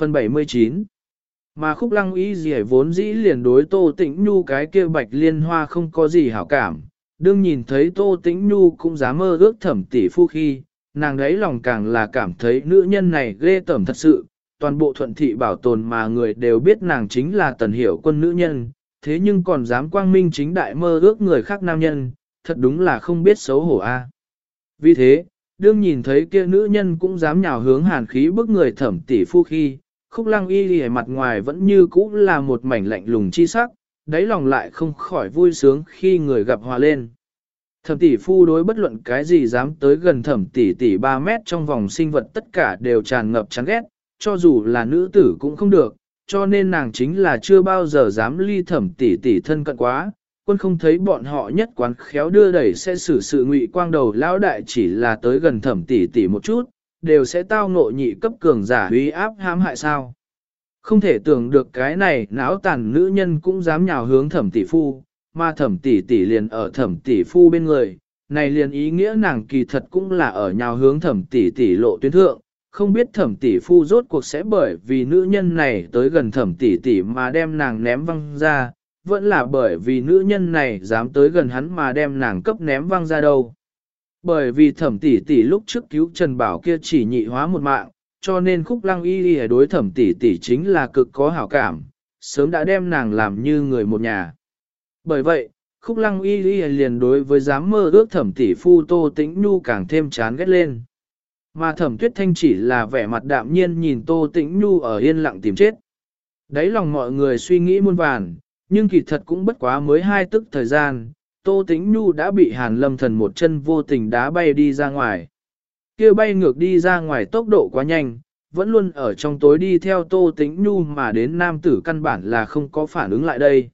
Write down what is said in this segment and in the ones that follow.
Phần 79 Mà khúc lăng ý gì vốn dĩ liền đối Tô Tĩnh Nhu cái kia bạch liên hoa không có gì hảo cảm, đương nhìn thấy Tô Tĩnh Nhu cũng dám mơ ước thẩm tỷ phu khi, nàng đấy lòng càng là cảm thấy nữ nhân này ghê tởm thật sự, toàn bộ thuận thị bảo tồn mà người đều biết nàng chính là tần hiểu quân nữ nhân, thế nhưng còn dám quang minh chính đại mơ ước người khác nam nhân, thật đúng là không biết xấu hổ a. Vì thế, đương nhìn thấy kia nữ nhân cũng dám nhào hướng hàn khí bức người thẩm tỷ phu khi, khúc lăng y đi mặt ngoài vẫn như cũ là một mảnh lạnh lùng chi sắc, đáy lòng lại không khỏi vui sướng khi người gặp hòa lên. Thẩm tỷ phu đối bất luận cái gì dám tới gần thẩm tỷ tỷ 3 mét trong vòng sinh vật tất cả đều tràn ngập chán ghét, cho dù là nữ tử cũng không được, cho nên nàng chính là chưa bao giờ dám ly thẩm tỷ tỷ thân cận quá. Quân không thấy bọn họ nhất quán khéo đưa đẩy sẽ xử sự ngụy quang đầu lão đại chỉ là tới gần thẩm tỷ tỷ một chút, đều sẽ tao ngộ nhị cấp cường giả uy áp hãm hại sao. Không thể tưởng được cái này não tàn nữ nhân cũng dám nhào hướng thẩm tỷ phu, mà thẩm tỷ tỷ liền ở thẩm tỷ phu bên người, này liền ý nghĩa nàng kỳ thật cũng là ở nhào hướng thẩm tỷ tỷ lộ tuyến thượng, không biết thẩm tỷ phu rốt cuộc sẽ bởi vì nữ nhân này tới gần thẩm tỷ tỷ mà đem nàng ném văng ra, vẫn là bởi vì nữ nhân này dám tới gần hắn mà đem nàng cấp ném văng ra đâu. Bởi vì thẩm tỷ tỷ lúc trước cứu Trần Bảo kia chỉ nhị hóa một mạng, cho nên khúc lăng y y đối thẩm tỷ tỷ chính là cực có hảo cảm, sớm đã đem nàng làm như người một nhà. Bởi vậy, khúc lăng y y liền đối với dám mơ ước thẩm tỷ phu tô tĩnh nhu càng thêm chán ghét lên. Mà thẩm tuyết thanh chỉ là vẻ mặt đạm nhiên nhìn tô tĩnh nhu ở yên lặng tìm chết. Đấy lòng mọi người suy nghĩ muôn vàn, nhưng kỳ thật cũng bất quá mới hai tức thời gian, tô tĩnh nhu đã bị hàn lâm thần một chân vô tình đá bay đi ra ngoài. kia bay ngược đi ra ngoài tốc độ quá nhanh, vẫn luôn ở trong tối đi theo tô tĩnh nhu mà đến nam tử căn bản là không có phản ứng lại đây.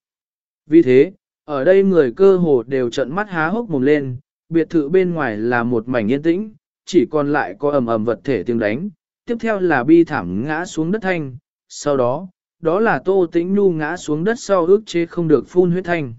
Vì thế, ở đây người cơ hồ đều trợn mắt há hốc mồm lên, biệt thự bên ngoài là một mảnh yên tĩnh, chỉ còn lại có ầm ầm vật thể tiếng đánh, tiếp theo là bi thảm ngã xuống đất thanh, sau đó, đó là tô tĩnh nhu ngã xuống đất sau ước chế không được phun huyết thanh.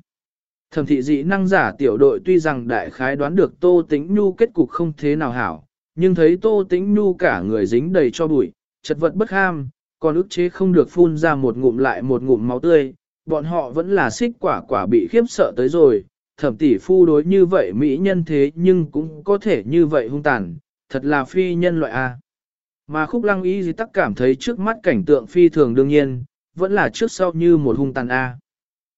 Thẩm thị dị năng giả tiểu đội tuy rằng đại khái đoán được tô tĩnh nhu kết cục không thế nào hảo, nhưng thấy tô tĩnh nhu cả người dính đầy cho bụi, chật vật bất ham, còn ức chế không được phun ra một ngụm lại một ngụm máu tươi, bọn họ vẫn là xích quả quả bị khiếp sợ tới rồi, thẩm tỷ phu đối như vậy mỹ nhân thế nhưng cũng có thể như vậy hung tàn, thật là phi nhân loại A. Mà khúc lăng ý gì tắc cảm thấy trước mắt cảnh tượng phi thường đương nhiên, vẫn là trước sau như một hung tàn A.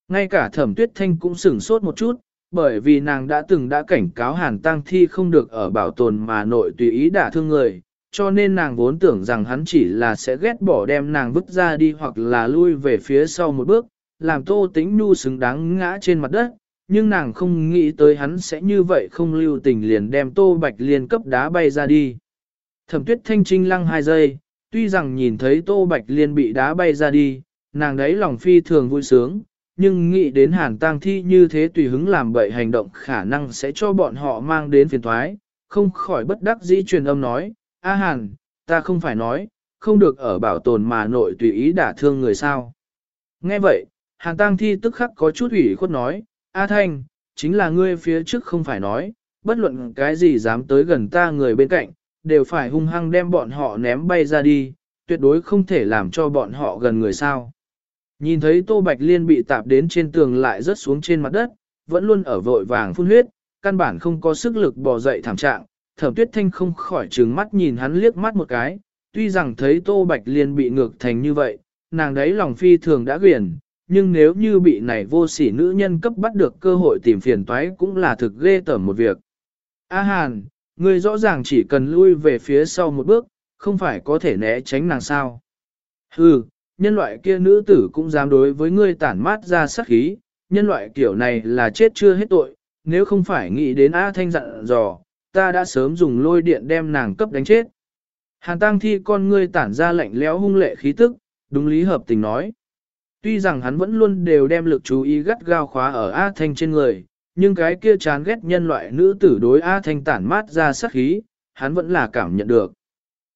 Ngay cả thẩm tuyết thanh cũng sửng sốt một chút, bởi vì nàng đã từng đã cảnh cáo hàn tăng thi không được ở bảo tồn mà nội tùy ý đả thương người, cho nên nàng vốn tưởng rằng hắn chỉ là sẽ ghét bỏ đem nàng vứt ra đi hoặc là lui về phía sau một bước, làm tô tính nu xứng đáng ngã trên mặt đất, nhưng nàng không nghĩ tới hắn sẽ như vậy không lưu tình liền đem tô bạch liên cấp đá bay ra đi. Thẩm tuyết thanh trinh lăng hai giây, tuy rằng nhìn thấy tô bạch liên bị đá bay ra đi, nàng đấy lòng phi thường vui sướng, nhưng nghĩ đến hàn tang thi như thế tùy hứng làm bậy hành động khả năng sẽ cho bọn họ mang đến phiền thoái, không khỏi bất đắc dĩ truyền âm nói, A hàn, ta không phải nói, không được ở bảo tồn mà nội tùy ý đả thương người sao. Nghe vậy, hàn tang thi tức khắc có chút ủy khuất nói, A Thanh, chính là ngươi phía trước không phải nói, bất luận cái gì dám tới gần ta người bên cạnh, đều phải hung hăng đem bọn họ ném bay ra đi, tuyệt đối không thể làm cho bọn họ gần người sao. Nhìn thấy Tô Bạch Liên bị tạp đến trên tường lại rớt xuống trên mặt đất, vẫn luôn ở vội vàng phun huyết, căn bản không có sức lực bò dậy thảm trạng, thẩm tuyết thanh không khỏi trừng mắt nhìn hắn liếc mắt một cái, tuy rằng thấy Tô Bạch Liên bị ngược thành như vậy, nàng đấy lòng phi thường đã quyển, nhưng nếu như bị này vô sỉ nữ nhân cấp bắt được cơ hội tìm phiền toái cũng là thực ghê tởm một việc. A Hàn, ngươi rõ ràng chỉ cần lui về phía sau một bước, không phải có thể né tránh nàng sao. Hừ, nhân loại kia nữ tử cũng dám đối với ngươi tản mát ra sát khí, nhân loại kiểu này là chết chưa hết tội, nếu không phải nghĩ đến A Thanh dặn dò, ta đã sớm dùng lôi điện đem nàng cấp đánh chết. Hàn tăng thi con ngươi tản ra lạnh lẽo hung lệ khí tức, đúng lý hợp tình nói. Tuy rằng hắn vẫn luôn đều đem lực chú ý gắt gao khóa ở A Thanh trên người, nhưng cái kia chán ghét nhân loại nữ tử đối A Thanh tản mát ra sát khí, hắn vẫn là cảm nhận được.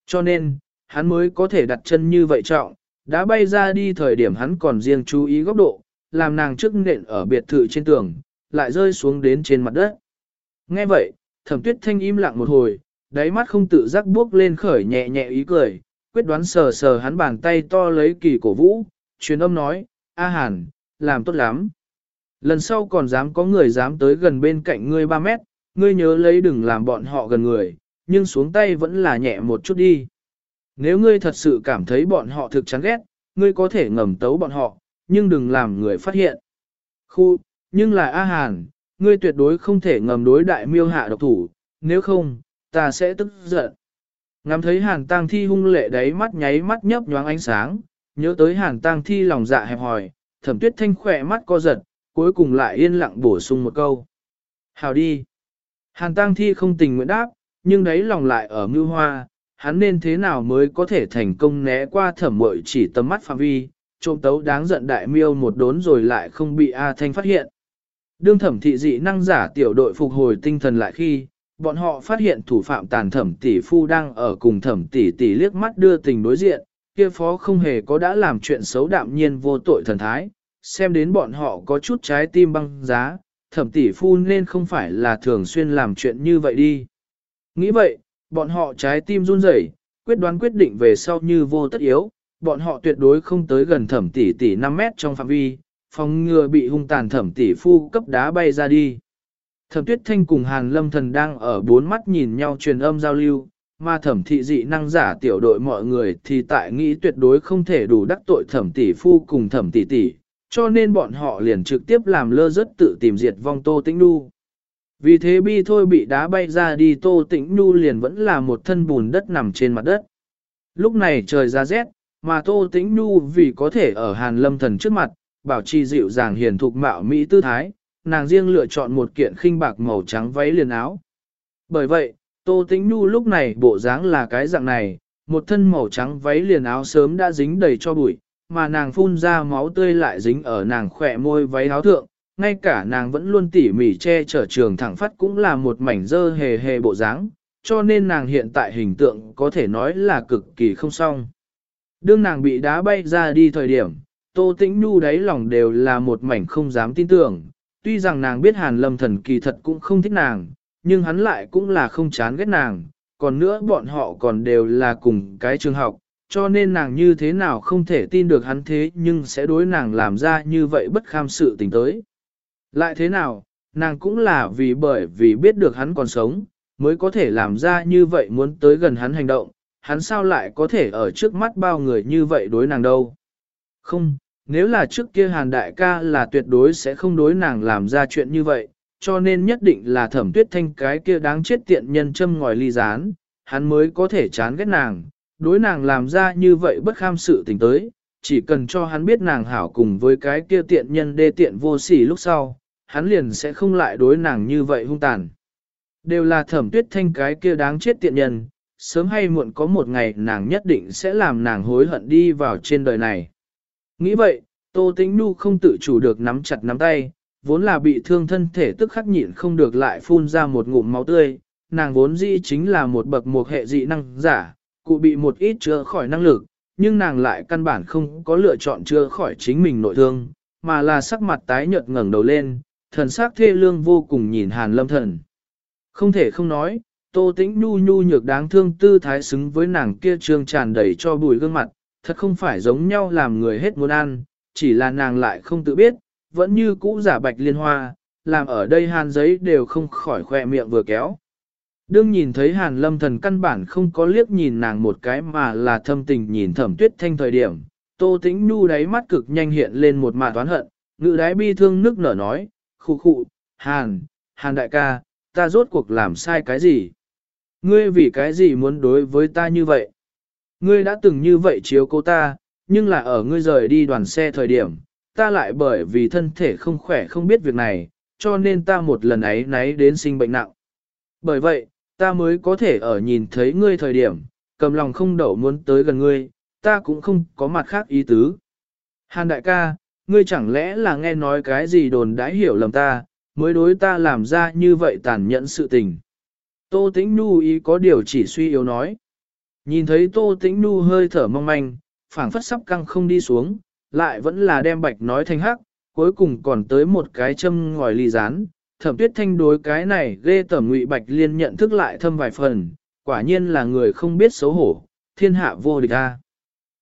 Cho nên, hắn mới có thể đặt chân như vậy trọng, đã bay ra đi thời điểm hắn còn riêng chú ý góc độ, làm nàng trước nện ở biệt thự trên tường, lại rơi xuống đến trên mặt đất. Nghe vậy, thẩm tuyết thanh im lặng một hồi, đáy mắt không tự giác bước lên khởi nhẹ nhẹ ý cười, quyết đoán sờ sờ hắn bàn tay to lấy kỳ cổ vũ, truyền âm nói, A Hàn, làm tốt lắm. Lần sau còn dám có người dám tới gần bên cạnh ngươi 3 mét, ngươi nhớ lấy đừng làm bọn họ gần người, nhưng xuống tay vẫn là nhẹ một chút đi. Nếu ngươi thật sự cảm thấy bọn họ thực chán ghét, ngươi có thể ngầm tấu bọn họ, nhưng đừng làm người phát hiện. Khu, nhưng là A Hàn, ngươi tuyệt đối không thể ngầm đối đại miêu hạ độc thủ, nếu không, ta sẽ tức giận. Ngắm thấy Hàn Tăng Thi hung lệ đáy mắt nháy mắt nhấp nhoáng ánh sáng, nhớ tới Hàn Tăng Thi lòng dạ hẹp hòi, thẩm tuyết thanh khỏe mắt co giật, cuối cùng lại yên lặng bổ sung một câu. Hào đi. Hàn Tăng Thi không tình nguyện đáp, nhưng đấy lòng lại ở mưu hoa, hắn nên thế nào mới có thể thành công né qua thẩm mội chỉ tầm mắt phạm vi, trộm tấu đáng giận đại miêu một đốn rồi lại không bị A Thanh phát hiện. Đương thẩm thị dị năng giả tiểu đội phục hồi tinh thần lại khi, bọn họ phát hiện thủ phạm tàn thẩm tỷ phu đang ở cùng thẩm tỷ tỷ liếc mắt đưa tình đối diện, kia phó không hề có đã làm chuyện xấu đạm nhiên vô tội thần thái, xem đến bọn họ có chút trái tim băng giá, thẩm tỷ phu nên không phải là thường xuyên làm chuyện như vậy đi. Nghĩ vậy, bọn họ trái tim run rẩy, quyết đoán quyết định về sau như vô tất yếu, bọn họ tuyệt đối không tới gần thẩm tỷ tỷ 5 mét trong phạm vi, phòng ngừa bị hung tàn thẩm tỷ phu cấp đá bay ra đi. Thẩm tuyết thanh cùng hàn lâm thần đang ở bốn mắt nhìn nhau truyền âm giao lưu, mà thẩm thị dị năng giả tiểu đội mọi người thì tại nghĩ tuyệt đối không thể đủ đắc tội thẩm tỷ phu cùng thẩm tỷ tỷ, cho nên bọn họ liền trực tiếp làm lơ rất tự tìm diệt vong Tô Tĩnh nu. Vì thế bi thôi bị đá bay ra đi Tô Tĩnh Nhu liền vẫn là một thân bùn đất nằm trên mặt đất. Lúc này trời ra rét, mà Tô Tĩnh Nhu vì có thể ở Hàn Lâm Thần trước mặt, bảo trì dịu dàng hiền thục mạo Mỹ tư thái, nàng riêng lựa chọn một kiện khinh bạc màu trắng váy liền áo. Bởi vậy, Tô Tĩnh Nhu lúc này bộ dáng là cái dạng này, một thân màu trắng váy liền áo sớm đã dính đầy cho bụi, mà nàng phun ra máu tươi lại dính ở nàng khỏe môi váy áo thượng, ngay cả nàng vẫn luôn tỉ mỉ che chở trường thẳng phát cũng là một mảnh dơ hề hề bộ dáng, cho nên nàng hiện tại hình tượng có thể nói là cực kỳ không xong. Đương nàng bị đá bay ra đi thời điểm, Tô Tĩnh Nhu đáy lòng đều là một mảnh không dám tin tưởng, tuy rằng nàng biết Hàn Lâm Thần kỳ thật cũng không thích nàng, nhưng hắn lại cũng là không chán ghét nàng, còn nữa bọn họ còn đều là cùng cái trường học, cho nên nàng như thế nào không thể tin được hắn thế nhưng sẽ đối nàng làm ra như vậy bất kham sự tình tới. Lại thế nào, nàng cũng là vì bởi vì biết được hắn còn sống, mới có thể làm ra như vậy muốn tới gần hắn hành động, hắn sao lại có thể ở trước mắt bao người như vậy đối nàng đâu. Không, nếu là trước kia hàn đại ca là tuyệt đối sẽ không đối nàng làm ra chuyện như vậy, cho nên nhất định là thẩm tuyết thanh cái kia đáng chết tiện nhân châm ngòi ly gián, hắn mới có thể chán ghét nàng, đối nàng làm ra như vậy bất kham sự tình tới, chỉ cần cho hắn biết nàng hảo cùng với cái kia tiện nhân đê tiện vô sỉ lúc sau, hắn liền sẽ không lại đối nàng như vậy hung tàn. Đều là thẩm tuyết thanh cái kia đáng chết tiện nhân, sớm hay muộn có một ngày nàng nhất định sẽ làm nàng hối hận đi vào trên đời này. Nghĩ vậy, Tô Tĩnh Nhu không tự chủ được nắm chặt nắm tay, vốn là bị thương thân thể tức khắc nhịn không được lại phun ra một ngụm máu tươi, nàng vốn dĩ chính là một bậc một hệ dị năng giả, cụ bị một ít chữa khỏi năng lực, nhưng nàng lại căn bản không có lựa chọn chữa khỏi chính mình nội thương, mà là sắc mặt tái nhợt ngẩng đầu lên, thần sắc thê lương vô cùng nhìn Hàn Lâm Thần. Không thể không nói, Tô Tĩnh nhu nhu nhược đáng thương tư thái xứng với nàng kia trương tràn đầy cho bùi gương mặt, thật không phải giống nhau làm người hết muốn ăn, chỉ là nàng lại không tự biết, vẫn như cũ giả bạch liên hoa, làm ở đây hàn giấy đều không khỏi khỏe miệng vừa kéo. Đương nhìn thấy hàn lâm thần căn bản không có liếc nhìn nàng một cái mà là thâm tình nhìn thẩm tuyết thanh thời điểm, tô tĩnh nhu đáy mắt cực nhanh hiện lên một mạt toán hận, ngự đáy bi thương nước nở nói, khu khu, hàn, hàn đại ca, ta rốt cuộc làm sai cái gì? Ngươi vì cái gì muốn đối với ta như vậy? Ngươi đã từng như vậy chiếu cố ta, nhưng là ở ngươi rời đi đoàn xe thời điểm, ta lại bởi vì thân thể không khỏe không biết việc này, cho nên ta một lần ấy náy đến sinh bệnh nặng. Bởi vậy, ta mới có thể ở nhìn thấy ngươi thời điểm, cầm lòng không đậu muốn tới gần ngươi, ta cũng không có mặt khác ý tứ. Hàn đại ca, ngươi chẳng lẽ là nghe nói cái gì đồn đãi hiểu lầm ta, mới đối ta làm ra như vậy tàn nhẫn sự tình. Tô Tĩnh Nhu ý có điều chỉ suy yếu nói. Nhìn thấy Tô Tĩnh Nhu hơi thở mong manh, phảng phất sắp căng không đi xuống, lại vẫn là đem bạch nói thành hắc, cuối cùng còn tới một cái châm ngòi ly rán. Thẩm tuyết thanh đối cái này ghê tẩm ngụy bạch liên nhận thức lại thâm vài phần, quả nhiên là người không biết xấu hổ, thiên hạ vô địch ta.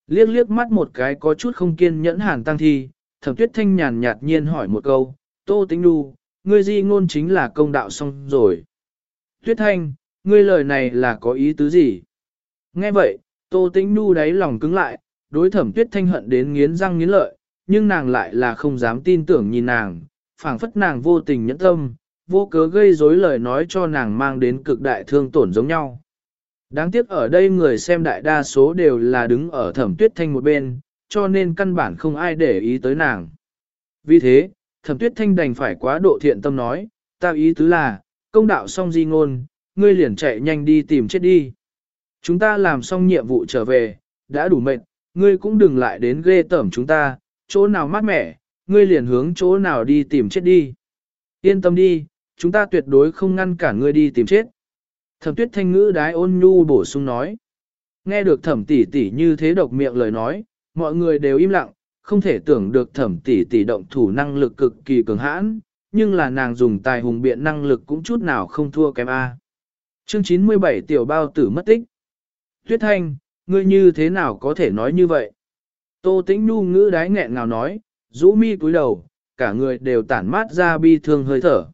Liếc liếc mắt một cái có chút không kiên nhẫn hàn tăng thi, thẩm tuyết thanh nhàn nhạt nhiên hỏi một câu, tô tính đu, ngươi di ngôn chính là công đạo xong rồi. Tuyết thanh, ngươi lời này là có ý tứ gì? Nghe vậy, tô tính đu đáy lòng cứng lại, đối thẩm tuyết thanh hận đến nghiến răng nghiến lợi, nhưng nàng lại là không dám tin tưởng nhìn nàng, phảng phất nàng vô tình nhẫn tâm, vô cớ gây rối lời nói cho nàng mang đến cực đại thương tổn giống nhau. Đáng tiếc ở đây người xem đại đa số đều là đứng ở thẩm tuyết thanh một bên, cho nên căn bản không ai để ý tới nàng. Vì thế, thẩm tuyết thanh đành phải quá độ thiện tâm nói, ta ý tứ là, công đạo xong di ngôn, ngươi liền chạy nhanh đi tìm chết đi. Chúng ta làm xong nhiệm vụ trở về, đã đủ mệt, ngươi cũng đừng lại đến ghê tẩm chúng ta, chỗ nào mát mẻ, ngươi liền hướng chỗ nào đi tìm chết đi. Yên tâm đi, chúng ta tuyệt đối không ngăn cản ngươi đi tìm chết. Thẩm tuyết thanh ngữ đái ôn nhu bổ sung nói. Nghe được thẩm tỷ tỷ như thế độc miệng lời nói, mọi người đều im lặng, không thể tưởng được thẩm tỷ tỷ động thủ năng lực cực kỳ cường hãn, nhưng là nàng dùng tài hùng biện năng lực cũng chút nào không thua kém A. Chương 97 tiểu bao tử mất tích. Tuyết thanh, ngươi như thế nào có thể nói như vậy? Tô tĩnh nu ngữ đái nghẹn ngào nói, rũ mi cúi đầu, cả người đều tản mát ra bi thương hơi thở.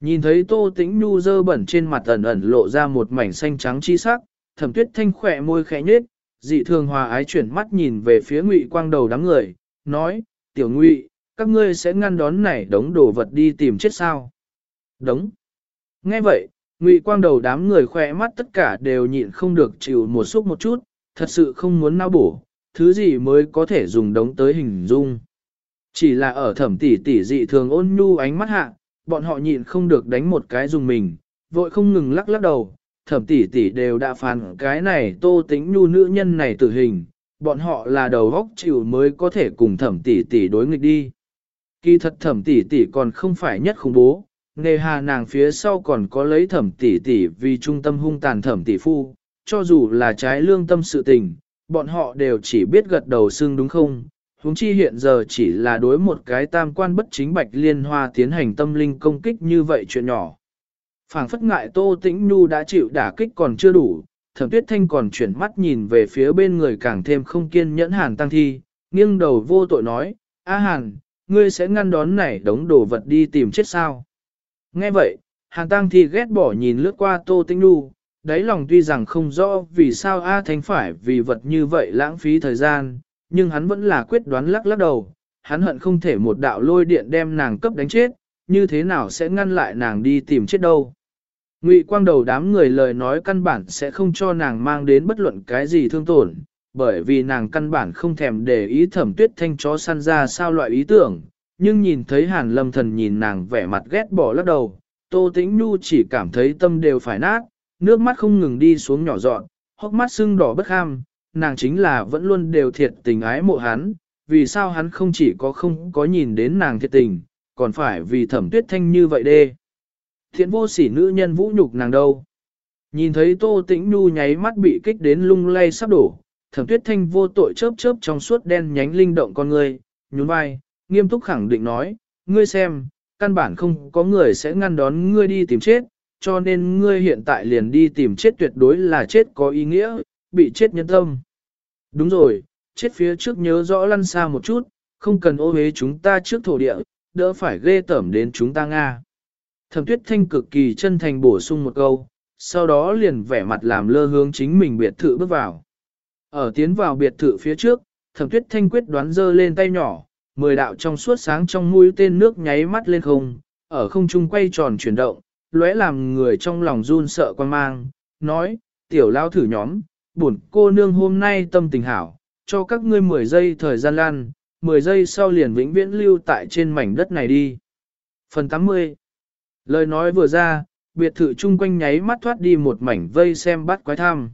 Nhìn thấy tô tĩnh nu dơ bẩn trên mặt ẩn ẩn lộ ra một mảnh xanh trắng chi sắc, thẩm tuyết thanh khỏe môi khẽ nhếch dị thường hòa ái chuyển mắt nhìn về phía ngụy quang đầu đám người, nói, tiểu ngụy, các ngươi sẽ ngăn đón này đống đồ vật đi tìm chết sao? Đống. Nghe vậy, ngụy quang đầu đám người khỏe mắt tất cả đều nhịn không được chịu một xúc một chút, thật sự không muốn nao bổ, thứ gì mới có thể dùng đống tới hình dung. Chỉ là ở thẩm tỷ tỷ dị thường ôn nhu ánh mắt hạ, bọn họ nhịn không được đánh một cái dùng mình, vội không ngừng lắc lắc đầu, thẩm tỷ tỷ đều đã phán cái này tô tính nhu nữ nhân này tử hình, bọn họ là đầu góc chịu mới có thể cùng thẩm tỷ tỷ đối nghịch đi. Kỳ thật thẩm tỷ tỷ còn không phải nhất khủng bố, nề hà nàng phía sau còn có lấy thẩm tỷ tỷ vì trung tâm hung tàn thẩm tỷ phu, cho dù là trái lương tâm sự tình, bọn họ đều chỉ biết gật đầu xương đúng không, huống chi hiện giờ chỉ là đối một cái tam quan bất chính bạch liên hoa tiến hành tâm linh công kích như vậy chuyện nhỏ phảng phất ngại Tô Tĩnh Nhu đã chịu đả kích còn chưa đủ, thẩm tuyết thanh còn chuyển mắt nhìn về phía bên người càng thêm không kiên nhẫn hàn tăng thi, nghiêng đầu vô tội nói, A hàn, ngươi sẽ ngăn đón này đống đồ vật đi tìm chết sao. Nghe vậy, hàn tăng thi ghét bỏ nhìn lướt qua Tô Tĩnh Nhu, đáy lòng tuy rằng không rõ vì sao A Thánh phải vì vật như vậy lãng phí thời gian, nhưng hắn vẫn là quyết đoán lắc lắc đầu, hắn hận không thể một đạo lôi điện đem nàng cấp đánh chết, như thế nào sẽ ngăn lại nàng đi tìm chết đâu. Ngụy quang đầu đám người lời nói căn bản sẽ không cho nàng mang đến bất luận cái gì thương tổn, bởi vì nàng căn bản không thèm để ý thẩm tuyết thanh chó săn ra sao loại ý tưởng, nhưng nhìn thấy hàn lâm thần nhìn nàng vẻ mặt ghét bỏ lắc đầu, tô tĩnh nhu chỉ cảm thấy tâm đều phải nát, nước mắt không ngừng đi xuống nhỏ dọn, hốc mắt sưng đỏ bất ham, nàng chính là vẫn luôn đều thiệt tình ái mộ hắn, vì sao hắn không chỉ có không có nhìn đến nàng thiệt tình, còn phải vì thẩm tuyết thanh như vậy đê. Thiện vô sỉ nữ nhân vũ nhục nàng đâu. Nhìn thấy tô tĩnh Nhu nháy mắt bị kích đến lung lay sắp đổ, thẩm tuyết thanh vô tội chớp chớp trong suốt đen nhánh linh động con ngươi, nhún vai, nghiêm túc khẳng định nói, ngươi xem, căn bản không có người sẽ ngăn đón ngươi đi tìm chết, cho nên ngươi hiện tại liền đi tìm chết tuyệt đối là chết có ý nghĩa, bị chết nhân tâm. Đúng rồi, chết phía trước nhớ rõ lăn xa một chút, không cần ô hế chúng ta trước thổ địa, đỡ phải ghê tẩm đến chúng ta Nga. Thẩm tuyết thanh cực kỳ chân thành bổ sung một câu, sau đó liền vẻ mặt làm lơ hướng chính mình biệt thự bước vào. Ở tiến vào biệt thự phía trước, thẩm tuyết thanh quyết đoán dơ lên tay nhỏ, mười đạo trong suốt sáng trong mũi tên nước nháy mắt lên không, ở không trung quay tròn chuyển động, lóe làm người trong lòng run sợ quan mang, nói, tiểu lao thử nhóm, buồn cô nương hôm nay tâm tình hảo, cho các ngươi 10 giây thời gian lan, 10 giây sau liền vĩnh viễn lưu tại trên mảnh đất này đi. Phần 80 Lời nói vừa ra, biệt thự chung quanh nháy mắt thoát đi một mảnh vây xem bắt quái thăm.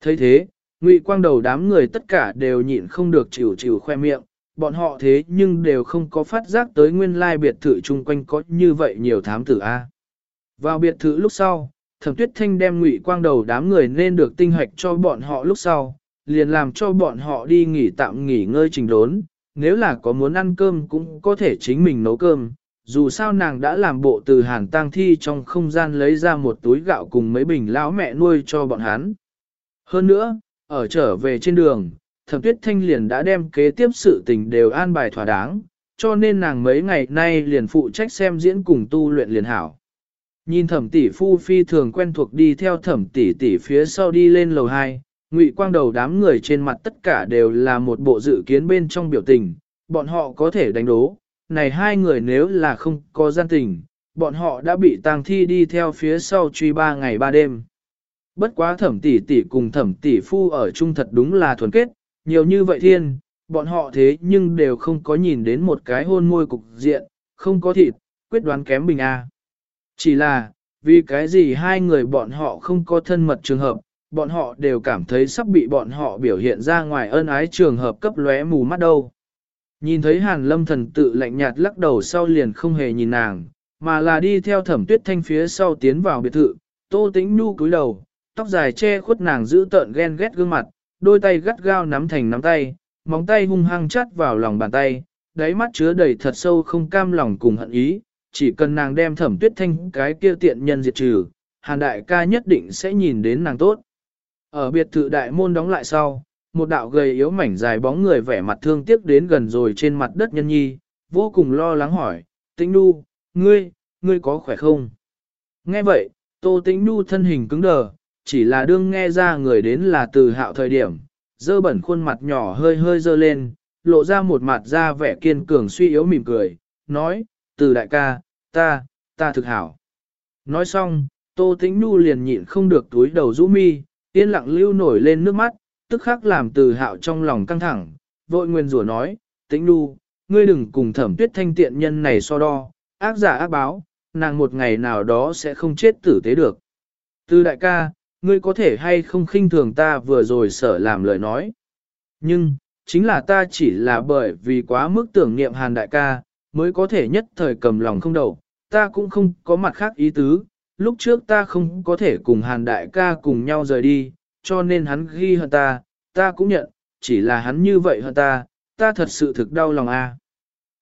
thấy thế, ngụy quang đầu đám người tất cả đều nhịn không được chịu chịu khoe miệng, bọn họ thế nhưng đều không có phát giác tới nguyên lai biệt thự chung quanh có như vậy nhiều thám tử A. Vào biệt thự lúc sau, thẩm tuyết thanh đem ngụy quang đầu đám người nên được tinh hoạch cho bọn họ lúc sau, liền làm cho bọn họ đi nghỉ tạm nghỉ ngơi trình đốn, nếu là có muốn ăn cơm cũng có thể chính mình nấu cơm. Dù sao nàng đã làm bộ từ hàn tang thi trong không gian lấy ra một túi gạo cùng mấy bình lão mẹ nuôi cho bọn hắn. Hơn nữa, Ở trở về trên đường, thẩm tuyết thanh liền đã đem kế tiếp sự tình đều an bài thỏa đáng, cho nên nàng mấy ngày nay liền phụ trách xem diễn cùng tu luyện liền hảo. Nhìn thẩm tỷ phu phi thường quen thuộc đi theo thẩm tỷ tỷ phía sau đi lên lầu 2, ngụy quang đầu đám người trên mặt tất cả đều là một bộ dự kiến bên trong biểu tình, bọn họ có thể đánh đố, này hai người nếu là không có gian tình, bọn họ đã bị tang thi đi theo phía sau truy ba ngày ba đêm. Bất quá thẩm tỷ tỷ cùng thẩm tỷ phu ở chung thật đúng là thuần kết, nhiều như vậy thiên, bọn họ thế nhưng đều không có nhìn đến một cái hôn môi cục diện, không có thịt, quyết đoán kém bình A. Chỉ là, vì cái gì hai người bọn họ không có thân mật trường hợp, bọn họ đều cảm thấy sắp bị bọn họ biểu hiện ra ngoài ân ái trường hợp cấp lóe mù mắt đâu. Nhìn thấy hàn lâm thần tự lạnh nhạt lắc đầu sau liền không hề nhìn nàng, mà là đi theo thẩm tuyết thanh phía sau tiến vào biệt thự, tô tĩnh nhu cúi đầu, tóc dài che khuất nàng giữ tợn ghen ghét gương mặt, đôi tay gắt gao nắm thành nắm tay, móng tay hung hăng chắt vào lòng bàn tay, đáy mắt chứa đầy thật sâu không cam lòng cùng hận ý, chỉ cần nàng đem thẩm tuyết thanh cái kia tiện nhân diệt trừ, hàn đại ca nhất định sẽ nhìn đến nàng tốt. Ở biệt thự đại môn đóng lại sau, một đạo gầy yếu mảnh dài bóng người vẻ mặt thương tiếc đến gần rồi trên mặt đất nhân nhi, vô cùng lo lắng hỏi, tĩnh nu, ngươi, ngươi có khỏe không? Nghe vậy, tô tĩnh nu thân hình cứng đờ, chỉ là đương nghe ra người đến là từ hạo thời điểm, dơ bẩn khuôn mặt nhỏ hơi hơi dơ lên, lộ ra một mặt da vẻ kiên cường suy yếu mỉm cười, nói, từ đại ca, ta, ta thực hảo. Nói xong, Tô Tĩnh nu liền nhịn không được túi đầu rũ mi, yên lặng lưu nổi lên nước mắt, tức khắc làm từ hạo trong lòng căng thẳng, vội nguyên rủa nói, Tĩnh Nhu, ngươi đừng cùng thẩm tuyết thanh tiện nhân này so đo, ác giả ác báo, nàng một ngày nào đó sẽ không chết tử tế được. Từ đại ca, ngươi có thể hay không khinh thường ta vừa rồi sở làm lời nói. Nhưng, chính là ta chỉ là bởi vì quá mức tưởng niệm hàn đại ca, mới có thể nhất thời cầm lòng không đầu, ta cũng không có mặt khác ý tứ, lúc trước ta không có thể cùng hàn đại ca cùng nhau rời đi, cho nên hắn ghi hận ta, ta cũng nhận, chỉ là hắn như vậy hơn ta, ta thật sự thực đau lòng a.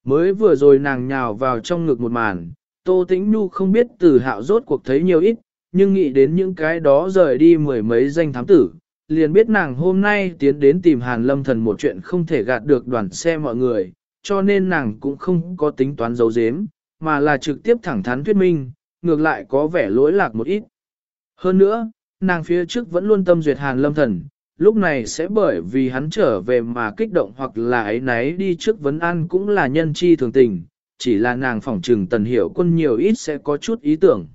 Mới vừa rồi nàng nhào vào trong ngực một màn, Tô Tĩnh Nhu không biết từ hạo rốt cuộc thấy nhiều ít, nhưng nghĩ đến những cái đó rời đi mười mấy danh thám tử, liền biết nàng hôm nay tiến đến tìm Hàn Lâm Thần một chuyện không thể gạt được đoàn xe mọi người, cho nên nàng cũng không có tính toán giấu giếm, mà là trực tiếp thẳng thắn thuyết minh, ngược lại có vẻ lỗi lạc một ít. Hơn nữa, nàng phía trước vẫn luôn tâm duyệt Hàn Lâm Thần, lúc này sẽ bởi vì hắn trở về mà kích động hoặc là ấy náy đi trước vấn an cũng là nhân chi thường tình, chỉ là nàng phỏng trừng tần hiểu quân nhiều ít sẽ có chút ý tưởng.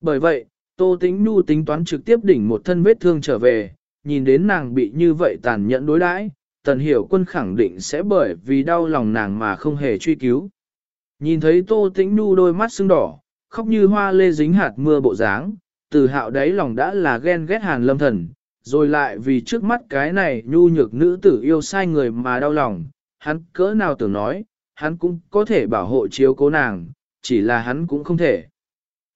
Bởi vậy, Tô Tĩnh Nhu tính toán trực tiếp đỉnh một thân vết thương trở về, nhìn đến nàng bị như vậy tàn nhẫn đối đãi, tần hiểu quân khẳng định sẽ bởi vì đau lòng nàng mà không hề truy cứu. Nhìn thấy Tô Tĩnh Nhu đôi mắt sưng đỏ, khóc như hoa lê dính hạt mưa bộ dáng, từ hạo đáy lòng đã là ghen ghét hàn lâm thần, rồi lại vì trước mắt cái này nhu nhược nữ tử yêu sai người mà đau lòng, hắn cỡ nào tưởng nói, hắn cũng có thể bảo hộ chiếu cố nàng, chỉ là hắn cũng không thể.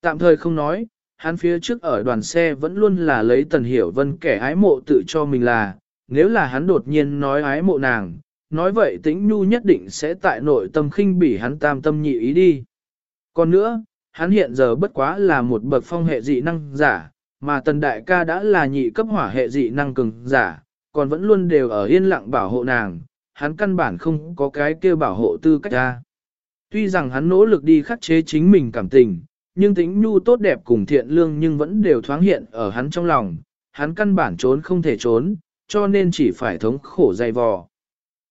Tạm thời không nói, hắn phía trước ở đoàn xe vẫn luôn là lấy tần hiểu vân kẻ ái mộ tự cho mình là, nếu là hắn đột nhiên nói ái mộ nàng, nói vậy tĩnh nhu nhất định sẽ tại nội tâm khinh bỉ hắn tam tâm nhị ý đi. Còn nữa, hắn hiện giờ bất quá là một bậc phong hệ dị năng giả, mà tần đại ca đã là nhị cấp hỏa hệ dị năng cường giả, còn vẫn luôn đều ở yên lặng bảo hộ nàng, hắn căn bản không có cái kêu bảo hộ tư cách ra. Tuy rằng hắn nỗ lực đi khắc chế chính mình cảm tình, nhưng tính nhu tốt đẹp cùng thiện lương nhưng vẫn đều thoáng hiện ở hắn trong lòng, hắn căn bản trốn không thể trốn, cho nên chỉ phải thống khổ dày vò.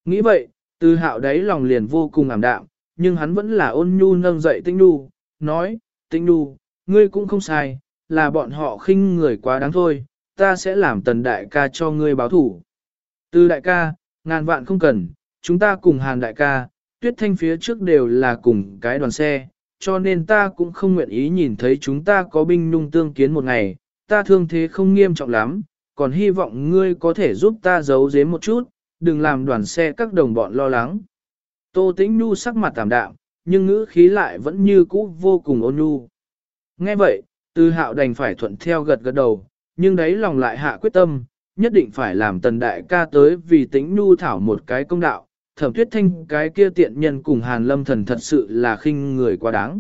Nghĩ vậy, từ hạo đáy lòng liền vô cùng ảm đạm, nhưng hắn vẫn là ôn nhu nâng dậy tinh nhu, nói, tinh nhu, ngươi cũng không sai, là bọn họ khinh người quá đáng thôi, ta sẽ làm tần đại ca cho ngươi báo thủ. Từ đại ca, ngàn vạn không cần, chúng ta cùng hàn đại ca, tuyết thanh phía trước đều là cùng cái đoàn xe, cho nên ta cũng không nguyện ý nhìn thấy chúng ta có binh nung tương kiến một ngày, ta thương thế không nghiêm trọng lắm, còn hy vọng ngươi có thể giúp ta giấu giếm một chút, đừng làm đoàn xe các đồng bọn lo lắng. Tô Tĩnh Nhu sắc mặt tạm đạm, nhưng ngữ khí lại vẫn như cũ vô cùng ôn nhu. Nghe vậy, Tư Hạo đành phải thuận theo gật gật đầu, nhưng đấy lòng lại hạ quyết tâm, nhất định phải làm tần đại ca tới vì Tĩnh Nhu thảo một cái công đạo, thẩm tuyết thanh cái kia tiện nhân cùng hàn lâm thần thật sự là khinh người quá đáng.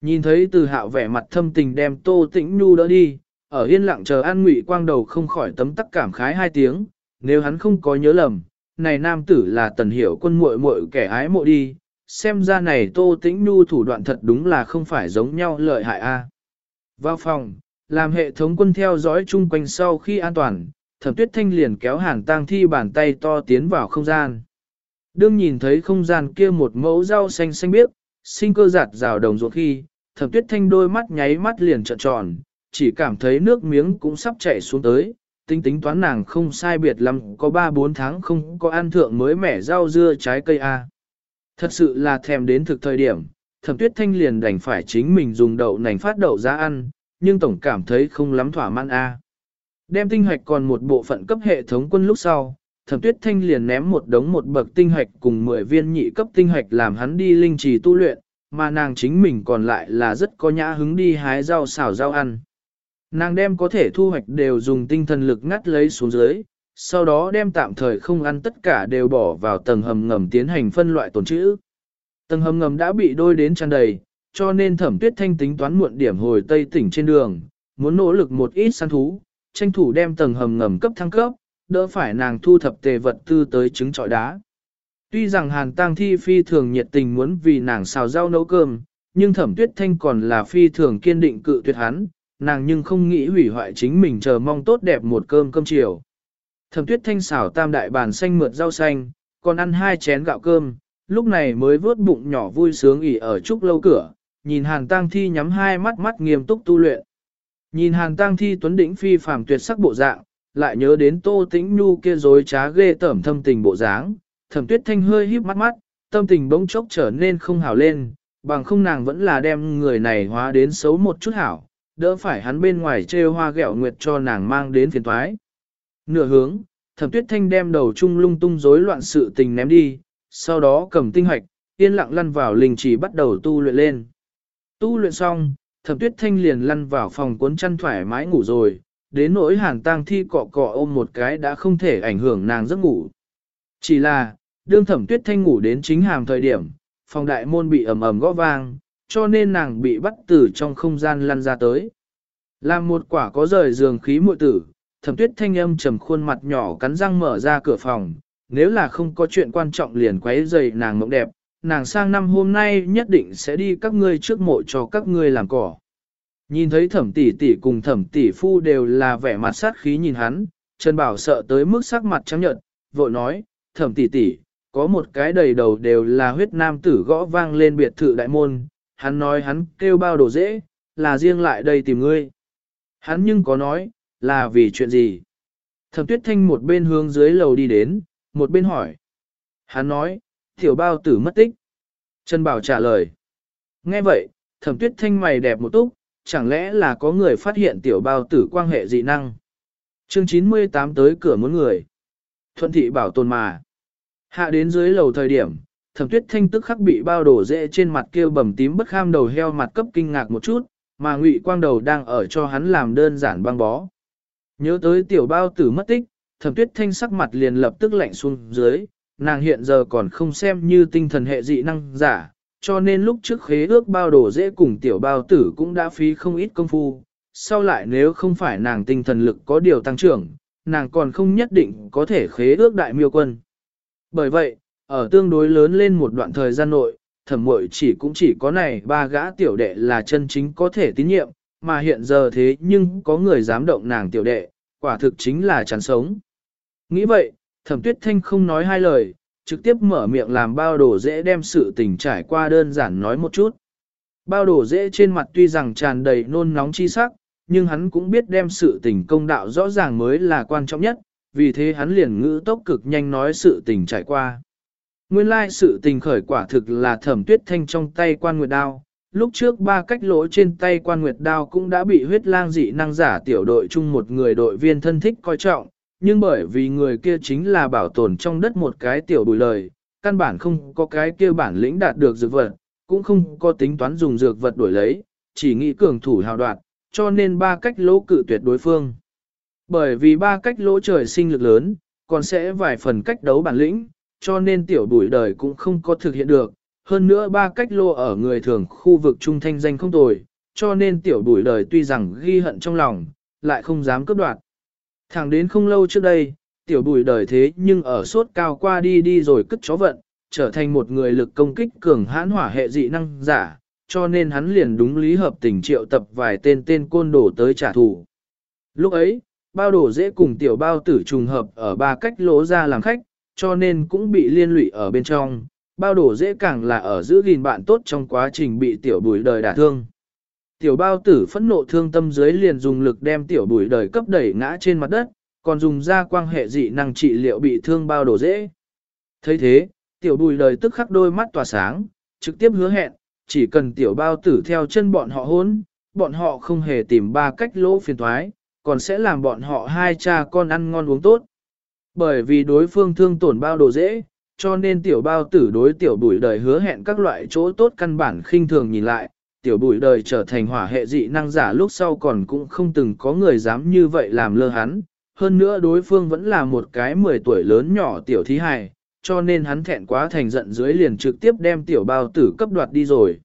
Nhìn thấy từ hạo vẻ mặt thâm tình đem tô tĩnh nhu đỡ đi, ở yên lặng chờ an ngụy quang đầu không khỏi tấm tắc cảm khái hai tiếng, nếu hắn không có nhớ lầm, này nam tử là tần hiểu quân muội muội kẻ ái mộ đi, xem ra này tô tĩnh nu thủ đoạn thật đúng là không phải giống nhau lợi hại a. Vào phòng, làm hệ thống quân theo dõi chung quanh sau khi an toàn, thẩm tuyết thanh liền kéo hàn tang thi bàn tay to tiến vào không gian. Đương nhìn thấy không gian kia một mẫu rau xanh xanh biếc, sinh cơ giạt rào đồng ruột khi, thẩm tuyết thanh đôi mắt nháy mắt liền trợn tròn, chỉ cảm thấy nước miếng cũng sắp chảy xuống tới, tính tính toán nàng không sai biệt lắm có 3-4 tháng không có ăn thượng mới mẻ rau dưa trái cây A. Thật sự là thèm đến thực thời điểm, thẩm tuyết thanh liền đành phải chính mình dùng đậu nành phát đậu ra ăn, nhưng tổng cảm thấy không lắm thỏa mãn A. Đem tinh hoạch còn một bộ phận cấp hệ thống quân lúc sau, thẩm tuyết thanh liền ném một đống một bậc tinh hoạch cùng 10 viên nhị cấp tinh hoạch làm hắn đi linh trì tu luyện, mà nàng chính mình còn lại là rất có nhã hứng đi hái rau xào rau ăn. Nàng đem có thể thu hoạch đều dùng tinh thần lực ngắt lấy xuống dưới, sau đó đem tạm thời không ăn tất cả đều bỏ vào tầng hầm ngầm tiến hành phân loại tồn trữ. Tầng hầm ngầm đã bị đôi đến tràn đầy, cho nên thẩm tuyết thanh tính toán muộn điểm hồi tây tỉnh trên đường, muốn nỗ lực một ít săn thú, tranh thủ đem tầng hầm ngầm cấp thăng cấp, đỡ phải nàng thu thập tề vật tư tới trứng trọi đá. Tuy rằng hàn tang thi phi thường nhiệt tình muốn vì nàng xào rau nấu cơm, nhưng thẩm tuyết thanh còn là phi thường kiên định cự tuyệt hắn, nàng nhưng không nghĩ hủy hoại chính mình chờ mong tốt đẹp một cơm cơm chiều. Thẩm tuyết thanh xào tam đại bàn xanh mượt rau xanh, còn ăn hai chén gạo cơm, lúc này mới vớt bụng nhỏ vui sướng ỉ ở trúc lâu cửa, nhìn hàn tang thi nhắm hai mắt mắt nghiêm túc tu luyện. Nhìn hàn tang thi tuấn đỉnh phi phàm tuyệt sắc bộ dạng, lại nhớ đến tô tĩnh nhu kia dối trá ghê tởm thâm tình bộ dáng, thẩm tuyết thanh hơi híp mắt mắt, tâm tình bỗng chốc trở nên không hảo lên, bằng không nàng vẫn là đem người này hóa đến xấu một chút hảo, đỡ phải hắn bên ngoài trêu hoa ghẹo nguyệt cho nàng mang đến phiền toái. Nửa hướng, thẩm tuyết thanh đem đầu chung lung tung rối loạn sự tình ném đi, sau đó cầm tinh hoạch, yên lặng lăn vào linh chỉ bắt đầu tu luyện lên. Tu luyện xong, thẩm tuyết thanh liền lăn vào phòng cuốn chăn thoải mái ngủ rồi, đến nỗi hàn tang thi cọ cọ ôm một cái đã không thể ảnh hưởng nàng giấc ngủ. Chỉ là, đương thẩm tuyết thanh ngủ đến chính hàm thời điểm, phòng đại môn bị ầm ầm gõ vang, cho nên nàng bị bắt từ trong không gian lăn ra tới. Làm một quả có rời giường khí muội tử, thẩm tuyết thanh âm trầm khuôn mặt nhỏ cắn răng mở ra cửa phòng, nếu là không có chuyện quan trọng liền quấy rầy nàng mộng đẹp, nàng sang năm hôm nay nhất định sẽ đi các ngươi trước mộ cho các ngươi làm cỏ. Nhìn thấy thẩm tỷ tỷ cùng thẩm tỷ phu đều là vẻ mặt sát khí nhìn hắn, Trần Bảo sợ tới mức sắc mặt trắng nhợt, vội nói, thẩm tỷ tỷ, có một cái đầy đầu đều là huyết nam tử gõ vang lên biệt thự đại môn, hắn nói hắn kêu bao đồ dễ, là riêng lại đây tìm ngươi. Hắn nhưng có nói, là vì chuyện gì? Thẩm tuyết thanh một bên hướng dưới lầu đi đến, một bên hỏi. Hắn nói, tiểu bao tử mất tích. Trần Bảo trả lời. Nghe vậy, thẩm tuyết thanh mày đẹp một túc, chẳng lẽ là có người phát hiện tiểu bao tử quan hệ dị năng. Chương 98 tới cửa muốn người. Thuận thị bảo tồn mà. Hạ đến dưới lầu thời điểm, thẩm tuyết thanh tức khắc bị bao đổ dễ trên mặt kêu bầm tím bất kham đầu heo mặt cấp kinh ngạc một chút, mà ngụy quang đầu đang ở cho hắn làm đơn giản băng bó. Nhớ tới tiểu bao tử mất tích, thẩm tuyết thanh sắc mặt liền lập tức lạnh xuống dưới, nàng hiện giờ còn không xem như tinh thần hệ dị năng giả, cho nên lúc trước khế ước bao đồ dễ cùng tiểu bao tử cũng đã phí không ít công phu. Sau lại nếu không phải nàng tinh thần lực có điều tăng trưởng, nàng còn không nhất định có thể khế ước đại miêu quân. Bởi vậy, ở tương đối lớn lên một đoạn thời gian nội, thẩm muội chỉ cũng chỉ có này ba gã tiểu đệ là chân chính có thể tín nhiệm, mà hiện giờ thế nhưng có người dám động nàng tiểu đệ, quả thực chính là chán sống. Nghĩ vậy, thẩm tuyết thanh không nói hai lời, trực tiếp mở miệng làm bao đồ dễ đem sự tình trải qua đơn giản nói một chút. Bao đồ dễ trên mặt tuy rằng tràn đầy nôn nóng chi sắc, nhưng hắn cũng biết đem sự tình công đạo rõ ràng mới là quan trọng nhất, vì thế hắn liền ngữ tốc cực nhanh nói sự tình trải qua. Nguyên lai sự tình khởi quả thực là thẩm tuyết thanh trong tay quan nguyệt đao. Lúc trước ba cách lỗ trên tay quan nguyệt đao cũng đã bị huyết lang dị năng giả tiểu đội chung một người đội viên thân thích coi trọng, nhưng bởi vì người kia chính là bảo tồn trong đất một cái tiểu bùi lời, căn bản không có cái kia bản lĩnh đạt được dược vật, cũng không có tính toán dùng dược vật đổi lấy, chỉ nghĩ cường thủ hào đoạt, cho nên ba cách lỗ cự tuyệt đối phương. Bởi vì ba cách lỗ trời sinh lực lớn, còn sẽ vài phần cách đấu bản lĩnh, cho nên tiểu bùi đời cũng không có thực hiện được. Hơn nữa ba cách lô ở người thường khu vực trung thanh danh không tồi, cho nên tiểu bùi đời tuy rằng ghi hận trong lòng, lại không dám cướp đoạt. Thẳng đến không lâu trước đây, tiểu bùi đời thế nhưng ở sốt cao qua đi đi rồi cất chó vận, trở thành một người lực công kích cường hãn hỏa hệ dị năng giả, cho nên hắn liền đúng lý hợp tình triệu tập vài tên tên côn đồ tới trả thù. Lúc ấy, bao đồ dễ cùng tiểu bao tử trùng hợp ở ba cách lỗ ra làm khách, cho nên cũng bị liên lụy ở bên trong, bao đồ dễ càng là ở giữ gìn bạn tốt trong quá trình bị tiểu bùi đời đả thương. Tiểu bao tử phẫn nộ thương tâm dưới liền dùng lực đem tiểu bùi đời cấp đẩy ngã trên mặt đất, còn dùng ra quang hệ dị năng trị liệu bị thương bao đổ dễ. thấy thế, tiểu bùi đời tức khắc đôi mắt tỏa sáng, trực tiếp hứa hẹn, chỉ cần tiểu bao tử theo chân bọn họ hôn, bọn họ không hề tìm ba cách lỗ phiền thoái, còn sẽ làm bọn họ hai cha con ăn ngon uống tốt. Bởi vì đối phương thương tổn bao đồ dễ, cho nên tiểu bao tử đối tiểu bùi đời hứa hẹn các loại chỗ tốt căn bản khinh thường nhìn lại, tiểu bùi đời trở thành hỏa hệ dị năng giả lúc sau còn cũng không từng có người dám như vậy làm lơ hắn, hơn nữa đối phương vẫn là một cái 10 tuổi lớn nhỏ tiểu thí hài, cho nên hắn thẹn quá thành giận dưới liền trực tiếp đem tiểu bao tử cấp đoạt đi rồi.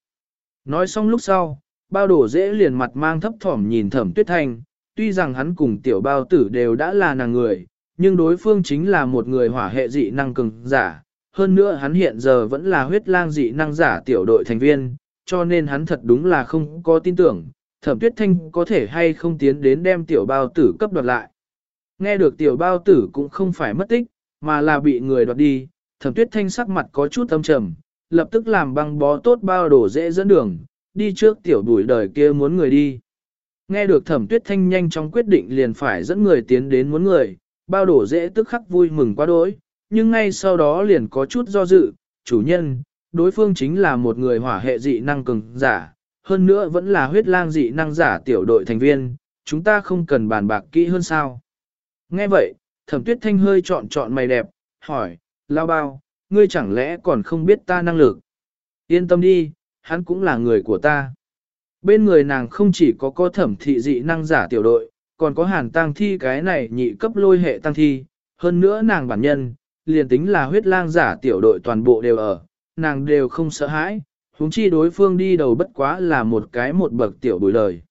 Nói xong lúc sau, bao đổ dễ liền mặt mang thấp thỏm nhìn thẩm tuyết thanh, tuy rằng hắn cùng tiểu bao tử đều đã là nàng người, nhưng đối phương chính là một người hỏa hệ dị năng cường giả. Hơn nữa hắn hiện giờ vẫn là huyết lang dị năng giả tiểu đội thành viên, cho nên hắn thật đúng là không có tin tưởng, thẩm tuyết thanh có thể hay không tiến đến đem tiểu bao tử cấp đoạt lại. Nghe được tiểu bao tử cũng không phải mất tích, mà là bị người đoạt đi, thẩm tuyết thanh sắc mặt có chút âm trầm, lập tức làm băng bó tốt bao đổ dễ dẫn đường, đi trước tiểu đuổi đời kia muốn người đi. Nghe được thẩm tuyết thanh nhanh chóng quyết định liền phải dẫn người tiến đến muốn người, bao đổ dễ tức khắc vui mừng quá đỗi, nhưng ngay sau đó liền có chút do dự, chủ nhân, đối phương chính là một người hỏa hệ dị năng cường giả, hơn nữa vẫn là huyết lang dị năng giả tiểu đội thành viên, chúng ta không cần bàn bạc kỹ hơn sao. Nghe vậy, thẩm tuyết thanh hơi chọn chọn mày đẹp, hỏi, lao bao, ngươi chẳng lẽ còn không biết ta năng lực? Yên tâm đi, hắn cũng là người của ta. Bên người nàng không chỉ có có thẩm thị dị năng giả tiểu đội, còn có hàn tăng thi cái này nhị cấp lôi hệ tăng thi, hơn nữa nàng bản nhân, liền tính là huyết lang giả tiểu đội toàn bộ đều ở, nàng đều không sợ hãi, huống chi đối phương đi đầu bất quá là một cái một bậc tiểu bùi lời.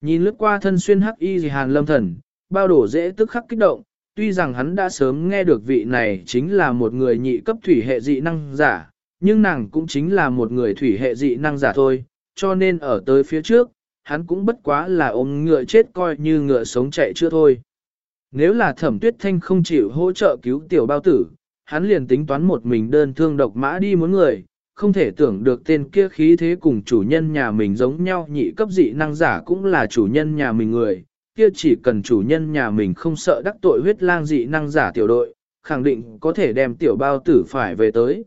Nhìn lướt qua thân xuyên hắc y gì hàn lâm thần, bao đổ dễ tức khắc kích động, tuy rằng hắn đã sớm nghe được vị này chính là một người nhị cấp thủy hệ dị năng giả, nhưng nàng cũng chính là một người thủy hệ dị năng giả thôi, cho nên ở tới phía trước, hắn cũng bất quá là ôm ngựa chết coi như ngựa sống chạy chưa thôi. Nếu là thẩm tuyết thanh không chịu hỗ trợ cứu tiểu bao tử, hắn liền tính toán một mình đơn thương độc mã đi muốn người, không thể tưởng được tên kia khí thế cùng chủ nhân nhà mình giống nhau nhị cấp dị năng giả cũng là chủ nhân nhà mình người, kia chỉ cần chủ nhân nhà mình không sợ đắc tội huyết lang dị năng giả tiểu đội, khẳng định có thể đem tiểu bao tử phải về tới.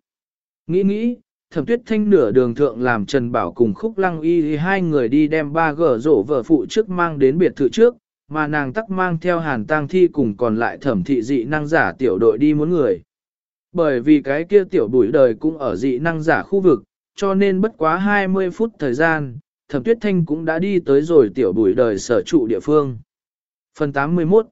Nghĩ nghĩ, thẩm tuyết thanh nửa đường thượng làm Trần Bảo cùng khúc lăng y hai người đi đem ba gở rổ vợ phụ trước mang đến biệt thự trước, mà nàng tắc mang theo hàn tang thi cùng còn lại thẩm thị dị năng giả tiểu đội đi muốn người. Bởi vì cái kia tiểu bùi đời cũng ở dị năng giả khu vực, cho nên bất quá 20 phút thời gian, thẩm tuyết thanh cũng đã đi tới rồi tiểu bùi đời sở trụ địa phương. Phần 81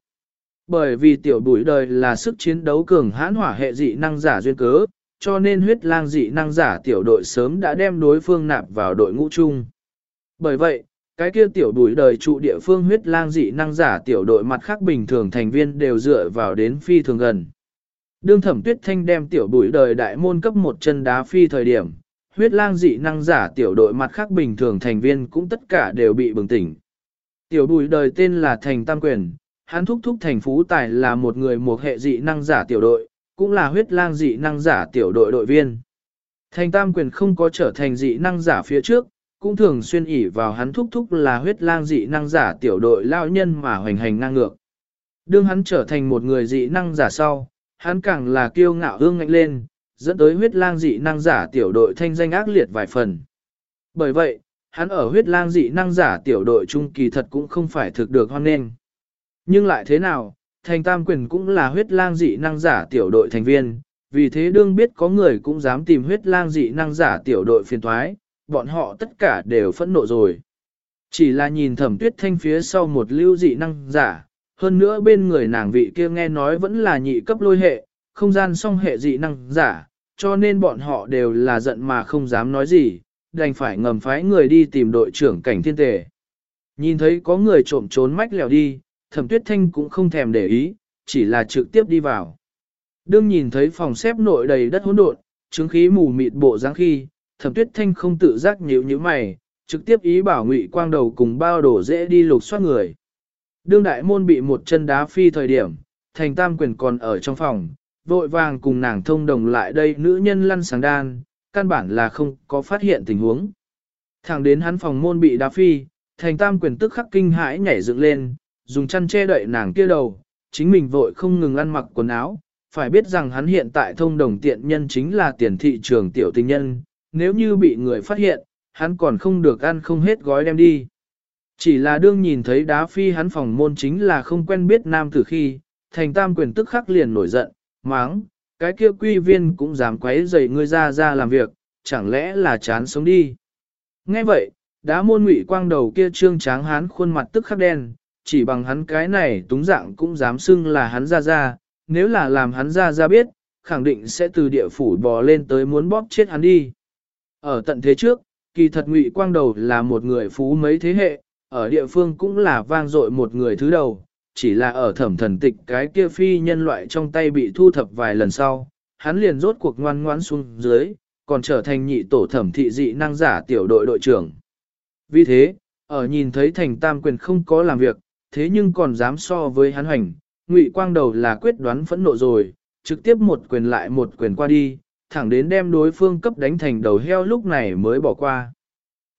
Bởi vì tiểu bùi đời là sức chiến đấu cường hãn hỏa hệ dị năng giả duyên cớ, cho nên huyết lang dị năng giả tiểu đội sớm đã đem đối phương nạp vào đội ngũ chung. Bởi vậy, cái kia tiểu bùi đời trụ địa phương huyết lang dị năng giả tiểu đội mặt khác bình thường thành viên đều dựa vào đến phi thường gần. Đương thẩm tuyết thanh đem tiểu bụi đời đại môn cấp một chân đá phi thời điểm, huyết lang dị năng giả tiểu đội mặt khác bình thường thành viên cũng tất cả đều bị bừng tỉnh. Tiểu bùi đời tên là Thành Tam Quyền, hắn thúc thúc thành phú tài là một người một hệ dị năng giả tiểu đội, cũng là huyết lang dị năng giả tiểu đội đội viên. Thành Tam Quyền không có trở thành dị năng giả phía trước, cũng thường xuyên ỉ vào hắn thúc thúc là huyết lang dị năng giả tiểu đội lao nhân mà hoành hành ngang ngược. Đương hắn trở thành một người dị năng giả sau, hắn càng là kiêu ngạo hương ngạnh lên, dẫn tới huyết lang dị năng giả tiểu đội thanh danh ác liệt vài phần. Bởi vậy, hắn ở huyết lang dị năng giả tiểu đội trung kỳ thật cũng không phải thực được hoan nghênh. Nhưng lại thế nào, thành tam quyền cũng là huyết lang dị năng giả tiểu đội thành viên, vì thế đương biết có người cũng dám tìm huyết lang dị năng giả tiểu đội phiền thoái, bọn họ tất cả đều phẫn nộ rồi. Chỉ là nhìn thẩm tuyết thanh phía sau một lưu dị năng giả, hơn nữa bên người nàng vị kia nghe nói vẫn là nhị cấp lôi hệ, không gian song hệ dị năng giả, cho nên bọn họ đều là giận mà không dám nói gì, đành phải ngầm phái người đi tìm đội trưởng cảnh thiên tề. Nhìn thấy có người trộm trốn mách lèo đi, thẩm tuyết thanh cũng không thèm để ý, chỉ là trực tiếp đi vào. Đương nhìn thấy phòng xếp nội đầy đất hỗn độn, chứng khí mù mịt bộ dáng khi, thẩm tuyết thanh không tự giác nhíu như mày, trực tiếp ý bảo ngụy quang đầu cùng bao đổ dễ đi lục soát người. Đương đại môn bị một chân đá phi thời điểm, thành tam quyền còn ở trong phòng, vội vàng cùng nàng thông đồng lại đây nữ nhân lăn sáng đan, căn bản là không có phát hiện tình huống. Thẳng đến hắn phòng môn bị đá phi, thành tam quyền tức khắc kinh hãi nhảy dựng lên, dùng chăn che đậy nàng kia đầu, chính mình vội không ngừng ăn mặc quần áo, phải biết rằng hắn hiện tại thông đồng tiện nhân chính là tiền thị trường tiểu tình nhân, nếu như bị người phát hiện, hắn còn không được ăn không hết gói đem đi. Chỉ là đương nhìn thấy đá phi hắn phòng môn chính là không quen biết nam tử khi, thành tam quyền tức khắc liền nổi giận, máng, cái kia quy viên cũng dám quấy rầy ngươi ra ra làm việc, chẳng lẽ là chán sống đi. Nghe vậy, đá môn ngụy quang đầu kia trương tráng hắn khuôn mặt tức khắc đen, chỉ bằng hắn cái này túng dạng cũng dám xưng là hắn ra ra, nếu là làm hắn ra ra biết, khẳng định sẽ từ địa phủ bò lên tới muốn bóp chết hắn đi. Ở tận thế trước, kỳ thật ngụy quang đầu là một người phú mấy thế hệ, ở địa phương cũng là vang dội một người thứ đầu, chỉ là ở thẩm thần tịch cái kia phi nhân loại trong tay bị thu thập vài lần sau, hắn liền rốt cuộc ngoan ngoãn xuống dưới, còn trở thành nhị tổ thẩm thị dị năng giả tiểu đội đội trưởng. Vì thế, ở nhìn thấy thành tam quyền không có làm việc, thế nhưng còn dám so với hắn hoành, ngụy quang đầu là quyết đoán phẫn nộ rồi, trực tiếp một quyền lại một quyền qua đi, thẳng đến đem đối phương cấp đánh thành đầu heo lúc này mới bỏ qua.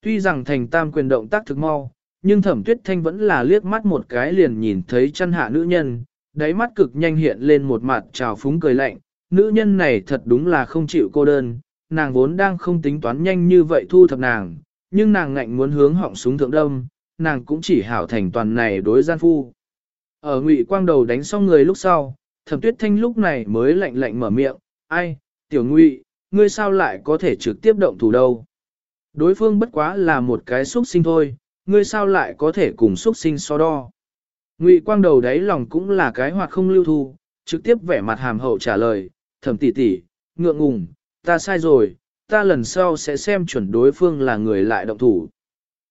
Tuy rằng thành tam quyền động tác thực mau, nhưng thẩm tuyết thanh vẫn là liếc mắt một cái liền nhìn thấy chân hạ nữ nhân, đáy mắt cực nhanh hiện lên một mặt trào phúng cười lạnh, nữ nhân này thật đúng là không chịu cô đơn, nàng vốn đang không tính toán nhanh như vậy thu thập nàng, nhưng nàng ngạnh muốn hướng họng súng thượng đông, nàng cũng chỉ hảo thành toàn này đối gian phu. Ở ngụy quang đầu đánh xong người lúc sau, thẩm tuyết thanh lúc này mới lạnh lạnh mở miệng, ai, tiểu ngụy, ngươi sao lại có thể trực tiếp động thủ đâu. Đối phương bất quá là một cái xuất sinh thôi, ngươi sao lại có thể cùng xuất sinh so đo. Ngụy quang đầu đáy lòng cũng là cái hoạt không lưu thu, trực tiếp vẻ mặt hàm hậu trả lời, thẩm tỷ tỷ, ngượng ngùng, ta sai rồi, ta lần sau sẽ xem chuẩn đối phương là người lại động thủ.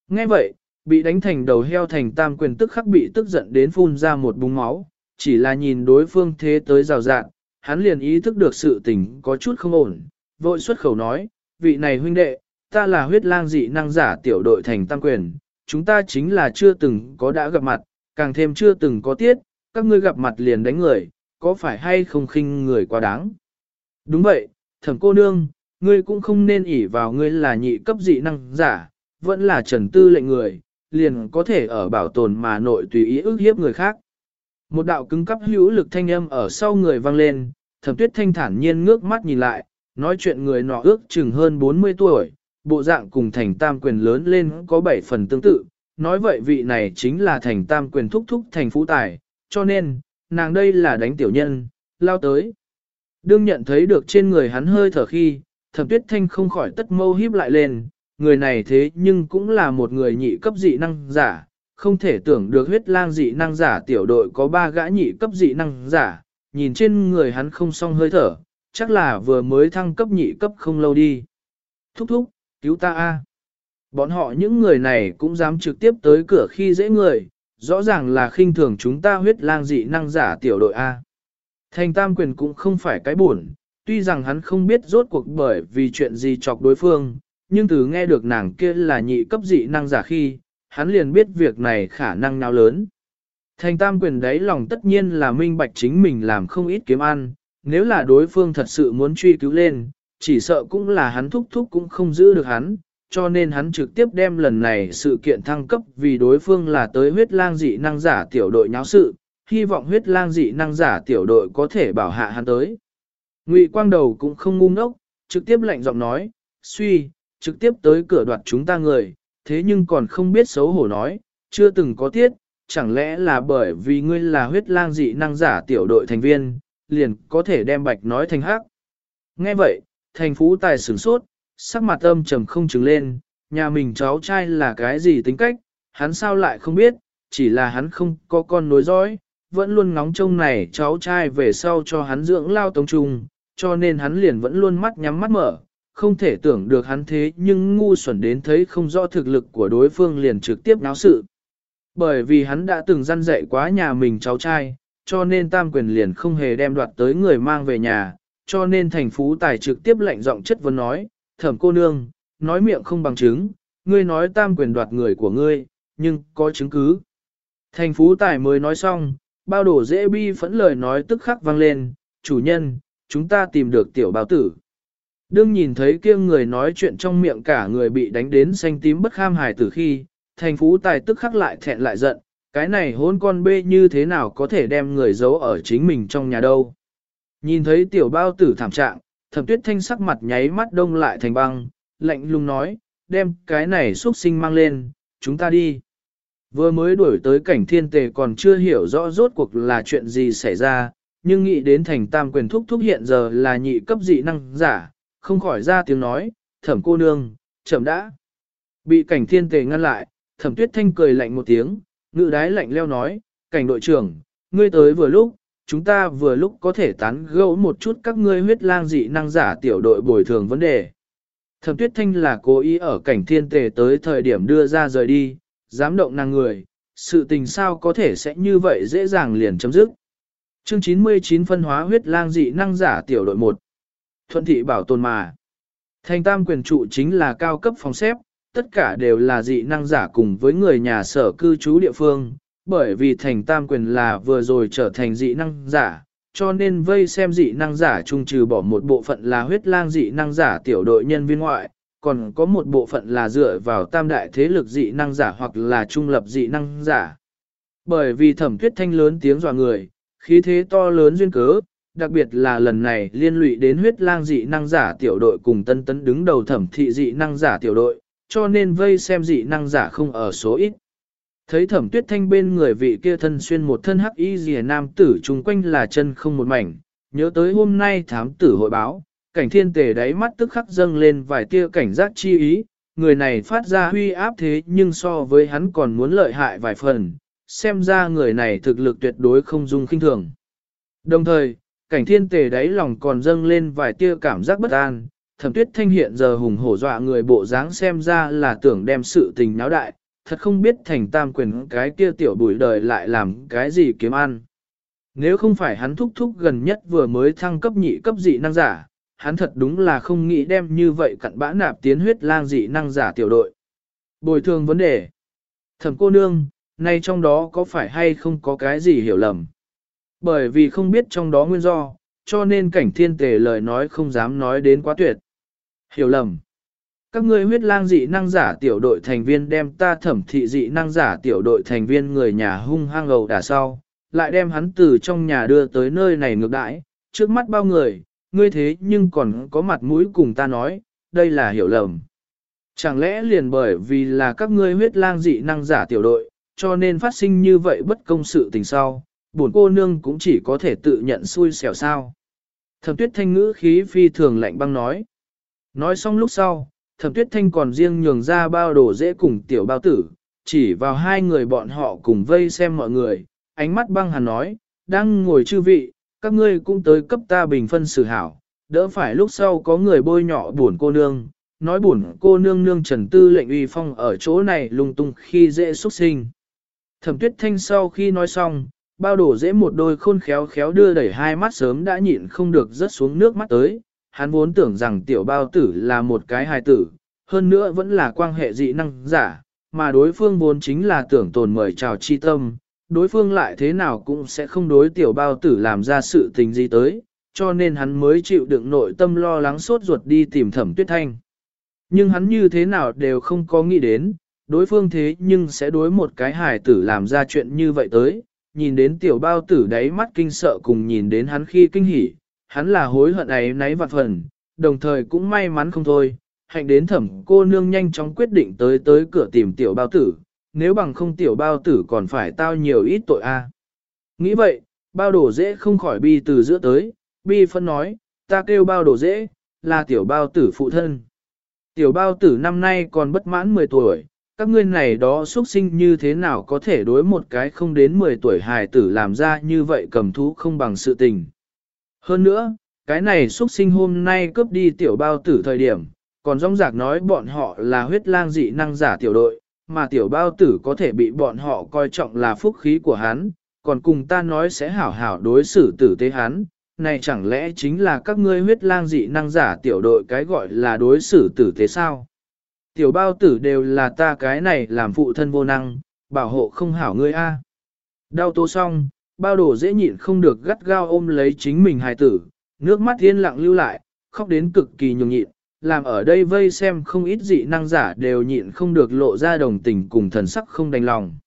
Nghe vậy, bị đánh thành đầu heo thành tam quyền tức khắc bị tức giận đến phun ra một búng máu, chỉ là nhìn đối phương thế tới rào rạng, hắn liền ý thức được sự tình có chút không ổn, vội xuất khẩu nói, vị này huynh đệ, ta là huyết lang dị năng giả tiểu đội thành tam quyền, chúng ta chính là chưa từng có đã gặp mặt, càng thêm chưa từng có tiết, các ngươi gặp mặt liền đánh người, có phải hay không khinh người quá đáng. Đúng vậy, thẩm cô nương, ngươi cũng không nên ỷ vào ngươi là nhị cấp dị năng giả, vẫn là trần tư lệnh người, liền có thể ở bảo tồn mà nội tùy ý ức hiếp người khác. Một đạo cứng cắp hữu lực thanh âm ở sau người vang lên, thẩm tuyết thanh thản nhiên ngước mắt nhìn lại, nói chuyện người nọ ước chừng hơn 40 tuổi, bộ dạng cùng thành tam quyền lớn lên có 7 phần tương tự, nói vậy vị này chính là thành tam quyền thúc thúc thành phú tài, cho nên, nàng đây là đánh tiểu nhân, lao tới. Đương nhận thấy được trên người hắn hơi thở khi, thẩm tuyết thanh không khỏi tất mâu híp lại lên, người này thế nhưng cũng là một người nhị cấp dị năng giả, không thể tưởng được huyết lang dị năng giả tiểu đội có ba gã nhị cấp dị năng giả, nhìn trên người hắn không xong hơi thở, chắc là vừa mới thăng cấp nhị cấp không lâu đi. Thúc thúc, cứu ta a! Bọn họ những người này cũng dám trực tiếp tới cửa khi dễ người, rõ ràng là khinh thường chúng ta huyết lang dị năng giả tiểu đội A. Thành tam quyền cũng không phải cái buồn, tuy rằng hắn không biết rốt cuộc bởi vì chuyện gì chọc đối phương, nhưng từ nghe được nàng kia là nhị cấp dị năng giả khi, hắn liền biết việc này khả năng nào lớn. Thành tam quyền đấy lòng tất nhiên là minh bạch chính mình làm không ít kiếm ăn, nếu là đối phương thật sự muốn truy cứu lên, chỉ sợ cũng là hắn thúc thúc cũng không giữ được hắn, cho nên hắn trực tiếp đem lần này sự kiện thăng cấp vì đối phương là tới huyết lang dị năng giả tiểu đội nháo sự, hy vọng huyết lang dị năng giả tiểu đội có thể bảo hạ hắn tới. Ngụy quang đầu cũng không ngu ngốc, trực tiếp lạnh giọng nói, suy, trực tiếp tới cửa đoạt chúng ta người, thế nhưng còn không biết xấu hổ nói, chưa từng có tiết, chẳng lẽ là bởi vì ngươi là huyết lang dị năng giả tiểu đội thành viên, liền có thể đem bạch nói thành hắc. Nghe vậy, thành phú tài sửng sốt, sắc mặt âm trầm không trừng lên, nhà mình cháu trai là cái gì tính cách, hắn sao lại không biết, chỉ là hắn không có con nối dõi, vẫn luôn ngóng trông này cháu trai về sau cho hắn dưỡng lao tống trung, cho nên hắn liền vẫn luôn mắt nhắm mắt mở, không thể tưởng được hắn thế nhưng ngu xuẩn đến thấy không rõ thực lực của đối phương liền trực tiếp náo sự. Bởi vì hắn đã từng răn dạy quá nhà mình cháu trai, cho nên tam quyền liền không hề đem đoạt tới người mang về nhà, cho nên thành phú tài trực tiếp lệnh giọng chất vấn nói, thẩm cô nương, nói miệng không bằng chứng, ngươi nói tam quyền đoạt người của ngươi, nhưng có chứng cứ. Thành phú tài mới nói xong, bao đổ dễ bi phẫn lời nói tức khắc vang lên, chủ nhân, chúng ta tìm được tiểu báo tử. Đương nhìn thấy kia người nói chuyện trong miệng cả người bị đánh đến xanh tím bất kham hài từ khi, thành phú tài tức khắc lại thẹn lại giận, cái này hôn con bê như thế nào có thể đem người giấu ở chính mình trong nhà đâu. Nhìn thấy tiểu bao tử thảm trạng, thẩm tuyết thanh sắc mặt nháy mắt đông lại thành băng, lạnh lùng nói, đem cái này xuất sinh mang lên, chúng ta đi. Vừa mới đuổi tới cảnh thiên tề còn chưa hiểu rõ rốt cuộc là chuyện gì xảy ra, nhưng nghĩ đến thành tam quyền thúc thúc hiện giờ là nhị cấp dị năng giả, không khỏi ra tiếng nói, thẩm cô nương, chậm đã. Bị cảnh thiên tề ngăn lại, thẩm tuyết thanh cười lạnh một tiếng, ngự đái lạnh leo nói, cảnh đội trưởng, ngươi tới vừa lúc, chúng ta vừa lúc có thể tán gẫu một chút các ngươi huyết lang dị năng giả tiểu đội bồi thường vấn đề. Thẩm tuyết thanh là cố ý ở cảnh thiên tề tới thời điểm đưa ra rời đi, dám động nàng người, sự tình sao có thể sẽ như vậy dễ dàng liền chấm dứt. Chương 99 phân hóa huyết lang dị năng giả tiểu đội 1. Thuận thị bảo tồn mà. Thành tam quyền trụ chính là cao cấp phòng xếp, tất cả đều là dị năng giả cùng với người nhà sở cư trú địa phương, bởi vì thành tam quyền là vừa rồi trở thành dị năng giả, cho nên vây xem dị năng giả chung trừ bỏ một bộ phận là huyết lang dị năng giả tiểu đội nhân viên ngoại, còn có một bộ phận là dựa vào tam đại thế lực dị năng giả hoặc là trung lập dị năng giả. Bởi vì thẩm tuyết thanh lớn tiếng dọa người, khí thế to lớn duyên cớ, đặc biệt là lần này liên lụy đến huyết lang dị năng giả tiểu đội cùng tân tấn đứng đầu thẩm thị dị năng giả tiểu đội, cho nên vây xem dị năng giả không ở số ít. Thấy thẩm tuyết thanh bên người vị kia thân xuyên một thân hắc y rìa nam tử chung quanh là chân không một mảnh, nhớ tới hôm nay thám tử hội báo, cảnh thiên tề đáy mắt tức khắc dâng lên vài tia cảnh giác chi ý, người này phát ra huy áp thế nhưng so với hắn còn muốn lợi hại vài phần, xem ra người này thực lực tuyệt đối không dung khinh thường. Đồng thời, cảnh thiên tề đáy lòng còn dâng lên vài tia cảm giác bất an, thẩm tuyết thanh hiện giờ hùng hổ dọa người bộ dáng xem ra là tưởng đem sự tình náo đại, thật không biết thành tam quyền cái kia tiểu bùi đời lại làm cái gì kiếm ăn. Nếu không phải hắn thúc thúc gần nhất vừa mới thăng cấp nhị cấp dị năng giả, hắn thật đúng là không nghĩ đem như vậy cặn bã nạp tiến huyết lang dị năng giả tiểu đội. Bồi thường vấn đề. Thẩm cô nương, nay trong đó có phải hay không có cái gì hiểu lầm? Bởi vì không biết trong đó nguyên do, cho nên cảnh thiên tề lời nói không dám nói đến quá tuyệt. Hiểu lầm. Các ngươi huyết lang dị năng giả tiểu đội thành viên đem ta thẩm thị dị năng giả tiểu đội thành viên người nhà hung hăng gầu đả sau, lại đem hắn từ trong nhà đưa tới nơi này ngược đãi, trước mắt bao người, ngươi thế nhưng còn có mặt mũi cùng ta nói, đây là hiểu lầm. Chẳng lẽ liền bởi vì là các ngươi huyết lang dị năng giả tiểu đội, cho nên phát sinh như vậy bất công sự tình sau, buồn cô nương cũng chỉ có thể tự nhận xui xẻo sao. Thẩm tuyết thanh ngữ khí phi thường lạnh băng nói. Nói xong lúc sau, thẩm tuyết thanh còn riêng nhường ra bao đồ dễ cùng tiểu bao tử, chỉ vào hai người bọn họ cùng vây xem mọi người, ánh mắt băng hàn nói, đang ngồi chư vị, các ngươi cũng tới cấp ta bình phân xử hảo, đỡ phải lúc sau có người bôi nhọ buồn cô nương, nói buồn cô nương nương trần tư lệnh uy phong ở chỗ này lung tung khi dễ xuất sinh. Thẩm tuyết thanh sau khi nói xong, bao đổ dễ một đôi khôn khéo khéo đưa đẩy hai mắt sớm đã nhịn không được rớt xuống nước mắt tới, hắn vốn tưởng rằng tiểu bao tử là một cái hài tử, hơn nữa vẫn là quan hệ dị năng giả, mà đối phương vốn chính là tưởng tồn mời chào chi tâm, đối phương lại thế nào cũng sẽ không đối tiểu bao tử làm ra sự tình gì tới, cho nên hắn mới chịu đựng nội tâm lo lắng sốt ruột đi tìm thẩm tuyết thanh. Nhưng hắn như thế nào đều không có nghĩ đến, đối phương thế nhưng sẽ đối một cái hài tử làm ra chuyện như vậy tới, nhìn đến tiểu bao tử đáy mắt kinh sợ cùng nhìn đến hắn khi kinh hỉ, hắn là hối hận ấy nấy vạn phần, đồng thời cũng may mắn không thôi, hạnh đến thẩm cô nương nhanh chóng quyết định tới tới cửa tìm tiểu bao tử, nếu bằng không tiểu bao tử còn phải tao nhiều ít tội a. Nghĩ vậy, bao đổ dễ không khỏi bi từ giữa tới, bi phân nói, ta kêu bao đổ dễ, là tiểu bao tử phụ thân. Tiểu bao tử năm nay còn bất mãn 10 tuổi, các ngươi này đó xuất sinh như thế nào có thể đối một cái không đến 10 tuổi hài tử làm ra như vậy cầm thú không bằng sự tình. Hơn nữa, cái này xuất sinh hôm nay cướp đi tiểu bao tử thời điểm, còn rong rạc nói bọn họ là huyết lang dị năng giả tiểu đội, mà tiểu bao tử có thể bị bọn họ coi trọng là phúc khí của hắn, còn cùng ta nói sẽ hảo hảo đối xử tử tế hắn, này chẳng lẽ chính là các ngươi huyết lang dị năng giả tiểu đội cái gọi là đối xử tử tế sao? Tiểu bao tử đều là ta cái này làm phụ thân vô năng, bảo hộ không hảo ngươi a. Đau tố xong, bao đồ dễ nhịn không được gắt gao ôm lấy chính mình hài tử, nước mắt yên lặng lưu lại, khóc đến cực kỳ nhường nhịn, làm ở đây vây xem không ít dị năng giả đều nhịn không được lộ ra đồng tình cùng thần sắc không đành lòng.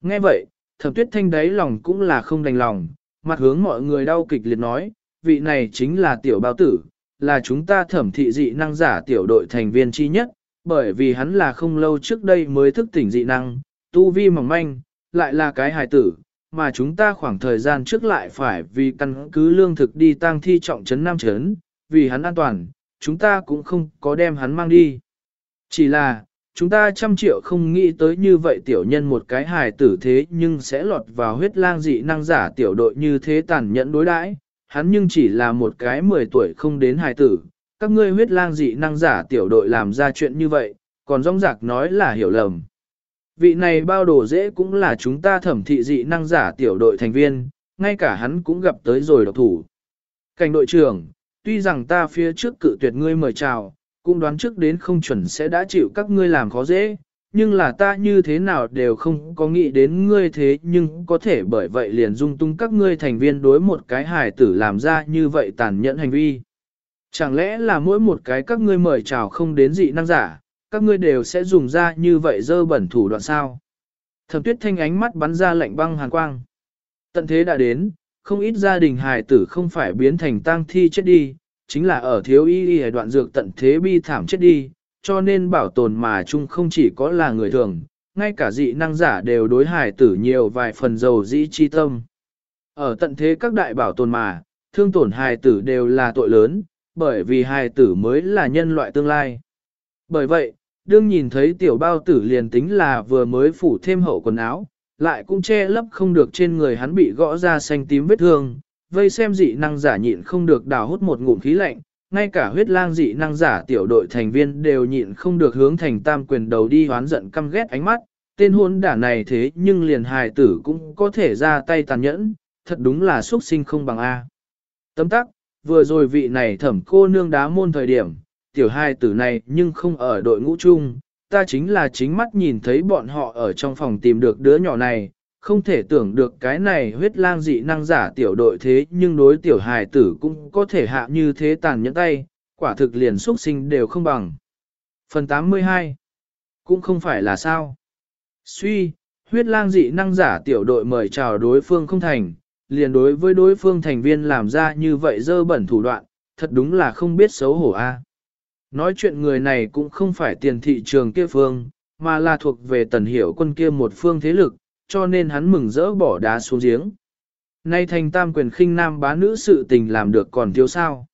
Nghe vậy, thẩm tuyết thanh đáy lòng cũng là không đành lòng, mặt hướng mọi người đau kịch liệt nói, vị này chính là tiểu bao tử, là chúng ta thẩm thị dị năng giả tiểu đội thành viên chi nhất, bởi vì hắn là không lâu trước đây mới thức tỉnh dị năng, tu vi mỏng manh, lại là cái hài tử, mà chúng ta khoảng thời gian trước lại phải vì căn cứ lương thực đi tang thi trọng trấn Nam Trấn, vì hắn an toàn, chúng ta cũng không có đem hắn mang đi. Chỉ là, chúng ta trăm triệu không nghĩ tới như vậy tiểu nhân một cái hài tử thế nhưng sẽ lọt vào huyết lang dị năng giả tiểu đội như thế tàn nhẫn đối đãi, hắn nhưng chỉ là một cái 10 tuổi không đến hài tử. Các ngươi huyết lang dị năng giả tiểu đội làm ra chuyện như vậy, còn rong rạc nói là hiểu lầm. Vị này bao đồ dễ cũng là chúng ta thẩm thị dị năng giả tiểu đội thành viên, ngay cả hắn cũng gặp tới rồi độc thủ. Cảnh đội trưởng, tuy rằng ta phía trước cự tuyệt ngươi mời chào, cũng đoán trước đến không chuẩn sẽ đã chịu các ngươi làm khó dễ, nhưng là ta như thế nào đều không có nghĩ đến ngươi thế nhưng có thể bởi vậy liền dung tung các ngươi thành viên đối một cái hài tử làm ra như vậy tàn nhẫn hành vi. Chẳng lẽ là mỗi một cái các ngươi mời chào không đến dị năng giả, các ngươi đều sẽ dùng ra như vậy dơ bẩn thủ đoạn sao? Thẩm tuyết thanh ánh mắt bắn ra lạnh băng hàn quang. Tận thế đã đến, không ít gia đình hài tử không phải biến thành tang thi chết đi, chính là ở thiếu y y đoạn dược tận thế bi thảm chết đi, cho nên bảo tồn mà chung không chỉ có là người thường, ngay cả dị năng giả đều đối hài tử nhiều vài phần dầu dĩ chi tâm. Ở tận thế các đại bảo tồn mà, thương tổn hài tử đều là tội lớn, bởi vì hài tử mới là nhân loại tương lai. Bởi vậy, đương nhìn thấy tiểu bao tử liền tính là vừa mới phủ thêm hậu quần áo, lại cũng che lấp không được trên người hắn bị gõ ra xanh tím vết thương, vây xem dị năng giả nhịn không được đào hút một ngụm khí lạnh, ngay cả huyết lang dị năng giả tiểu đội thành viên đều nhịn không được hướng thành tam quyền đầu đi hoán giận căm ghét ánh mắt, tên hôn đả này thế nhưng liền hài tử cũng có thể ra tay tàn nhẫn, thật đúng là xuất sinh không bằng A. Tấm tắc, vừa rồi vị này thẩm cô nương đá môn thời điểm, tiểu Hai tử này nhưng không ở đội ngũ chung, ta chính là chính mắt nhìn thấy bọn họ ở trong phòng tìm được đứa nhỏ này, không thể tưởng được cái này huyết lang dị năng giả tiểu đội thế nhưng đối tiểu hài tử cũng có thể hạ như thế tàn nhẫn tay, quả thực liền xuất sinh đều không bằng. Phần 82 Cũng không phải là sao. Suy, huyết lang dị năng giả tiểu đội mời chào đối phương không thành, liền đối với đối phương thành viên làm ra như vậy dơ bẩn thủ đoạn, thật đúng là không biết xấu hổ a. Nói chuyện người này cũng không phải tiền thị trường kia phương, mà là thuộc về tần hiểu quân kia một phương thế lực, cho nên hắn mừng rỡ bỏ đá xuống giếng. Nay thành tam quyền khinh nam bá nữ sự tình làm được còn thiếu sao.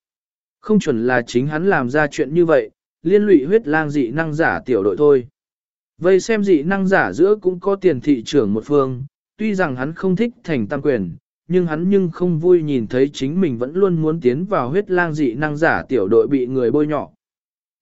Không chuẩn là chính hắn làm ra chuyện như vậy, liên lụy huyết lang dị năng giả tiểu đội thôi. Vây xem dị năng giả giữa cũng có tiền thị trưởng một phương, tuy rằng hắn không thích thành tam quyền, nhưng hắn nhưng không vui nhìn thấy chính mình vẫn luôn muốn tiến vào huyết lang dị năng giả tiểu đội bị người bôi nhọ.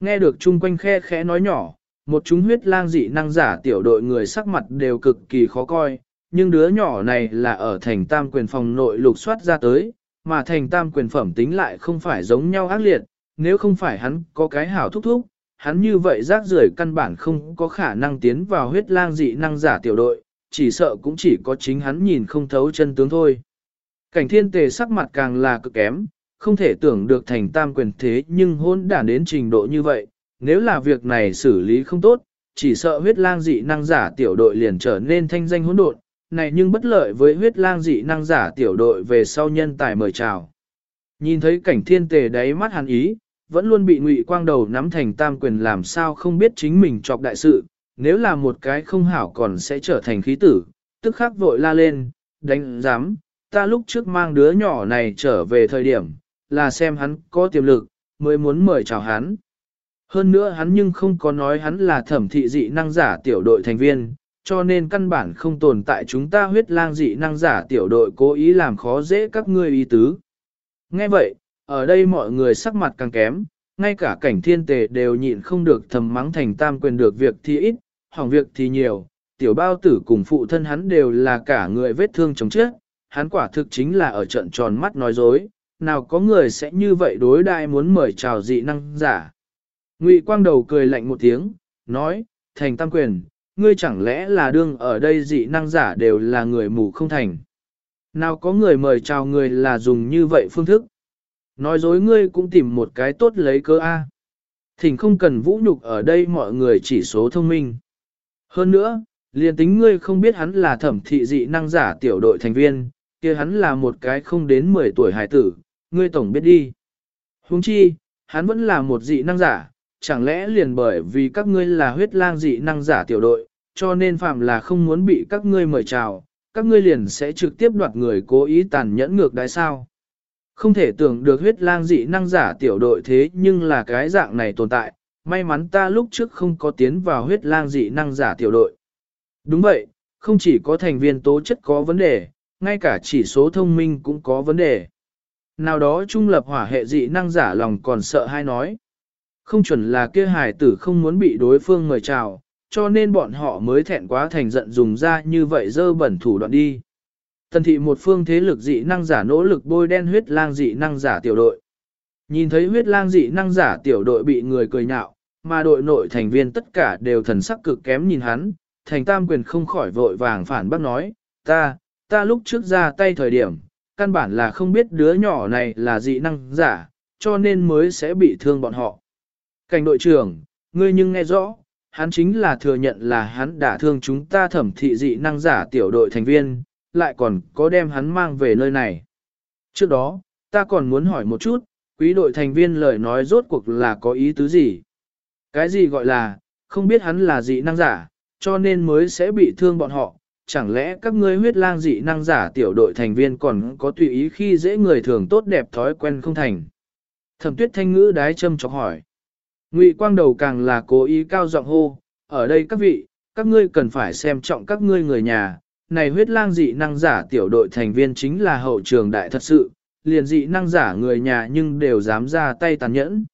Nghe được chung quanh khe khẽ nói nhỏ, một chúng huyết lang dị năng giả tiểu đội người sắc mặt đều cực kỳ khó coi, nhưng đứa nhỏ này là ở thành tam quyền phòng nội lục soát ra tới, mà thành tam quyền phẩm tính lại không phải giống nhau ác liệt, nếu không phải hắn có cái hảo thúc thúc, hắn như vậy rác rưởi căn bản không có khả năng tiến vào huyết lang dị năng giả tiểu đội, chỉ sợ cũng chỉ có chính hắn nhìn không thấu chân tướng thôi. Cảnh thiên tề sắc mặt càng là cực kém, không thể tưởng được thành tam quyền thế nhưng hôn đản đến trình độ như vậy, nếu là việc này xử lý không tốt, chỉ sợ huyết lang dị năng giả tiểu đội liền trở nên thanh danh hỗn độn, này nhưng bất lợi với huyết lang dị năng giả tiểu đội về sau nhân tài mời chào. Nhìn thấy cảnh thiên tề đáy mắt hàn ý, vẫn luôn bị ngụy quang đầu nắm thành tam quyền làm sao không biết chính mình chọc đại sự, nếu là một cái không hảo còn sẽ trở thành khí tử, tức khắc vội la lên, đánh giám, ta lúc trước mang đứa nhỏ này trở về thời điểm, là xem hắn có tiềm lực, mới muốn mời chào hắn. Hơn nữa hắn nhưng không có nói hắn là thẩm thị dị năng giả tiểu đội thành viên, cho nên căn bản không tồn tại chúng ta huyết lang dị năng giả tiểu đội cố ý làm khó dễ các ngươi ý tứ. Nghe vậy, ở đây mọi người sắc mặt càng kém, ngay cả cảnh thiên tề đều nhịn không được thầm mắng thành tam quyền được việc thì ít, hỏng việc thì nhiều, tiểu bao tử cùng phụ thân hắn đều là cả người vết thương chống chết, hắn quả thực chính là ở trận tròn mắt nói dối, nào có người sẽ như vậy đối đại muốn mời chào dị năng giả. Ngụy Quang Đầu cười lạnh một tiếng, nói, thành tam quyền, ngươi chẳng lẽ là đương ở đây dị năng giả đều là người mù không thành. Nào có người mời chào người là dùng như vậy phương thức. Nói dối ngươi cũng tìm một cái tốt lấy cơ A. Thỉnh không cần vũ nhục ở đây mọi người chỉ số thông minh. Hơn nữa, liền tính ngươi không biết hắn là thẩm thị dị năng giả tiểu đội thành viên, kia hắn là một cái không đến 10 tuổi hải tử, ngươi tổng biết đi. Huống chi, hắn vẫn là một dị năng giả, chẳng lẽ liền bởi vì các ngươi là huyết lang dị năng giả tiểu đội, cho nên phạm là không muốn bị các ngươi mời chào, các ngươi liền sẽ trực tiếp đoạt người cố ý tàn nhẫn ngược đái sao. Không thể tưởng được huyết lang dị năng giả tiểu đội thế nhưng là cái dạng này tồn tại, may mắn ta lúc trước không có tiến vào huyết lang dị năng giả tiểu đội. Đúng vậy, không chỉ có thành viên tố chất có vấn đề, ngay cả chỉ số thông minh cũng có vấn đề. Nào đó trung lập hỏa hệ dị năng giả lòng còn sợ hay nói. Không chuẩn là kia hài tử không muốn bị đối phương mời chào, cho nên bọn họ mới thẹn quá thành giận dùng ra như vậy dơ bẩn thủ đoạn đi. Tần thị một phương thế lực dị năng giả nỗ lực bôi đen huyết lang dị năng giả tiểu đội. Nhìn thấy huyết lang dị năng giả tiểu đội bị người cười nhạo, mà đội nội thành viên tất cả đều thần sắc cực kém nhìn hắn, thành tam quyền không khỏi vội vàng phản bác nói, ta, ta lúc trước ra tay thời điểm, căn bản là không biết đứa nhỏ này là dị năng giả, cho nên mới sẽ bị thương bọn họ. Cảnh đội trưởng, ngươi nhưng nghe rõ, hắn chính là thừa nhận là hắn đã thương chúng ta thẩm thị dị năng giả tiểu đội thành viên, lại còn có đem hắn mang về nơi này. Trước đó, ta còn muốn hỏi một chút, quý đội thành viên lời nói rốt cuộc là có ý tứ gì? Cái gì gọi là, không biết hắn là dị năng giả, cho nên mới sẽ bị thương bọn họ, chẳng lẽ các ngươi huyết lang dị năng giả tiểu đội thành viên còn có tùy ý khi dễ người thường tốt đẹp thói quen không thành? Thẩm tuyết thanh ngữ đái châm chọc hỏi. Ngụy quang đầu càng là cố ý cao giọng hô, ở đây các vị, các ngươi cần phải xem trọng các ngươi người nhà, này huyết lang dị năng giả tiểu đội thành viên chính là hậu trường đại thật sự, liền dị năng giả người nhà nhưng đều dám ra tay tàn nhẫn.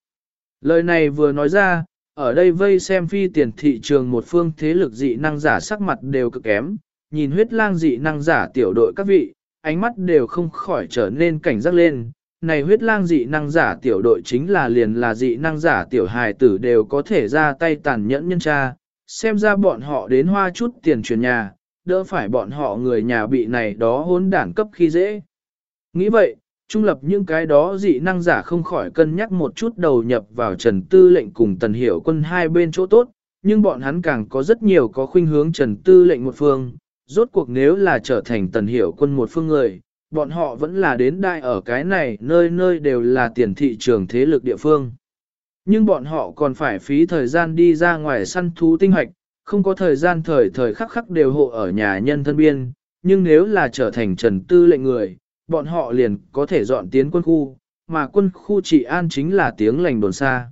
Lời này vừa nói ra, ở đây vây xem phi tiền thị trường một phương thế lực dị năng giả sắc mặt đều cực kém, nhìn huyết lang dị năng giả tiểu đội các vị, ánh mắt đều không khỏi trở nên cảnh giác lên. Này huyết lang dị năng giả tiểu đội chính là liền là dị năng giả tiểu hài tử đều có thể ra tay tàn nhẫn nhân tra, xem ra bọn họ đến hoa chút tiền truyền nhà, đỡ phải bọn họ người nhà bị này đó hỗn đản cấp khi dễ. Nghĩ vậy, trung lập những cái đó dị năng giả không khỏi cân nhắc một chút đầu nhập vào trần tư lệnh cùng tần hiểu quân hai bên chỗ tốt, nhưng bọn hắn càng có rất nhiều có khuynh hướng trần tư lệnh một phương, rốt cuộc nếu là trở thành tần hiểu quân một phương người, bọn họ vẫn là đến đại ở cái này nơi nơi đều là tiền thị trường thế lực địa phương. Nhưng bọn họ còn phải phí thời gian đi ra ngoài săn thú tinh hoạch, không có thời gian thời thời khắc khắc đều hộ ở nhà nhân thân biên, nhưng nếu là trở thành trần tư lệnh người, bọn họ liền có thể dọn tiến quân khu, mà quân khu trị an chính là tiếng lành đồn xa.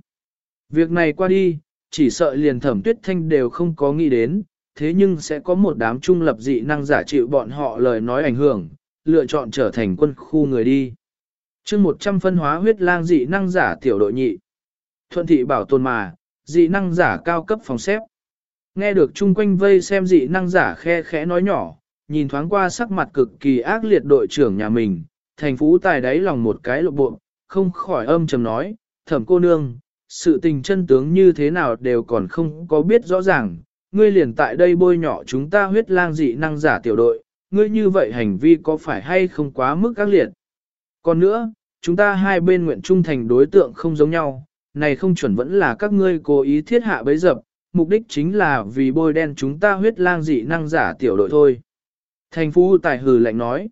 Việc này qua đi, chỉ sợ liền thẩm tuyết thanh đều không có nghĩ đến, thế nhưng sẽ có một đám trung lập dị năng giả chịu bọn họ lời nói ảnh hưởng, lựa chọn trở thành quân khu người đi. chương 100 phân hóa huyết lang dị năng giả tiểu đội nhị. Thuận thị bảo tồn mà, dị năng giả cao cấp phòng xếp. Nghe được chung quanh vây xem dị năng giả khe khẽ nói nhỏ, nhìn thoáng qua sắc mặt cực kỳ ác liệt đội trưởng nhà mình, thành phú tài đáy lòng một cái lộ bộ, không khỏi âm trầm nói, thẩm cô nương, sự tình chân tướng như thế nào đều còn không có biết rõ ràng, ngươi liền tại đây bôi nhỏ chúng ta huyết lang dị năng giả tiểu đội, ngươi như vậy hành vi có phải hay không quá mức các liệt. Còn nữa, chúng ta hai bên nguyện trung thành đối tượng không giống nhau, này không chuẩn vẫn là các ngươi cố ý thiết hạ bấy dập, mục đích chính là vì bôi đen chúng ta huyết lang dị năng giả tiểu đội thôi. Thành phu tài hừ lạnh nói.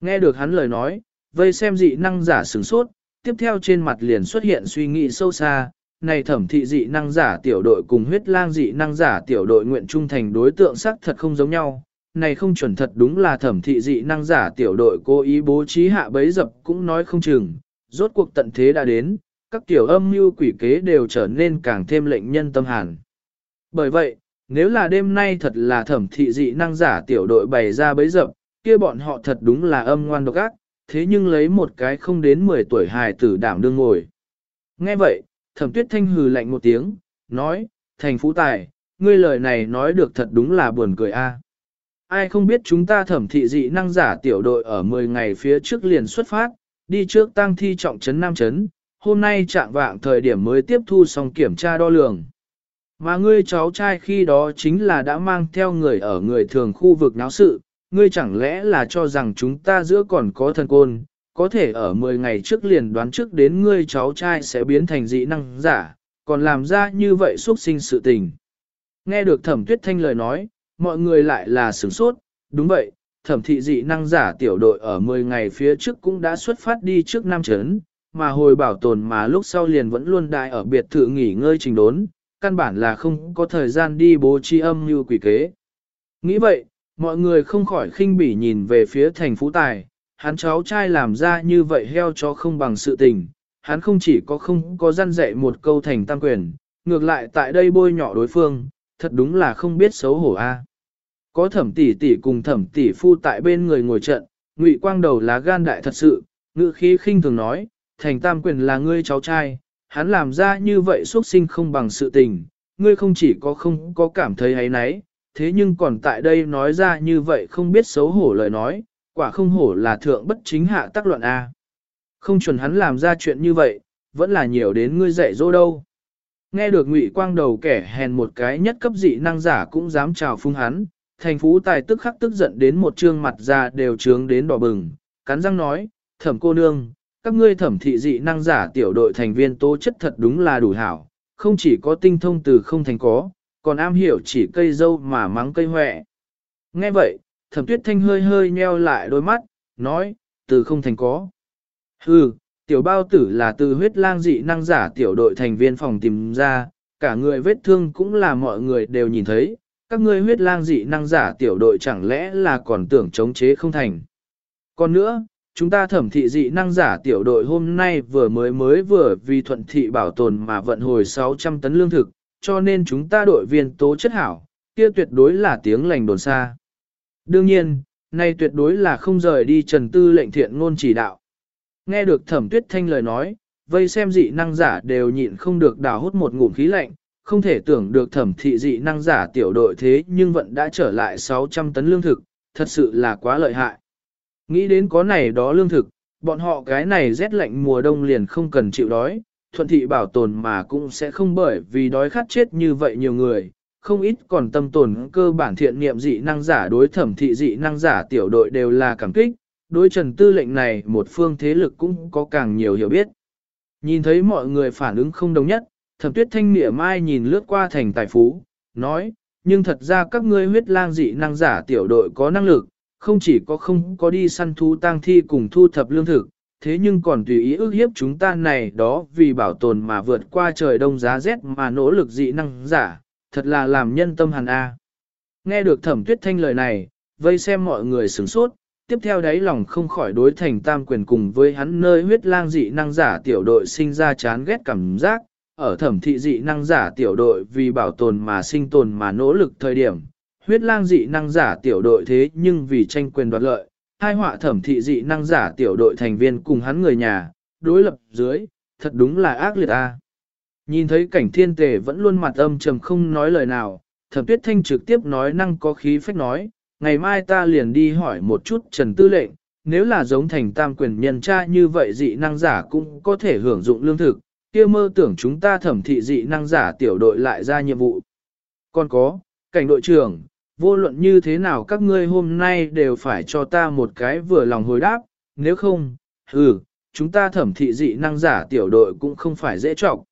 Nghe được hắn lời nói, vây xem dị năng giả sửng sốt, tiếp theo trên mặt liền xuất hiện suy nghĩ sâu xa, này thẩm thị dị năng giả tiểu đội cùng huyết lang dị năng giả tiểu đội nguyện trung thành đối tượng sắc thật không giống nhau, này không chuẩn thật đúng là thẩm thị dị năng giả tiểu đội cố ý bố trí hạ bấy dập cũng nói không chừng, rốt cuộc tận thế đã đến, các tiểu âm mưu quỷ kế đều trở nên càng thêm lệnh nhân tâm hàn. Bởi vậy, nếu là đêm nay thật là thẩm thị dị năng giả tiểu đội bày ra bấy dập, kia bọn họ thật đúng là âm ngoan độc ác, thế nhưng lấy một cái không đến 10 tuổi hài tử đảm đương ngồi. Nghe vậy, thẩm tuyết thanh hừ lạnh một tiếng, nói, thành phú tài, ngươi lời này nói được thật đúng là buồn cười a. Ai không biết chúng ta thẩm thị dị năng giả tiểu đội ở 10 ngày phía trước liền xuất phát, đi trước tăng thi trọng trấn Nam Trấn, hôm nay trạng vạng thời điểm mới tiếp thu xong kiểm tra đo lường. Mà ngươi cháu trai khi đó chính là đã mang theo người ở người thường khu vực náo sự, ngươi chẳng lẽ là cho rằng chúng ta giữa còn có thần côn, có thể ở 10 ngày trước liền đoán trước đến ngươi cháu trai sẽ biến thành dị năng giả, còn làm ra như vậy xuất sinh sự tình. Nghe được thẩm tuyết thanh lời nói, mọi người lại là sửng sốt, đúng vậy, thẩm thị dị năng giả tiểu đội ở 10 ngày phía trước cũng đã xuất phát đi trước Nam Trấn, mà hồi bảo tồn mà lúc sau liền vẫn luôn đại ở biệt thự nghỉ ngơi trình đốn, căn bản là không có thời gian đi bố trí âm như quỷ kế. Nghĩ vậy, mọi người không khỏi khinh bỉ nhìn về phía thành phú tài, hắn cháu trai làm ra như vậy heo chó không bằng sự tình, hắn không chỉ có không có gian dạy một câu thành tam quyền, ngược lại tại đây bôi nhỏ đối phương, thật đúng là không biết xấu hổ a. Có thẩm tỷ tỷ cùng thẩm tỷ phu tại bên người ngồi trận, ngụy quang đầu lá gan đại thật sự, ngự khí khinh thường nói, thành tam quyền là ngươi cháu trai, hắn làm ra như vậy xuất sinh không bằng sự tình, ngươi không chỉ có không có cảm thấy ấy nấy, thế nhưng còn tại đây nói ra như vậy không biết xấu hổ lời nói, quả không hổ là thượng bất chính hạ tác luận A. Không chuẩn hắn làm ra chuyện như vậy, vẫn là nhiều đến ngươi dạy dỗ đâu. Nghe được ngụy quang đầu kẻ hèn một cái nhất cấp dị năng giả cũng dám chào phung hắn, thành phú tài tức khắc tức giận đến một trương mặt ra đều trướng đến đỏ bừng, cắn răng nói, thẩm cô nương, các ngươi thẩm thị dị năng giả tiểu đội thành viên tố chất thật đúng là đủ hảo, không chỉ có tinh thông từ không thành có, còn am hiểu chỉ cây dâu mà mắng cây hoẹ. Nghe vậy, thẩm tuyết thanh hơi hơi nheo lại đôi mắt, nói, từ không thành có. Hừ, tiểu bao tử là từ huyết lang dị năng giả tiểu đội thành viên phòng tìm ra, cả người vết thương cũng là mọi người đều nhìn thấy, các ngươi huyết lang dị năng giả tiểu đội chẳng lẽ là còn tưởng chống chế không thành. Còn nữa, chúng ta thẩm thị dị năng giả tiểu đội hôm nay vừa mới mới vừa vì thuận thị bảo tồn mà vận hồi 600 tấn lương thực, cho nên chúng ta đội viên tố chất hảo, kia tuyệt đối là tiếng lành đồn xa. Đương nhiên, nay tuyệt đối là không rời đi trần tư lệnh thiện ngôn chỉ đạo. Nghe được thẩm tuyết thanh lời nói, vây xem dị năng giả đều nhịn không được đào hút một ngụm khí lạnh, không thể tưởng được thẩm thị dị năng giả tiểu đội thế nhưng vẫn đã trở lại 600 tấn lương thực, thật sự là quá lợi hại. Nghĩ đến có này đó lương thực, bọn họ cái này rét lạnh mùa đông liền không cần chịu đói, thuận thị bảo tồn mà cũng sẽ không bởi vì đói khát chết như vậy nhiều người, không ít còn tâm tồn cơ bản thiện niệm dị năng giả đối thẩm thị dị năng giả tiểu đội đều là cảm kích, đối trần tư lệnh này một phương thế lực cũng có càng nhiều hiểu biết. Nhìn thấy mọi người phản ứng không đồng nhất, thẩm tuyết thanh nịa mai nhìn lướt qua thành tài phú, nói, nhưng thật ra các ngươi huyết lang dị năng giả tiểu đội có năng lực, không chỉ có không có đi săn thú tang thi cùng thu thập lương thực, thế nhưng còn tùy ý ước hiếp chúng ta này đó vì bảo tồn mà vượt qua trời đông giá rét mà nỗ lực dị năng giả, thật là làm nhân tâm hàn A. Nghe được thẩm tuyết thanh lời này, vây xem mọi người sửng sốt, tiếp theo đấy lòng không khỏi đối thành tam quyền cùng với hắn nơi huyết lang dị năng giả tiểu đội sinh ra chán ghét cảm giác, ở thẩm thị dị năng giả tiểu đội vì bảo tồn mà sinh tồn mà nỗ lực thời điểm, huyết lang dị năng giả tiểu đội thế nhưng vì tranh quyền đoạt lợi, hai họa thẩm thị dị năng giả tiểu đội thành viên cùng hắn người nhà, đối lập dưới, thật đúng là ác liệt a. Nhìn thấy cảnh thiên tề vẫn luôn mặt âm trầm không nói lời nào, thẩm tuyết thanh trực tiếp nói năng có khí phách nói, ngày mai ta liền đi hỏi một chút trần tư lệnh, nếu là giống thành tam quyền nhân tra như vậy dị năng giả cũng có thể hưởng dụng lương thực, kia mơ tưởng chúng ta thẩm thị dị năng giả tiểu đội lại ra nhiệm vụ. Còn có, cảnh đội trưởng, vô luận như thế nào các ngươi hôm nay đều phải cho ta một cái vừa lòng hồi đáp, nếu không, ừ, chúng ta thẩm thị dị năng giả tiểu đội cũng không phải dễ trọng.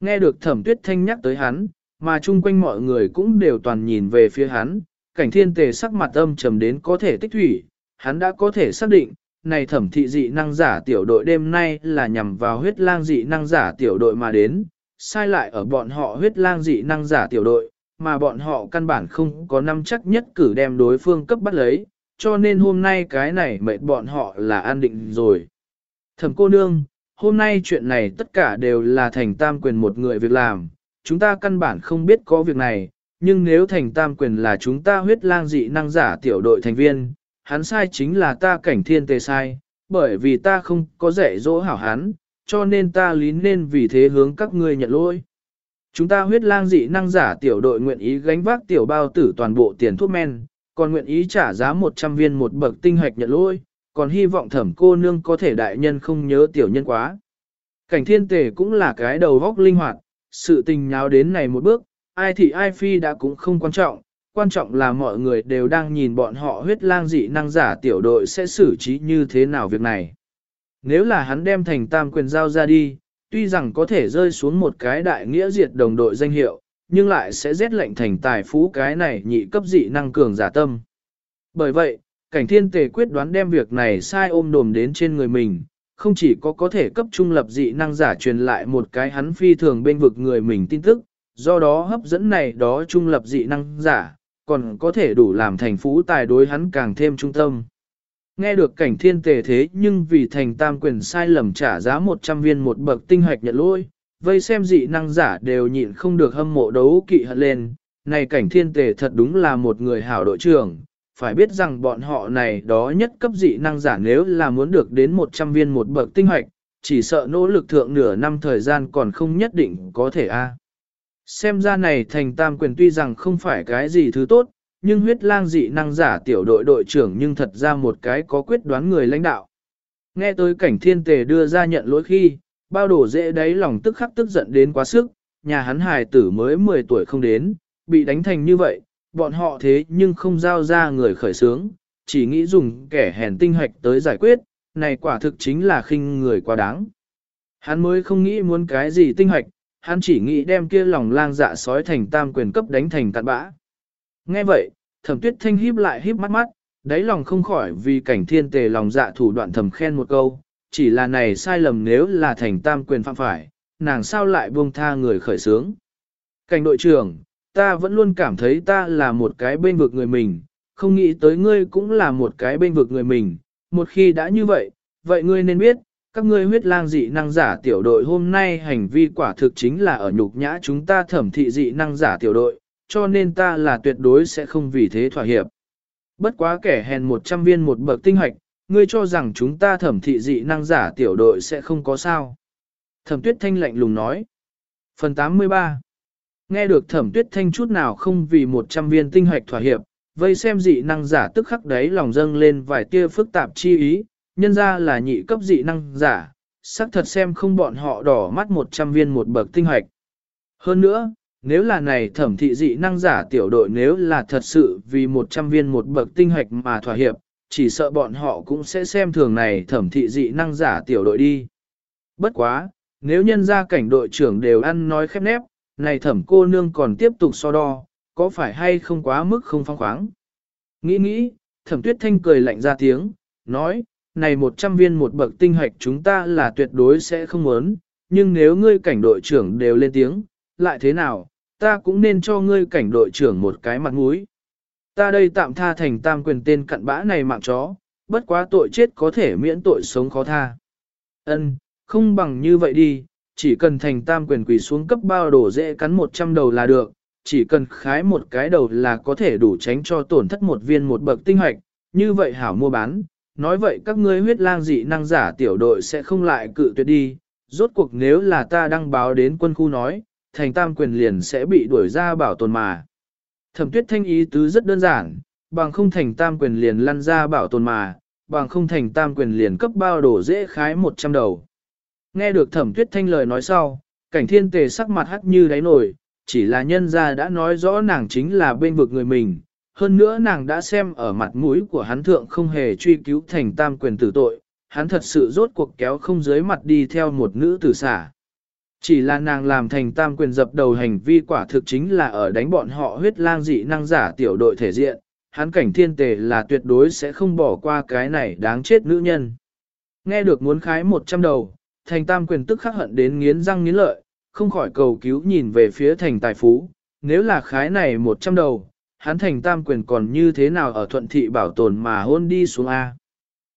Nghe được thẩm tuyết thanh nhắc tới hắn, mà chung quanh mọi người cũng đều toàn nhìn về phía hắn, cảnh thiên tề sắc mặt âm trầm đến có thể tích thủy, hắn đã có thể xác định, này thẩm thị dị năng giả tiểu đội đêm nay là nhằm vào huyết lang dị năng giả tiểu đội mà đến, sai lại ở bọn họ huyết lang dị năng giả tiểu đội, mà bọn họ căn bản không có năm chắc nhất cử đem đối phương cấp bắt lấy, cho nên hôm nay cái này mệt bọn họ là an định rồi. Thẩm cô nương, hôm nay chuyện này tất cả đều là thành tam quyền một người việc làm, chúng ta căn bản không biết có việc này, nhưng nếu thành tam quyền là chúng ta huyết lang dị năng giả tiểu đội thành viên, hắn sai chính là ta cảnh thiên tề sai, bởi vì ta không có dạy dỗ hảo hắn, cho nên ta lý nên vì thế hướng các ngươi nhận lỗi. Chúng ta huyết lang dị năng giả tiểu đội nguyện ý gánh vác tiểu bao tử toàn bộ tiền thuốc men, còn nguyện ý trả giá 100 viên một bậc tinh hạch nhận lỗi, còn hy vọng thẩm cô nương có thể đại nhân không nhớ tiểu nhân quá. Cảnh thiên tề cũng là cái đầu góc linh hoạt, sự tình nháo đến này một bước, ai thì ai phi đã cũng không quan trọng, quan trọng là mọi người đều đang nhìn bọn họ huyết lang dị năng giả tiểu đội sẽ xử trí như thế nào việc này. Nếu là hắn đem thành tam quyền giao ra đi, tuy rằng có thể rơi xuống một cái đại nghĩa diệt đồng đội danh hiệu, nhưng lại sẽ rét lệnh thành tài phú cái này nhị cấp dị năng cường giả tâm. Bởi vậy, cảnh thiên tề quyết đoán đem việc này sai ôm đồm đến trên người mình, không chỉ có có thể cấp trung lập dị năng giả truyền lại một cái hắn phi thường bên vực người mình tin tức, do đó hấp dẫn này đó trung lập dị năng giả, còn có thể đủ làm thành phú tài đối hắn càng thêm trung tâm. Nghe được cảnh thiên tề thế nhưng vì thành tam quyền sai lầm trả giá 100 viên một bậc tinh hoạch nhận lôi, vây xem dị năng giả đều nhịn không được hâm mộ đấu kỵ hận lên, này cảnh thiên tề thật đúng là một người hảo đội trưởng, phải biết rằng bọn họ này đó nhất cấp dị năng giả nếu là muốn được đến 100 viên một bậc tinh hoạch, chỉ sợ nỗ lực thượng nửa năm thời gian còn không nhất định có thể a. Xem ra này thành tam quyền tuy rằng không phải cái gì thứ tốt, nhưng huyết lang dị năng giả tiểu đội đội trưởng nhưng thật ra một cái có quyết đoán người lãnh đạo. Nghe tới cảnh thiên tề đưa ra nhận lỗi khi, bao đổ dễ đáy lòng tức khắc tức giận đến quá sức, nhà hắn hài tử mới 10 tuổi không đến, bị đánh thành như vậy, bọn họ thế nhưng không giao ra người khởi sướng, chỉ nghĩ dùng kẻ hèn tinh hạch tới giải quyết, này quả thực chính là khinh người quá đáng. Hắn mới không nghĩ muốn cái gì tinh hạch, hắn chỉ nghĩ đem kia lòng lang dạ sói thành tam quyền cấp đánh thành cạn bã. Nghe vậy, thẩm tuyết thanh híp lại híp mắt mắt, đáy lòng không khỏi vì cảnh thiên tề lòng dạ thủ đoạn thầm khen một câu, chỉ là này sai lầm nếu là thành tam quyền phạm phải, nàng sao lại buông tha người khởi sướng. Cảnh đội trưởng, ta vẫn luôn cảm thấy ta là một cái bên vực người mình, không nghĩ tới ngươi cũng là một cái bên vực người mình, một khi đã như vậy, vậy ngươi nên biết, các ngươi huyết lang dị năng giả tiểu đội hôm nay hành vi quả thực chính là ở nhục nhã chúng ta thẩm thị dị năng giả tiểu đội, cho nên ta là tuyệt đối sẽ không vì thế thỏa hiệp. Bất quá kẻ hèn 100 viên một bậc tinh hoạch, ngươi cho rằng chúng ta thẩm thị dị năng giả tiểu đội sẽ không có sao. Thẩm tuyết thanh lạnh lùng nói. Phần 83 Nghe được thẩm tuyết thanh chút nào không vì 100 viên tinh hoạch thỏa hiệp, vây xem dị năng giả tức khắc đấy lòng dâng lên vài tia phức tạp chi ý, nhân ra là nhị cấp dị năng giả, xác thật xem không bọn họ đỏ mắt 100 viên một bậc tinh hoạch. Hơn nữa, nếu là này thẩm thị dị năng giả tiểu đội nếu là thật sự vì 100 viên một bậc tinh hoạch mà thỏa hiệp, chỉ sợ bọn họ cũng sẽ xem thường này thẩm thị dị năng giả tiểu đội đi. Bất quá, nếu nhân ra cảnh đội trưởng đều ăn nói khép nép, này thẩm cô nương còn tiếp tục so đo, có phải hay không quá mức không phong khoáng. Nghĩ nghĩ, thẩm tuyết thanh cười lạnh ra tiếng, nói, này 100 viên một bậc tinh hoạch chúng ta là tuyệt đối sẽ không muốn, nhưng nếu ngươi cảnh đội trưởng đều lên tiếng, lại thế nào, ta cũng nên cho ngươi cảnh đội trưởng một cái mặt mũi. Ta đây tạm tha thành tam quyền tên cặn bã này mạng chó, bất quá tội chết có thể miễn tội sống khó tha. Ân, không bằng như vậy đi, chỉ cần thành tam quyền quỳ xuống cấp bao đổ dễ cắn 100 đầu là được, chỉ cần khái một cái đầu là có thể đủ tránh cho tổn thất một viên một bậc tinh hoạch, như vậy hảo mua bán. Nói vậy các ngươi huyết lang dị năng giả tiểu đội sẽ không lại cự tuyệt đi, rốt cuộc nếu là ta đăng báo đến quân khu nói, thành tam quyền liền sẽ bị đuổi ra bảo tồn mà. Thẩm tuyết thanh ý tứ rất đơn giản, bằng không thành tam quyền liền lăn ra bảo tồn mà, bằng không thành tam quyền liền cấp bao đổ dễ khái 100 đầu. Nghe được thẩm tuyết thanh lời nói sau, cảnh thiên tề sắc mặt hắc như đáy nổi, chỉ là nhân gia đã nói rõ nàng chính là bên vực người mình. Hơn nữa nàng đã xem ở mặt mũi của hắn thượng không hề truy cứu thành tam quyền tử tội, hắn thật sự rốt cuộc kéo không dưới mặt đi theo một nữ tử xả. Chỉ là nàng làm thành tam quyền dập đầu hành vi quả thực chính là ở đánh bọn họ huyết lang dị năng giả tiểu đội thể diện, hắn cảnh thiên tề là tuyệt đối sẽ không bỏ qua cái này đáng chết nữ nhân. Nghe được muốn khái một trăm đầu, thành tam quyền tức khắc hận đến nghiến răng nghiến lợi, không khỏi cầu cứu nhìn về phía thành tài phú, nếu là khái này một trăm đầu, hắn thành tam quyền còn như thế nào ở thuận thị bảo tồn mà hôn đi xuống A.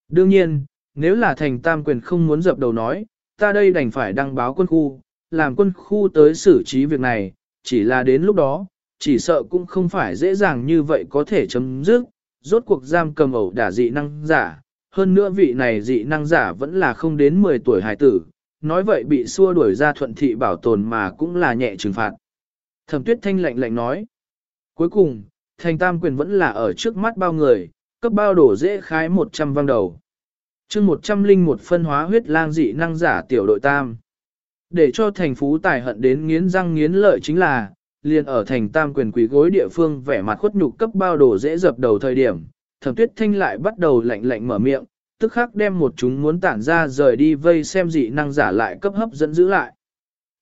Đương nhiên, nếu là thành tam quyền không muốn dập đầu nói, ta đây đành phải đăng báo quân khu, làm quân khu tới xử trí việc này, chỉ là đến lúc đó, chỉ sợ cũng không phải dễ dàng như vậy có thể chấm dứt, rốt cuộc giam cầm ẩu đả dị năng giả, hơn nữa vị này dị năng giả vẫn là không đến 10 tuổi hải tử, nói vậy bị xua đuổi ra thuận thị bảo tồn mà cũng là nhẹ trừng phạt. Thẩm tuyết thanh lạnh lạnh nói. Cuối cùng, thành tam quyền vẫn là ở trước mắt bao người, cấp bao đổ dễ khái 100 vang đầu. chương 101 phân hóa huyết lang dị năng giả tiểu đội tam. Để cho thành phú tài hận đến nghiến răng nghiến lợi chính là, liền ở thành tam quyền quý gối địa phương vẻ mặt khuất nhục cấp bao đổ dễ dập đầu thời điểm, thẩm tuyết thanh lại bắt đầu lạnh lạnh mở miệng, tức khắc đem một chúng muốn tản ra rời đi vây xem dị năng giả lại cấp hấp dẫn giữ lại.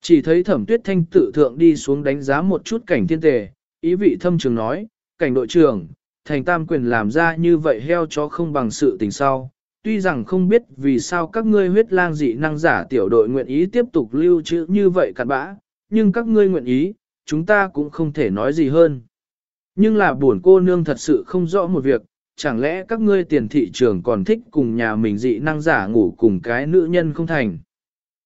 Chỉ thấy thẩm tuyết thanh tự thượng đi xuống đánh giá một chút cảnh thiên tề, ý vị thâm trường nói, cảnh đội trưởng, thành tam quyền làm ra như vậy heo chó không bằng sự tình sau. Tuy rằng không biết vì sao các ngươi huyết lang dị năng giả tiểu đội nguyện ý tiếp tục lưu trữ như vậy cặn bã, nhưng các ngươi nguyện ý, chúng ta cũng không thể nói gì hơn. Nhưng là buồn cô nương thật sự không rõ một việc, chẳng lẽ các ngươi tiền thị trường còn thích cùng nhà mình dị năng giả ngủ cùng cái nữ nhân không thành.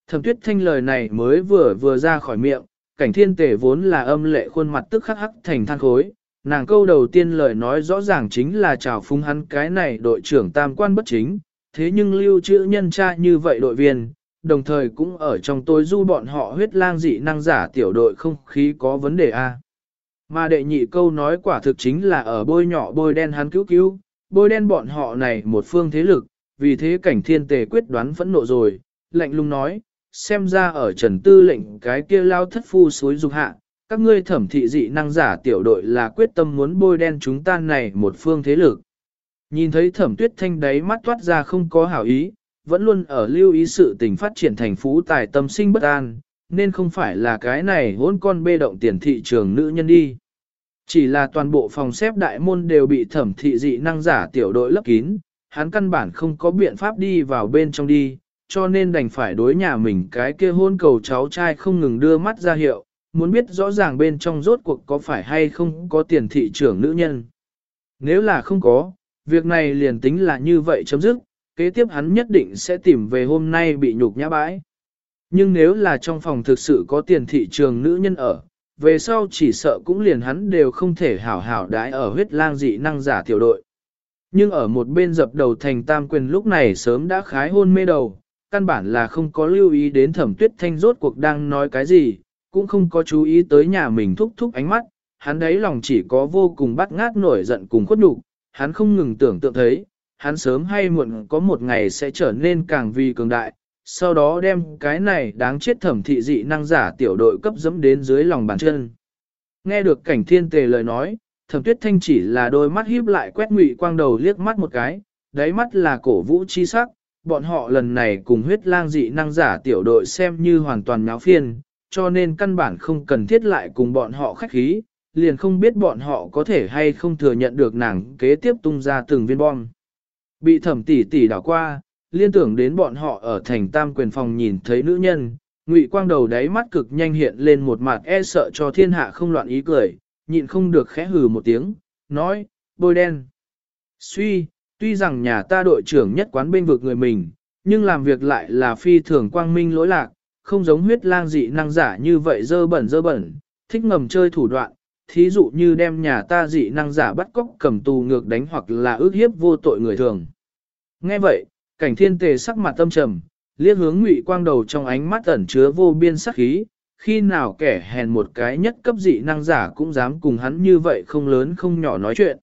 Thẩm tuyết thanh lời này mới vừa vừa ra khỏi miệng, cảnh thiên tể vốn là âm lệ khuôn mặt tức khắc hắc thành than khối. Nàng câu đầu tiên lời nói rõ ràng chính là chào phúng hắn cái này đội trưởng tam quan bất chính, thế nhưng lưu trữ nhân tra như vậy đội viên, đồng thời cũng ở trong tối du bọn họ huyết lang dị năng giả tiểu đội không khí có vấn đề A. Mà đệ nhị câu nói quả thực chính là ở bôi nhỏ bôi đen hắn cứu cứu, bôi đen bọn họ này một phương thế lực, vì thế cảnh thiên tề quyết đoán phẫn nộ rồi, lạnh lùng nói, xem ra ở trần tư lệnh cái kia lao thất phu suối dục hạ, các ngươi thẩm thị dị năng giả tiểu đội là quyết tâm muốn bôi đen chúng ta này một phương thế lực. Nhìn thấy thẩm tuyết thanh đáy mắt toát ra không có hảo ý, vẫn luôn ở lưu ý sự tình phát triển thành phú tài tâm sinh bất an, nên không phải là cái này hôn con bê động tiền thị trường nữ nhân đi. Chỉ là toàn bộ phòng xếp đại môn đều bị thẩm thị dị năng giả tiểu đội lấp kín, hắn căn bản không có biện pháp đi vào bên trong đi, cho nên đành phải đối nhà mình cái kia hôn cầu cháu trai không ngừng đưa mắt ra hiệu, muốn biết rõ ràng bên trong rốt cuộc có phải hay không có tiền thị trưởng nữ nhân. Nếu là không có, việc này liền tính là như vậy chấm dứt, kế tiếp hắn nhất định sẽ tìm về hôm nay bị nhục nhã bãi. Nhưng nếu là trong phòng thực sự có tiền thị trường nữ nhân ở, về sau chỉ sợ cũng liền hắn đều không thể hảo hảo đái ở huyết lang dị năng giả tiểu đội. Nhưng ở một bên dập đầu thành tam quyền lúc này sớm đã khái hôn mê đầu, căn bản là không có lưu ý đến thẩm tuyết thanh rốt cuộc đang nói cái gì, cũng không có chú ý tới nhà mình thúc thúc ánh mắt, hắn đấy lòng chỉ có vô cùng bắt ngát nổi giận cùng khuất nhục, hắn không ngừng tưởng tượng thấy, hắn sớm hay muộn có một ngày sẽ trở nên càng vì cường đại, sau đó đem cái này đáng chết thẩm thị dị năng giả tiểu đội cấp dẫm đến dưới lòng bàn chân. Nghe được cảnh thiên tề lời nói, thẩm tuyết thanh chỉ là đôi mắt híp lại quét ngụy quang đầu liếc mắt một cái, đáy mắt là cổ vũ chi sắc, bọn họ lần này cùng huyết lang dị năng giả tiểu đội xem như hoàn toàn náo phiên, cho nên căn bản không cần thiết lại cùng bọn họ khách khí, liền không biết bọn họ có thể hay không thừa nhận được nàng kế tiếp tung ra từng viên bom. Bị thẩm tỷ tỷ đảo qua, liên tưởng đến bọn họ ở thành tam quyền phòng nhìn thấy nữ nhân, ngụy quang đầu đáy mắt cực nhanh hiện lên một mặt e sợ cho thiên hạ không loạn ý cười, nhịn không được khẽ hừ một tiếng, nói, bôi đen. Suy, tuy rằng nhà ta đội trưởng nhất quán bên vực người mình, nhưng làm việc lại là phi thường quang minh lỗi lạc, không giống huyết lang dị năng giả như vậy dơ bẩn dơ bẩn, thích ngầm chơi thủ đoạn, thí dụ như đem nhà ta dị năng giả bắt cóc cầm tù ngược đánh hoặc là ước hiếp vô tội người thường. Nghe vậy, cảnh thiên tề sắc mặt tâm trầm, liếc hướng ngụy quang đầu trong ánh mắt ẩn chứa vô biên sắc khí, khi nào kẻ hèn một cái nhất cấp dị năng giả cũng dám cùng hắn như vậy không lớn không nhỏ nói chuyện.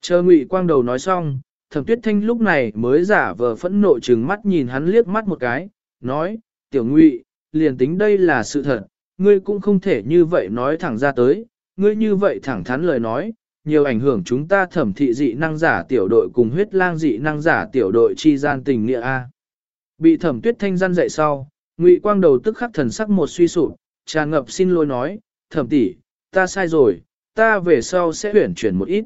Chờ ngụy quang đầu nói xong, thẩm tuyết thanh lúc này mới giả vờ phẫn nộ trừng mắt nhìn hắn liếc mắt một cái, nói, tiểu ngụy, liền tính đây là sự thật, ngươi cũng không thể như vậy nói thẳng ra tới, ngươi như vậy thẳng thắn lời nói, nhiều ảnh hưởng chúng ta thẩm thị dị năng giả tiểu đội cùng huyết lang dị năng giả tiểu đội chi gian tình nghĩa A. Bị thẩm tuyết thanh gian dậy sau, ngụy quang đầu tức khắc thần sắc một suy sụp, tràn ngập xin lỗi nói, thẩm tỷ, ta sai rồi, ta về sau sẽ huyển chuyển một ít.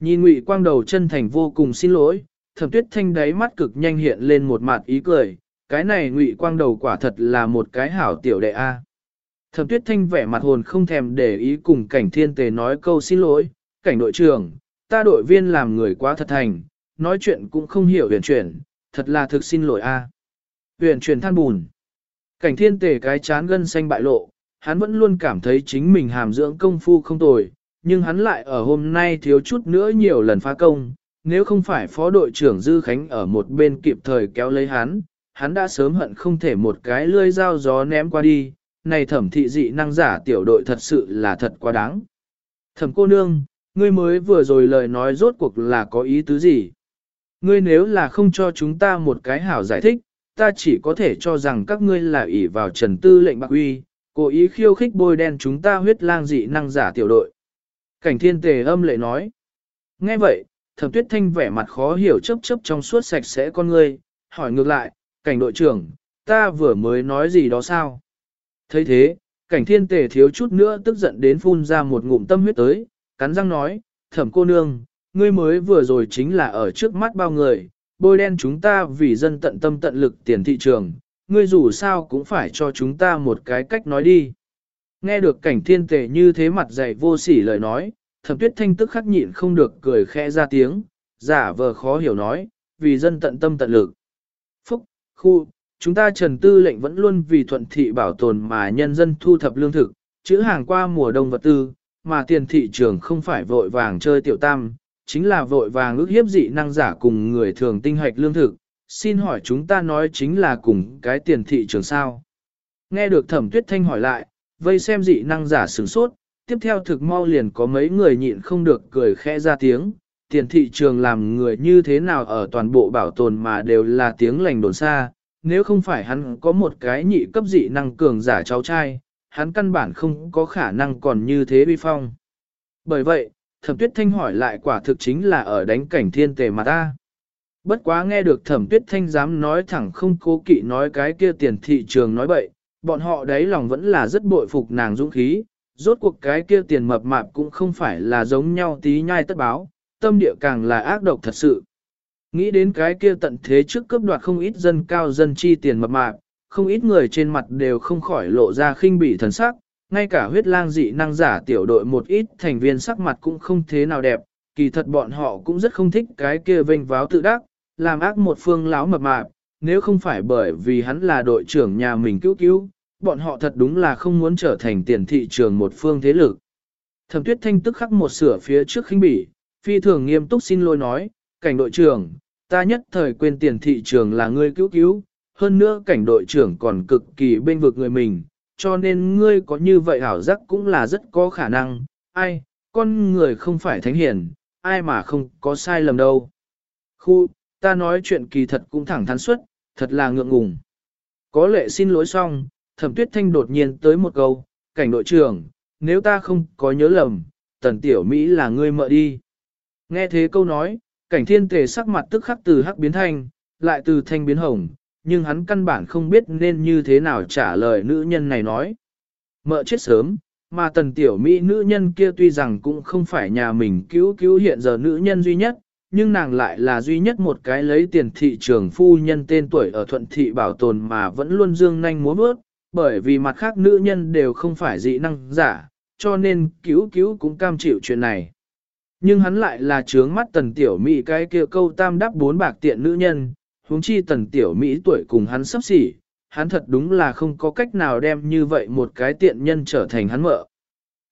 Nhìn ngụy quang đầu chân thành vô cùng xin lỗi, thẩm tuyết thanh đáy mắt cực nhanh hiện lên một mặt ý cười, cái này ngụy quang đầu quả thật là một cái hảo tiểu đệ A. Thẩm tuyết thanh vẻ mặt hồn không thèm để ý cùng cảnh thiên tề nói câu xin lỗi, cảnh đội trưởng, ta đội viên làm người quá thật thành, nói chuyện cũng không hiểu huyền chuyển, thật là thực xin lỗi a. Huyền chuyển than bùn. Cảnh thiên tề cái chán gân xanh bại lộ, hắn vẫn luôn cảm thấy chính mình hàm dưỡng công phu không tồi, nhưng hắn lại ở hôm nay thiếu chút nữa nhiều lần phá công, nếu không phải phó đội trưởng Dư Khánh ở một bên kịp thời kéo lấy hắn, hắn đã sớm hận không thể một cái lươi dao gió ném qua đi, này thẩm thị dị năng giả tiểu đội thật sự là thật quá đáng. Thẩm cô nương, ngươi mới vừa rồi lời nói rốt cuộc là có ý tứ gì? Ngươi nếu là không cho chúng ta một cái hảo giải thích, ta chỉ có thể cho rằng các ngươi là ỷ vào trần tư lệnh bạc uy, cố ý khiêu khích bôi đen chúng ta huyết lang dị năng giả tiểu đội. Cảnh thiên tề âm lệ nói. Nghe vậy, thẩm tuyết thanh vẻ mặt khó hiểu chấp chấp trong suốt sạch sẽ con ngươi, hỏi ngược lại, cảnh đội trưởng, ta vừa mới nói gì đó sao? thấy thế, cảnh thiên tề thiếu chút nữa tức giận đến phun ra một ngụm tâm huyết tới, cắn răng nói, thẩm cô nương, ngươi mới vừa rồi chính là ở trước mắt bao người, bôi đen chúng ta vì dân tận tâm tận lực tiền thị trường, ngươi dù sao cũng phải cho chúng ta một cái cách nói đi. Nghe được cảnh thiên tề như thế mặt dày vô sỉ lời nói, thẩm tuyết thanh tức khắc nhịn không được cười khẽ ra tiếng, giả vờ khó hiểu nói, vì dân tận tâm tận lực. Phúc, khu, chúng ta trần tư lệnh vẫn luôn vì thuận thị bảo tồn mà nhân dân thu thập lương thực, chữ hàng qua mùa đông vật tư, mà tiền thị trường không phải vội vàng chơi tiểu tam, chính là vội vàng ước hiếp dị năng giả cùng người thường tinh hoạch lương thực. Xin hỏi chúng ta nói chính là cùng cái tiền thị trường sao? Nghe được thẩm tuyết thanh hỏi lại, vây xem dị năng giả sửng sốt, tiếp theo thực mau liền có mấy người nhịn không được cười khẽ ra tiếng, tiền thị trường làm người như thế nào ở toàn bộ bảo tồn mà đều là tiếng lành đồn xa, nếu không phải hắn có một cái nhị cấp dị năng cường giả cháu trai, hắn căn bản không có khả năng còn như thế vi phong. Bởi vậy, thẩm tuyết thanh hỏi lại quả thực chính là ở đánh cảnh thiên tề mà ta. Bất quá nghe được thẩm tuyết thanh dám nói thẳng không cố kỵ nói cái kia tiền thị trường nói bậy, bọn họ đấy lòng vẫn là rất bội phục nàng dũng khí, rốt cuộc cái kia tiền mập mạp cũng không phải là giống nhau tí nhai tất báo, tâm địa càng là ác độc thật sự. Nghĩ đến cái kia tận thế trước cướp đoạt không ít dân cao dân chi tiền mập mạp, không ít người trên mặt đều không khỏi lộ ra khinh bỉ thần sắc, ngay cả huyết lang dị năng giả tiểu đội một ít thành viên sắc mặt cũng không thế nào đẹp, kỳ thật bọn họ cũng rất không thích cái kia vênh váo tự đắc, làm ác một phương láo mập mạp, nếu không phải bởi vì hắn là đội trưởng nhà mình cứu cứu, bọn họ thật đúng là không muốn trở thành tiền thị trường một phương thế lực. Thẩm tuyết thanh tức khắc một sửa phía trước khinh bỉ, phi thường nghiêm túc xin lỗi nói, cảnh đội trưởng, ta nhất thời quên tiền thị trường là ngươi cứu cứu, hơn nữa cảnh đội trưởng còn cực kỳ bên vực người mình, cho nên ngươi có như vậy hảo giác cũng là rất có khả năng, ai, con người không phải thánh hiển, ai mà không có sai lầm đâu. Khu, ta nói chuyện kỳ thật cũng thẳng thắn suốt thật là ngượng ngùng. Có lệ xin lỗi xong, thẩm tuyết thanh đột nhiên tới một câu, cảnh đội trưởng, nếu ta không có nhớ lầm, tần tiểu Mỹ là ngươi mợ đi. Nghe thế câu nói, cảnh thiên tề sắc mặt tức khắc từ hắc biến thanh, lại từ thanh biến hồng, nhưng hắn căn bản không biết nên như thế nào trả lời nữ nhân này nói. Mợ chết sớm, mà tần tiểu Mỹ nữ nhân kia tuy rằng cũng không phải nhà mình cứu cứu hiện giờ nữ nhân duy nhất, nhưng nàng lại là duy nhất một cái lấy tiền thị trường phu nhân tên tuổi ở thuận thị bảo tồn mà vẫn luôn dương nanh múa bước, bởi vì mặt khác nữ nhân đều không phải dị năng giả, cho nên cứu cứu cũng cam chịu chuyện này. Nhưng hắn lại là trướng mắt tần tiểu Mỹ cái kia câu tam đáp bốn bạc tiện nữ nhân, huống chi tần tiểu Mỹ tuổi cùng hắn sắp xỉ, hắn thật đúng là không có cách nào đem như vậy một cái tiện nhân trở thành hắn mợ.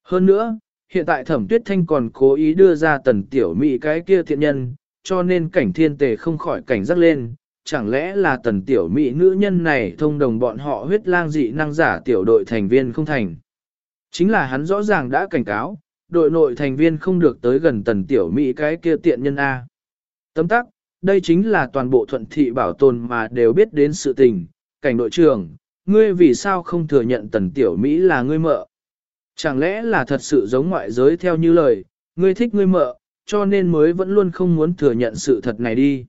Hơn nữa, hiện tại thẩm tuyết thanh còn cố ý đưa ra tần tiểu Mỹ cái kia thiện nhân, cho nên cảnh thiên tề không khỏi cảnh giác lên, chẳng lẽ là tần tiểu Mỹ nữ nhân này thông đồng bọn họ huyết lang dị năng giả tiểu đội thành viên không thành. Chính là hắn rõ ràng đã cảnh cáo, đội nội thành viên không được tới gần tần tiểu Mỹ cái kia tiện nhân A. Tấm tắc, đây chính là toàn bộ thuận thị bảo tồn mà đều biết đến sự tình, cảnh đội trưởng, ngươi vì sao không thừa nhận tần tiểu Mỹ là ngươi mợ? Chẳng lẽ là thật sự giống ngoại giới theo như lời, ngươi thích ngươi mợ, cho nên mới vẫn luôn không muốn thừa nhận sự thật này đi.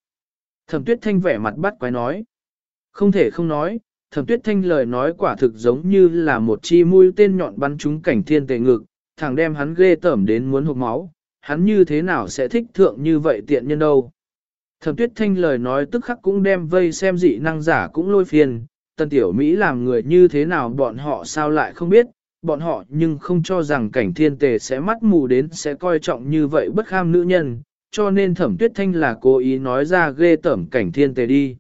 Thẩm tuyết thanh vẻ mặt bắt quái nói. Không thể không nói, thẩm tuyết thanh lời nói quả thực giống như là một chi mũi tên nhọn bắn trúng cảnh thiên tề ngực, thẳng đem hắn ghê tởm đến muốn hụt máu, hắn như thế nào sẽ thích thượng như vậy tiện nhân đâu. Thẩm tuyết thanh lời nói tức khắc cũng đem vây xem dị năng giả cũng lôi phiền, tần tiểu Mỹ làm người như thế nào bọn họ sao lại không biết, bọn họ nhưng không cho rằng cảnh thiên tề sẽ mắt mù đến sẽ coi trọng như vậy bất kham nữ nhân, cho nên thẩm tuyết thanh là cố ý nói ra ghê tẩm cảnh thiên tề đi.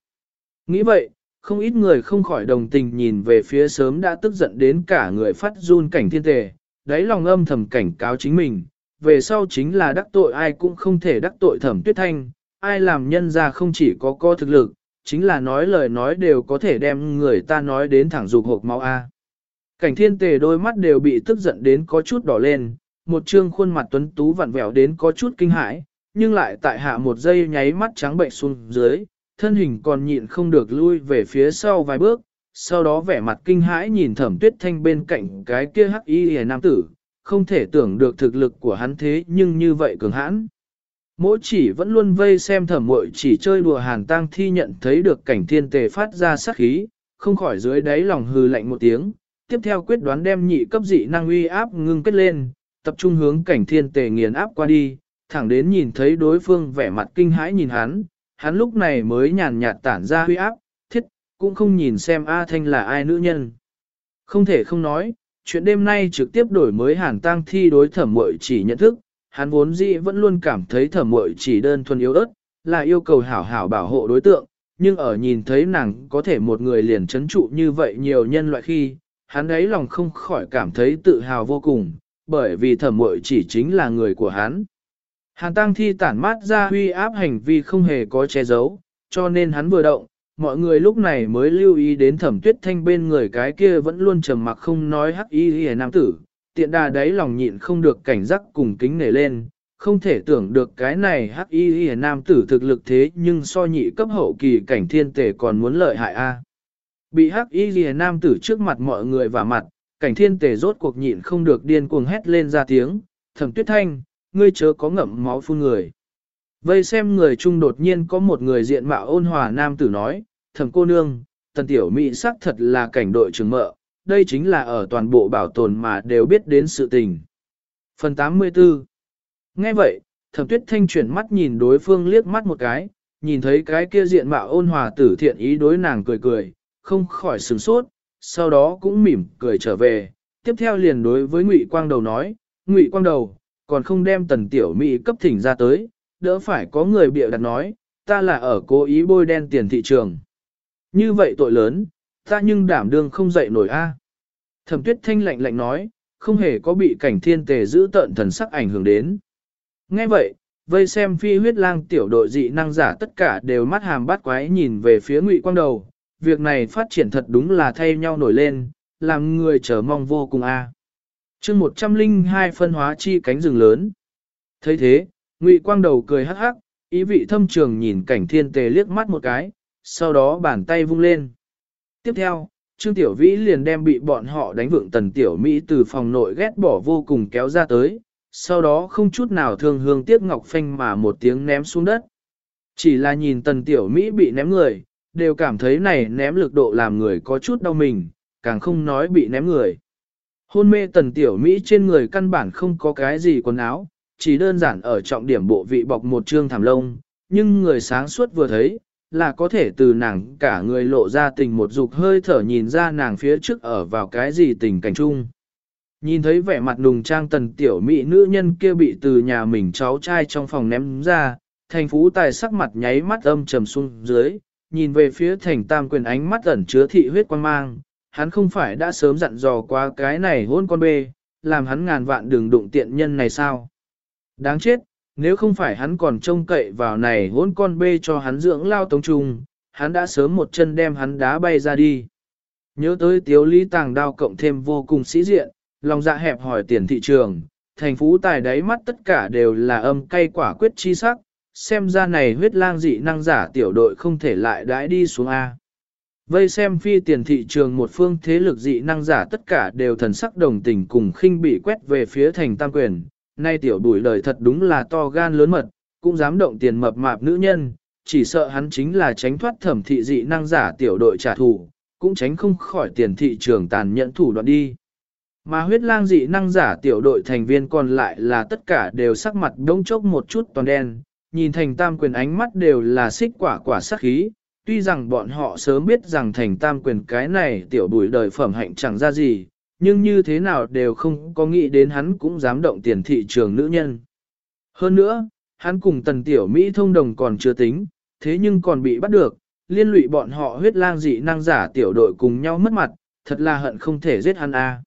Nghĩ vậy, không ít người không khỏi đồng tình nhìn về phía sớm đã tức giận đến cả người phát run cảnh thiên tề, đáy lòng âm thầm cảnh cáo chính mình, về sau chính là đắc tội ai cũng không thể đắc tội thẩm tuyết thanh, ai làm nhân ra không chỉ có co thực lực, chính là nói lời nói đều có thể đem người ta nói đến thẳng dục hộp máu A. Cảnh thiên tề đôi mắt đều bị tức giận đến có chút đỏ lên, một trương khuôn mặt tuấn tú vặn vẹo đến có chút kinh hãi, nhưng lại tại hạ một giây nháy mắt trắng bệnh xuống dưới, thân hình còn nhịn không được lui về phía sau vài bước, sau đó vẻ mặt kinh hãi nhìn thẩm tuyết thanh bên cạnh cái kia hắc y hề nam tử, không thể tưởng được thực lực của hắn thế nhưng như vậy cường hãn. Mỗi chỉ vẫn luôn vây xem thẩm muội chỉ chơi đùa hàn tang thi nhận thấy được cảnh thiên tề phát ra sát khí, không khỏi dưới đáy lòng hừ lạnh một tiếng, tiếp theo quyết đoán đem nhị cấp dị năng uy áp ngưng kết lên, tập trung hướng cảnh thiên tề nghiền áp qua đi, thẳng đến nhìn thấy đối phương vẻ mặt kinh hãi nhìn hắn, hắn lúc này mới nhàn nhạt tản ra uy áp, thiết, cũng không nhìn xem A Thanh là ai nữ nhân. Không thể không nói, chuyện đêm nay trực tiếp đổi mới hàn tang thi đối thẩm muội chỉ nhận thức, hắn vốn dĩ vẫn luôn cảm thấy thẩm muội chỉ đơn thuần yếu ớt, là yêu cầu hảo hảo bảo hộ đối tượng, nhưng ở nhìn thấy nàng có thể một người liền chấn trụ như vậy nhiều nhân loại khi, hắn ấy lòng không khỏi cảm thấy tự hào vô cùng, bởi vì thẩm muội chỉ chính là người của hắn. Hàn tăng thi tản mát ra huy áp hành vi không hề có che giấu, cho nên hắn vừa động, mọi người lúc này mới lưu ý đến thẩm tuyết thanh bên người cái kia vẫn luôn trầm mặc không nói hắc y hề nam tử, tiện đà đấy lòng nhịn không được cảnh giác cùng kính nể lên, không thể tưởng được cái này hắc y y nam tử thực lực thế nhưng so nhị cấp hậu kỳ cảnh thiên tể còn muốn lợi hại a. Bị hắc y y nam tử trước mặt mọi người và mặt, cảnh thiên tể rốt cuộc nhịn không được điên cuồng hét lên ra tiếng, thẩm tuyết thanh, ngươi chớ có ngậm máu phun người. Vây xem người chung đột nhiên có một người diện mạo ôn hòa nam tử nói, thẩm cô nương, tần tiểu mỹ sắc thật là cảnh đội trưởng mợ, đây chính là ở toàn bộ bảo tồn mà đều biết đến sự tình. Phần 84 Nghe vậy, thẩm tuyết thanh chuyển mắt nhìn đối phương liếc mắt một cái, nhìn thấy cái kia diện mạo ôn hòa tử thiện ý đối nàng cười cười, không khỏi sửng sốt, sau đó cũng mỉm cười trở về, tiếp theo liền đối với Ngụy Quang Đầu nói, Ngụy Quang Đầu, còn không đem tần tiểu mỹ cấp thỉnh ra tới, đỡ phải có người bịa đặt nói, ta là ở cố ý bôi đen tiền thị trường. Như vậy tội lớn, ta nhưng đảm đương không dậy nổi a. Thẩm tuyết thanh lạnh lạnh nói, không hề có bị cảnh thiên tề giữ tận thần sắc ảnh hưởng đến. Nghe vậy, vây xem phi huyết lang tiểu đội dị năng giả tất cả đều mắt hàm bát quái nhìn về phía ngụy quang đầu. Việc này phát triển thật đúng là thay nhau nổi lên, làm người chờ mong vô cùng a. À. chương 102 phân hóa chi cánh rừng lớn. thấy thế, ngụy quang đầu cười hắc hắc, ý vị thâm trường nhìn cảnh thiên tề liếc mắt một cái, sau đó bàn tay vung lên. Tiếp theo, Trương Tiểu Vĩ liền đem bị bọn họ đánh vượng tần Tiểu Mỹ từ phòng nội ghét bỏ vô cùng kéo ra tới, sau đó không chút nào thương hương tiếc ngọc phanh mà một tiếng ném xuống đất. Chỉ là nhìn tần Tiểu Mỹ bị ném người, đều cảm thấy này ném lực độ làm người có chút đau mình, càng không nói bị ném người. Hôn mê tần Tiểu Mỹ trên người căn bản không có cái gì quần áo, chỉ đơn giản ở trọng điểm bộ vị bọc một trương thảm lông, nhưng người sáng suốt vừa thấy, là có thể từ nàng cả người lộ ra tình một dục hơi thở nhìn ra nàng phía trước ở vào cái gì tình cảnh chung. Nhìn thấy vẻ mặt nùng trang tần tiểu mỹ nữ nhân kia bị từ nhà mình cháu trai trong phòng ném ra, thành phú tài sắc mặt nháy mắt âm trầm xuống dưới, nhìn về phía thành tam quyền ánh mắt ẩn chứa thị huyết quan mang, hắn không phải đã sớm dặn dò qua cái này hôn con bê, làm hắn ngàn vạn đường đụng tiện nhân này sao. Đáng chết, nếu không phải hắn còn trông cậy vào này hôn con bê cho hắn dưỡng lao tống trung, hắn đã sớm một chân đem hắn đá bay ra đi. Nhớ tới tiếu lý tàng đao cộng thêm vô cùng sĩ diện, lòng dạ hẹp hỏi tiền thị trường, thành phú tài đáy mắt tất cả đều là âm cay quả quyết chi sắc, xem ra này huyết lang dị năng giả tiểu đội không thể lại đãi đi xuống A. Vây xem phi tiền thị trường một phương thế lực dị năng giả tất cả đều thần sắc đồng tình cùng khinh bị quét về phía thành tam quyền, nay tiểu bùi đời thật đúng là to gan lớn mật, cũng dám động tiền mập mạp nữ nhân, chỉ sợ hắn chính là tránh thoát thẩm thị dị năng giả tiểu đội trả thù, cũng tránh không khỏi tiền thị trường tàn nhẫn thủ đoạn đi. Mà huyết lang dị năng giả tiểu đội thành viên còn lại là tất cả đều sắc mặt đông chốc một chút toàn đen, nhìn thành tam quyền ánh mắt đều là xích quả quả sắc khí, tuy rằng bọn họ sớm biết rằng thành tam quyền cái này tiểu bùi đời phẩm hạnh chẳng ra gì, nhưng như thế nào đều không có nghĩ đến hắn cũng dám động tiền thị trường nữ nhân. Hơn nữa, hắn cùng tần tiểu Mỹ thông đồng còn chưa tính, thế nhưng còn bị bắt được, liên lụy bọn họ huyết lang dị năng giả tiểu đội cùng nhau mất mặt, thật là hận không thể giết hắn a.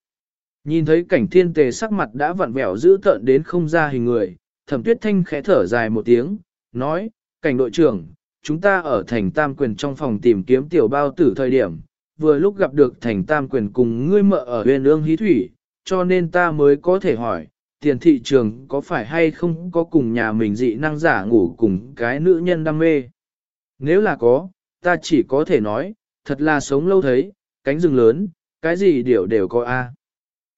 Nhìn thấy cảnh thiên tề sắc mặt đã vặn vẹo dữ tợn đến không ra hình người, thẩm tuyết thanh khẽ thở dài một tiếng, nói, cảnh đội trưởng, chúng ta ở thành tam quyền trong phòng tìm kiếm tiểu bao tử thời điểm, vừa lúc gặp được thành tam quyền cùng ngươi mợ ở huyền ương hí thủy, cho nên ta mới có thể hỏi, tiền thị trường có phải hay không có cùng nhà mình dị năng giả ngủ cùng cái nữ nhân đam mê. Nếu là có, ta chỉ có thể nói, thật là sống lâu thấy, cánh rừng lớn, cái gì đều đều có a.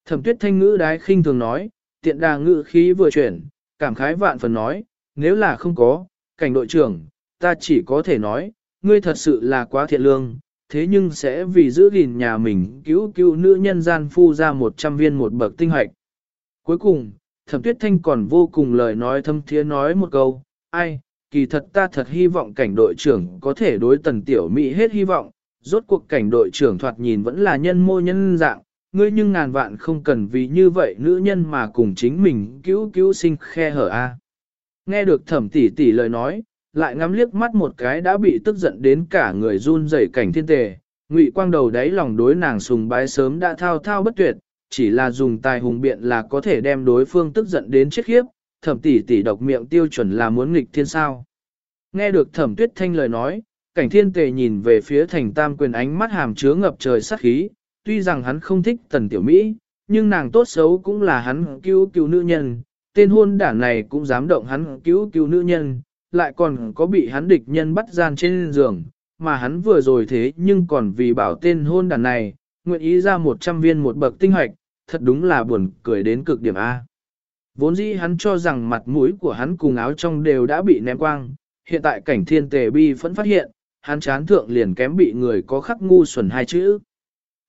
Thẩm tuyết thanh ngữ đái khinh thường nói, tiện đà ngữ khí vừa chuyển, cảm khái vạn phần nói, nếu là không có, cảnh đội trưởng, ta chỉ có thể nói, ngươi thật sự là quá thiện lương, thế nhưng sẽ vì giữ gìn nhà mình cứu cứu nữ nhân gian phu ra 100 viên một bậc tinh hoạch. Cuối cùng, thẩm tuyết thanh còn vô cùng lời nói thâm thiế nói một câu, ai, kỳ thật ta thật hy vọng cảnh đội trưởng có thể đối tần tiểu mỹ hết hy vọng, rốt cuộc cảnh đội trưởng thoạt nhìn vẫn là nhân mô nhân dạng, ngươi nhưng ngàn vạn không cần vì như vậy nữ nhân mà cùng chính mình cứu cứu sinh khe hở a. Nghe được thẩm tỷ tỷ lời nói, lại ngắm liếc mắt một cái đã bị tức giận đến cả người run rẩy cảnh thiên tề, ngụy quang đầu đáy lòng đối nàng sùng bái sớm đã thao thao bất tuyệt, chỉ là dùng tài hùng biện là có thể đem đối phương tức giận đến chết khiếp, thẩm tỷ tỷ độc miệng tiêu chuẩn là muốn nghịch thiên sao. Nghe được thẩm tuyết thanh lời nói, cảnh thiên tề nhìn về phía thành tam quyền ánh mắt hàm chứa ngập trời sát khí, tuy rằng hắn không thích tần tiểu Mỹ, nhưng nàng tốt xấu cũng là hắn cứu cứu nữ nhân, tên hôn đảng này cũng dám động hắn cứu cứu nữ nhân, lại còn có bị hắn địch nhân bắt gian trên giường, mà hắn vừa rồi thế nhưng còn vì bảo tên hôn đàn này, nguyện ý ra 100 viên một bậc tinh hoạch, thật đúng là buồn cười đến cực điểm A. Vốn dĩ hắn cho rằng mặt mũi của hắn cùng áo trong đều đã bị ném quang, hiện tại cảnh thiên tề bi vẫn phát hiện, hắn chán thượng liền kém bị người có khắc ngu xuẩn hai chữ.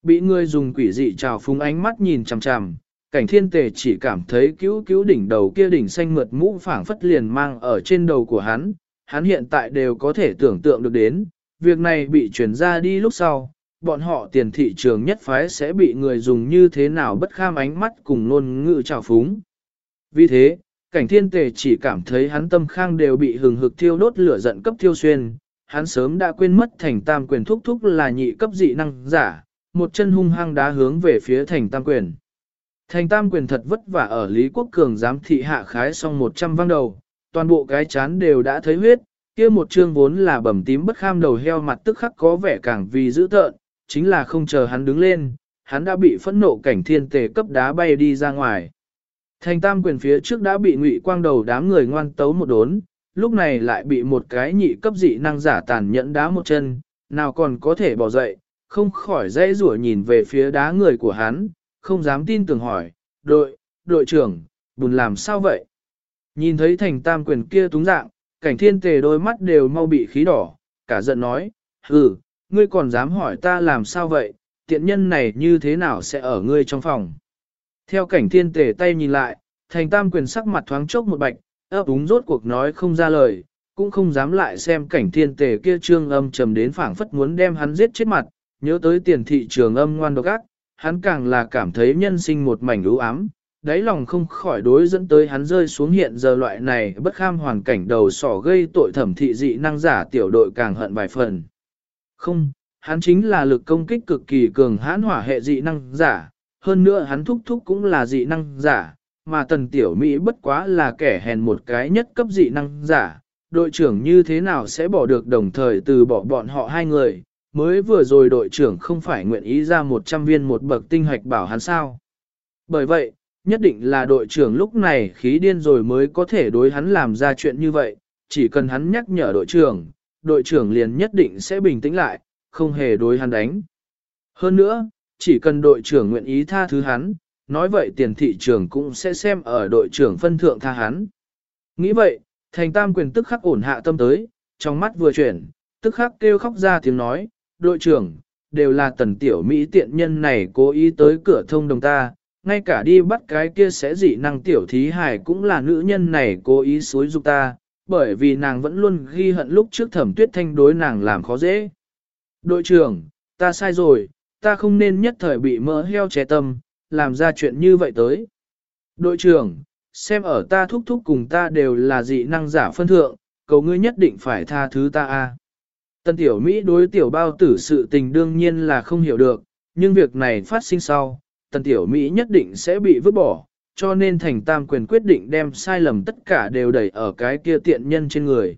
Bị người dùng quỷ dị trào phúng ánh mắt nhìn chằm chằm, cảnh thiên tề chỉ cảm thấy cứu cứu đỉnh đầu kia đỉnh xanh mượt mũ phảng phất liền mang ở trên đầu của hắn, hắn hiện tại đều có thể tưởng tượng được đến, việc này bị chuyển ra đi lúc sau, bọn họ tiền thị trường nhất phái sẽ bị người dùng như thế nào bất kham ánh mắt cùng ngôn ngữ trào phúng. Vì thế, cảnh thiên tề chỉ cảm thấy hắn tâm khang đều bị hừng hực thiêu đốt lửa giận cấp thiêu xuyên, hắn sớm đã quên mất thành tam quyền thúc thúc là nhị cấp dị năng giả, một chân hung hăng đá hướng về phía thành tam quyền. Thành tam quyền thật vất vả ở Lý Quốc Cường giám thị hạ khái xong 100 văng đầu, toàn bộ cái chán đều đã thấy huyết, kia một chương vốn là bầm tím bất kham đầu heo mặt tức khắc có vẻ càng vì dữ tợn, chính là không chờ hắn đứng lên, hắn đã bị phẫn nộ cảnh thiên tề cấp đá bay đi ra ngoài. Thành tam quyền phía trước đã bị ngụy quang đầu đám người ngoan tấu một đốn, lúc này lại bị một cái nhị cấp dị năng giả tàn nhẫn đá một chân, nào còn có thể bỏ dậy, không khỏi dây rủa nhìn về phía đá người của hắn, không dám tin tưởng hỏi, đội, đội trưởng, bùn làm sao vậy? Nhìn thấy thành tam quyền kia túng dạng, cảnh thiên tề đôi mắt đều mau bị khí đỏ, cả giận nói, ừ ngươi còn dám hỏi ta làm sao vậy, tiện nhân này như thế nào sẽ ở ngươi trong phòng? Theo cảnh thiên tề tay nhìn lại, thành tam quyền sắc mặt thoáng chốc một bạch, ấp úng rốt cuộc nói không ra lời, cũng không dám lại xem cảnh thiên tề kia trương âm trầm đến phảng phất muốn đem hắn giết chết mặt, nhớ tới tiền thị trường âm ngoan độc ác, hắn càng là cảm thấy nhân sinh một mảnh ưu ám, đáy lòng không khỏi đối dẫn tới hắn rơi xuống hiện giờ loại này bất kham hoàn cảnh đầu sỏ gây tội thẩm thị dị năng giả tiểu đội càng hận vài phần. Không, hắn chính là lực công kích cực kỳ cường hãn hỏa hệ dị năng giả, hơn nữa hắn thúc thúc cũng là dị năng giả, mà tần tiểu Mỹ bất quá là kẻ hèn một cái nhất cấp dị năng giả, đội trưởng như thế nào sẽ bỏ được đồng thời từ bỏ bọn họ hai người, mới vừa rồi đội trưởng không phải nguyện ý ra 100 viên một bậc tinh hoạch bảo hắn sao. Bởi vậy, nhất định là đội trưởng lúc này khí điên rồi mới có thể đối hắn làm ra chuyện như vậy, chỉ cần hắn nhắc nhở đội trưởng, đội trưởng liền nhất định sẽ bình tĩnh lại, không hề đối hắn đánh. Hơn nữa, chỉ cần đội trưởng nguyện ý tha thứ hắn, nói vậy tiền thị trường cũng sẽ xem ở đội trưởng phân thượng tha hắn. Nghĩ vậy, thành tam quyền tức khắc ổn hạ tâm tới, trong mắt vừa chuyển, tức khắc kêu khóc ra tiếng nói, đội trưởng, đều là tần tiểu Mỹ tiện nhân này cố ý tới cửa thông đồng ta, ngay cả đi bắt cái kia sẽ dị năng tiểu thí hải cũng là nữ nhân này cố ý xối dục ta, bởi vì nàng vẫn luôn ghi hận lúc trước thẩm tuyết thanh đối nàng làm khó dễ. Đội trưởng, ta sai rồi, ta không nên nhất thời bị mỡ heo trẻ tâm, làm ra chuyện như vậy tới. Đội trưởng, xem ở ta thúc thúc cùng ta đều là dị năng giả phân thượng, cầu ngươi nhất định phải tha thứ ta a. Tân tiểu Mỹ đối tiểu bao tử sự tình đương nhiên là không hiểu được, nhưng việc này phát sinh sau, tần tiểu Mỹ nhất định sẽ bị vứt bỏ, cho nên thành tam quyền quyết định đem sai lầm tất cả đều đẩy ở cái kia tiện nhân trên người.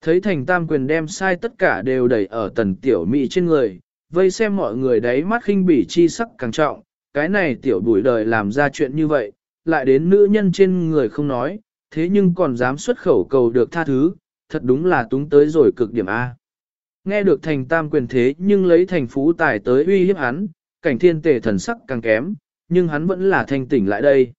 Thấy thành tam quyền đem sai tất cả đều đẩy ở tần tiểu Mỹ trên người, vây xem mọi người đấy mắt khinh bỉ chi sắc càng trọng, cái này tiểu bùi đời làm ra chuyện như vậy, lại đến nữ nhân trên người không nói, thế nhưng còn dám xuất khẩu cầu được tha thứ, thật đúng là túng tới rồi cực điểm A. Nghe được thành tam quyền thế nhưng lấy thành phú tài tới uy hiếp hắn, cảnh thiên tề thần sắc càng kém, nhưng hắn vẫn là thanh tỉnh lại đây.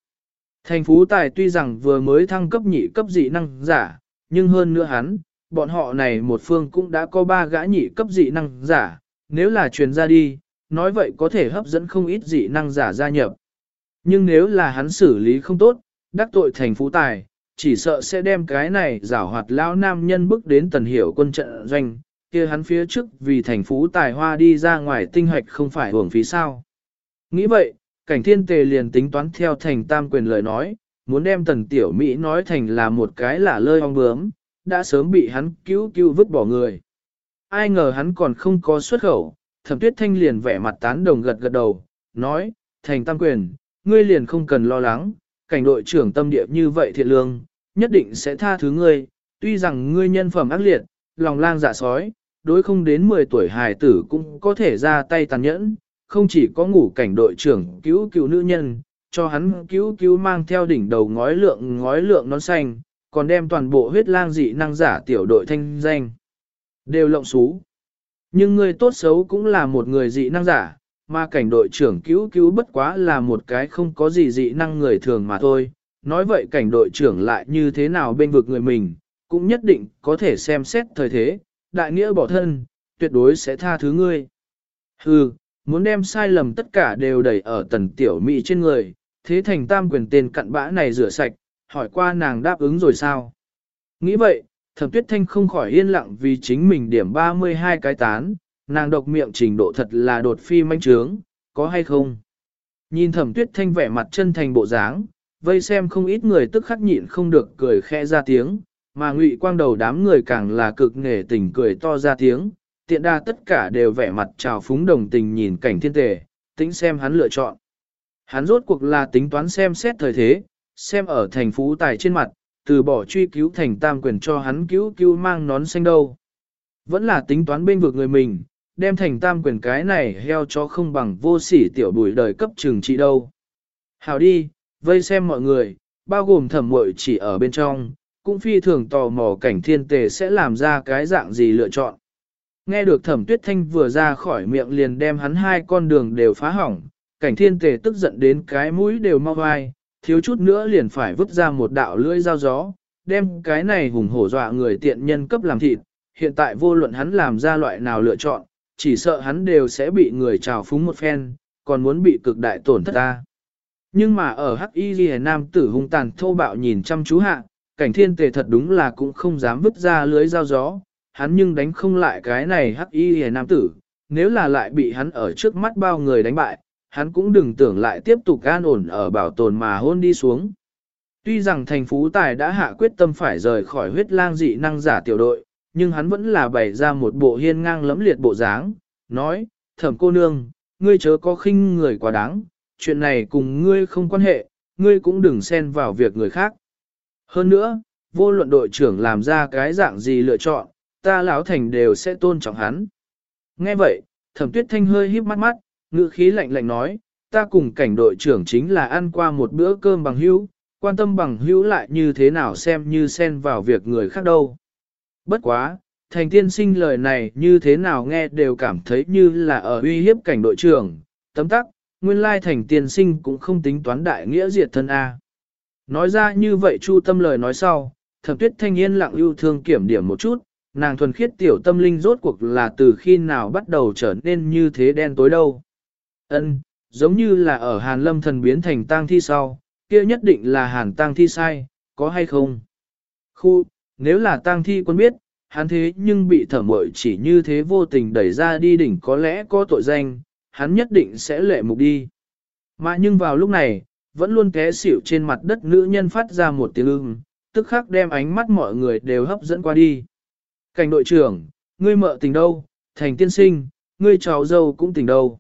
Thành phú tài tuy rằng vừa mới thăng cấp nhị cấp dị năng giả, nhưng hơn nữa hắn, bọn họ này một phương cũng đã có ba gã nhị cấp dị năng giả, nếu là truyền ra đi, nói vậy có thể hấp dẫn không ít dị năng giả gia nhập. Nhưng nếu là hắn xử lý không tốt, đắc tội thành phú tài, chỉ sợ sẽ đem cái này giảo hoạt lão nam nhân bước đến tần hiểu quân trận doanh, kia hắn phía trước vì thành phú tài hoa đi ra ngoài tinh hoạch không phải hưởng phí sao. Nghĩ vậy, cảnh thiên tề liền tính toán theo thành tam quyền lời nói, muốn đem tần tiểu Mỹ nói thành là một cái lả lơi ong bướm, đã sớm bị hắn cứu cứu vứt bỏ người. Ai ngờ hắn còn không có xuất khẩu, thẩm tuyết thanh liền vẻ mặt tán đồng gật gật đầu, nói, thành tam quyền, ngươi liền không cần lo lắng, cảnh đội trưởng tâm địa như vậy thiện lương, nhất định sẽ tha thứ ngươi, tuy rằng ngươi nhân phẩm ác liệt, lòng lang dạ sói, đối không đến 10 tuổi hài tử cũng có thể ra tay tàn nhẫn, không chỉ có ngủ cảnh đội trưởng cứu cứu nữ nhân, cho hắn cứu cứu mang theo đỉnh đầu ngói lượng ngói lượng nón xanh, còn đem toàn bộ huyết lang dị năng giả tiểu đội thanh danh. Đều lộng xú. Nhưng người tốt xấu cũng là một người dị năng giả, mà cảnh đội trưởng cứu cứu bất quá là một cái không có gì dị năng người thường mà thôi. Nói vậy cảnh đội trưởng lại như thế nào bên vực người mình, cũng nhất định có thể xem xét thời thế, đại nghĩa bỏ thân, tuyệt đối sẽ tha thứ ngươi. Hừ, muốn đem sai lầm tất cả đều đẩy ở tần tiểu mỹ trên người, thế thành tam quyền tên cặn bã này rửa sạch, hỏi qua nàng đáp ứng rồi sao? Nghĩ vậy, thẩm tuyết thanh không khỏi yên lặng vì chính mình điểm 32 cái tán, nàng độc miệng trình độ thật là đột phi manh trướng, có hay không? Nhìn thẩm tuyết thanh vẻ mặt chân thành bộ dáng, vây xem không ít người tức khắc nhịn không được cười khẽ ra tiếng, mà ngụy quang đầu đám người càng là cực nghề tình cười to ra tiếng, tiện đa tất cả đều vẻ mặt trào phúng đồng tình nhìn cảnh thiên tề, tính xem hắn lựa chọn. Hắn rốt cuộc là tính toán xem xét thời thế, xem ở thành phú tài trên mặt, từ bỏ truy cứu thành tam quyền cho hắn cứu cứu mang nón xanh đâu. Vẫn là tính toán bên vực người mình, đem thành tam quyền cái này heo cho không bằng vô sỉ tiểu bùi đời cấp trường trị đâu. Hào đi, vây xem mọi người, bao gồm thẩm muội chỉ ở bên trong, cũng phi thường tò mò cảnh thiên tề sẽ làm ra cái dạng gì lựa chọn. Nghe được thẩm tuyết thanh vừa ra khỏi miệng liền đem hắn hai con đường đều phá hỏng, cảnh thiên tề tức giận đến cái mũi đều mau vai, thiếu chút nữa liền phải vứt ra một đạo lưỡi dao gió, đem cái này hùng hổ dọa người tiện nhân cấp làm thịt, hiện tại vô luận hắn làm ra loại nào lựa chọn, chỉ sợ hắn đều sẽ bị người trào phúng một phen, còn muốn bị cực đại tổn thất ta. Nhưng mà ở H.I.G. Nam tử hung tàn thô bạo nhìn chăm chú hạ, cảnh thiên tề thật đúng là cũng không dám vứt ra lưới dao gió, hắn nhưng đánh không lại cái này Hắc Y hề Nam tử, nếu là lại bị hắn ở trước mắt bao người đánh bại, hắn cũng đừng tưởng lại tiếp tục an ổn ở bảo tồn mà hôn đi xuống. Tuy rằng thành phú tài đã hạ quyết tâm phải rời khỏi huyết lang dị năng giả tiểu đội, nhưng hắn vẫn là bày ra một bộ hiên ngang lẫm liệt bộ dáng, nói, thẩm cô nương, ngươi chớ có khinh người quá đáng, chuyện này cùng ngươi không quan hệ, ngươi cũng đừng xen vào việc người khác. Hơn nữa, vô luận đội trưởng làm ra cái dạng gì lựa chọn, ta lão thành đều sẽ tôn trọng hắn. Nghe vậy, thẩm tuyết thanh hơi híp mắt mắt, ngữ khí lạnh lạnh nói, ta cùng cảnh đội trưởng chính là ăn qua một bữa cơm bằng hữu, quan tâm bằng hữu lại như thế nào xem như xen vào việc người khác đâu. Bất quá, thành tiên sinh lời này như thế nào nghe đều cảm thấy như là ở uy hiếp cảnh đội trưởng, tấm tắc, nguyên lai thành tiên sinh cũng không tính toán đại nghĩa diệt thân A. Nói ra như vậy chu tâm lời nói sau, thẩm tuyết thanh yên lặng yêu thương kiểm điểm một chút, nàng thuần khiết tiểu tâm linh rốt cuộc là từ khi nào bắt đầu trở nên như thế đen tối đâu. Ân, giống như là ở Hàn Lâm thần biến thành tang thi sau, kia nhất định là Hàn tang thi sai, có hay không? Khu, nếu là tang thi quân biết, hắn thế nhưng bị thẩm mội chỉ như thế vô tình đẩy ra đi đỉnh có lẽ có tội danh, hắn nhất định sẽ lệ mục đi. Mà nhưng vào lúc này, vẫn luôn té xỉu trên mặt đất nữ nhân phát ra một tiếng ưng, tức khắc đem ánh mắt mọi người đều hấp dẫn qua đi. Cảnh đội trưởng, ngươi mợ tình đâu, thành tiên sinh, ngươi cháu dâu cũng tình đâu.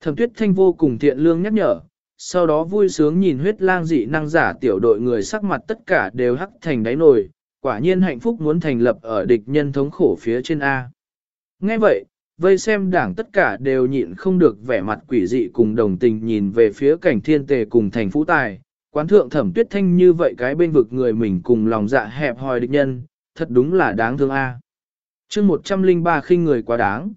Thẩm tuyết thanh vô cùng thiện lương nhắc nhở, sau đó vui sướng nhìn huyết lang dị năng giả tiểu đội người sắc mặt tất cả đều hắc thành đáy nồi, quả nhiên hạnh phúc muốn thành lập ở địch nhân thống khổ phía trên A. Nghe vậy, vây xem đảng tất cả đều nhịn không được vẻ mặt quỷ dị cùng đồng tình nhìn về phía cảnh thiên tề cùng thành phú tài. Quán thượng thẩm tuyết thanh như vậy cái bên vực người mình cùng lòng dạ hẹp hòi địch nhân, thật đúng là đáng thương a. À. chương 103 khinh người quá đáng.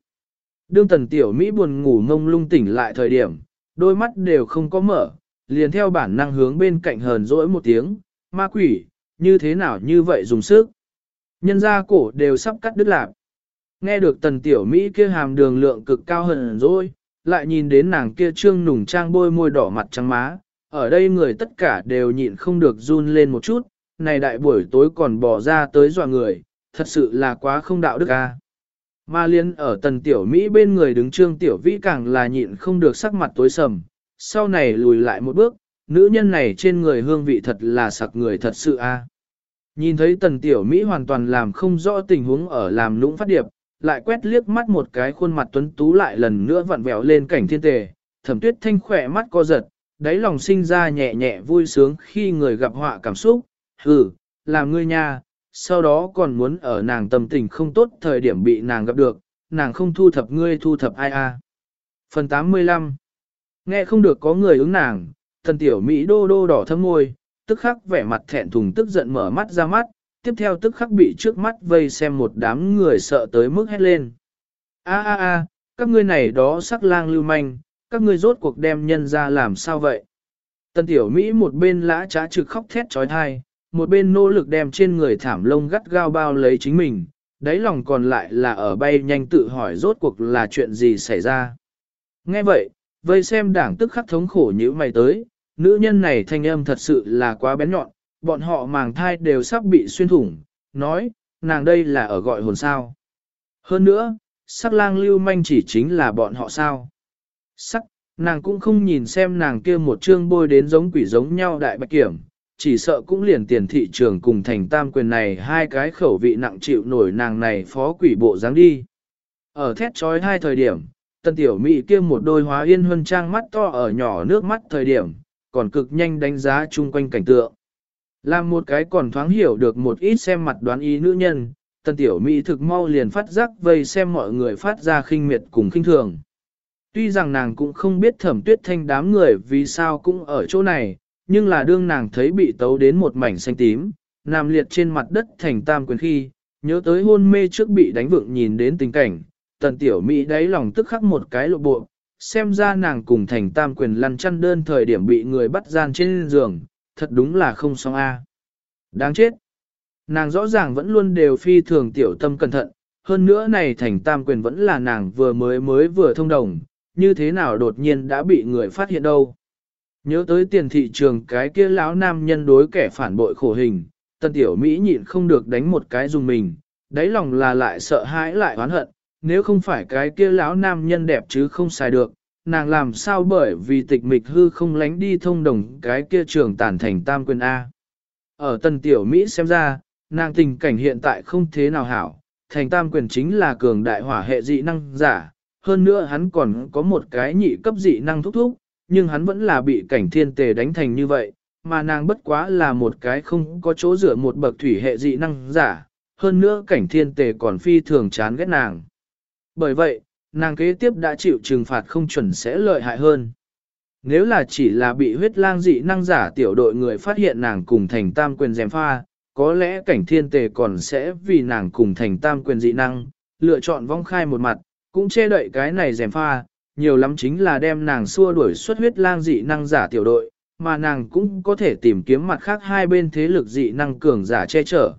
Đương tần tiểu Mỹ buồn ngủ ngông lung tỉnh lại thời điểm, đôi mắt đều không có mở, liền theo bản năng hướng bên cạnh hờn dỗi một tiếng, ma quỷ, như thế nào như vậy dùng sức. Nhân ra cổ đều sắp cắt đứt lạc. Nghe được tần tiểu Mỹ kia hàm đường lượng cực cao hơn rồi, lại nhìn đến nàng kia trương nùng trang bôi môi đỏ mặt trắng má, ở đây người tất cả đều nhịn không được run lên một chút, này đại buổi tối còn bỏ ra tới dọa người, thật sự là quá không đạo đức a. Ma liên ở tần tiểu Mỹ bên người đứng trương tiểu vĩ càng là nhịn không được sắc mặt tối sầm, sau này lùi lại một bước, nữ nhân này trên người hương vị thật là sặc người thật sự a. Nhìn thấy tần tiểu Mỹ hoàn toàn làm không rõ tình huống ở làm lũng phát điệp, lại quét liếc mắt một cái khuôn mặt tuấn tú lại lần nữa vặn vẹo lên cảnh thiên tề, thẩm tuyết thanh khỏe mắt co giật, đáy lòng sinh ra nhẹ nhẹ vui sướng khi người gặp họa cảm xúc, hừ, làm ngươi nha, sau đó còn muốn ở nàng tâm tình không tốt thời điểm bị nàng gặp được, nàng không thu thập ngươi thu thập ai a. Phần 85 Nghe không được có người ứng nàng, thần tiểu Mỹ đô đô đỏ thâm môi, tức khắc vẻ mặt thẹn thùng tức giận mở mắt ra mắt, tiếp theo tức khắc bị trước mắt vây xem một đám người sợ tới mức hét lên. A a a, các ngươi này đó sắc lang lưu manh, các ngươi rốt cuộc đem nhân ra làm sao vậy? tân tiểu Mỹ một bên lã trá trực khóc thét trói thai, một bên nỗ lực đem trên người thảm lông gắt gao bao lấy chính mình, đáy lòng còn lại là ở bay nhanh tự hỏi rốt cuộc là chuyện gì xảy ra. Nghe vậy, vây xem đảng tức khắc thống khổ như mày tới, nữ nhân này thanh âm thật sự là quá bén nhọn, bọn họ màng thai đều sắp bị xuyên thủng, nói, nàng đây là ở gọi hồn sao. Hơn nữa, sắc lang lưu manh chỉ chính là bọn họ sao. Sắc, nàng cũng không nhìn xem nàng kia một chương bôi đến giống quỷ giống nhau đại bạch kiểm, chỉ sợ cũng liền tiền thị trường cùng thành tam quyền này hai cái khẩu vị nặng chịu nổi nàng này phó quỷ bộ dáng đi. Ở thét trói hai thời điểm, tân tiểu mỹ kia một đôi hóa yên huân trang mắt to ở nhỏ nước mắt thời điểm, còn cực nhanh đánh giá chung quanh cảnh tượng. Làm một cái còn thoáng hiểu được một ít xem mặt đoán ý nữ nhân, tần tiểu mỹ thực mau liền phát giác vây xem mọi người phát ra khinh miệt cùng khinh thường. Tuy rằng nàng cũng không biết thẩm tuyết thanh đám người vì sao cũng ở chỗ này, nhưng là đương nàng thấy bị tấu đến một mảnh xanh tím, nằm liệt trên mặt đất thành tam quyền khi, nhớ tới hôn mê trước bị đánh vượng nhìn đến tình cảnh, tần tiểu mỹ đáy lòng tức khắc một cái lộ bộ, xem ra nàng cùng thành tam quyền lăn chăn đơn thời điểm bị người bắt gian trên giường, thật đúng là không xong a. Đáng chết. Nàng rõ ràng vẫn luôn đều phi thường tiểu tâm cẩn thận, hơn nữa này thành tam quyền vẫn là nàng vừa mới mới vừa thông đồng, như thế nào đột nhiên đã bị người phát hiện đâu. Nhớ tới tiền thị trường cái kia lão nam nhân đối kẻ phản bội khổ hình, tân tiểu Mỹ nhịn không được đánh một cái dùng mình, đáy lòng là lại sợ hãi lại oán hận, nếu không phải cái kia lão nam nhân đẹp chứ không xài được, nàng làm sao bởi vì tịch mịch hư không lánh đi thông đồng cái kia trường tàn thành tam quyền A. Ở tân tiểu Mỹ xem ra, nàng tình cảnh hiện tại không thế nào hảo, thành tam quyền chính là cường đại hỏa hệ dị năng giả, hơn nữa hắn còn có một cái nhị cấp dị năng thúc thúc, nhưng hắn vẫn là bị cảnh thiên tề đánh thành như vậy, mà nàng bất quá là một cái không có chỗ dựa một bậc thủy hệ dị năng giả, hơn nữa cảnh thiên tề còn phi thường chán ghét nàng. Bởi vậy, nàng kế tiếp đã chịu trừng phạt không chuẩn sẽ lợi hại hơn. Nếu là chỉ là bị huyết lang dị năng giả tiểu đội người phát hiện nàng cùng thành tam quyền dèm pha, có lẽ cảnh thiên tề còn sẽ vì nàng cùng thành tam quyền dị năng, lựa chọn vong khai một mặt, cũng che đậy cái này dèm pha, nhiều lắm chính là đem nàng xua đuổi xuất huyết lang dị năng giả tiểu đội, mà nàng cũng có thể tìm kiếm mặt khác hai bên thế lực dị năng cường giả che chở.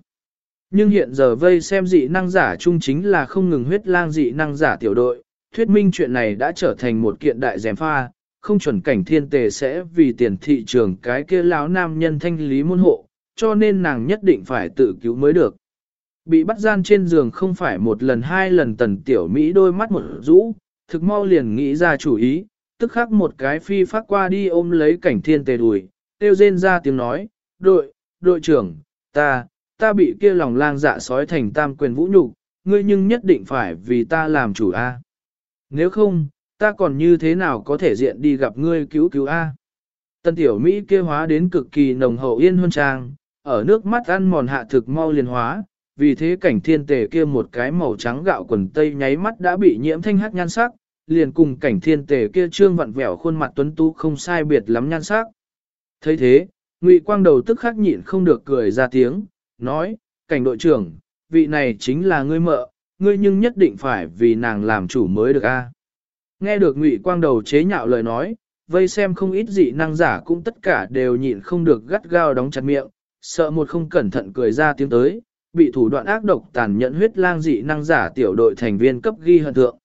Nhưng hiện giờ vây xem dị năng giả chung chính là không ngừng huyết lang dị năng giả tiểu đội, thuyết minh chuyện này đã trở thành một kiện đại dèm pha, không chuẩn cảnh thiên tề sẽ vì tiền thị trường cái kia lão nam nhân thanh lý môn hộ, cho nên nàng nhất định phải tự cứu mới được. Bị bắt gian trên giường không phải một lần hai lần tần tiểu Mỹ đôi mắt một rũ, thực mau liền nghĩ ra chủ ý, tức khắc một cái phi phát qua đi ôm lấy cảnh thiên tề đùi, tiêu rên ra tiếng nói, đội, đội trưởng, ta, ta bị kia lòng lang dạ sói thành tam quyền vũ nhục, ngươi nhưng nhất định phải vì ta làm chủ A. Nếu không, ta còn như thế nào có thể diện đi gặp ngươi cứu cứu A. Tân tiểu Mỹ kia hóa đến cực kỳ nồng hậu yên huân trang, ở nước mắt ăn mòn hạ thực mau liền hóa, vì thế cảnh thiên tề kia một cái màu trắng gạo quần tây nháy mắt đã bị nhiễm thanh hắc nhan sắc, liền cùng cảnh thiên tề kia trương vặn vẹo khuôn mặt tuấn tú không sai biệt lắm nhan sắc. thấy thế, Ngụy Quang đầu tức khắc nhịn không được cười ra tiếng, nói, cảnh đội trưởng, vị này chính là ngươi mợ, ngươi nhưng nhất định phải vì nàng làm chủ mới được a. À? Nghe được Ngụy Quang đầu chế nhạo lời nói, vây xem không ít dị năng giả cũng tất cả đều nhịn không được gắt gao đóng chặt miệng, sợ một không cẩn thận cười ra tiếng tới, bị thủ đoạn ác độc tàn nhẫn huyết lang dị năng giả tiểu đội thành viên cấp ghi hận thượng.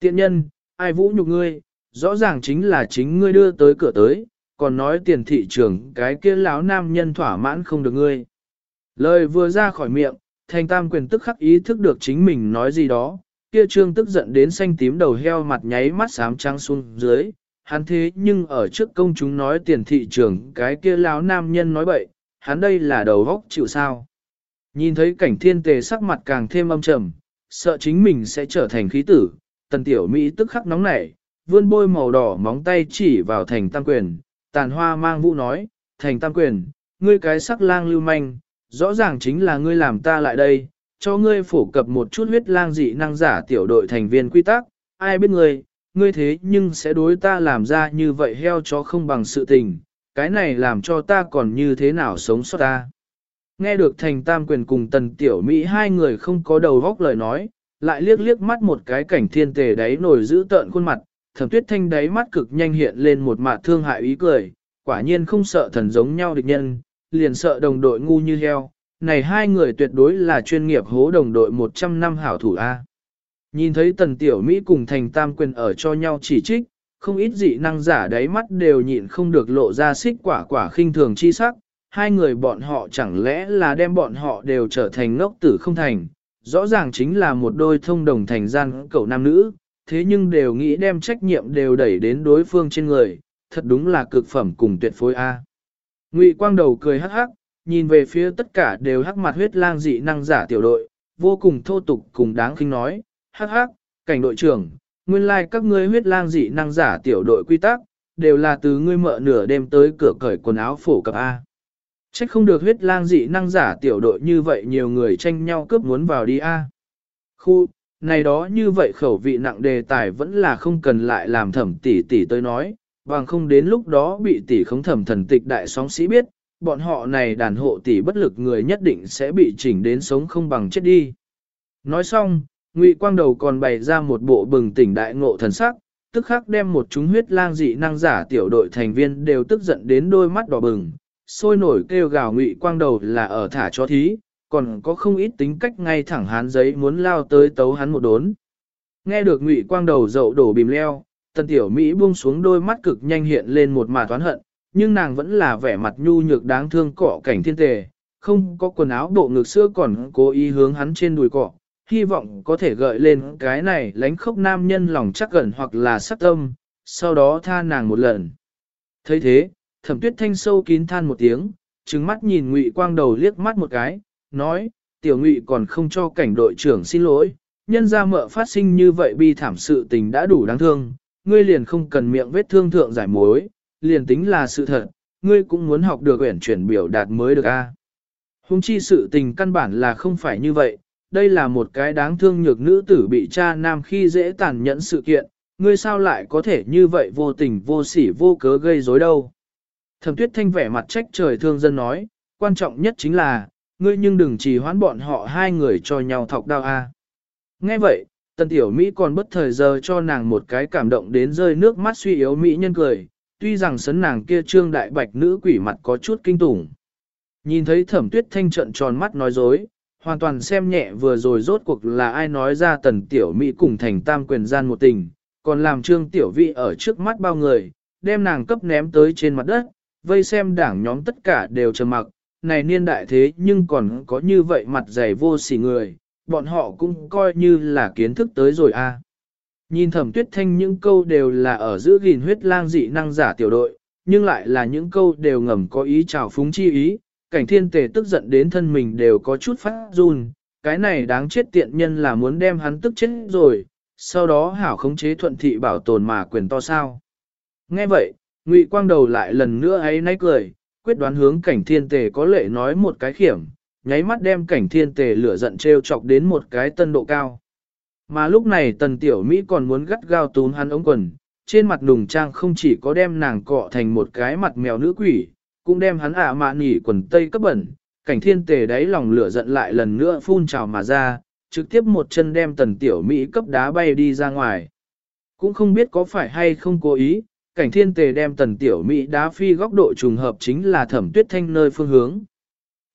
Tiện nhân, ai vũ nhục ngươi, rõ ràng chính là chính ngươi đưa tới cửa tới, còn nói tiền thị trường cái kia lão nam nhân thỏa mãn không được ngươi. Lời vừa ra khỏi miệng, thành tam quyền tức khắc ý thức được chính mình nói gì đó, kia trương tức giận đến xanh tím đầu heo mặt nháy mắt xám trắng xuống dưới, hắn thế nhưng ở trước công chúng nói tiền thị trường cái kia lão nam nhân nói bậy, hắn đây là đầu góc chịu sao. Nhìn thấy cảnh thiên tề sắc mặt càng thêm âm trầm, sợ chính mình sẽ trở thành khí tử, tần tiểu Mỹ tức khắc nóng nảy, vươn bôi màu đỏ móng tay chỉ vào thành tam quyền, tàn hoa mang vũ nói, thành tam quyền, ngươi cái sắc lang lưu manh, rõ ràng chính là ngươi làm ta lại đây, cho ngươi phổ cập một chút huyết lang dị năng giả tiểu đội thành viên quy tắc, ai biết ngươi, ngươi thế nhưng sẽ đối ta làm ra như vậy heo chó không bằng sự tình, cái này làm cho ta còn như thế nào sống sót ta. Nghe được thành tam quyền cùng tần tiểu Mỹ hai người không có đầu vóc lời nói, lại liếc liếc mắt một cái cảnh thiên tề đáy nổi giữ tợn khuôn mặt, thẩm tuyết thanh đáy mắt cực nhanh hiện lên một mạt thương hại ý cười, quả nhiên không sợ thần giống nhau địch nhân, liền sợ đồng đội ngu như heo, này hai người tuyệt đối là chuyên nghiệp hố đồng đội 100 năm hảo thủ A. Nhìn thấy tần tiểu Mỹ cùng thành tam quyền ở cho nhau chỉ trích, không ít dị năng giả đáy mắt đều nhịn không được lộ ra xích quả quả khinh thường chi sắc, hai người bọn họ chẳng lẽ là đem bọn họ đều trở thành ngốc tử không thành, rõ ràng chính là một đôi thông đồng thành gian cậu nam nữ, thế nhưng đều nghĩ đem trách nhiệm đều đẩy đến đối phương trên người, thật đúng là cực phẩm cùng tuyệt phối A. Ngụy quang đầu cười hắc hắc, nhìn về phía tất cả đều hắc mặt huyết lang dị năng giả tiểu đội, vô cùng thô tục cùng đáng khinh nói, hắc hắc, cảnh đội trưởng, nguyên lai like các ngươi huyết lang dị năng giả tiểu đội quy tắc, đều là từ ngươi mợ nửa đêm tới cửa cởi quần áo phổ cập A. Trách không được huyết lang dị năng giả tiểu đội như vậy nhiều người tranh nhau cướp muốn vào đi A. Khu, này đó như vậy khẩu vị nặng đề tài vẫn là không cần lại làm thẩm tỷ tỷ tới nói, bằng không đến lúc đó bị tỷ khống thẩm thần tịch đại sóng sĩ biết, bọn họ này đàn hộ tỷ bất lực người nhất định sẽ bị chỉnh đến sống không bằng chết đi. Nói xong, Ngụy Quang Đầu còn bày ra một bộ bừng tỉnh đại ngộ thần sắc, tức khắc đem một chúng huyết lang dị năng giả tiểu đội thành viên đều tức giận đến đôi mắt đỏ bừng, sôi nổi kêu gào Ngụy Quang Đầu là ở thả cho thí, còn có không ít tính cách ngay thẳng hán giấy muốn lao tới tấu hắn một đốn. Nghe được Ngụy Quang Đầu dậu đổ bìm leo, Tần Tiểu Mỹ buông xuống đôi mắt cực nhanh hiện lên một mà toán hận, nhưng nàng vẫn là vẻ mặt nhu nhược đáng thương cọ cảnh thiên tề, không có quần áo bộ ngực xưa còn cố ý hướng hắn trên đùi cọ, hy vọng có thể gợi lên cái này lánh khốc nam nhân lòng chắc gần hoặc là sắc tâm, sau đó tha nàng một lần. thấy thế, thẩm tuyết thanh sâu kín than một tiếng, trừng mắt nhìn ngụy quang đầu liếc mắt một cái, nói, tiểu ngụy còn không cho cảnh đội trưởng xin lỗi, nhân ra mợ phát sinh như vậy bi thảm sự tình đã đủ đáng thương, ngươi liền không cần miệng vết thương thượng giải mối, liền tính là sự thật, ngươi cũng muốn học được uyển chuyển biểu đạt mới được a. Hùng chi sự tình căn bản là không phải như vậy, đây là một cái đáng thương nhược nữ tử bị cha nam khi dễ tàn nhẫn sự kiện, ngươi sao lại có thể như vậy vô tình vô sỉ vô cớ gây rối đâu. Thẩm tuyết thanh vẻ mặt trách trời thương dân nói, quan trọng nhất chính là, ngươi nhưng đừng chỉ hoãn bọn họ hai người cho nhau thọc đau a. Nghe vậy, tần tiểu Mỹ còn bất thời giờ cho nàng một cái cảm động đến rơi nước mắt suy yếu Mỹ nhân cười, tuy rằng sấn nàng kia trương đại bạch nữ quỷ mặt có chút kinh tủng. Nhìn thấy thẩm tuyết thanh trận tròn mắt nói dối, hoàn toàn xem nhẹ vừa rồi rốt cuộc là ai nói ra tần tiểu Mỹ cùng thành tam quyền gian một tình, còn làm trương tiểu vị ở trước mắt bao người, đem nàng cấp ném tới trên mặt đất, vây xem đảng nhóm tất cả đều trầm mặc, này niên đại thế nhưng còn có như vậy mặt dày vô sỉ người, bọn họ cũng coi như là kiến thức tới rồi a. Nhìn thẩm tuyết thanh những câu đều là ở giữa gìn huyết lang dị năng giả tiểu đội, nhưng lại là những câu đều ngầm có ý trào phúng chi ý, cảnh thiên tề tức giận đến thân mình đều có chút phát run, cái này đáng chết tiện nhân là muốn đem hắn tức chết rồi, sau đó hảo khống chế thuận thị bảo tồn mà quyền to sao. Nghe vậy, ngụy quang đầu lại lần nữa ấy nay cười, quyết đoán hướng cảnh thiên tề có lệ nói một cái khiểm, nháy mắt đem cảnh thiên tề lửa giận treo chọc đến một cái tân độ cao. Mà lúc này tần tiểu Mỹ còn muốn gắt gao tún hắn ống quần, trên mặt nùng trang không chỉ có đem nàng cọ thành một cái mặt mèo nữ quỷ, cũng đem hắn ả à mạ nỉ quần tây cấp bẩn, cảnh thiên tề đáy lòng lửa giận lại lần nữa phun trào mà ra, trực tiếp một chân đem tần tiểu Mỹ cấp đá bay đi ra ngoài. Cũng không biết có phải hay không cố ý, cảnh thiên tề đem tần tiểu Mỹ đá phi góc độ trùng hợp chính là thẩm tuyết thanh nơi phương hướng.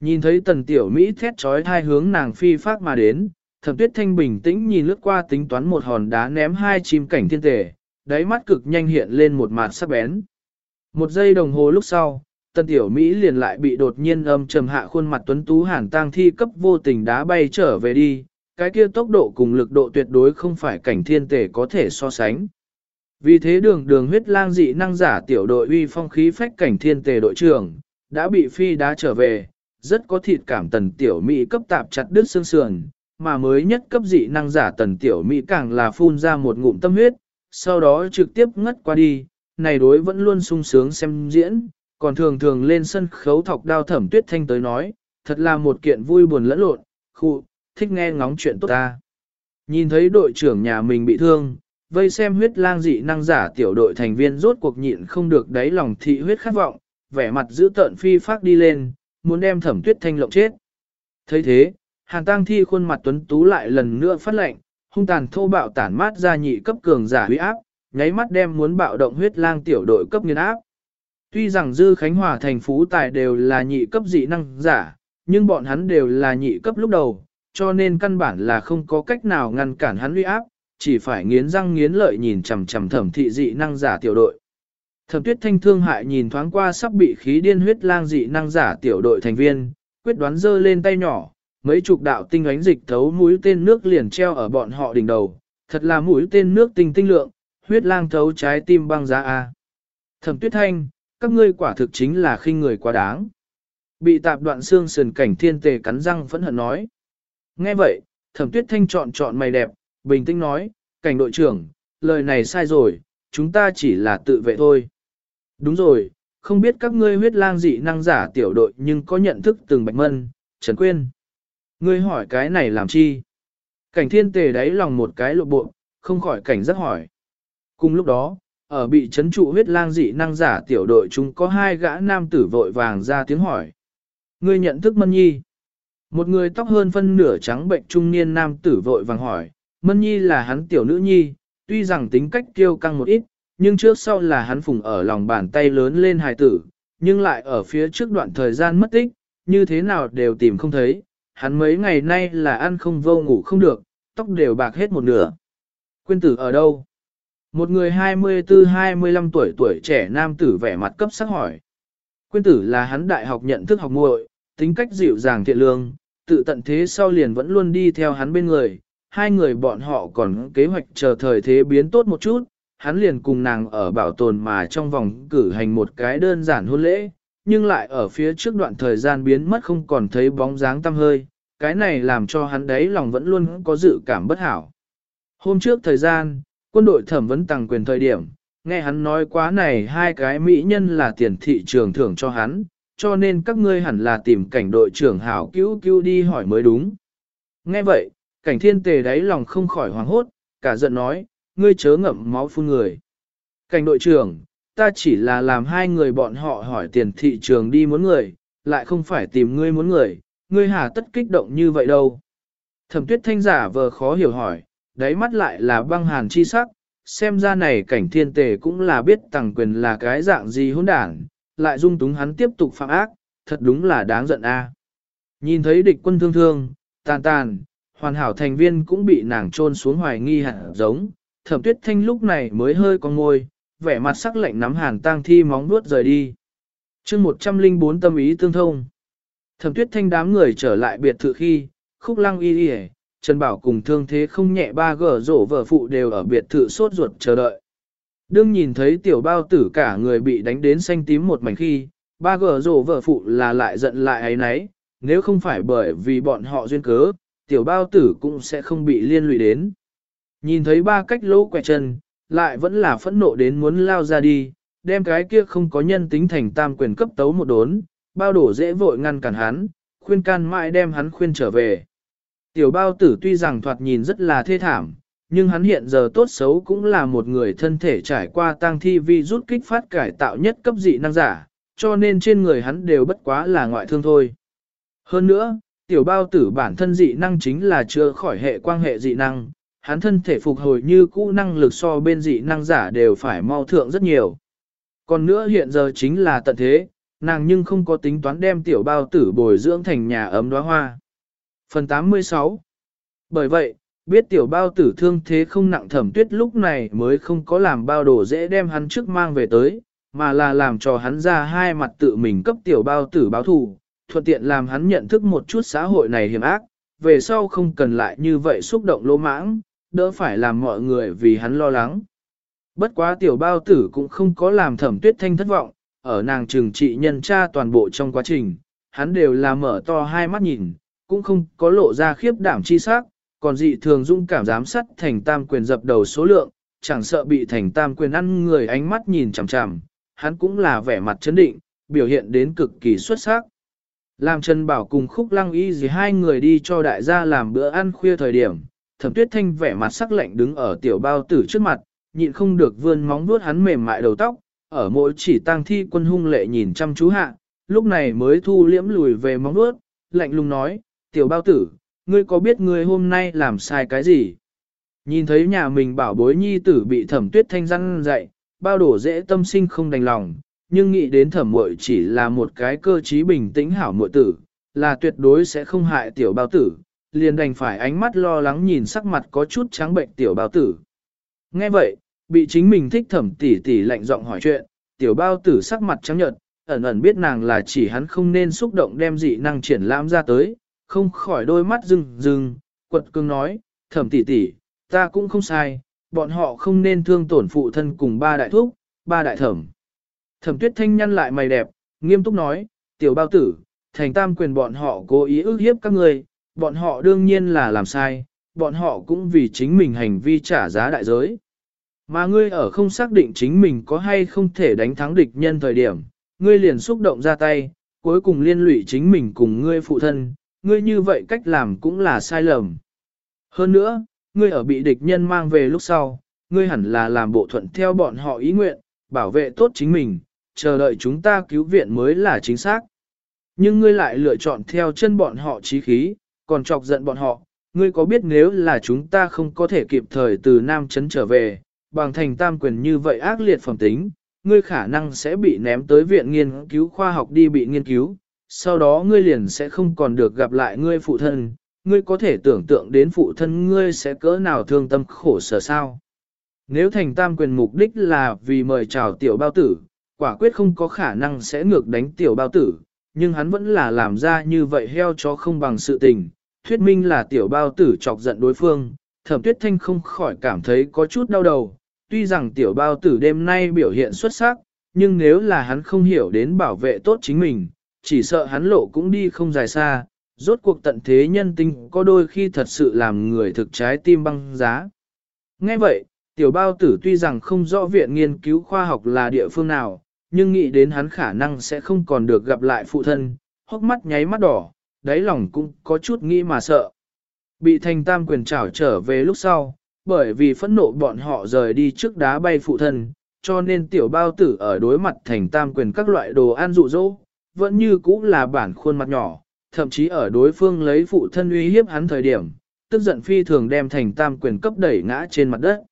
Nhìn thấy tần tiểu Mỹ thét trói hai hướng nàng phi phát mà đến, thẩm tuyết thanh bình tĩnh nhìn lướt qua tính toán một hòn đá ném hai chim cảnh thiên tề, đáy mắt cực nhanh hiện lên một mặt sắc bén. Một giây đồng hồ lúc sau, tần tiểu Mỹ liền lại bị đột nhiên âm trầm hạ khuôn mặt tuấn tú hàn tang thi cấp vô tình đá bay trở về đi, cái kia tốc độ cùng lực độ tuyệt đối không phải cảnh thiên tề có thể so sánh. Vì thế đường đường huyết lang dị năng giả tiểu đội uy phong khí phách cảnh thiên tề đội trưởng, đã bị phi đá trở về, rất có thịt cảm tần tiểu Mỹ cấp tạp chặt đứt xương sườn, mà mới nhất cấp dị năng giả tần tiểu Mỹ càng là phun ra một ngụm tâm huyết, sau đó trực tiếp ngất qua đi, này đối vẫn luôn sung sướng xem diễn, còn thường thường lên sân khấu thọc đao thẩm tuyết thanh tới nói, thật là một kiện vui buồn lẫn lộn, khu, thích nghe ngóng chuyện tốt ta. Nhìn thấy đội trưởng nhà mình bị thương, vây xem huyết lang dị năng giả tiểu đội thành viên rốt cuộc nhịn không được đáy lòng thị huyết khát vọng, vẻ mặt giữ tợn phi phát đi lên, muốn đem thẩm tuyết thanh lộng chết. thấy thế, hàn tang thi khuôn mặt tuấn tú lại lần nữa phát lệnh, hung tàn thô bạo tản mát ra nhị cấp cường giả huy áp, nháy mắt đem muốn bạo động huyết lang tiểu đội cấp nghiên áp. Tuy rằng Dư Khánh Hòa thành phú tài đều là nhị cấp dị năng giả, nhưng bọn hắn đều là nhị cấp lúc đầu, cho nên căn bản là không có cách nào ngăn cản hắn uy áp, chỉ phải nghiến răng nghiến lợi nhìn chằm chằm thẩm thị dị năng giả tiểu đội. Thẩm tuyết thanh thương hại nhìn thoáng qua sắp bị khí điên huyết lang dị năng giả tiểu đội thành viên, quyết đoán giơ lên tay nhỏ, mấy chục đạo tinh ánh dịch thấu mũi tên nước liền treo ở bọn họ đỉnh đầu, thật là mũi tên nước tinh tinh lượng, huyết lang thấu trái tim băng giá A. Thẩm tuyết thanh, các ngươi quả thực chính là khinh người quá đáng. Bị tạp đoạn xương sườn cảnh thiên tề cắn răng phẫn hận nói. Nghe vậy, thẩm tuyết thanh chọn chọn mày đẹp, bình tĩnh nói, cảnh đội trưởng, lời này sai rồi, chúng ta chỉ là tự vệ thôi. Đúng rồi, không biết các ngươi huyết lang dị năng giả tiểu đội nhưng có nhận thức từng bạch mân, Trần Quyên. Ngươi hỏi cái này làm chi? Cảnh thiên tề đáy lòng một cái lộ bộ, không khỏi cảnh rất hỏi. Cùng lúc đó, ở bị chấn trụ huyết lang dị năng giả tiểu đội chúng có hai gã nam tử vội vàng ra tiếng hỏi. Ngươi nhận thức Mân Nhi? Một người tóc hơn phân nửa trắng bệnh trung niên nam tử vội vàng hỏi, Mân Nhi là hắn tiểu nữ nhi, tuy rằng tính cách kiêu căng một ít, nhưng trước sau là hắn phùng ở lòng bàn tay lớn lên hài tử, nhưng lại ở phía trước đoạn thời gian mất tích, như thế nào đều tìm không thấy, hắn mấy ngày nay là ăn không vô ngủ không được, tóc đều bạc hết một nửa. Quyên tử ở đâu? Một người 24-25 tuổi tuổi trẻ nam tử vẻ mặt cấp sắc hỏi. Quyên tử là hắn đại học nhận thức học muội, tính cách dịu dàng thiện lương, tự tận thế sau liền vẫn luôn đi theo hắn bên người, hai người bọn họ còn kế hoạch chờ thời thế biến tốt một chút, hắn liền cùng nàng ở bảo tồn mà trong vòng cử hành một cái đơn giản hôn lễ, nhưng lại ở phía trước đoạn thời gian biến mất không còn thấy bóng dáng tăm hơi, cái này làm cho hắn đấy lòng vẫn luôn có dự cảm bất hảo. Hôm trước thời gian, quân đội thẩm vấn tăng quyền thời điểm, nghe hắn nói quá này hai cái mỹ nhân là tiền thị trường thưởng cho hắn, cho nên các ngươi hẳn là tìm cảnh đội trưởng hảo cứu cứu đi hỏi mới đúng. Nghe vậy, cảnh thiên tề đáy lòng không khỏi hoảng hốt, cả giận nói, ngươi chớ ngậm máu phun người. Cảnh đội trưởng, ta chỉ là làm hai người bọn họ hỏi tiền thị trường đi muốn người, lại không phải tìm ngươi muốn người, ngươi hà tất kích động như vậy đâu. Thẩm tuyết thanh giả vờ khó hiểu hỏi, đáy mắt lại là băng hàn chi sắc, xem ra này cảnh thiên tề cũng là biết tàng quyền là cái dạng gì hỗn đảng, lại dung túng hắn tiếp tục phạm ác, thật đúng là đáng giận a. À. Nhìn thấy địch quân thương thương, tàn tàn, hoàn hảo thành viên cũng bị nàng trôn xuống hoài nghi hẳn giống, thẩm tuyết thanh lúc này mới hơi con ngôi, vẻ mặt sắc lạnh nắm hàn tang thi móng nuốt rời đi. chương 104 tâm ý tương thông. Thẩm tuyết thanh đám người trở lại biệt thự khi, khúc lăng y y Trần Bảo cùng thương thế không nhẹ ba gở rổ vợ phụ đều ở biệt thự sốt ruột chờ đợi. Đương nhìn thấy tiểu bao tử cả người bị đánh đến xanh tím một mảnh khi, ba gở rổ vợ phụ là lại giận lại ấy nấy, nếu không phải bởi vì bọn họ duyên cớ, tiểu bao tử cũng sẽ không bị liên lụy đến. Nhìn thấy ba cách lỗ quẹt chân, lại vẫn là phẫn nộ đến muốn lao ra đi, đem cái kia không có nhân tính thành tam quyền cấp tấu một đốn, bao đổ dễ vội ngăn cản hắn, khuyên can mãi đem hắn khuyên trở về. Tiểu bao tử tuy rằng thoạt nhìn rất là thê thảm, nhưng hắn hiện giờ tốt xấu cũng là một người thân thể trải qua tang thi vi rút kích phát cải tạo nhất cấp dị năng giả, cho nên trên người hắn đều bất quá là ngoại thương thôi. Hơn nữa, tiểu bao tử bản thân dị năng chính là chưa khỏi hệ quan hệ dị năng, hắn thân thể phục hồi như cũ năng lực so bên dị năng giả đều phải mau thượng rất nhiều. Còn nữa hiện giờ chính là tận thế, nàng nhưng không có tính toán đem tiểu bao tử bồi dưỡng thành nhà ấm đóa hoa. Phần 86 Bởi vậy, biết tiểu bao tử thương thế không nặng thẩm tuyết lúc này mới không có làm bao đồ dễ đem hắn trước mang về tới, mà là làm cho hắn ra hai mặt tự mình cấp tiểu bao tử báo thù, thuận tiện làm hắn nhận thức một chút xã hội này hiểm ác, về sau không cần lại như vậy xúc động lỗ mãng, đỡ phải làm mọi người vì hắn lo lắng. Bất quá tiểu bao tử cũng không có làm thẩm tuyết thanh thất vọng, ở nàng trừng trị nhân tra toàn bộ trong quá trình, hắn đều là mở to hai mắt nhìn, cũng không có lộ ra khiếp đảm chi sắc, còn dị thường dung cảm giám sát thành tam quyền dập đầu số lượng, chẳng sợ bị thành tam quyền ăn người ánh mắt nhìn chằm chằm, hắn cũng là vẻ mặt chấn định, biểu hiện đến cực kỳ xuất sắc. Làm Trần Bảo cùng Khúc Lăng Y gì hai người đi cho đại gia làm bữa ăn khuya thời điểm, Thẩm Tuyết Thanh vẻ mặt sắc lạnh đứng ở tiểu bao tử trước mặt, nhịn không được vươn móng vuốt hắn mềm mại đầu tóc, ở mỗi chỉ tang thi quân hung lệ nhìn chăm chú hạ, lúc này mới thu liễm lùi về móng vuốt, lạnh lùng nói, tiểu bao tử, ngươi có biết ngươi hôm nay làm sai cái gì? Nhìn thấy nhà mình bảo bối nhi tử bị thẩm tuyết thanh răn dạy, bao đổ dễ tâm sinh không đành lòng, nhưng nghĩ đến thẩm muội chỉ là một cái cơ trí bình tĩnh hảo muội tử, là tuyệt đối sẽ không hại tiểu bao tử, liền đành phải ánh mắt lo lắng nhìn sắc mặt có chút trắng bệnh tiểu bao tử. Nghe vậy, bị chính mình thích thẩm tỷ tỷ lạnh giọng hỏi chuyện, tiểu bao tử sắc mặt trắng nhợt, ẩn ẩn biết nàng là chỉ hắn không nên xúc động đem dị năng triển lãm ra tới, không khỏi đôi mắt rừng rừng, quật cương nói, thẩm tỷ tỷ, ta cũng không sai, bọn họ không nên thương tổn phụ thân cùng ba đại thúc, ba đại thẩm. Thẩm tuyết thanh nhăn lại mày đẹp, nghiêm túc nói, tiểu bao tử, thành tam quyền bọn họ cố ý ức hiếp các người, bọn họ đương nhiên là làm sai, bọn họ cũng vì chính mình hành vi trả giá đại giới. Mà ngươi ở không xác định chính mình có hay không thể đánh thắng địch nhân thời điểm, ngươi liền xúc động ra tay, cuối cùng liên lụy chính mình cùng ngươi phụ thân, ngươi như vậy cách làm cũng là sai lầm. Hơn nữa, ngươi ở bị địch nhân mang về lúc sau, ngươi hẳn là làm bộ thuận theo bọn họ ý nguyện, bảo vệ tốt chính mình, chờ đợi chúng ta cứu viện mới là chính xác. Nhưng ngươi lại lựa chọn theo chân bọn họ trí khí, còn chọc giận bọn họ, ngươi có biết nếu là chúng ta không có thể kịp thời từ Nam Trấn trở về, bằng thành tam quyền như vậy ác liệt phẩm tính, ngươi khả năng sẽ bị ném tới viện nghiên cứu khoa học đi bị nghiên cứu, sau đó ngươi liền sẽ không còn được gặp lại ngươi phụ thân, ngươi có thể tưởng tượng đến phụ thân ngươi sẽ cỡ nào thương tâm khổ sở sao. Nếu thành tam quyền mục đích là vì mời chào tiểu bao tử, quả quyết không có khả năng sẽ ngược đánh tiểu bao tử, nhưng hắn vẫn là làm ra như vậy heo cho không bằng sự tình, thuyết minh là tiểu bao tử chọc giận đối phương, thẩm tuyết thanh không khỏi cảm thấy có chút đau đầu, tuy rằng tiểu bao tử đêm nay biểu hiện xuất sắc, nhưng nếu là hắn không hiểu đến bảo vệ tốt chính mình, chỉ sợ hắn lộ cũng đi không dài xa, rốt cuộc tận thế nhân tinh có đôi khi thật sự làm người thực trái tim băng giá. Ngay vậy, tiểu bao tử tuy rằng không rõ viện nghiên cứu khoa học là địa phương nào, nhưng nghĩ đến hắn khả năng sẽ không còn được gặp lại phụ thân, hốc mắt nháy mắt đỏ, đáy lòng cũng có chút nghĩ mà sợ. Bị thành tam quyền trảo trở về lúc sau, bởi vì phẫn nộ bọn họ rời đi trước đá bay phụ thân, cho nên tiểu bao tử ở đối mặt thành tam quyền các loại đồ ăn dụ dỗ, vẫn như cũ là bản khuôn mặt nhỏ, thậm chí ở đối phương lấy phụ thân uy hiếp hắn thời điểm, tức giận phi thường đem thành tam quyền cấp đẩy ngã trên mặt đất.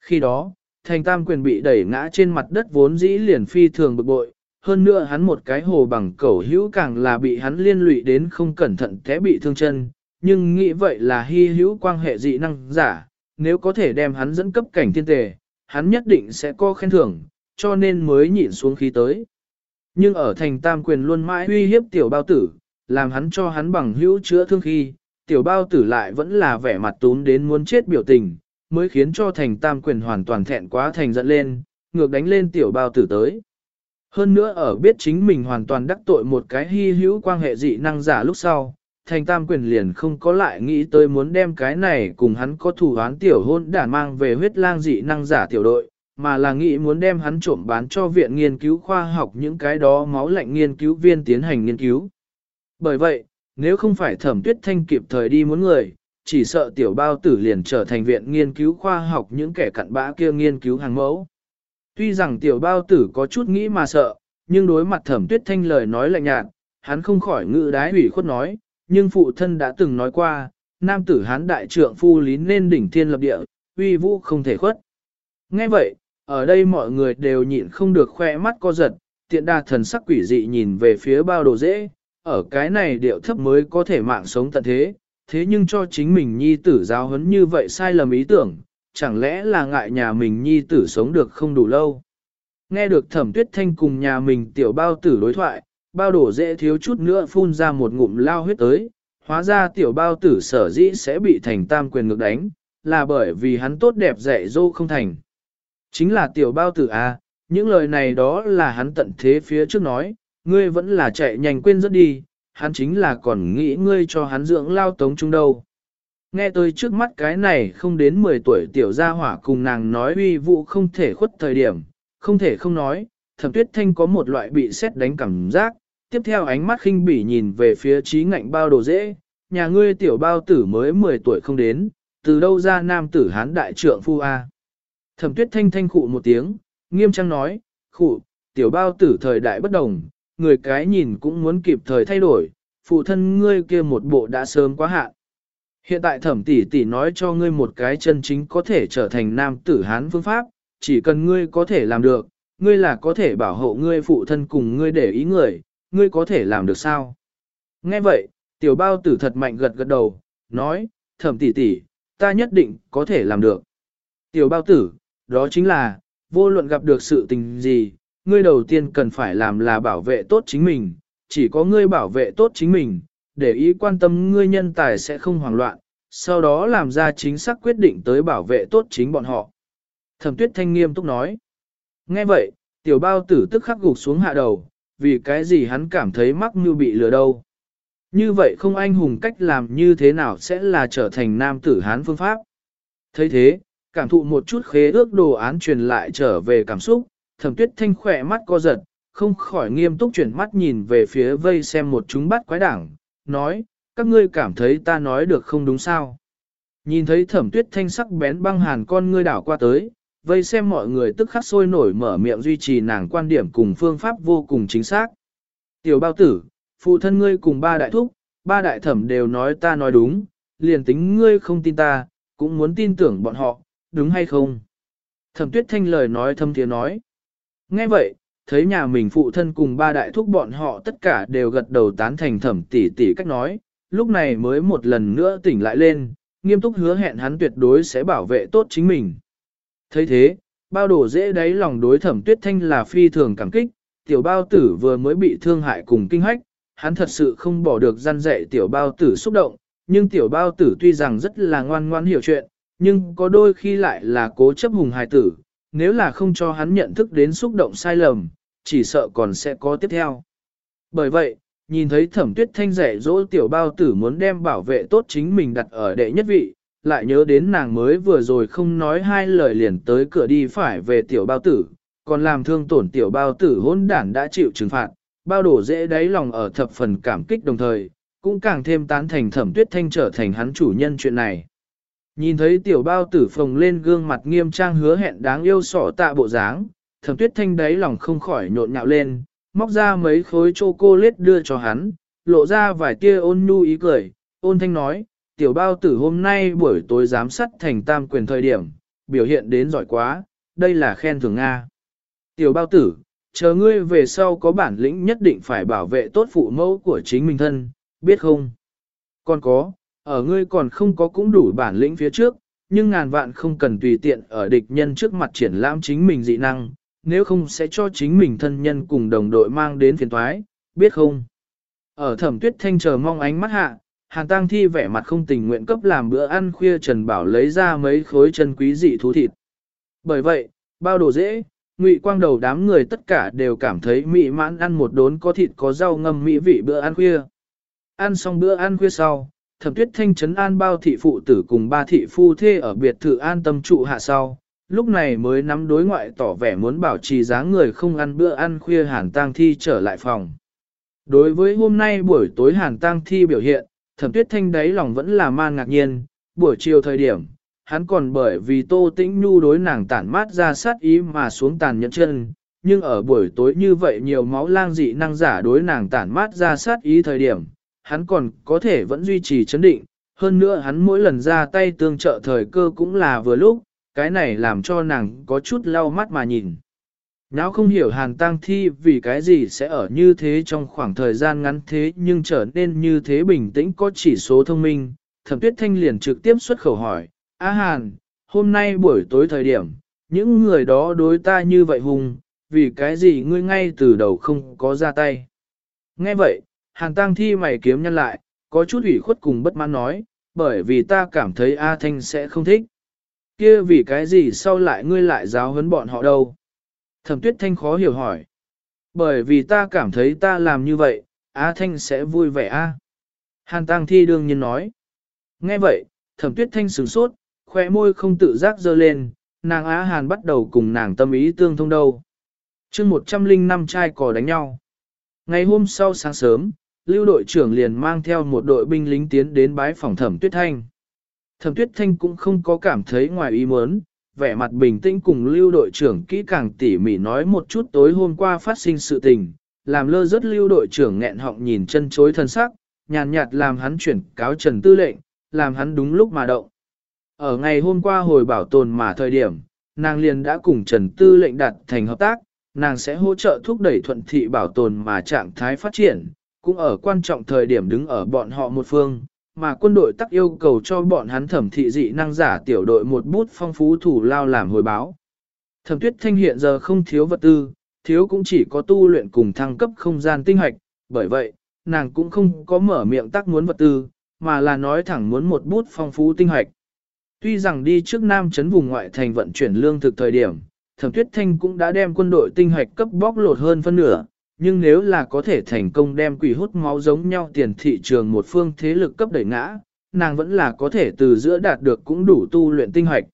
Khi đó, thành tam quyền bị đẩy ngã trên mặt đất vốn dĩ liền phi thường bực bội, hơn nữa hắn một cái hồ bằng cẩu hữu càng là bị hắn liên lụy đến không cẩn thận té bị thương chân, nhưng nghĩ vậy là hy hữu quan hệ dị năng giả, nếu có thể đem hắn dẫn cấp cảnh thiên tề, hắn nhất định sẽ có khen thưởng, cho nên mới nhịn xuống khí tới. Nhưng ở thành tam quyền luôn mãi uy hiếp tiểu bao tử, làm hắn cho hắn bằng hữu chữa thương khi, tiểu bao tử lại vẫn là vẻ mặt tún đến muốn chết biểu tình, mới khiến cho thành tam quyền hoàn toàn thẹn quá thành giận lên, ngược đánh lên tiểu bao tử tới. Hơn nữa ở biết chính mình hoàn toàn đắc tội một cái hy hữu quan hệ dị năng giả lúc sau, thành tam quyền liền không có lại nghĩ tới muốn đem cái này cùng hắn có thủ án tiểu hôn đản mang về huyết lang dị năng giả tiểu đội, mà là nghĩ muốn đem hắn trộm bán cho viện nghiên cứu khoa học những cái đó máu lạnh nghiên cứu viên tiến hành nghiên cứu. Bởi vậy, nếu không phải thẩm tuyết thanh kịp thời đi muốn người, chỉ sợ tiểu bao tử liền trở thành viện nghiên cứu khoa học những kẻ cặn bã kia nghiên cứu hàng mẫu. Tuy rằng tiểu bao tử có chút nghĩ mà sợ, nhưng đối mặt thẩm tuyết thanh lời nói lạnh nhạt, hắn không khỏi ngự đái ủy khuất nói, nhưng phụ thân đã từng nói qua, nam tử hán đại trượng phu lý nên đỉnh thiên lập địa, uy vũ không thể khuất. Nghe vậy, ở đây mọi người đều nhịn không được khoe mắt co giật, tiện đa thần sắc quỷ dị nhìn về phía bao đồ dễ, ở cái này điệu thấp mới có thể mạng sống tận thế, thế nhưng cho chính mình nhi tử giáo huấn như vậy sai lầm ý tưởng, chẳng lẽ là ngại nhà mình nhi tử sống được không đủ lâu. Nghe được thẩm tuyết thanh cùng nhà mình tiểu bao tử đối thoại, bao đổ dễ thiếu chút nữa phun ra một ngụm lao huyết tới, hóa ra tiểu bao tử sở dĩ sẽ bị thành tam quyền ngược đánh, là bởi vì hắn tốt đẹp dạy dô không thành. Chính là tiểu bao tử A, à, những lời này đó là hắn tận thế phía trước nói, ngươi vẫn là chạy nhanh quên rất đi, hắn chính là còn nghĩ ngươi cho hắn dưỡng lao tống trung đâu. Nghe tôi trước mắt cái này không đến 10 tuổi tiểu gia hỏa cùng nàng nói uy vụ không thể khuất thời điểm, không thể không nói, thẩm tuyết thanh có một loại bị xét đánh cảm giác, tiếp theo ánh mắt khinh bỉ nhìn về phía trí ngạnh bao đồ dễ, nhà ngươi tiểu bao tử mới 10 tuổi không đến, từ đâu ra nam tử hán đại trượng phu A. Thẩm tuyết thanh thanh khụ một tiếng, nghiêm trang nói, khụ, tiểu bao tử thời đại bất đồng, người cái nhìn cũng muốn kịp thời thay đổi, phụ thân ngươi kia một bộ đã sớm quá hạn. Hiện tại thẩm tỷ tỷ nói cho ngươi một cái chân chính có thể trở thành nam tử hán phương pháp, chỉ cần ngươi có thể làm được, ngươi là có thể bảo hộ ngươi phụ thân cùng ngươi để ý người, ngươi có thể làm được sao? Nghe vậy, tiểu bao tử thật mạnh gật gật đầu, nói, thẩm tỷ tỷ, ta nhất định có thể làm được. Tiểu bao tử, đó chính là, vô luận gặp được sự tình gì, ngươi đầu tiên cần phải làm là bảo vệ tốt chính mình, chỉ có ngươi bảo vệ tốt chính mình, để ý quan tâm ngươi nhân tài sẽ không hoảng loạn, sau đó làm ra chính xác quyết định tới bảo vệ tốt chính bọn họ. Thẩm tuyết thanh nghiêm túc nói. Nghe vậy, tiểu bao tử tức khắc gục xuống hạ đầu, vì cái gì hắn cảm thấy mắc như bị lừa đâu. Như vậy không anh hùng cách làm như thế nào sẽ là trở thành nam tử hán phương pháp. thấy thế, cảm thụ một chút khế ước đồ án truyền lại trở về cảm xúc, thẩm tuyết thanh khỏe mắt co giật, không khỏi nghiêm túc chuyển mắt nhìn về phía vây xem một chúng bắt quái đảng, nói, các ngươi cảm thấy ta nói được không đúng sao. Nhìn thấy thẩm tuyết thanh sắc bén băng hàn con ngươi đảo qua tới, vây xem mọi người tức khắc sôi nổi mở miệng duy trì nàng quan điểm cùng phương pháp vô cùng chính xác. Tiểu bao tử, phụ thân ngươi cùng ba đại thúc, ba đại thẩm đều nói ta nói đúng, liền tính ngươi không tin ta, cũng muốn tin tưởng bọn họ, đúng hay không? Thẩm tuyết thanh lời nói thâm tiếng nói. Nghe vậy, thấy nhà mình phụ thân cùng ba đại thúc bọn họ tất cả đều gật đầu tán thành thẩm tỷ tỷ cách nói, lúc này mới một lần nữa tỉnh lại lên, nghiêm túc hứa hẹn hắn tuyệt đối sẽ bảo vệ tốt chính mình. Thấy thế, bao đổ dễ đáy lòng đối thẩm tuyết thanh là phi thường cảm kích, tiểu bao tử vừa mới bị thương hại cùng kinh hách, hắn thật sự không bỏ được gian dạy tiểu bao tử xúc động, nhưng tiểu bao tử tuy rằng rất là ngoan ngoan hiểu chuyện, nhưng có đôi khi lại là cố chấp hùng hài tử, nếu là không cho hắn nhận thức đến xúc động sai lầm, chỉ sợ còn sẽ có tiếp theo. Bởi vậy, nhìn thấy thẩm tuyết thanh rẻ dỗ tiểu bao tử muốn đem bảo vệ tốt chính mình đặt ở đệ nhất vị, lại nhớ đến nàng mới vừa rồi không nói hai lời liền tới cửa đi phải về tiểu bao tử, còn làm thương tổn tiểu bao tử hôn đản đã chịu trừng phạt, bao đổ dễ đáy lòng ở thập phần cảm kích đồng thời, cũng càng thêm tán thành thẩm tuyết thanh trở thành hắn chủ nhân chuyện này. Nhìn thấy tiểu bao tử phồng lên gương mặt nghiêm trang hứa hẹn đáng yêu sỏ tạ bộ dáng, thẩm tuyết thanh đáy lòng không khỏi nhộn nhạo lên, móc ra mấy khối chocolate đưa cho hắn, lộ ra vài tia ôn nhu ý cười, ôn thanh nói, tiểu bao tử hôm nay buổi tối giám sát thành tam quyền thời điểm, biểu hiện đến giỏi quá, đây là khen thưởng Nga. Tiểu bao tử, chờ ngươi về sau có bản lĩnh nhất định phải bảo vệ tốt phụ mẫu của chính mình thân, biết không? Còn có, ở ngươi còn không có cũng đủ bản lĩnh phía trước, nhưng ngàn vạn không cần tùy tiện ở địch nhân trước mặt triển lãm chính mình dị năng, nếu không sẽ cho chính mình thân nhân cùng đồng đội mang đến phiền toái, biết không? Ở thẩm tuyết thanh chờ mong ánh mắt hạ, Hàn Tăng Thi vẻ mặt không tình nguyện cấp làm bữa ăn khuya Trần Bảo lấy ra mấy khối chân quý dị thú thịt. Bởi vậy, bao đồ dễ, ngụy quang đầu đám người tất cả đều cảm thấy mỹ mãn ăn một đốn có thịt có rau ngâm mỹ vị bữa ăn khuya. Ăn xong bữa ăn khuya sau, thẩm tuyết thanh trấn an bao thị phụ tử cùng ba thị phu thê ở biệt thự an tâm trụ hạ sau. Lúc này mới nắm đối ngoại tỏ vẻ muốn bảo trì dáng người không ăn bữa ăn khuya hàn tang thi trở lại phòng. Đối với hôm nay buổi tối hàn tang thi biểu hiện, thẩm tuyết thanh đáy lòng vẫn là man ngạc nhiên, buổi chiều thời điểm, hắn còn bởi vì tô tĩnh nhu đối nàng tản mát ra sát ý mà xuống tàn nhẫn chân, nhưng ở buổi tối như vậy nhiều máu lang dị năng giả đối nàng tản mát ra sát ý thời điểm, hắn còn có thể vẫn duy trì chấn định, hơn nữa hắn mỗi lần ra tay tương trợ thời cơ cũng là vừa lúc, cái này làm cho nàng có chút lau mắt mà nhìn. Nháo không hiểu hàn tang thi vì cái gì sẽ ở như thế trong khoảng thời gian ngắn thế nhưng trở nên như thế bình tĩnh có chỉ số thông minh, thẩm tuyết thanh liền trực tiếp xuất khẩu hỏi, A hàn, hôm nay buổi tối thời điểm, những người đó đối ta như vậy hùng, vì cái gì ngươi ngay từ đầu không có ra tay. Nghe vậy, hàn tang thi mày kiếm nhân lại, có chút ủy khuất cùng bất mãn nói, bởi vì ta cảm thấy A Thanh sẽ không thích kia vì cái gì sau lại ngươi lại giáo huấn bọn họ đâu? Thẩm tuyết thanh khó hiểu hỏi. Bởi vì ta cảm thấy ta làm như vậy, A Thanh sẽ vui vẻ a. Hàn Tăng Thi đương nhiên nói. Nghe vậy, thẩm tuyết thanh sửng sốt, khoe môi không tự giác dơ lên, nàng Á Hàn bắt đầu cùng nàng tâm ý tương thông đâu. chương 105 trai cò đánh nhau. Ngày hôm sau sáng sớm, lưu đội trưởng liền mang theo một đội binh lính tiến đến bái phòng thẩm tuyết thanh. Thẩm tuyết thanh cũng không có cảm thấy ngoài ý muốn, vẻ mặt bình tĩnh cùng lưu đội trưởng kỹ càng tỉ mỉ nói một chút tối hôm qua phát sinh sự tình, làm lơ rất lưu đội trưởng nghẹn họng nhìn chân chối thân sắc, nhàn nhạt làm hắn chuyển cáo trần tư lệnh, làm hắn đúng lúc mà động. Ở ngày hôm qua hồi bảo tồn mà thời điểm, nàng liền đã cùng trần tư lệnh đặt thành hợp tác, nàng sẽ hỗ trợ thúc đẩy thuận thị bảo tồn mà trạng thái phát triển, cũng ở quan trọng thời điểm đứng ở bọn họ một phương, mà quân đội tắc yêu cầu cho bọn hắn thẩm thị dị năng giả tiểu đội một bút phong phú thủ lao làm hồi báo. Thẩm tuyết thanh hiện giờ không thiếu vật tư, thiếu cũng chỉ có tu luyện cùng thăng cấp không gian tinh hoạch, bởi vậy, nàng cũng không có mở miệng tắc muốn vật tư, mà là nói thẳng muốn một bút phong phú tinh hoạch. Tuy rằng đi trước Nam chấn vùng ngoại thành vận chuyển lương thực thời điểm, Thẩm Tuyết Thanh cũng đã đem quân đội tinh hoạch cấp bóc lột hơn phân nửa, nhưng nếu là có thể thành công đem quỷ hút máu giống nhau tiền thị trường một phương thế lực cấp đẩy ngã, nàng vẫn là có thể từ giữa đạt được cũng đủ tu luyện tinh hoạch.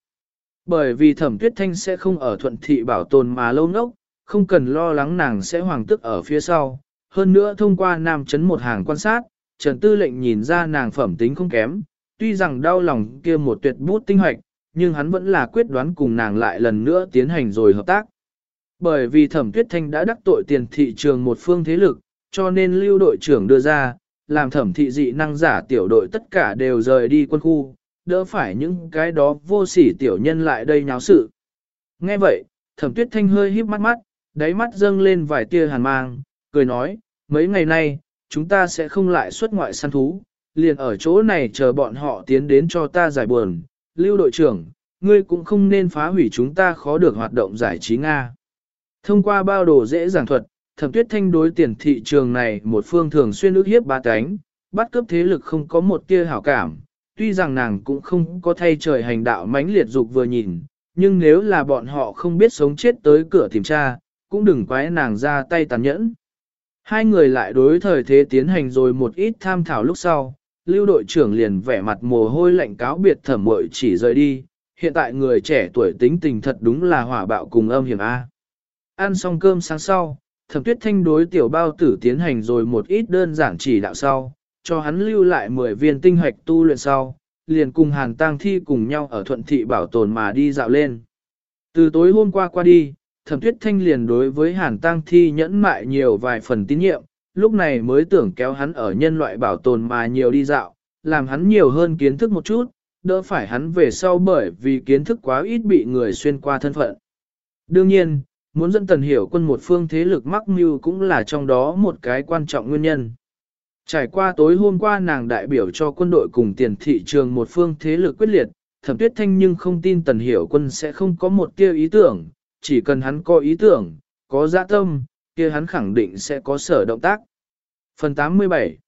Bởi vì thẩm tuyết thanh sẽ không ở thuận thị bảo tồn mà lâu nốc, không cần lo lắng nàng sẽ hoàng tức ở phía sau. Hơn nữa thông qua nam chấn một hàng quan sát, Trần Tư lệnh nhìn ra nàng phẩm tính không kém, tuy rằng đau lòng kia một tuyệt bút tinh hoạch, nhưng hắn vẫn là quyết đoán cùng nàng lại lần nữa tiến hành rồi hợp tác. Bởi vì thẩm tuyết thanh đã đắc tội tiền thị trường một phương thế lực, cho nên lưu đội trưởng đưa ra, làm thẩm thị dị năng giả tiểu đội tất cả đều rời đi quân khu, đỡ phải những cái đó vô sỉ tiểu nhân lại đây nháo sự. Nghe vậy, thẩm tuyết thanh hơi híp mắt mắt, đáy mắt dâng lên vài tia hàn mang, cười nói, mấy ngày nay, chúng ta sẽ không lại xuất ngoại săn thú, liền ở chỗ này chờ bọn họ tiến đến cho ta giải buồn. Lưu đội trưởng, ngươi cũng không nên phá hủy chúng ta khó được hoạt động giải trí Nga. Thông qua bao đồ dễ giảng thuật, thẩm tuyết thanh đối tiền thị trường này một phương thường xuyên ước hiếp ba cánh, bắt cướp thế lực không có một tia hảo cảm, tuy rằng nàng cũng không có thay trời hành đạo mãnh liệt dục vừa nhìn, nhưng nếu là bọn họ không biết sống chết tới cửa tìm tra, cũng đừng quái nàng ra tay tàn nhẫn. Hai người lại đối thời thế tiến hành rồi một ít tham thảo lúc sau, lưu đội trưởng liền vẻ mặt mồ hôi lạnh cáo biệt thẩm mội chỉ rời đi, hiện tại người trẻ tuổi tính tình thật đúng là hỏa bạo cùng âm hiểm A. Ăn xong cơm sáng sau, thẩm tuyết thanh đối tiểu bao tử tiến hành rồi một ít đơn giản chỉ đạo sau, cho hắn lưu lại 10 viên tinh hoạch tu luyện sau, liền cùng hàn tang thi cùng nhau ở thuận thị bảo tồn mà đi dạo lên. Từ tối hôm qua qua đi, thẩm tuyết thanh liền đối với hàn tang thi nhẫn mại nhiều vài phần tín nhiệm, lúc này mới tưởng kéo hắn ở nhân loại bảo tồn mà nhiều đi dạo, làm hắn nhiều hơn kiến thức một chút, đỡ phải hắn về sau bởi vì kiến thức quá ít bị người xuyên qua thân phận. Đương nhiên, muốn dẫn tần hiểu quân một phương thế lực mắc mưu cũng là trong đó một cái quan trọng nguyên nhân. Trải qua tối hôm qua nàng đại biểu cho quân đội cùng tiền thị trường một phương thế lực quyết liệt, thẩm tuyết thanh nhưng không tin tần hiểu quân sẽ không có một tia ý tưởng, chỉ cần hắn có ý tưởng, có dạ tâm, kia hắn khẳng định sẽ có sở động tác. Phần 87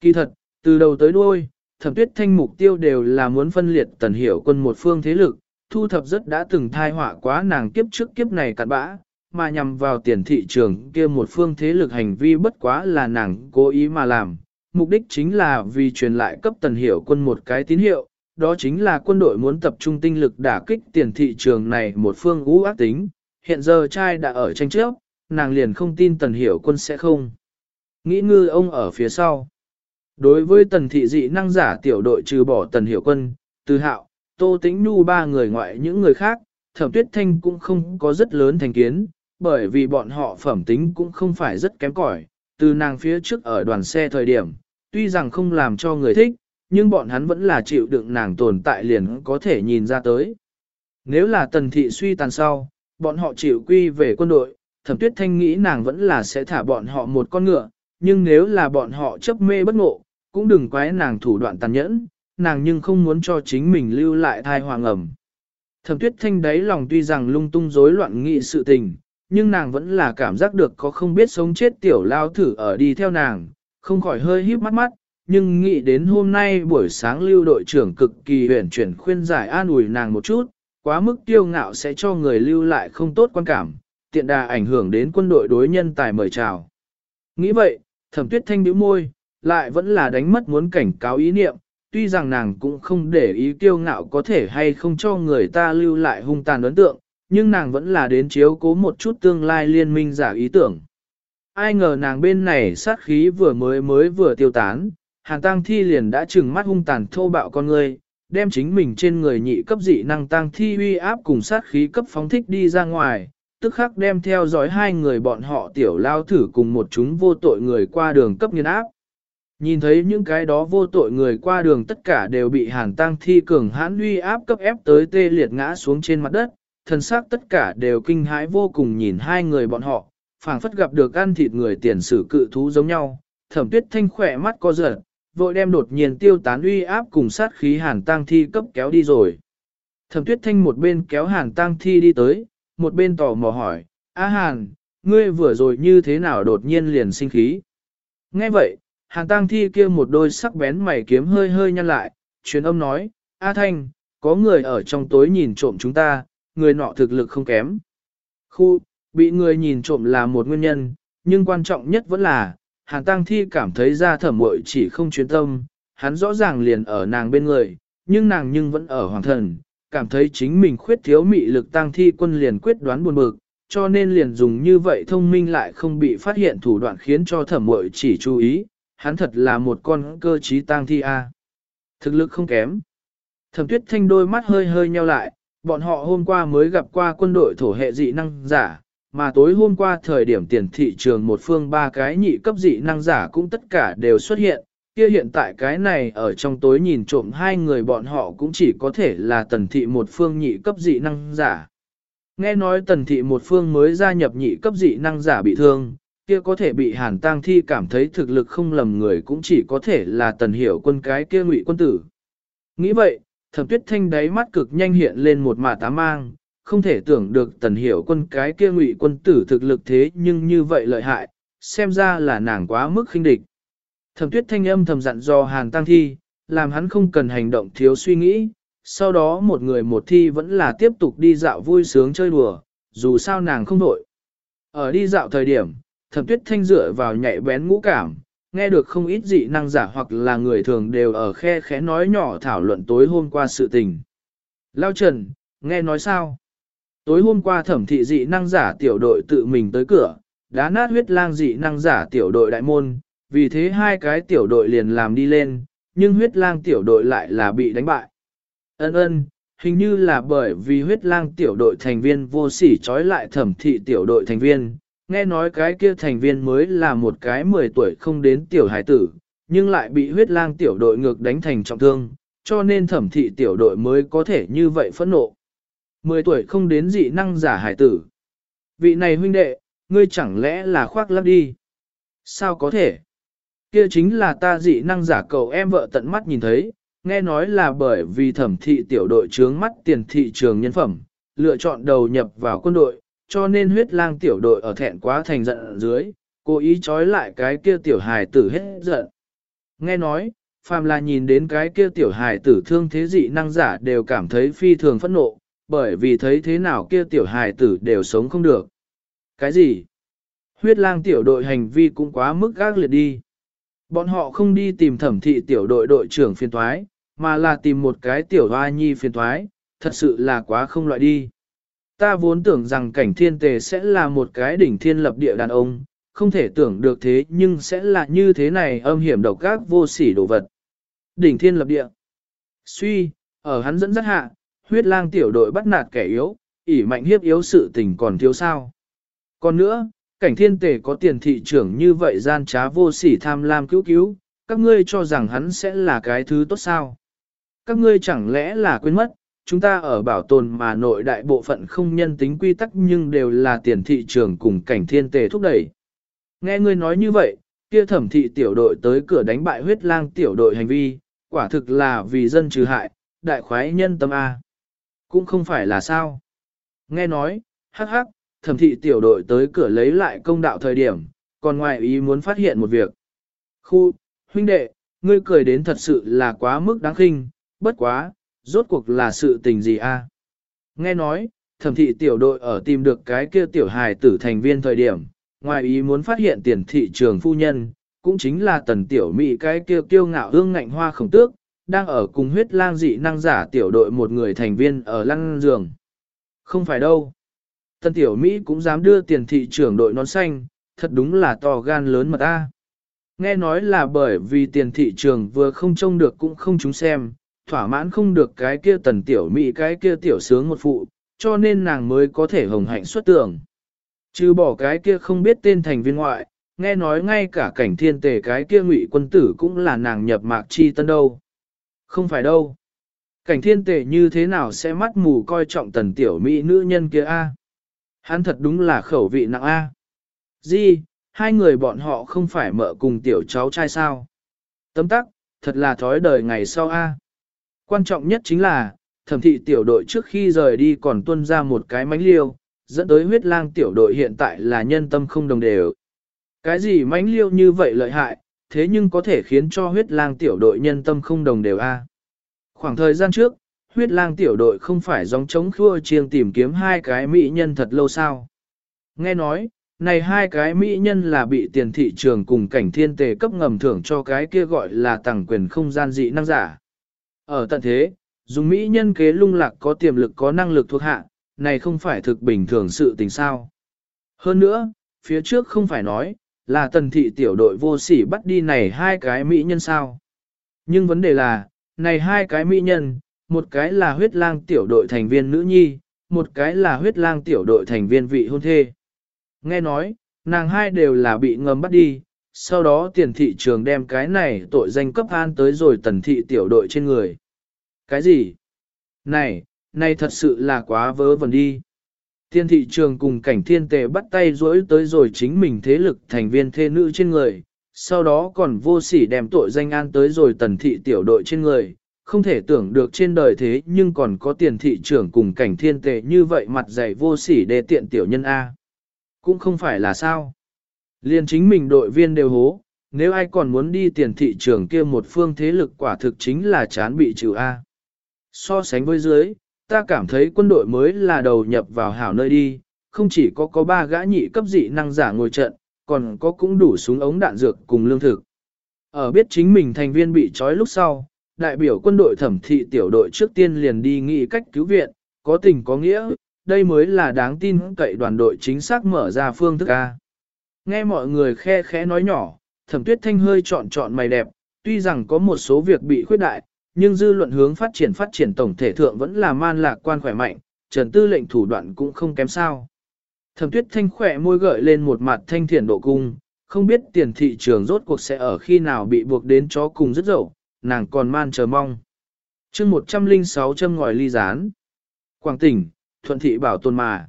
Kỳ thật, từ đầu tới đuôi, thẩm tuyết thanh mục tiêu đều là muốn phân liệt tần hiểu quân một phương thế lực, thu thập rất đã từng thai họa quá nàng kiếp trước kiếp này cặn bã, mà nhằm vào tiền thị trường kia một phương thế lực hành vi bất quá là nàng cố ý mà làm. Mục đích chính là vì truyền lại cấp tần hiểu quân một cái tín hiệu, đó chính là quân đội muốn tập trung tinh lực đả kích tiền thị trường này một phương ú ác tính. Hiện giờ trai đã ở tranh trước, nàng liền không tin tần hiểu quân sẽ không. nghĩ ngư ông ở phía sau. Đối với tần thị dị năng giả tiểu đội trừ bỏ tần hiểu quân, từ hạo, tô tĩnh nhu ba người ngoại những người khác, thẩm tuyết thanh cũng không có rất lớn thành kiến, bởi vì bọn họ phẩm tính cũng không phải rất kém cỏi. Từ nàng phía trước ở đoàn xe thời điểm, tuy rằng không làm cho người thích, nhưng bọn hắn vẫn là chịu đựng nàng tồn tại liền có thể nhìn ra tới. Nếu là tần thị suy tàn sau, bọn họ chịu quy về quân đội, thẩm tuyết thanh nghĩ nàng vẫn là sẽ thả bọn họ một con ngựa, nhưng nếu là bọn họ chấp mê bất ngộ, cũng đừng quái nàng thủ đoạn tàn nhẫn, nàng nhưng không muốn cho chính mình lưu lại thai hoàng ẩm. Thẩm tuyết thanh đáy lòng tuy rằng lung tung rối loạn nghị sự tình, nhưng nàng vẫn là cảm giác được có không biết sống chết tiểu lao thử ở đi theo nàng, không khỏi hơi híp mắt mắt, nhưng nghĩ đến hôm nay buổi sáng lưu đội trưởng cực kỳ huyền chuyển khuyên giải an ủi nàng một chút, quá mức tiêu ngạo sẽ cho người lưu lại không tốt quan cảm, tiện đà ảnh hưởng đến quân đội đối nhân tài mời chào. Nghĩ vậy, thẩm tuyết thanh bĩu môi, lại vẫn là đánh mất muốn cảnh cáo ý niệm, tuy rằng nàng cũng không để ý kiêu ngạo có thể hay không cho người ta lưu lại hung tàn ấn tượng, nhưng nàng vẫn là đến chiếu cố một chút tương lai liên minh giả ý tưởng. Ai ngờ nàng bên này sát khí vừa mới mới vừa tiêu tán, hàn tang thi liền đã trừng mắt hung tàn thô bạo con người, đem chính mình trên người nhị cấp dị năng tang thi uy áp cùng sát khí cấp phóng thích đi ra ngoài, tức khắc đem theo dõi hai người bọn họ tiểu lao thử cùng một chúng vô tội người qua đường cấp nghiên áp. Nhìn thấy những cái đó vô tội người qua đường tất cả đều bị hàn tăng thi cường hãn uy áp cấp ép tới tê liệt ngã xuống trên mặt đất, thần xác tất cả đều kinh hãi vô cùng nhìn hai người bọn họ, phảng phất gặp được ăn thịt người tiền sử cự thú giống nhau, thẩm tuyết thanh khỏe mắt co giật, vội đem đột nhiên tiêu tán uy áp cùng sát khí hàn tăng thi cấp kéo đi rồi. Thẩm tuyết thanh một bên kéo hàn tăng thi đi tới, một bên tò mò hỏi, A hàn, ngươi vừa rồi như thế nào đột nhiên liền sinh khí? Nghe vậy, hàn Tang thi kia một đôi sắc bén mày kiếm hơi hơi nhăn lại, truyền âm nói, A thanh, có người ở trong tối nhìn trộm chúng ta, người nọ thực lực không kém. Khu, bị người nhìn trộm là một nguyên nhân, nhưng quan trọng nhất vẫn là, Hàn Tang Thi cảm thấy ra thẩm muội chỉ không chuyên tâm, hắn rõ ràng liền ở nàng bên người, nhưng nàng nhưng vẫn ở hoàng thần, cảm thấy chính mình khuyết thiếu mị lực Tang Thi quân liền quyết đoán buồn bực, cho nên liền dùng như vậy thông minh lại không bị phát hiện thủ đoạn khiến cho thẩm muội chỉ chú ý, hắn thật là một con cơ trí Tăng Thi A. Thực lực không kém. Thẩm tuyết thanh đôi mắt hơi hơi nheo lại, bọn họ hôm qua mới gặp qua quân đội thổ hệ dị năng giả, mà tối hôm qua thời điểm tiền thị trường một phương ba cái nhị cấp dị năng giả cũng tất cả đều xuất hiện, kia hiện tại cái này ở trong tối nhìn trộm hai người bọn họ cũng chỉ có thể là tần thị một phương nhị cấp dị năng giả. Nghe nói tần thị một phương mới gia nhập nhị cấp dị năng giả bị thương, kia có thể bị hàn tang thi cảm thấy thực lực không lầm người cũng chỉ có thể là tần hiểu quân cái kia ngụy quân tử. Nghĩ vậy, thẩm tuyết thanh đáy mắt cực nhanh hiện lên một mả tá mang, không thể tưởng được tần hiểu quân cái kia ngụy quân tử thực lực thế nhưng như vậy lợi hại, xem ra là nàng quá mức khinh địch. Thẩm tuyết thanh âm thầm dặn do hàn tăng thi, làm hắn không cần hành động thiếu suy nghĩ, sau đó một người một thi vẫn là tiếp tục đi dạo vui sướng chơi đùa, dù sao nàng không đổi. Ở đi dạo thời điểm, thẩm tuyết thanh dựa vào nhạy bén ngũ cảm, nghe được không ít dị năng giả hoặc là người thường đều ở khe khẽ nói nhỏ thảo luận tối hôm qua sự tình. Lao Trần, nghe nói sao? Tối hôm qua thẩm thị dị năng giả tiểu đội tự mình tới cửa, đá nát huyết lang dị năng giả tiểu đội đại môn, vì thế hai cái tiểu đội liền làm đi lên, nhưng huyết lang tiểu đội lại là bị đánh bại. Ân ân, hình như là bởi vì huyết lang tiểu đội thành viên vô sỉ trói lại thẩm thị tiểu đội thành viên, nghe nói cái kia thành viên mới là một cái 10 tuổi không đến tiểu hải tử, nhưng lại bị huyết lang tiểu đội ngược đánh thành trọng thương, cho nên thẩm thị tiểu đội mới có thể như vậy phẫn nộ. 10 tuổi không đến dị năng giả hải tử. Vị này huynh đệ, ngươi chẳng lẽ là khoác lắp đi? Sao có thể? Kia chính là ta dị năng giả cậu em vợ tận mắt nhìn thấy, nghe nói là bởi vì thẩm thị tiểu đội trướng mắt tiền thị trường nhân phẩm, lựa chọn đầu nhập vào quân đội, cho nên huyết lang tiểu đội ở thẹn quá thành giận ở dưới, cố ý trói lại cái kia tiểu hài tử hết giận. Nghe nói, phàm là nhìn đến cái kia tiểu hài tử thương thế dị năng giả đều cảm thấy phi thường phẫn nộ, bởi vì thấy thế nào kia tiểu hài tử đều sống không được. Cái gì? Huyết lang tiểu đội hành vi cũng quá mức gác liệt đi. Bọn họ không đi tìm thẩm thị tiểu đội đội trưởng phiên thoái, mà là tìm một cái tiểu hoa nhi phiên thoái, thật sự là quá không loại đi. Ta vốn tưởng rằng cảnh thiên tề sẽ là một cái đỉnh thiên lập địa đàn ông, không thể tưởng được thế nhưng sẽ là như thế này âm hiểm độc các vô sỉ đồ vật. Đỉnh thiên lập địa. Suy, ở hắn dẫn dắt hạ, huyết lang tiểu đội bắt nạt kẻ yếu, ỉ mạnh hiếp yếu sự tình còn thiếu sao. Còn nữa, cảnh thiên tề có tiền thị trưởng như vậy gian trá vô sỉ tham lam cứu cứu, các ngươi cho rằng hắn sẽ là cái thứ tốt sao. Các ngươi chẳng lẽ là quên mất, chúng ta ở bảo tồn mà nội đại bộ phận không nhân tính quy tắc nhưng đều là tiền thị trường cùng cảnh thiên tề thúc đẩy. Nghe ngươi nói như vậy, kia thẩm thị tiểu đội tới cửa đánh bại huyết lang tiểu đội hành vi, quả thực là vì dân trừ hại, đại khoái nhân tâm A. Cũng không phải là sao. Nghe nói, hắc hắc, thẩm thị tiểu đội tới cửa lấy lại công đạo thời điểm, còn ngoài ý muốn phát hiện một việc. Khu, huynh đệ, ngươi cười đến thật sự là quá mức đáng khinh, bất quá, rốt cuộc là sự tình gì a? Nghe nói, thẩm thị tiểu đội ở tìm được cái kia tiểu hài tử thành viên thời điểm, ngoài ý muốn phát hiện tiền thị trường phu nhân, cũng chính là tần tiểu mỹ cái kia kiêu ngạo hương ngạnh hoa khổng tước, đang ở cùng huyết lang dị năng giả tiểu đội một người thành viên ở lăng giường. Không phải đâu. Tần tiểu Mỹ cũng dám đưa tiền thị trưởng đội nón xanh, thật đúng là to gan lớn mà ta. Nghe nói là bởi vì tiền thị trường vừa không trông được cũng không chúng xem, thỏa mãn không được cái kia tần tiểu Mỹ cái kia tiểu sướng một phụ, cho nên nàng mới có thể hồng hạnh xuất tưởng. Chứ bỏ cái kia không biết tên thành viên ngoại, nghe nói ngay cả cảnh thiên tề cái kia ngụy quân tử cũng là nàng nhập mạc chi tân đâu. Không phải đâu. Cảnh thiên tề như thế nào sẽ mắt mù coi trọng tần tiểu mỹ nữ nhân kia a? Hắn thật đúng là khẩu vị nặng a. Di, hai người bọn họ không phải mợ cùng tiểu cháu trai sao? Tấm tắc, thật là thói đời ngày sau a. Quan trọng nhất chính là, thẩm thị tiểu đội trước khi rời đi còn tuân ra một cái mánh liêu, dẫn tới huyết lang tiểu đội hiện tại là nhân tâm không đồng đều. Cái gì mánh liêu như vậy lợi hại, thế nhưng có thể khiến cho huyết lang tiểu đội nhân tâm không đồng đều a. Khoảng thời gian trước, huyết lang tiểu đội không phải giống chống khua chiêng tìm kiếm hai cái mỹ nhân thật lâu sao. Nghe nói, này hai cái mỹ nhân là bị tiền thị trường cùng cảnh thiên tề cấp ngầm thưởng cho cái kia gọi là tàng quyền không gian dị năng giả. Ở tận thế, dùng mỹ nhân kế lung lạc có tiềm lực có năng lực thuộc hạ, này không phải thực bình thường sự tình sao. Hơn nữa, phía trước không phải nói, là tần thị tiểu đội vô sỉ bắt đi này hai cái mỹ nhân sao. Nhưng vấn đề là, này hai cái mỹ nhân, một cái là huyết lang tiểu đội thành viên nữ nhi, một cái là huyết lang tiểu đội thành viên vị hôn thê. Nghe nói, nàng hai đều là bị ngầm bắt đi, sau đó tiền thị trường đem cái này tội danh cấp an tới rồi tần thị tiểu đội trên người. Cái gì? Này, này thật sự là quá vớ vẩn đi. Thiên thị trường cùng cảnh thiên tề bắt tay rỗi tới rồi chính mình thế lực thành viên thê nữ trên người, sau đó còn vô sỉ đem tội danh an tới rồi tần thị tiểu đội trên người, không thể tưởng được trên đời thế nhưng còn có tiền thị trưởng cùng cảnh thiên tề như vậy mặt dày vô sỉ để tiện tiểu nhân A. Cũng không phải là sao. Liên chính mình đội viên đều hố, nếu ai còn muốn đi tiền thị trường kia một phương thế lực quả thực chính là chán bị trừ A. So sánh với dưới, ta cảm thấy quân đội mới là đầu nhập vào hảo nơi đi, không chỉ có có ba gã nhị cấp dị năng giả ngồi trận, còn có cũng đủ súng ống đạn dược cùng lương thực. Ở biết chính mình thành viên bị trói lúc sau, đại biểu quân đội thẩm thị tiểu đội trước tiên liền đi nghĩ cách cứu viện, có tình có nghĩa, đây mới là đáng tin cậy đoàn đội chính xác mở ra phương thức A. Nghe mọi người khe khẽ nói nhỏ, thẩm tuyết thanh hơi chọn chọn mày đẹp, tuy rằng có một số việc bị khuyết đại, nhưng dư luận hướng phát triển phát triển tổng thể thượng vẫn là man lạc quan khỏe mạnh, trần tư lệnh thủ đoạn cũng không kém sao. Thẩm tuyết thanh khỏe môi gợi lên một mặt thanh thiện độ cung, không biết tiền thị trường rốt cuộc sẽ ở khi nào bị buộc đến chó cùng rất dậu, nàng còn man chờ mong. chương 106 châm ngòi ly rán. Quảng tỉnh, thuận thị bảo tồn mà.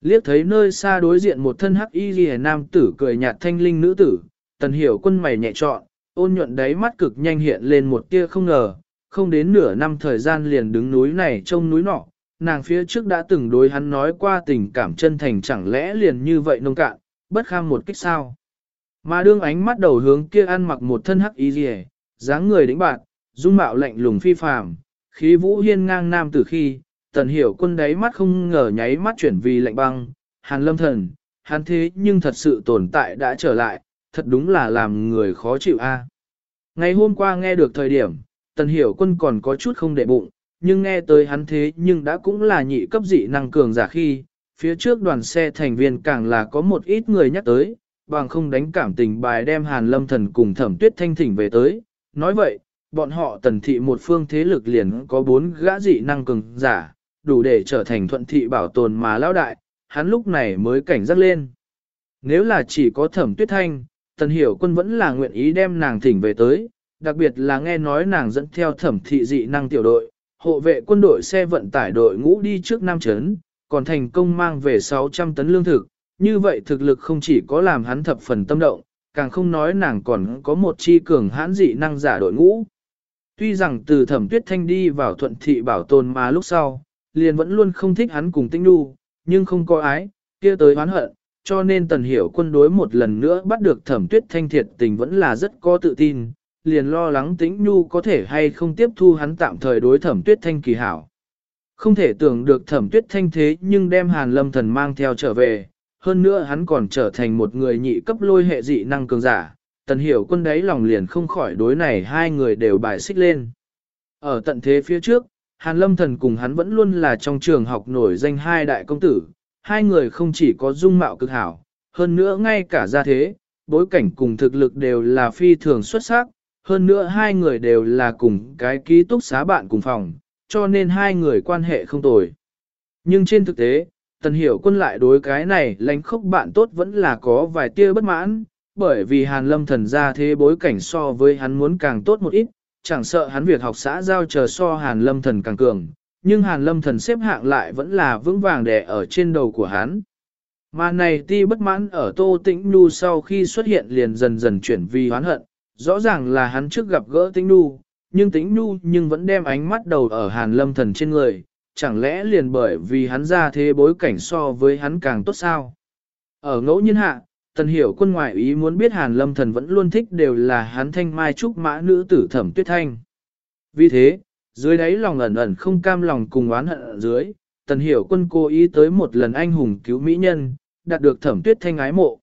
Liếc thấy nơi xa đối diện một thân hắc y ghi nam tử cười nhạt thanh linh nữ tử, tần hiểu quân mày nhẹ trọn, ôn nhuận đáy mắt cực nhanh hiện lên một tia không ngờ, không đến nửa năm thời gian liền đứng núi này trông núi nọ, nàng phía trước đã từng đối hắn nói qua tình cảm chân thành chẳng lẽ liền như vậy nông cạn, bất kham một cách sao. Mà đương ánh mắt đầu hướng kia ăn mặc một thân hắc y rìa, dáng người đĩnh bạn, dung mạo lạnh lùng phi phàm, khí vũ hiên ngang nam tử khi, tần hiểu quân đáy mắt không ngờ nháy mắt chuyển vì lạnh băng, hàn lâm thần, hắn thế nhưng thật sự tồn tại đã trở lại, thật đúng là làm người khó chịu a. Ngày hôm qua nghe được thời điểm, tần hiểu quân còn có chút không để bụng, nhưng nghe tới hắn thế nhưng đã cũng là nhị cấp dị năng cường giả khi, phía trước đoàn xe thành viên càng là có một ít người nhắc tới, bằng không đánh cảm tình bài đem Hàn Lâm Thần cùng Thẩm Tuyết Thanh thỉnh về tới. Nói vậy, bọn họ tần thị một phương thế lực liền có bốn gã dị năng cường giả, đủ để trở thành thuận thị bảo tồn mà lão đại, hắn lúc này mới cảnh giác lên. Nếu là chỉ có Thẩm Tuyết Thanh, Tần Hiểu Quân vẫn là nguyện ý đem nàng thỉnh về tới, đặc biệt là nghe nói nàng dẫn theo Thẩm thị dị năng tiểu đội, hộ vệ quân đội xe vận tải đội ngũ đi trước Nam Trấn, còn thành công mang về 600 tấn lương thực, như vậy thực lực không chỉ có làm hắn thập phần tâm động, càng không nói nàng còn có một chi cường hãn dị năng giả đội ngũ. Tuy rằng từ thẩm tuyết thanh đi vào thuận thị bảo tồn mà lúc sau, liền vẫn luôn không thích hắn cùng tinh đu, nhưng không có ái, kia tới oán hận, cho nên tần hiểu quân đối một lần nữa bắt được thẩm tuyết thanh thiệt tình vẫn là rất có tự tin, liền lo lắng tĩnh nhu có thể hay không tiếp thu hắn tạm thời đối thẩm tuyết thanh kỳ hảo. Không thể tưởng được thẩm tuyết thanh thế nhưng đem hàn lâm thần mang theo trở về, hơn nữa hắn còn trở thành một người nhị cấp lôi hệ dị năng cường giả, tần hiểu quân đấy lòng liền không khỏi đối này hai người đều bài xích lên. Ở tận thế phía trước, Hàn Lâm Thần cùng hắn vẫn luôn là trong trường học nổi danh hai đại công tử, hai người không chỉ có dung mạo cực hảo, hơn nữa ngay cả gia thế, bối cảnh cùng thực lực đều là phi thường xuất sắc, hơn nữa hai người đều là cùng cái ký túc xá bạn cùng phòng, cho nên hai người quan hệ không tồi. Nhưng trên thực tế, Tần Hiểu Quân lại đối cái này lánh khốc bạn tốt vẫn là có vài tia bất mãn, bởi vì Hàn Lâm thần ra thế bối cảnh so với hắn muốn càng tốt một ít, chẳng sợ hắn việc học xã giao chờ so Hàn Lâm thần càng cường, nhưng Hàn Lâm thần xếp hạng lại vẫn là vững vàng đè ở trên đầu của hắn. Mà này ti bất mãn ở Tô Tĩnh Nhu sau khi xuất hiện liền dần dần chuyển vì hoán hận, rõ ràng là hắn trước gặp gỡ Tĩnh Nhu, nhưng Tĩnh Nhu nhưng vẫn đem ánh mắt đầu ở Hàn Lâm thần trên người, chẳng lẽ liền bởi vì hắn ra thế bối cảnh so với hắn càng tốt sao? Ở ngẫu nhiên hạ, Tần hiểu quân ngoại ý muốn biết Hàn Lâm Thần vẫn luôn thích đều là hắn thanh mai trúc mã nữ tử thẩm tuyết thanh. Vì thế, dưới đáy lòng ẩn ẩn không cam lòng cùng oán hận ở dưới, Tần hiểu quân cố ý tới một lần anh hùng cứu mỹ nhân, đạt được thẩm tuyết thanh ái mộ.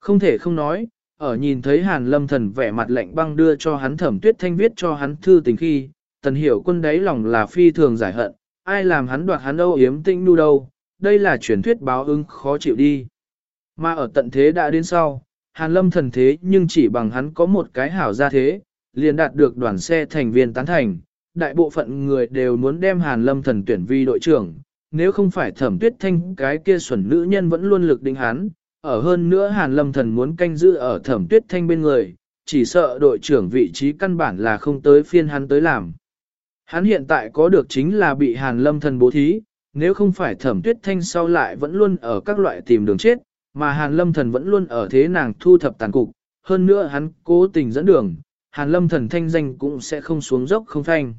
Không thể không nói, ở nhìn thấy Hàn Lâm Thần vẻ mặt lạnh băng đưa cho hắn thẩm tuyết thanh viết cho hắn thư tình khi, Tần hiểu quân đáy lòng là phi thường giải hận, ai làm hắn đoạt hắn âu yếm tinh nu đâu, đây là truyền thuyết báo ứng khó chịu đi. Mà ở tận thế đã đến sau, Hàn Lâm thần thế nhưng chỉ bằng hắn có một cái hảo gia thế, liền đạt được đoàn xe thành viên tán thành. Đại bộ phận người đều muốn đem Hàn Lâm thần tuyển vi đội trưởng, nếu không phải thẩm tuyết thanh cái kia xuẩn nữ nhân vẫn luôn lực định hắn, ở hơn nữa Hàn Lâm thần muốn canh giữ ở thẩm tuyết thanh bên người, chỉ sợ đội trưởng vị trí căn bản là không tới phiên hắn tới làm. Hắn hiện tại có được chính là bị Hàn Lâm thần bố thí, nếu không phải thẩm tuyết thanh sau lại vẫn luôn ở các loại tìm đường chết, mà Hàn Lâm Thần vẫn luôn ở thế nàng thu thập tàn cục, hơn nữa hắn cố tình dẫn đường, Hàn Lâm Thần thanh danh cũng sẽ không xuống dốc không phanh.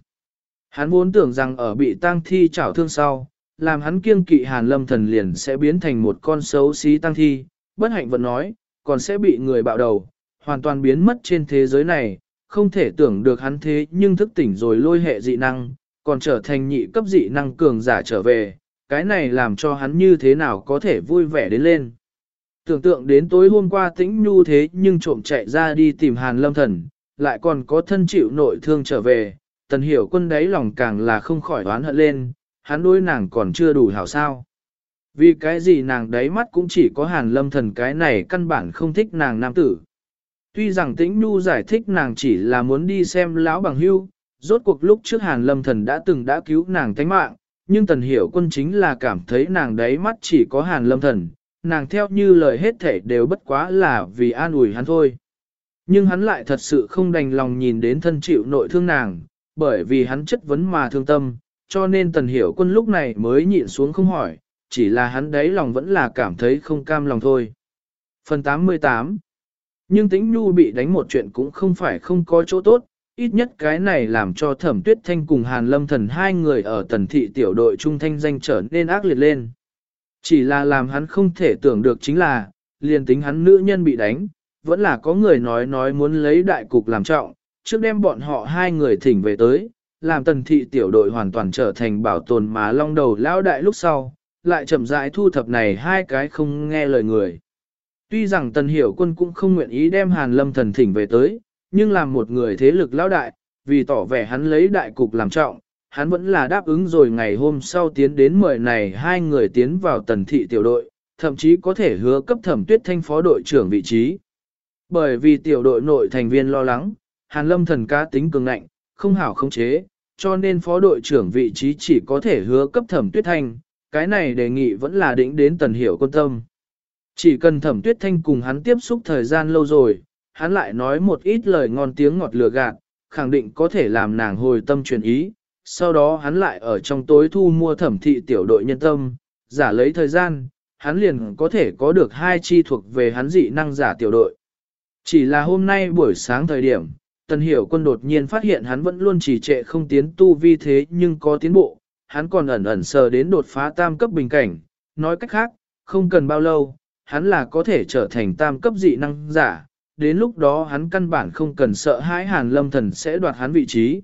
Hắn vốn tưởng rằng ở bị tang thi chảo thương sau, làm hắn kiêng kỵ Hàn Lâm Thần liền sẽ biến thành một con xấu xí tang thi, bất hạnh vẫn nói, còn sẽ bị người bạo đầu, hoàn toàn biến mất trên thế giới này, không thể tưởng được hắn thế nhưng thức tỉnh rồi lôi hệ dị năng, còn trở thành nhị cấp dị năng cường giả trở về, cái này làm cho hắn như thế nào có thể vui vẻ đến lên. Tưởng tượng đến tối hôm qua tĩnh nhu thế nhưng trộm chạy ra đi tìm hàn lâm thần, lại còn có thân chịu nội thương trở về, tần hiểu quân đáy lòng càng là không khỏi oán hận lên, hắn đối nàng còn chưa đủ hảo sao. Vì cái gì nàng đáy mắt cũng chỉ có hàn lâm thần cái này căn bản không thích nàng nam tử. Tuy rằng tĩnh nhu giải thích nàng chỉ là muốn đi xem lão bằng hưu, rốt cuộc lúc trước hàn lâm thần đã từng đã cứu nàng tánh mạng, nhưng tần hiểu quân chính là cảm thấy nàng đáy mắt chỉ có hàn lâm thần, nàng theo như lời hết thể đều bất quá là vì an ủi hắn thôi. Nhưng hắn lại thật sự không đành lòng nhìn đến thân chịu nội thương nàng, bởi vì hắn chất vấn mà thương tâm, cho nên tần hiểu quân lúc này mới nhịn xuống không hỏi, chỉ là hắn đấy lòng vẫn là cảm thấy không cam lòng thôi. Phần 88 Nhưng tính nhu bị đánh một chuyện cũng không phải không có chỗ tốt, ít nhất cái này làm cho thẩm tuyết thanh cùng hàn lâm thần hai người ở tần thị tiểu đội trung thanh danh trở nên ác liệt lên. Chỉ là làm hắn không thể tưởng được chính là, liền tính hắn nữ nhân bị đánh, vẫn là có người nói nói muốn lấy đại cục làm trọng, trước đem bọn họ hai người thỉnh về tới, làm tần thị tiểu đội hoàn toàn trở thành bảo tồn mà long đầu lão đại lúc sau, lại chậm rãi thu thập này hai cái không nghe lời người. Tuy rằng tần hiểu quân cũng không nguyện ý đem hàn lâm thần thỉnh về tới, nhưng làm một người thế lực lão đại, vì tỏ vẻ hắn lấy đại cục làm trọng, hắn vẫn là đáp ứng rồi ngày hôm sau tiến đến mời này hai người tiến vào tần thị tiểu đội, thậm chí có thể hứa cấp thẩm tuyết thanh phó đội trưởng vị trí. Bởi vì tiểu đội nội thành viên lo lắng, Hàn Lâm thần cá tính cường ngạnh, không hảo khống chế, cho nên phó đội trưởng vị trí chỉ có thể hứa cấp thẩm tuyết thanh, cái này đề nghị vẫn là đỉnh đến tần hiểu quân tâm. Chỉ cần thẩm tuyết thanh cùng hắn tiếp xúc thời gian lâu rồi, hắn lại nói một ít lời ngon tiếng ngọt lừa gạt, khẳng định có thể làm nàng hồi tâm chuyển ý, sau đó hắn lại ở trong tối thu mua thẩm thị tiểu đội nhân tâm, giả lấy thời gian, hắn liền có thể có được hai chi thuộc về hắn dị năng giả tiểu đội. Chỉ là hôm nay buổi sáng thời điểm, Tần Hiểu Quân đột nhiên phát hiện hắn vẫn luôn trì trệ không tiến tu vi thế nhưng có tiến bộ, hắn còn ẩn ẩn sờ đến đột phá tam cấp bình cảnh, nói cách khác, không cần bao lâu, hắn là có thể trở thành tam cấp dị năng giả, đến lúc đó hắn căn bản không cần sợ hãi Hàn Lâm Thần sẽ đoạt hắn vị trí.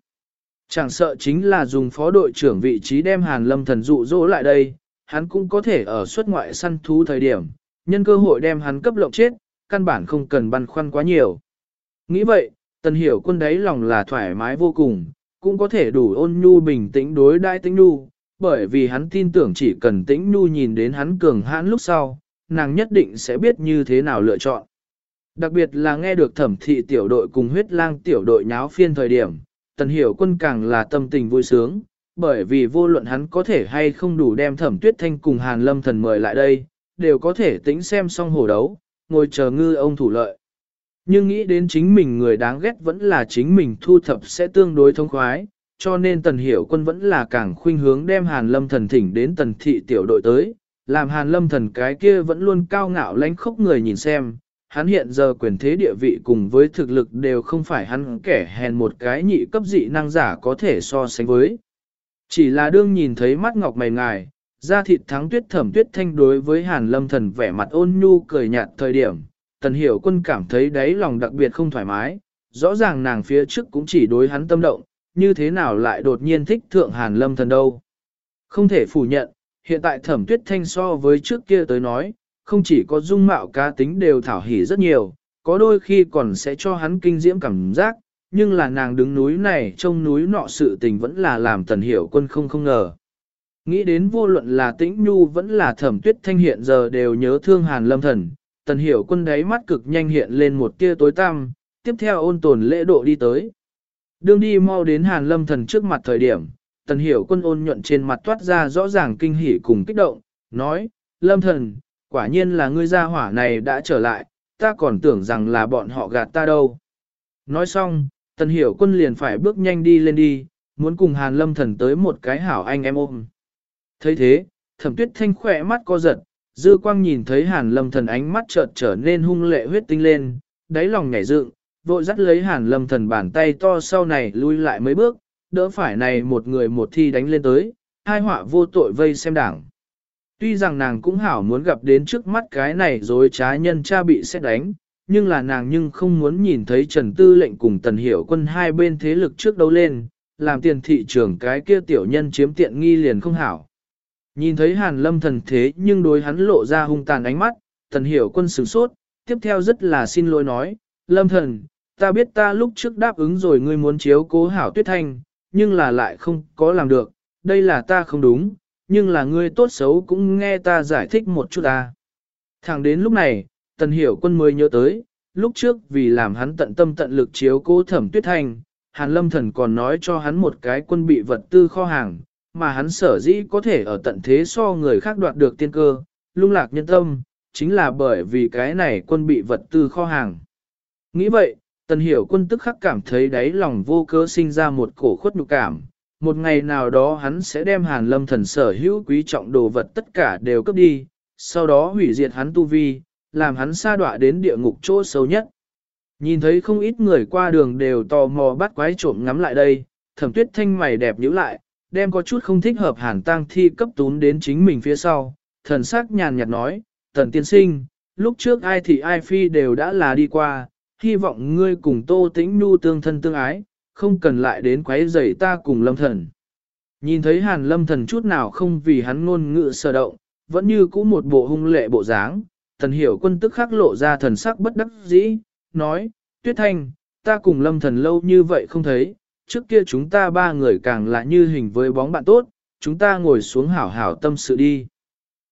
Chẳng sợ chính là dùng phó đội trưởng vị trí đem Hàn Lâm Thần dụ dỗ lại đây, hắn cũng có thể ở xuất ngoại săn thú thời điểm, nhân cơ hội đem hắn cấp lộng chết, căn bản không cần băn khoăn quá nhiều. Nghĩ vậy, tần hiểu quân đấy lòng là thoải mái vô cùng, cũng có thể đủ ôn nhu bình tĩnh đối đại tĩnh nhu, bởi vì hắn tin tưởng chỉ cần tĩnh nhu nhìn đến hắn cường hãn lúc sau, nàng nhất định sẽ biết như thế nào lựa chọn. Đặc biệt là nghe được thẩm thị tiểu đội cùng huyết lang tiểu đội nháo phiên thời điểm, tần hiểu quân càng là tâm tình vui sướng, bởi vì vô luận hắn có thể hay không đủ đem thẩm tuyết thanh cùng hàn lâm thần mời lại đây, đều có thể tính xem xong hổ đấu, ngồi chờ ngư ông thủ lợi. Nhưng nghĩ đến chính mình người đáng ghét vẫn là chính mình thu thập sẽ tương đối thông khoái, cho nên tần hiểu quân vẫn là càng khuynh hướng đem hàn lâm thần thỉnh đến tần thị tiểu đội tới, làm hàn lâm thần cái kia vẫn luôn cao ngạo lánh khốc người nhìn xem, hắn hiện giờ quyền thế địa vị cùng với thực lực đều không phải hắn kẻ hèn một cái nhị cấp dị năng giả có thể so sánh với. Chỉ là đương nhìn thấy mắt ngọc mày ngài, da thịt thắng tuyết thẩm tuyết thanh đối với hàn lâm thần vẻ mặt ôn nhu cười nhạt thời điểm, tần hiểu quân cảm thấy đáy lòng đặc biệt không thoải mái, rõ ràng nàng phía trước cũng chỉ đối hắn tâm động, như thế nào lại đột nhiên thích thượng hàn lâm thần đâu. Không thể phủ nhận, hiện tại thẩm tuyết thanh so với trước kia tới nói, không chỉ có dung mạo cá tính đều thảo hỉ rất nhiều, có đôi khi còn sẽ cho hắn kinh diễm cảm giác, nhưng là nàng đứng núi này trông núi nọ sự tình vẫn là làm tần hiểu quân không không ngờ. Nghĩ đến vô luận là tĩnh nhu vẫn là thẩm tuyết thanh hiện giờ đều nhớ thương hàn lâm thần, tần hiểu quân đáy mắt cực nhanh hiện lên một tia tối tăm, tiếp theo ôn tồn lễ độ đi tới. Đương đi mau đến hàn lâm thần trước mặt thời điểm, tần hiểu quân ôn nhuận trên mặt toát ra rõ ràng kinh hỉ cùng kích động, nói, lâm thần, quả nhiên là ngươi gia hỏa này đã trở lại, ta còn tưởng rằng là bọn họ gạt ta đâu. Nói xong, tần hiểu quân liền phải bước nhanh đi lên đi, muốn cùng hàn lâm thần tới một cái hảo anh em ôm thấy thế, thẩm tuyết thanh khỏe mắt co giật, dư quang nhìn thấy hàn lâm thần ánh mắt chợt trở nên hung lệ huyết tinh lên, đáy lòng nhảy dựng, vội dắt lấy hàn lâm thần bàn tay to sau này lui lại mấy bước, đỡ phải này một người một thi đánh lên tới, hai họa vô tội vây xem đảng. Tuy rằng nàng cũng hảo muốn gặp đến trước mắt cái này rồi trá nhân cha bị xét đánh, nhưng là nàng nhưng không muốn nhìn thấy Trần Tư lệnh cùng Tần Hiểu quân hai bên thế lực trước đấu lên, làm tiền thị trường cái kia tiểu nhân chiếm tiện nghi liền không hảo. Nhìn thấy hàn lâm thần thế nhưng đối hắn lộ ra hung tàn ánh mắt, thần hiểu quân sửng sốt, tiếp theo rất là xin lỗi nói, lâm thần, ta biết ta lúc trước đáp ứng rồi ngươi muốn chiếu cố hảo tuyết thanh, nhưng là lại không có làm được, đây là ta không đúng, nhưng là ngươi tốt xấu cũng nghe ta giải thích một chút ta. Thẳng đến lúc này, tần hiểu quân mới nhớ tới, lúc trước vì làm hắn tận tâm tận lực chiếu cố thẩm tuyết thanh, hàn lâm thần còn nói cho hắn một cái quân bị vật tư kho hàng, mà hắn sở dĩ có thể ở tận thế so người khác đoạt được tiên cơ, lung lạc nhân tâm, chính là bởi vì cái này quân bị vật tư kho hàng. Nghĩ vậy, tần hiểu quân tức khắc cảm thấy đáy lòng vô cớ sinh ra một cổ khuất nhục cảm. Một ngày nào đó hắn sẽ đem hàn lâm thần sở hữu quý trọng đồ vật tất cả đều cấp đi, sau đó hủy diệt hắn tu vi, làm hắn sa đọa đến địa ngục chỗ sâu nhất. Nhìn thấy không ít người qua đường đều tò mò bắt quái trộm ngắm lại đây, thẩm tuyết thanh mày đẹp nhíu lại, đem có chút không thích hợp hàn tang thi cấp tún đến chính mình phía sau, thần sắc nhàn nhạt nói, tần tiên sinh, lúc trước ai thì ai phi đều đã là đi qua, hy vọng ngươi cùng tô tĩnh nu tương thân tương ái, không cần lại đến quấy rầy ta cùng lâm thần. Nhìn thấy hàn lâm thần chút nào không vì hắn ngôn ngữ sơ động, vẫn như cũ một bộ hung lệ bộ dáng, thần hiểu quân tức khắc lộ ra thần sắc bất đắc dĩ, nói, tuyết thanh, ta cùng lâm thần lâu như vậy không thấy, trước kia chúng ta ba người càng là như hình với bóng bạn tốt, chúng ta ngồi xuống hảo hảo tâm sự đi.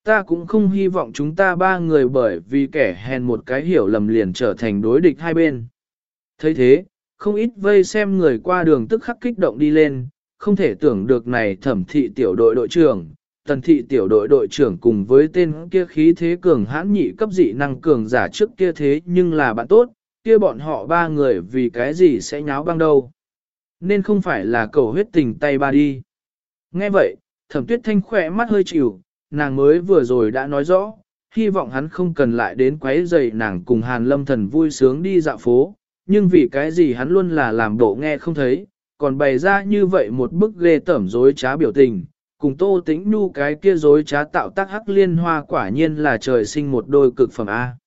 ta cũng không hy vọng chúng ta ba người bởi vì kẻ hèn một cái hiểu lầm liền trở thành đối địch hai bên. thấy thế, không ít vây xem người qua đường tức khắc kích động đi lên, không thể tưởng được này thẩm thị tiểu đội đội trưởng, tần thị tiểu đội đội trưởng cùng với tên kia khí thế cường hãn nhị cấp dị năng cường giả trước kia thế nhưng là bạn tốt, kia bọn họ ba người vì cái gì sẽ nháo băng đâu. Nên không phải là cầu huyết tình tay ba đi. Nghe vậy, thẩm tuyết thanh khỏe mắt hơi chịu, nàng mới vừa rồi đã nói rõ, hy vọng hắn không cần lại đến quấy rầy nàng cùng hàn lâm thần vui sướng đi dạo phố, nhưng vì cái gì hắn luôn là làm bộ nghe không thấy, còn bày ra như vậy một bức ghê tẩm dối trá biểu tình, cùng tô tĩnh nhu cái kia dối trá tạo tác hắc liên hoa quả nhiên là trời sinh một đôi cực phẩm A.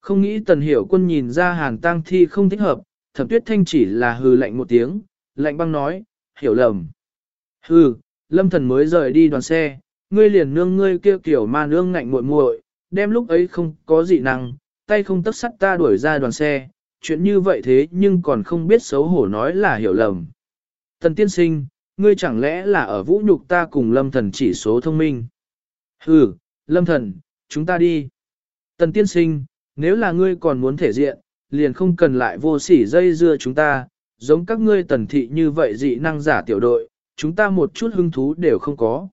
Không nghĩ tần hiểu quân nhìn ra hàn tang thi không thích hợp, thẩm tuyết thanh chỉ là hừ lạnh một tiếng, lạnh băng nói, hiểu lầm. Hừ, lâm thần mới rời đi đoàn xe, ngươi liền nương ngươi kia kiểu ma nương ngạnh muội muội, đem lúc ấy không có gì năng, tay không tấc sắt ta đuổi ra đoàn xe, chuyện như vậy thế nhưng còn không biết xấu hổ nói là hiểu lầm. Tần tiên sinh, ngươi chẳng lẽ là ở vũ nhục ta cùng lâm thần chỉ số thông minh? Hừ, lâm thần, chúng ta đi. Tần tiên sinh, nếu là ngươi còn muốn thể diện, liền không cần lại vô sỉ dây dưa chúng ta, giống các ngươi tần thị như vậy dị năng giả tiểu đội, chúng ta một chút hứng thú đều không có.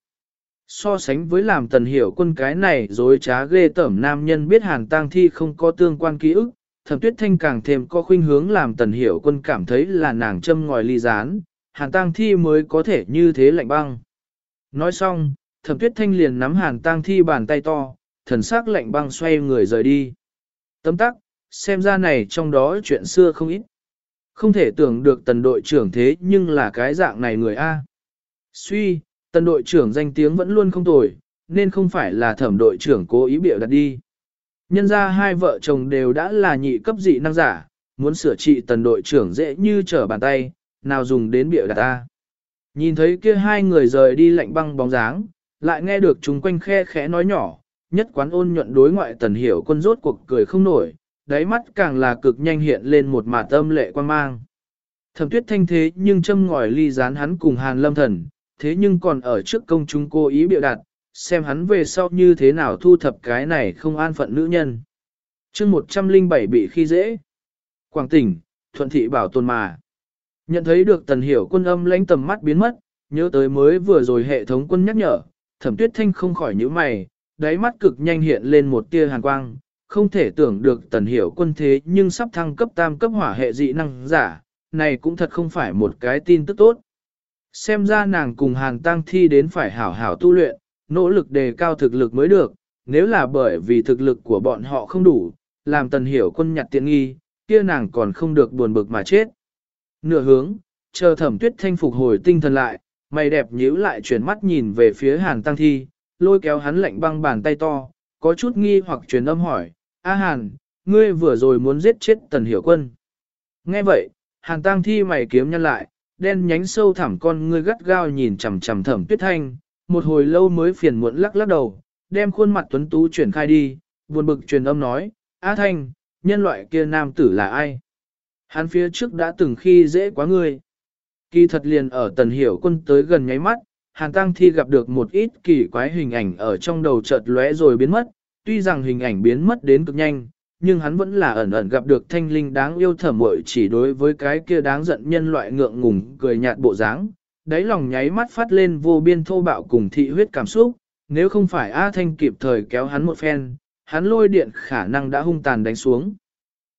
So sánh với làm tần hiểu quân cái này dối trá ghê tởm nam nhân biết hàn tang thi không có tương quan ký ức, thẩm tuyết thanh càng thêm có khuynh hướng làm tần hiểu quân cảm thấy là nàng châm ngòi ly gián, hàn tang thi mới có thể như thế lạnh băng. Nói xong, thẩm tuyết thanh liền nắm hàn tang thi bàn tay to, thần sắc lạnh băng xoay người rời đi. Tấm tắc, xem ra này trong đó chuyện xưa không ít. Không thể tưởng được tần đội trưởng thế nhưng là cái dạng này người A. Suy, tần đội trưởng danh tiếng vẫn luôn không tồi, nên không phải là thẩm đội trưởng cố ý biểu đặt đi. Nhân ra hai vợ chồng đều đã là nhị cấp dị năng giả, muốn sửa trị tần đội trưởng dễ như trở bàn tay, nào dùng đến biểu đạt ta. Nhìn thấy kia hai người rời đi lạnh băng bóng dáng, lại nghe được chúng quanh khe khẽ nói nhỏ, nhất quán ôn nhuận đối ngoại tần hiểu quân rốt cuộc cười không nổi, đáy mắt càng là cực nhanh hiện lên một mả tâm lệ quan mang. Thẩm tuyết thanh thế nhưng châm ngòi ly gián hắn cùng hàn lâm thần, thế nhưng còn ở trước công chúng cô ý biểu đạt, xem hắn về sau như thế nào thu thập cái này không an phận nữ nhân. chương 107 bị khi dễ. Quảng tỉnh, thuận thị bảo tồn mà. Nhận thấy được tần hiểu quân âm lãnh tầm mắt biến mất, nhớ tới mới vừa rồi hệ thống quân nhắc nhở, thẩm tuyết thanh không khỏi nhíu mày, đáy mắt cực nhanh hiện lên một tia hàn quang, không thể tưởng được tần hiểu quân thế nhưng sắp thăng cấp tam cấp hỏa hệ dị năng giả, này cũng thật không phải một cái tin tức tốt. Xem ra nàng cùng hàn tăng thi đến phải hảo hảo tu luyện, nỗ lực đề cao thực lực mới được, nếu là bởi vì thực lực của bọn họ không đủ, làm tần hiểu quân nhặt tiện nghi, kia nàng còn không được buồn bực mà chết. Nửa hướng, chờ thẩm tuyết thanh phục hồi tinh thần lại, mày đẹp nhíu lại chuyển mắt nhìn về phía hàn tăng thi, lôi kéo hắn lạnh băng bàn tay to, có chút nghi hoặc truyền âm hỏi, A hàn, ngươi vừa rồi muốn giết chết tần hiểu quân. Nghe vậy, hàn tăng thi mày kiếm nhăn lại, đen nhánh sâu thẳm con ngươi gắt gao nhìn chằm chằm thẩm tuyết thanh, một hồi lâu mới phiền muộn lắc lắc đầu, đem khuôn mặt tuấn tú chuyển khai đi, buồn bực truyền âm nói, A thanh, nhân loại kia nam tử là ai? Hắn phía trước đã từng khi dễ quá ngươi. Kỳ thật liền ở tần hiểu quân tới gần nháy mắt, Hàn Tăng Thi gặp được một ít kỳ quái hình ảnh ở trong đầu chợt lóe rồi biến mất, tuy rằng hình ảnh biến mất đến cực nhanh, nhưng hắn vẫn là ẩn ẩn gặp được thanh linh đáng yêu thẩm muội chỉ đối với cái kia đáng giận nhân loại ngượng ngùng cười nhạt bộ dáng, đáy lòng nháy mắt phát lên vô biên thô bạo cùng thị huyết cảm xúc, nếu không phải A Thanh kịp thời kéo hắn một phen, hắn lôi điện khả năng đã hung tàn đánh xuống.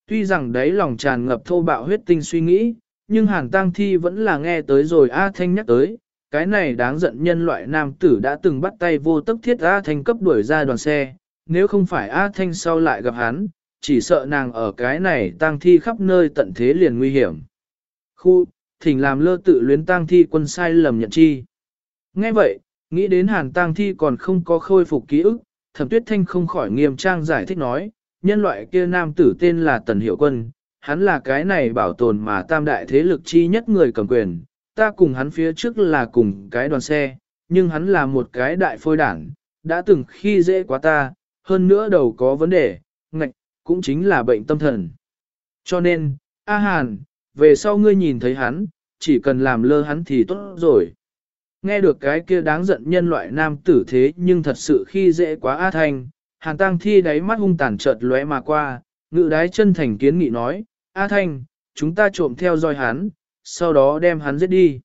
Tuy rằng đấy lòng tràn ngập thô bạo huyết tinh suy nghĩ, nhưng Hàn Tang Thi vẫn là nghe tới rồi A Thanh nhắc tới, cái này đáng giận nhân loại nam tử đã từng bắt tay vô tức thiết A Thanh cấp đuổi ra đoàn xe, nếu không phải A Thanh sau lại gặp hắn, chỉ sợ nàng ở cái này Tang Thi khắp nơi tận thế liền nguy hiểm. Khu, thỉnh làm lơ tự luyến tang Thi quân sai lầm nhận chi. Nghe vậy, nghĩ đến Hàn tang Thi còn không có khôi phục ký ức, Thẩm Tuyết Thanh không khỏi nghiêm trang giải thích nói, nhân loại kia nam tử tên là Tần Hiểu Quân, hắn là cái này bảo tồn mà tam đại thế lực chi nhất người cầm quyền, ta cùng hắn phía trước là cùng cái đoàn xe, nhưng hắn là một cái đại phôi đảng, đã từng khi dễ quá ta, hơn nữa đầu có vấn đề, ngạch, cũng chính là bệnh tâm thần. Cho nên, A Hàn, về sau ngươi nhìn thấy hắn, chỉ cần làm lơ hắn thì tốt rồi. Nghe được cái kia đáng giận nhân loại nam tử thế nhưng thật sự khi dễ quá A Thanh, Hàn Tăng Thi đáy mắt hung tàn chợt lóe mà qua, ngự đái chân thành kiến nghị nói, A Thanh, chúng ta trộm theo dõi hắn, sau đó đem hắn giết đi.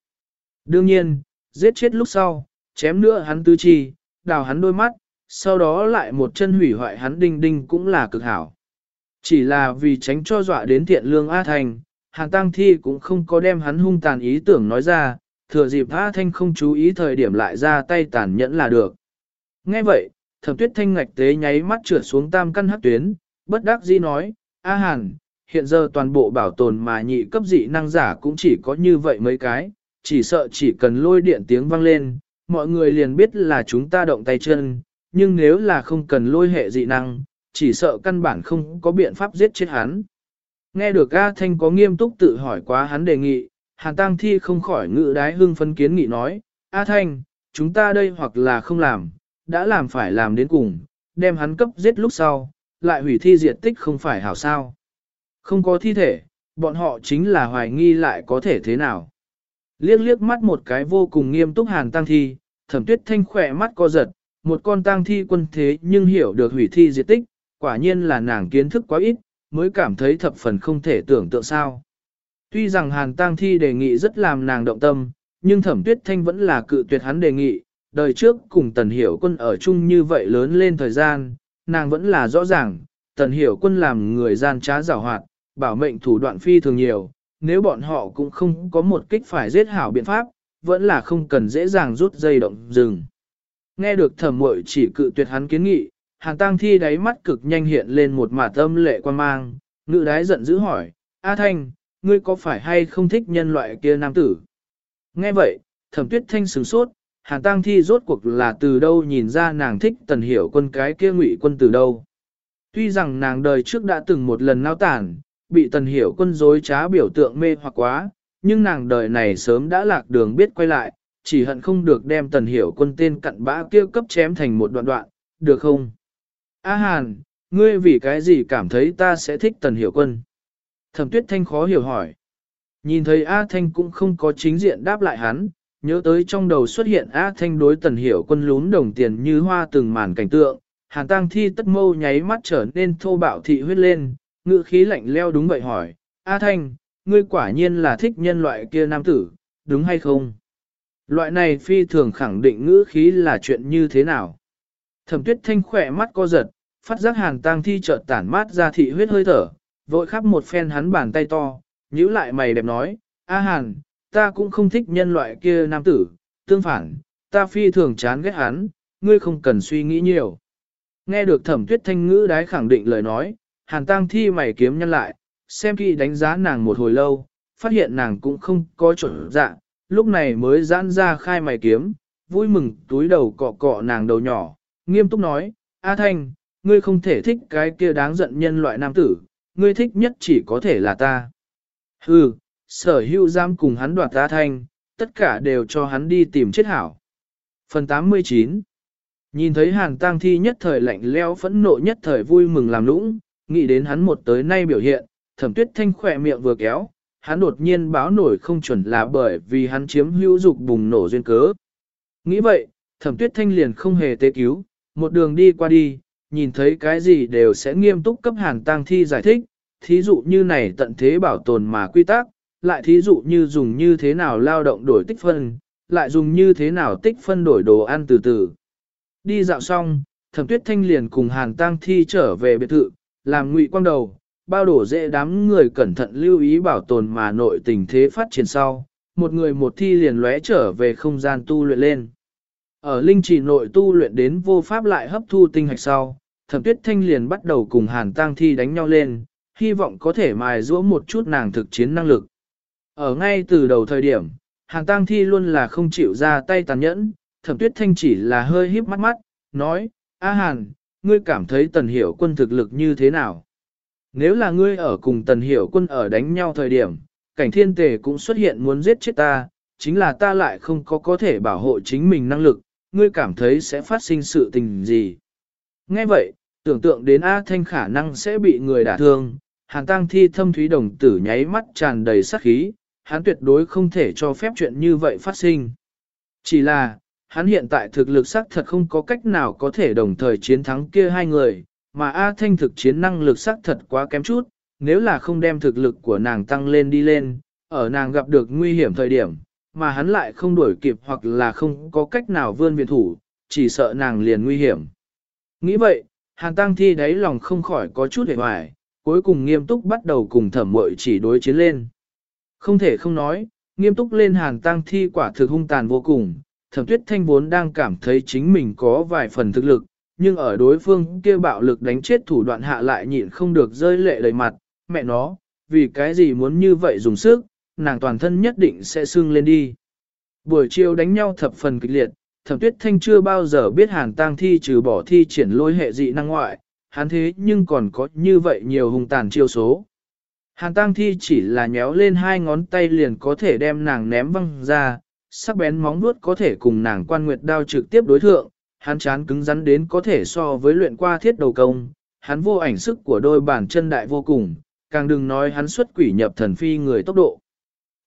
Đương nhiên, giết chết lúc sau, chém nữa hắn tứ chi, đào hắn đôi mắt, sau đó lại một chân hủy hoại hắn đinh đinh cũng là cực hảo. Chỉ là vì tránh cho dọa đến thiện lương A Thanh, Hàn Tăng Thi cũng không có đem hắn hung tàn ý tưởng nói ra, thừa dịp A Thanh không chú ý thời điểm lại ra tay tàn nhẫn là được. Nghe vậy, thẩm tuyết thanh ngạch tế nháy mắt trượt xuống tam căn hắc tuyến, bất đắc dĩ nói, A Hàn, hiện giờ toàn bộ bảo tồn mà nhị cấp dị năng giả cũng chỉ có như vậy mấy cái, chỉ sợ chỉ cần lôi điện tiếng vang lên, mọi người liền biết là chúng ta động tay chân, nhưng nếu là không cần lôi hệ dị năng, chỉ sợ căn bản không có biện pháp giết chết hắn. Nghe được A Thanh có nghiêm túc tự hỏi quá hắn đề nghị, Hàn Tăng Thi không khỏi ngự đái hưng phân kiến nghị nói, A Thanh, chúng ta đây hoặc là không làm, đã làm phải làm đến cùng, đem hắn cấp giết lúc sau, lại hủy thi diệt tích không phải hảo sao. Không có thi thể, bọn họ chính là hoài nghi lại có thể thế nào. Liếc liếc mắt một cái vô cùng nghiêm túc Hàn Tăng Thi, thẩm tuyết thanh khỏe mắt co giật, một con Tăng Thi quân thế nhưng hiểu được hủy thi diệt tích, quả nhiên là nàng kiến thức quá ít, mới cảm thấy thập phần không thể tưởng tượng sao. Tuy rằng Hàn Tăng Thi đề nghị rất làm nàng động tâm, nhưng Thẩm Tuyết Thanh vẫn là cự tuyệt hắn đề nghị, đời trước cùng Tần Hiểu Quân ở chung như vậy lớn lên thời gian, nàng vẫn là rõ ràng, Tần Hiểu Quân làm người gian trá giảo hoạt, bảo mệnh thủ đoạn phi thường nhiều, nếu bọn họ cũng không có một kích phải giết hảo biện pháp, vẫn là không cần dễ dàng rút dây động dừng. Nghe được thẩm muội chỉ cự tuyệt hắn kiến nghị, Hàn Tăng Thi đáy mắt cực nhanh hiện lên một mả tâm lệ quan mang, ngự đái giận dữ hỏi, A Thanh, ngươi có phải hay không thích nhân loại kia nam tử? Nghe vậy, thẩm tuyết thanh sửng sốt, Hàn Tăng Thi rốt cuộc là từ đâu nhìn ra nàng thích tần hiểu quân cái kia ngụy quân từ đâu. Tuy rằng nàng đời trước đã từng một lần nao tản, bị tần hiểu quân dối trá biểu tượng mê hoặc quá, nhưng nàng đời này sớm đã lạc đường biết quay lại, chỉ hận không được đem tần hiểu quân tên cặn bã kia cấp chém thành một đoạn đoạn, được không? A Hàn, ngươi vì cái gì cảm thấy ta sẽ thích tần hiểu quân? Thẩm tuyết thanh khó hiểu hỏi. Nhìn thấy A Thanh cũng không có chính diện đáp lại hắn, nhớ tới trong đầu xuất hiện A Thanh đối tần hiểu quân lún đồng tiền như hoa từng màn cảnh tượng, hàn tăng thi tất mâu nháy mắt trở nên thô bạo thị huyết lên, ngữ khí lạnh leo đúng vậy hỏi, A Thanh, ngươi quả nhiên là thích nhân loại kia nam tử, đúng hay không? Loại này phi thường khẳng định ngữ khí là chuyện như thế nào? Thẩm tuyết thanh khỏe mắt co giật, phát giác hàn tang thi chợt tản mát ra thị huyết hơi thở, vội khắp một phen hắn bàn tay to, nhíu lại mày đẹp nói, A hàn, ta cũng không thích nhân loại kia nam tử, tương phản, ta phi thường chán ghét hắn, ngươi không cần suy nghĩ nhiều. Nghe được thẩm tuyết thanh ngữ đái khẳng định lời nói, hàn tang thi mày kiếm nhân lại, xem kỹ đánh giá nàng một hồi lâu, phát hiện nàng cũng không có chuẩn dạ, lúc này mới giãn ra khai mày kiếm, vui mừng túi đầu cọ cọ nàng đầu nhỏ, nghiêm túc nói, A Thanh, ngươi không thể thích cái kia đáng giận nhân loại nam tử, ngươi thích nhất chỉ có thể là ta. Hừ, sở hữu giam cùng hắn đoạt ta Thanh, tất cả đều cho hắn đi tìm chết hảo. Phần 89 Nhìn thấy hàng tang thi nhất thời lạnh leo phẫn nộ nhất thời vui mừng làm lũng, nghĩ đến hắn một tới nay biểu hiện, thẩm tuyết thanh khỏe miệng vừa kéo, hắn đột nhiên báo nổi không chuẩn là bởi vì hắn chiếm hữu dục bùng nổ duyên cớ. Nghĩ vậy, thẩm tuyết thanh liền không hề tế cứu, một đường đi qua đi, nhìn thấy cái gì đều sẽ nghiêm túc cấp hàn tang thi giải thích, thí dụ như này tận thế bảo tồn mà quy tắc, lại thí dụ như dùng như thế nào lao động đổi tích phân, lại dùng như thế nào tích phân đổi đồ ăn từ từ. Đi dạo xong, thẩm tuyết thanh liền cùng hàn tang thi trở về biệt thự, làm ngụy quang đầu, bao đổ dễ đám người cẩn thận lưu ý bảo tồn mà nội tình thế phát triển sau, một người một thi liền lóe trở về không gian tu luyện lên. Ở linh chỉ nội tu luyện đến vô pháp lại hấp thu tinh hạch sau, thẩm tuyết thanh liền bắt đầu cùng hàn tang thi đánh nhau lên, hy vọng có thể mài giũa một chút nàng thực chiến năng lực. Ở ngay từ đầu thời điểm, hàn tang thi luôn là không chịu ra tay tàn nhẫn, thẩm tuyết thanh chỉ là hơi híp mắt mắt, nói, A hàn, ngươi cảm thấy tần hiểu quân thực lực như thế nào? Nếu là ngươi ở cùng tần hiểu quân ở đánh nhau thời điểm, cảnh thiên tề cũng xuất hiện muốn giết chết ta, chính là ta lại không có có thể bảo hộ chính mình năng lực, ngươi cảm thấy sẽ phát sinh sự tình gì. Nghe vậy, tưởng tượng đến A Thanh khả năng sẽ bị người đả thương, hàn tăng thi thâm thúy đồng tử nháy mắt tràn đầy sát khí, hắn tuyệt đối không thể cho phép chuyện như vậy phát sinh. Chỉ là, hắn hiện tại thực lực sắc thật không có cách nào có thể đồng thời chiến thắng kia hai người, mà A Thanh thực chiến năng lực sắc thật quá kém chút, nếu là không đem thực lực của nàng tăng lên đi lên, ở nàng gặp được nguy hiểm thời điểm, mà hắn lại không đuổi kịp hoặc là không có cách nào vươn viện thủ, chỉ sợ nàng liền nguy hiểm. Nghĩ vậy, Hàn Tăng Thi đáy lòng không khỏi có chút hề hoài, cuối cùng nghiêm túc bắt đầu cùng thẩm mội chỉ đối chiến lên. Không thể không nói, nghiêm túc lên Hàn Tăng Thi quả thực hung tàn vô cùng, thẩm tuyết thanh vốn đang cảm thấy chính mình có vài phần thực lực, nhưng ở đối phương kia bạo lực đánh chết thủ đoạn hạ lại nhịn không được rơi lệ đầy mặt, mẹ nó, vì cái gì muốn như vậy dùng sức, nàng toàn thân nhất định sẽ sưng lên đi. Buổi chiều đánh nhau thập phần kịch liệt, thẩm tuyết thanh chưa bao giờ biết hàn tang thi trừ bỏ thi triển lôi hệ dị năng ngoại, hắn thế nhưng còn có như vậy nhiều hung tàn chiêu số. Hàn tang thi chỉ là nhéo lên hai ngón tay liền có thể đem nàng ném văng ra, sắc bén móng vuốt có thể cùng nàng quan nguyệt đao trực tiếp đối thượng, hắn chán cứng rắn đến có thể so với luyện qua thiết đầu công, hắn vô ảnh sức của đôi bàn chân đại vô cùng, càng đừng nói hắn xuất quỷ nhập thần phi người tốc độ.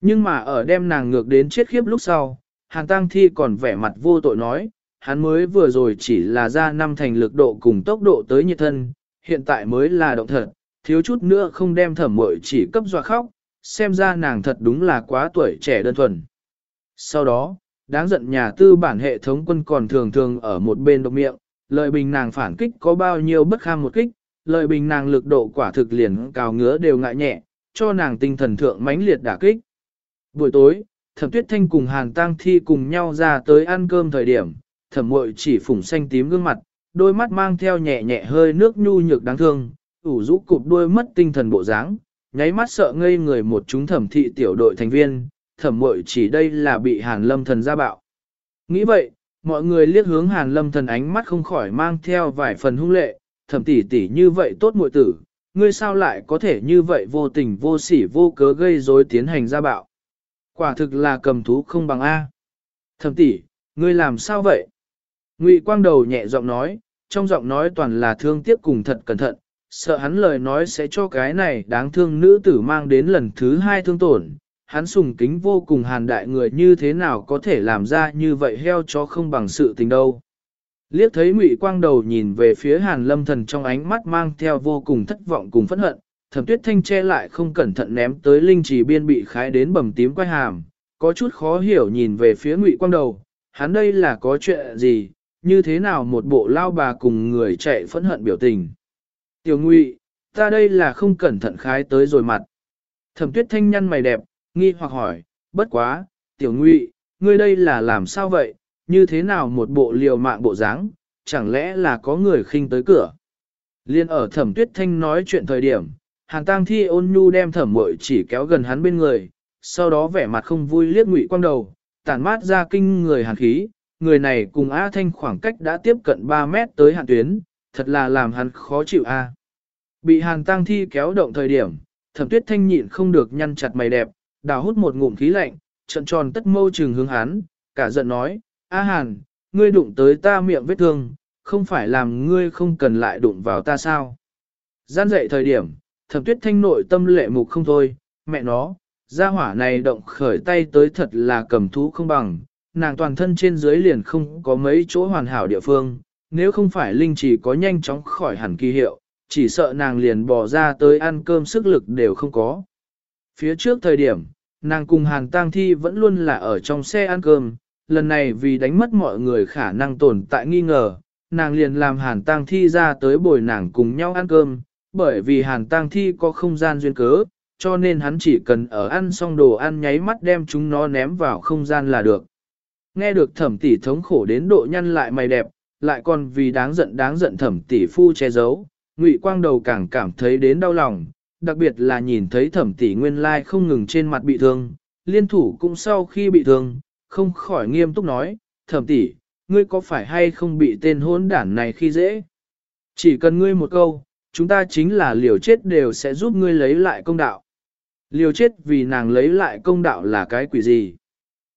Nhưng mà ở đem nàng ngược đến chết khiếp lúc sau, Hàn Tăng Thi còn vẻ mặt vô tội nói, hắn mới vừa rồi chỉ là ra năm thành lực độ cùng tốc độ tới nhiệt thân, hiện tại mới là động thật, thiếu chút nữa không đem thẩm mội chỉ cấp dọa khóc, xem ra nàng thật đúng là quá tuổi trẻ đơn thuần. Sau đó, đáng giận nhà tư bản hệ thống quân còn thường thường ở một bên độc miệng, lợi bình nàng phản kích có bao nhiêu bất kham một kích, lợi bình nàng lực độ quả thực liền cào ngứa đều ngại nhẹ, cho nàng tinh thần thượng mãnh liệt đả kích. Buổi tối, thẩm tuyết thanh cùng hàn tang thi cùng nhau ra tới ăn cơm thời điểm, thẩm Mội chỉ phủng xanh tím gương mặt, đôi mắt mang theo nhẹ nhẹ hơi nước nhu nhược đáng thương, ủ rũ cụp đuôi mất tinh thần bộ dáng, nháy mắt sợ ngây người một chúng thẩm thị tiểu đội thành viên, thẩm Mội chỉ đây là bị hàn lâm thần ra bạo. Nghĩ vậy, mọi người liếc hướng hàn lâm thần ánh mắt không khỏi mang theo vài phần hung lệ, thẩm tỷ tỷ như vậy tốt muội tử, ngươi sao lại có thể như vậy vô tình vô sỉ vô cớ gây rối tiến hành ra bạo. Quả thực là cầm thú không bằng A. Thẩm tỷ, ngươi làm sao vậy? Ngụy quang đầu nhẹ giọng nói, trong giọng nói toàn là thương tiếc cùng thật cẩn thận, sợ hắn lời nói sẽ cho cái này đáng thương nữ tử mang đến lần thứ hai thương tổn. Hắn sùng kính vô cùng hàn đại người như thế nào có thể làm ra như vậy heo cho không bằng sự tình đâu. Liếc thấy Ngụy Quang đầu nhìn về phía Hàn Lâm Thần trong ánh mắt mang theo vô cùng thất vọng cùng phẫn hận, Thẩm Tuyết Thanh che lại không cẩn thận ném tới linh trì biên bị khái đến bầm tím quay hàm, có chút khó hiểu nhìn về phía Ngụy Quang đầu, hắn đây là có chuyện gì, như thế nào một bộ lao bà cùng người chạy phẫn hận biểu tình. Tiểu Ngụy, ta đây là không cẩn thận khái tới rồi mặt. Thẩm Tuyết Thanh nhăn mày đẹp, nghi hoặc hỏi, bất quá, Tiểu Ngụy, ngươi đây là làm sao vậy, như thế nào một bộ liều mạng bộ dáng, chẳng lẽ là có người khinh tới cửa. Liên ở thẩm tuyết thanh nói chuyện thời điểm, hàn tang thi ôn nhu đem thẩm muội chỉ kéo gần hắn bên người, sau đó vẻ mặt không vui liếc ngụy quang đầu, tản mát ra kinh người hàn khí, người này cùng A Thanh khoảng cách đã tiếp cận 3 mét tới hạn tuyến, thật là làm hắn khó chịu A. Bị hàn tang thi kéo động thời điểm, thẩm tuyết thanh nhịn không được nhăn chặt mày đẹp, đào hút một ngụm khí lạnh, trận tròn tất mâu trừng hướng hắn, cả giận nói, A Hàn, ngươi đụng tới ta miệng vết thương, không phải làm ngươi không cần lại đụng vào ta sao? Gian dậy thời điểm, thẩm tuyết thanh nội tâm lệ mục không thôi, mẹ nó, gia hỏa này động khởi tay tới thật là cầm thú không bằng, nàng toàn thân trên dưới liền không có mấy chỗ hoàn hảo địa phương, nếu không phải linh chỉ có nhanh chóng khỏi hẳn kỳ hiệu, chỉ sợ nàng liền bỏ ra tới ăn cơm sức lực đều không có. Phía trước thời điểm, nàng cùng hàng tang thi vẫn luôn là ở trong xe ăn cơm, lần này vì đánh mất mọi người khả năng tồn tại nghi ngờ, nàng liền làm hàn tang thi ra tới bồi nàng cùng nhau ăn cơm, bởi vì hàn tang thi có không gian duyên cớ, cho nên hắn chỉ cần ở ăn xong đồ ăn nháy mắt đem chúng nó ném vào không gian là được. Nghe được thẩm tỷ thống khổ đến độ nhăn lại mày đẹp, lại còn vì đáng giận đáng giận thẩm tỷ phu che giấu, ngụy quang đầu càng cảm thấy đến đau lòng, đặc biệt là nhìn thấy thẩm tỷ nguyên lai không ngừng trên mặt bị thương, liên thủ cũng sau khi bị thương, không khỏi nghiêm túc nói, thẩm tỷ, ngươi có phải hay không bị tên hỗn đản này khi dễ? Chỉ cần ngươi một câu, chúng ta chính là liều chết đều sẽ giúp ngươi lấy lại công đạo. Liều chết vì nàng lấy lại công đạo là cái quỷ gì?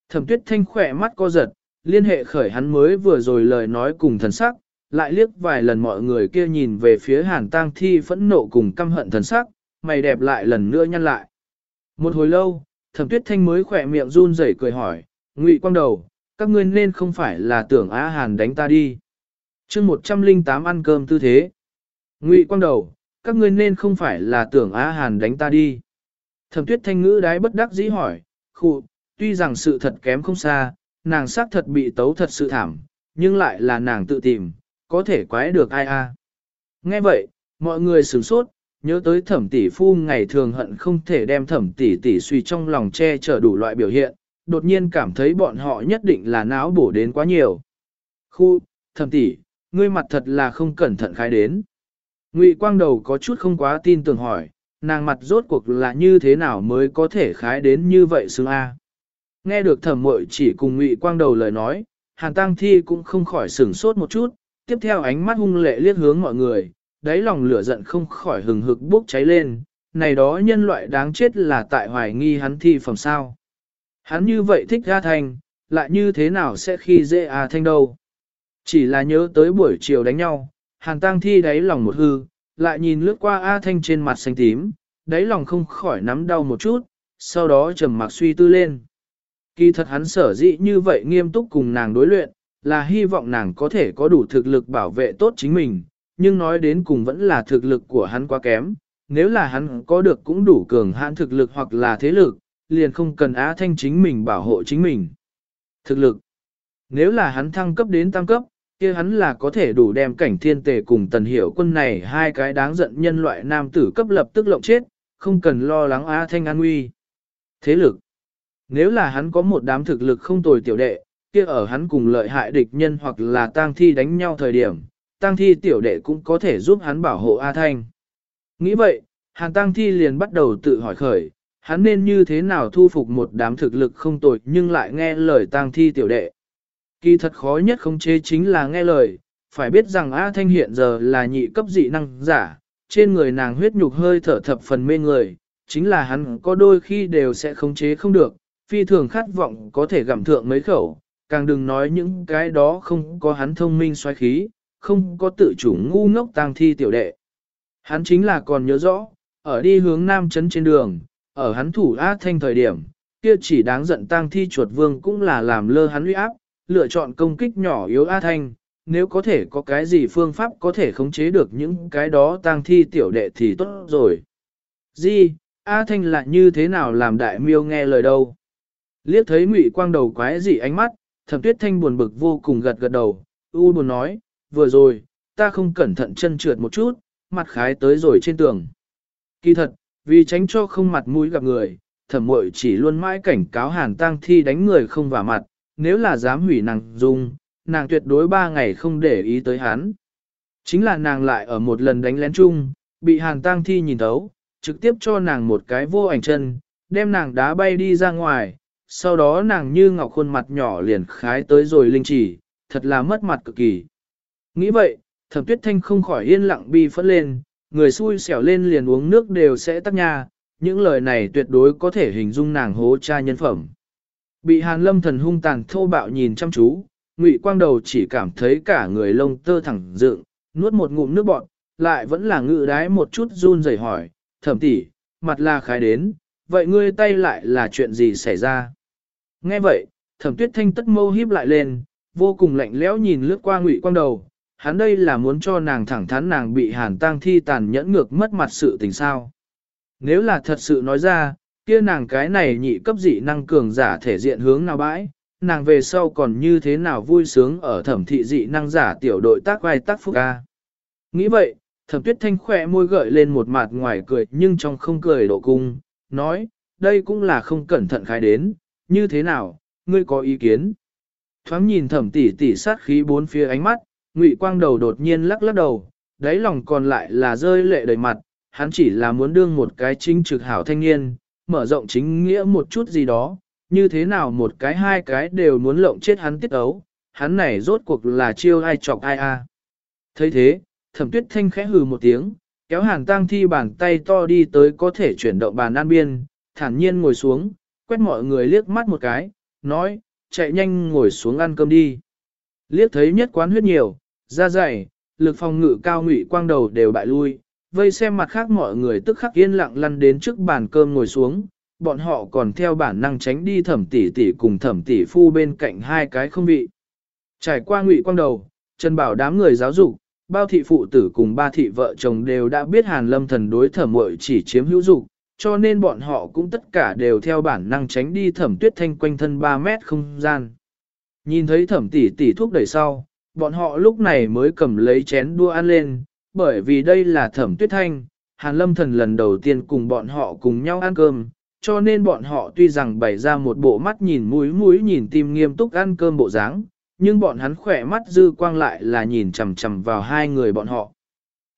Thẩm tuyết thanh khỏe mắt co giật, liên hệ khởi hắn mới vừa rồi lời nói cùng thần sắc, lại liếc vài lần mọi người kia nhìn về phía hàn tang thi phẫn nộ cùng căm hận thần sắc, mày đẹp lại lần nữa nhăn lại. Một hồi lâu, thẩm tuyết thanh mới khỏe miệng run rẩy cười hỏi, Ngụy quang đầu, các ngươi nên không phải là tưởng Á Hàn đánh ta đi. chương 108 ăn cơm tư thế. Ngụy quang đầu, các ngươi nên không phải là tưởng Á Hàn đánh ta đi. Thẩm tuyết thanh ngữ đái bất đắc dĩ hỏi, khụ, tuy rằng sự thật kém không xa, nàng xác thật bị tấu thật sự thảm, nhưng lại là nàng tự tìm, có thể quái được ai a? Nghe vậy, mọi người sửng sốt, nhớ tới thẩm tỷ phu ngày thường hận không thể đem thẩm tỷ tỷ suy trong lòng che chở đủ loại biểu hiện, đột nhiên cảm thấy bọn họ nhất định là não bổ đến quá nhiều. Khu, thẩm tỷ, ngươi mặt thật là không cẩn thận khai đến. Ngụy quang đầu có chút không quá tin tưởng hỏi, nàng mặt rốt cuộc là như thế nào mới có thể khái đến như vậy xương A. Nghe được thẩm mội chỉ cùng ngụy quang đầu lời nói, hàn tăng thi cũng không khỏi sửng sốt một chút, tiếp theo ánh mắt hung lệ liếc hướng mọi người, đáy lòng lửa giận không khỏi hừng hực bốc cháy lên, này đó nhân loại đáng chết là tại hoài nghi hắn thi phẩm sao. Hắn như vậy thích A Thanh, lại như thế nào sẽ khi dễ A Thanh đâu. Chỉ là nhớ tới buổi chiều đánh nhau, hàn tăng thi đáy lòng một hư, lại nhìn lướt qua A Thanh trên mặt xanh tím, đáy lòng không khỏi nắm đau một chút, sau đó trầm mặc suy tư lên. Kỳ thật hắn sở dĩ như vậy nghiêm túc cùng nàng đối luyện, là hy vọng nàng có thể có đủ thực lực bảo vệ tốt chính mình, nhưng nói đến cùng vẫn là thực lực của hắn quá kém. Nếu là hắn có được cũng đủ cường hãn thực lực hoặc là thế lực, liền không cần Á Thanh chính mình bảo hộ chính mình. Thực lực Nếu là hắn thăng cấp đến tam cấp, kia hắn là có thể đủ đem cảnh thiên tề cùng tần hiểu quân này hai cái đáng giận nhân loại nam tử cấp lập tức lộng chết, không cần lo lắng Á Thanh an nguy. Thế lực Nếu là hắn có một đám thực lực không tồi tiểu đệ, kia ở hắn cùng lợi hại địch nhân hoặc là tang thi đánh nhau thời điểm, tang thi tiểu đệ cũng có thể giúp hắn bảo hộ A Thanh. Nghĩ vậy, hàn tang thi liền bắt đầu tự hỏi khởi, hắn nên như thế nào thu phục một đám thực lực không tồi nhưng lại nghe lời tang thi tiểu đệ. Kỳ thật khó nhất khống chế chính là nghe lời, phải biết rằng A Thanh hiện giờ là nhị cấp dị năng giả, trên người nàng huyết nhục hơi thở thập phần mê người, chính là hắn có đôi khi đều sẽ khống chế không được, phi thường khát vọng có thể gặm thượng mấy khẩu, càng đừng nói những cái đó không có hắn thông minh xoáy khí, không có tự chủ ngu ngốc tang thi tiểu đệ. Hắn chính là còn nhớ rõ, ở đi hướng nam chấn trên đường, ở hắn thủ A Thanh thời điểm, kia chỉ đáng giận tang thi chuột vương cũng là làm lơ hắn uy áp, lựa chọn công kích nhỏ yếu A Thanh, nếu có thể có cái gì phương pháp có thể khống chế được những cái đó tang thi tiểu đệ thì tốt rồi. Di, A Thanh lại như thế nào làm đại miêu nghe lời đâu? Liếc thấy ngụy quang đầu quái gì ánh mắt, thẩm tuyết thanh buồn bực vô cùng gật gật đầu, u buồn nói, vừa rồi, ta không cẩn thận chân trượt một chút, mặt khái tới rồi trên tường. Kỳ thật, vì tránh cho không mặt mũi gặp người, thẩm muội chỉ luôn mãi cảnh cáo hàn tang thi đánh người không vào mặt, nếu là dám hủy nàng dung, nàng tuyệt đối ba ngày không để ý tới hắn. Chính là nàng lại ở một lần đánh lén chung, bị hàng tang thi nhìn thấu, trực tiếp cho nàng một cái vô ảnh chân, đem nàng đá bay đi ra ngoài, sau đó nàng như ngọc khuôn mặt nhỏ liền khái tới rồi linh chỉ, thật là mất mặt cực kỳ. Nghĩ vậy, thẩm tuyết thanh không khỏi yên lặng bi phẫn lên, người xui xẻo lên liền uống nước đều sẽ tắt nha, những lời này tuyệt đối có thể hình dung nàng hố cha nhân phẩm. Bị hàn lâm thần hung tàn thô bạo nhìn chăm chú, ngụy quang đầu chỉ cảm thấy cả người lông tơ thẳng dựng, nuốt một ngụm nước bọt, lại vẫn là ngự đái một chút run rẩy hỏi, thẩm tỷ, mặt là khái đến, vậy ngươi tay lại là chuyện gì xảy ra? Nghe vậy, thẩm tuyết thanh tất mâu híp lại lên, vô cùng lạnh lẽo nhìn lướt qua ngụy quang đầu, hắn đây là muốn cho nàng thẳng thắn nàng bị hàn tang thi tàn nhẫn ngược mất mặt sự tình sao. Nếu là thật sự nói ra, kia nàng cái này nhị cấp dị năng cường giả thể diện hướng nào bãi, nàng về sau còn như thế nào vui sướng ở thẩm thị dị năng giả tiểu đội tác vai tác phúc ca. Nghĩ vậy, thẩm tuyết thanh khỏe môi gợi lên một mặt ngoài cười nhưng trong không cười độ cung, nói, đây cũng là không cẩn thận khai đến, như thế nào, ngươi có ý kiến? Thoáng nhìn thẩm tỷ tỷ sát khí bốn phía ánh mắt, ngụy quang đầu đột nhiên lắc lắc đầu, đáy lòng còn lại là rơi lệ đầy mặt, hắn chỉ là muốn đương một cái chính trực hảo thanh niên, mở rộng chính nghĩa một chút gì đó, như thế nào một cái hai cái đều muốn lộng chết hắn tiết ấu, hắn này rốt cuộc là chiêu ai chọc ai a. thấy thế, thẩm tuyết thanh khẽ hừ một tiếng, kéo hàn tang thi bàn tay to đi tới có thể chuyển động bàn an biên, thản nhiên ngồi xuống, quét mọi người liếc mắt một cái, nói, chạy nhanh ngồi xuống ăn cơm đi. Liếc thấy nhất quán huyết nhiều, da dày, lực phòng ngự cao ngụy quang đầu đều bại lui, vây xem mặt khác mọi người tức khắc yên lặng lăn đến trước bàn cơm ngồi xuống, bọn họ còn theo bản năng tránh đi thẩm tỷ tỷ cùng thẩm tỷ phu bên cạnh hai cái không vị. Trải qua ngụy quang đầu, Trần Bảo đám người giáo dục, bao thị phụ tử cùng ba thị vợ chồng đều đã biết Hàn Lâm thần đối thẩm muội chỉ chiếm hữu dục, cho nên bọn họ cũng tất cả đều theo bản năng tránh đi thẩm tuyết thanh quanh thân 3 mét không gian. Nhìn thấy thẩm tỷ tỷ thuốc đẩy sau, bọn họ lúc này mới cầm lấy chén đua ăn lên, bởi vì đây là thẩm tuyết thanh, Hàn Lâm thần lần đầu tiên cùng bọn họ cùng nhau ăn cơm, cho nên bọn họ tuy rằng bày ra một bộ mắt nhìn mũi mũi nhìn tim nghiêm túc ăn cơm bộ dáng, nhưng bọn hắn khỏe mắt dư quang lại là nhìn chằm chằm vào hai người bọn họ.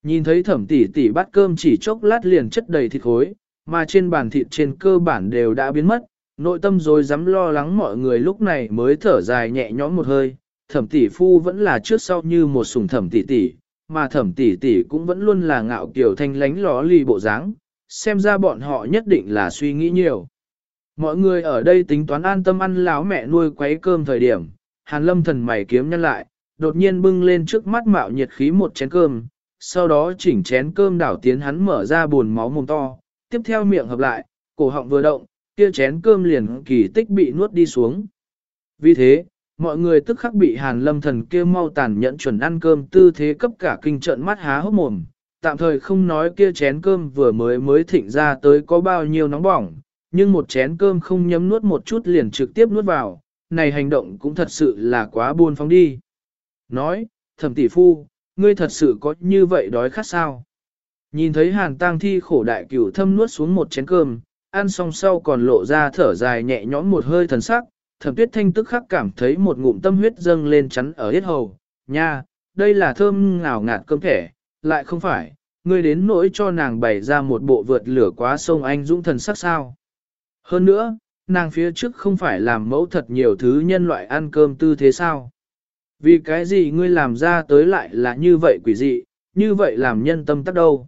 Nhìn thấy thẩm tỷ tỷ bắt cơm chỉ chốc lát liền chất đầy thịt khối, mà trên bàn thịt trên cơ bản đều đã biến mất, nội tâm rồi dám lo lắng mọi người lúc này mới thở dài nhẹ nhõm một hơi, thẩm tỷ phu vẫn là trước sau như một sùng thẩm tỷ tỷ, mà thẩm tỷ tỷ cũng vẫn luôn là ngạo kiểu thanh lánh ló lì bộ dáng, xem ra bọn họ nhất định là suy nghĩ nhiều. Mọi người ở đây tính toán an tâm ăn láo mẹ nuôi quấy cơm thời điểm, hàn lâm thần mày kiếm nhân lại, đột nhiên bưng lên trước mắt mạo nhiệt khí một chén cơm, sau đó chỉnh chén cơm đảo tiến hắn mở ra buồn máu mồm to, tiếp theo miệng hợp lại, cổ họng vừa động, kia chén cơm liền kỳ tích bị nuốt đi xuống. Vì thế, mọi người tức khắc bị hàn lâm thần kia mau tàn nhẫn chuẩn ăn cơm tư thế cấp cả kinh trận mắt há hốc mồm, tạm thời không nói kia chén cơm vừa mới mới thịnh ra tới có bao nhiêu nóng bỏng, nhưng một chén cơm không nhấm nuốt một chút liền trực tiếp nuốt vào, này hành động cũng thật sự là quá buôn phóng đi. Nói, thẩm tỷ phu, ngươi thật sự có như vậy đói khát sao? Nhìn thấy hàn tang thi khổ đại cửu thâm nuốt xuống một chén cơm, ăn xong sau còn lộ ra thở dài nhẹ nhõm một hơi thần sắc, thẩm tuyết thanh tức khắc cảm thấy một ngụm tâm huyết dâng lên chắn ở hết hầu, nha, đây là thơm ngào ngạt cơm thẻ, lại không phải, ngươi đến nỗi cho nàng bày ra một bộ vượt lửa quá sông anh dũng thần sắc sao. Hơn nữa, nàng phía trước không phải làm mẫu thật nhiều thứ nhân loại ăn cơm tư thế sao. Vì cái gì ngươi làm ra tới lại là như vậy quỷ dị, như vậy làm nhân tâm tắc đâu.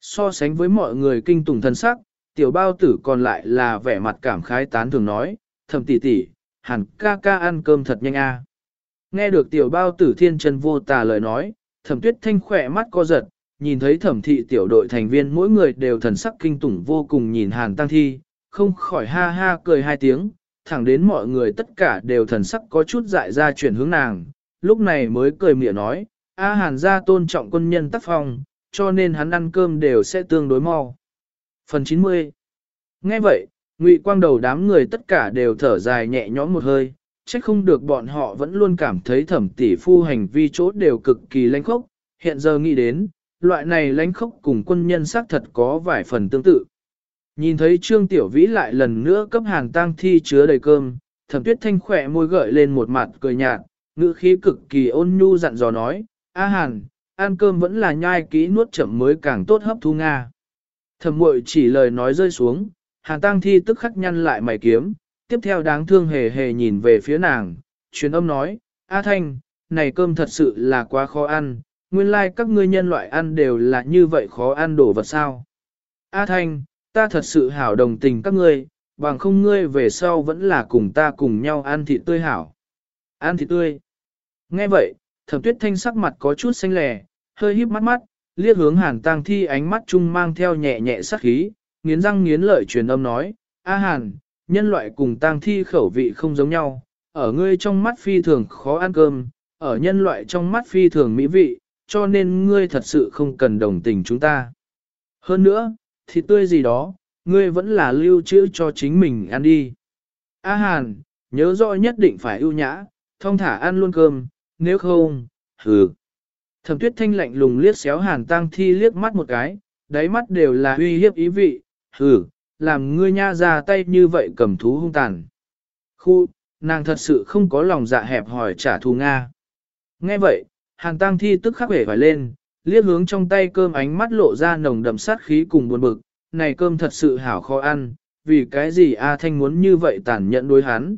So sánh với mọi người kinh tủng thần sắc, tiểu bao tử còn lại là vẻ mặt cảm khái tán thường nói, thầm tỷ tỷ, hẳn ca ca ăn cơm thật nhanh a. Nghe được tiểu bao tử thiên chân vô tà lời nói, thẩm tuyết thanh khỏe mắt co giật, nhìn thấy thẩm thị tiểu đội thành viên mỗi người đều thần sắc kinh tủng vô cùng nhìn hàn tăng thi, không khỏi ha ha cười hai tiếng, thẳng đến mọi người tất cả đều thần sắc có chút dại ra chuyển hướng nàng, lúc này mới cười mỉa nói, A hàn gia tôn trọng quân nhân tác phong, cho nên hắn ăn cơm đều sẽ tương đối mau. Phần 90 Nghe vậy, Ngụy quang đầu đám người tất cả đều thở dài nhẹ nhõm một hơi, trách không được bọn họ vẫn luôn cảm thấy thẩm tỷ phu hành vi chốt đều cực kỳ lãnh khốc, hiện giờ nghĩ đến, loại này lãnh khốc cùng quân nhân xác thật có vài phần tương tự. Nhìn thấy Trương Tiểu Vĩ lại lần nữa cấp hàng tang thi chứa đầy cơm, thẩm tuyết thanh khỏe môi gợi lên một mặt cười nhạt, ngữ khí cực kỳ ôn nhu dặn dò nói, A Hàn, ăn cơm vẫn là nhai kỹ nuốt chậm mới càng tốt hấp thu Nga. Thẩm muội chỉ lời nói rơi xuống, Hàn Tăng Thi tức khắc nhăn lại mày kiếm, tiếp theo đáng thương hề hề nhìn về phía nàng, truyền âm nói, A Thanh, này cơm thật sự là quá khó ăn, nguyên lai like các ngươi nhân loại ăn đều là như vậy khó ăn đồ vật sao. A Thanh, ta thật sự hảo đồng tình các ngươi, bằng không ngươi về sau vẫn là cùng ta cùng nhau ăn thịt tươi hảo. Ăn thịt tươi. Nghe vậy, thẩm tuyết thanh sắc mặt có chút xanh lè, hơi híp mắt mắt, liếc hướng hàn tang thi ánh mắt chung mang theo nhẹ nhẹ sắc khí, nghiến răng nghiến lợi truyền âm nói, A Hàn, nhân loại cùng tang thi khẩu vị không giống nhau, ở ngươi trong mắt phi thường khó ăn cơm, ở nhân loại trong mắt phi thường mỹ vị, cho nên ngươi thật sự không cần đồng tình chúng ta. Hơn nữa, thịt tươi gì đó, ngươi vẫn là lưu trữ cho chính mình ăn đi. A Hàn, nhớ rõ nhất định phải ưu nhã, thông thả ăn luôn cơm, nếu không, hừ. Thẩm tuyết thanh lạnh lùng liếc xéo Hàn tang thi liếc mắt một cái, đáy mắt đều là uy hiếp ý vị, hừ, làm ngươi nha ra tay như vậy cầm thú hung tàn. Khu, nàng thật sự không có lòng dạ hẹp hỏi trả thù Nga. Nghe vậy, hàng tăng thi tức khắc hể vải lên, liếc hướng trong tay cơm ánh mắt lộ ra nồng đậm sát khí cùng buồn bực, này cơm thật sự hảo khó ăn, vì cái gì A Thanh muốn như vậy tàn nhẫn đối hắn.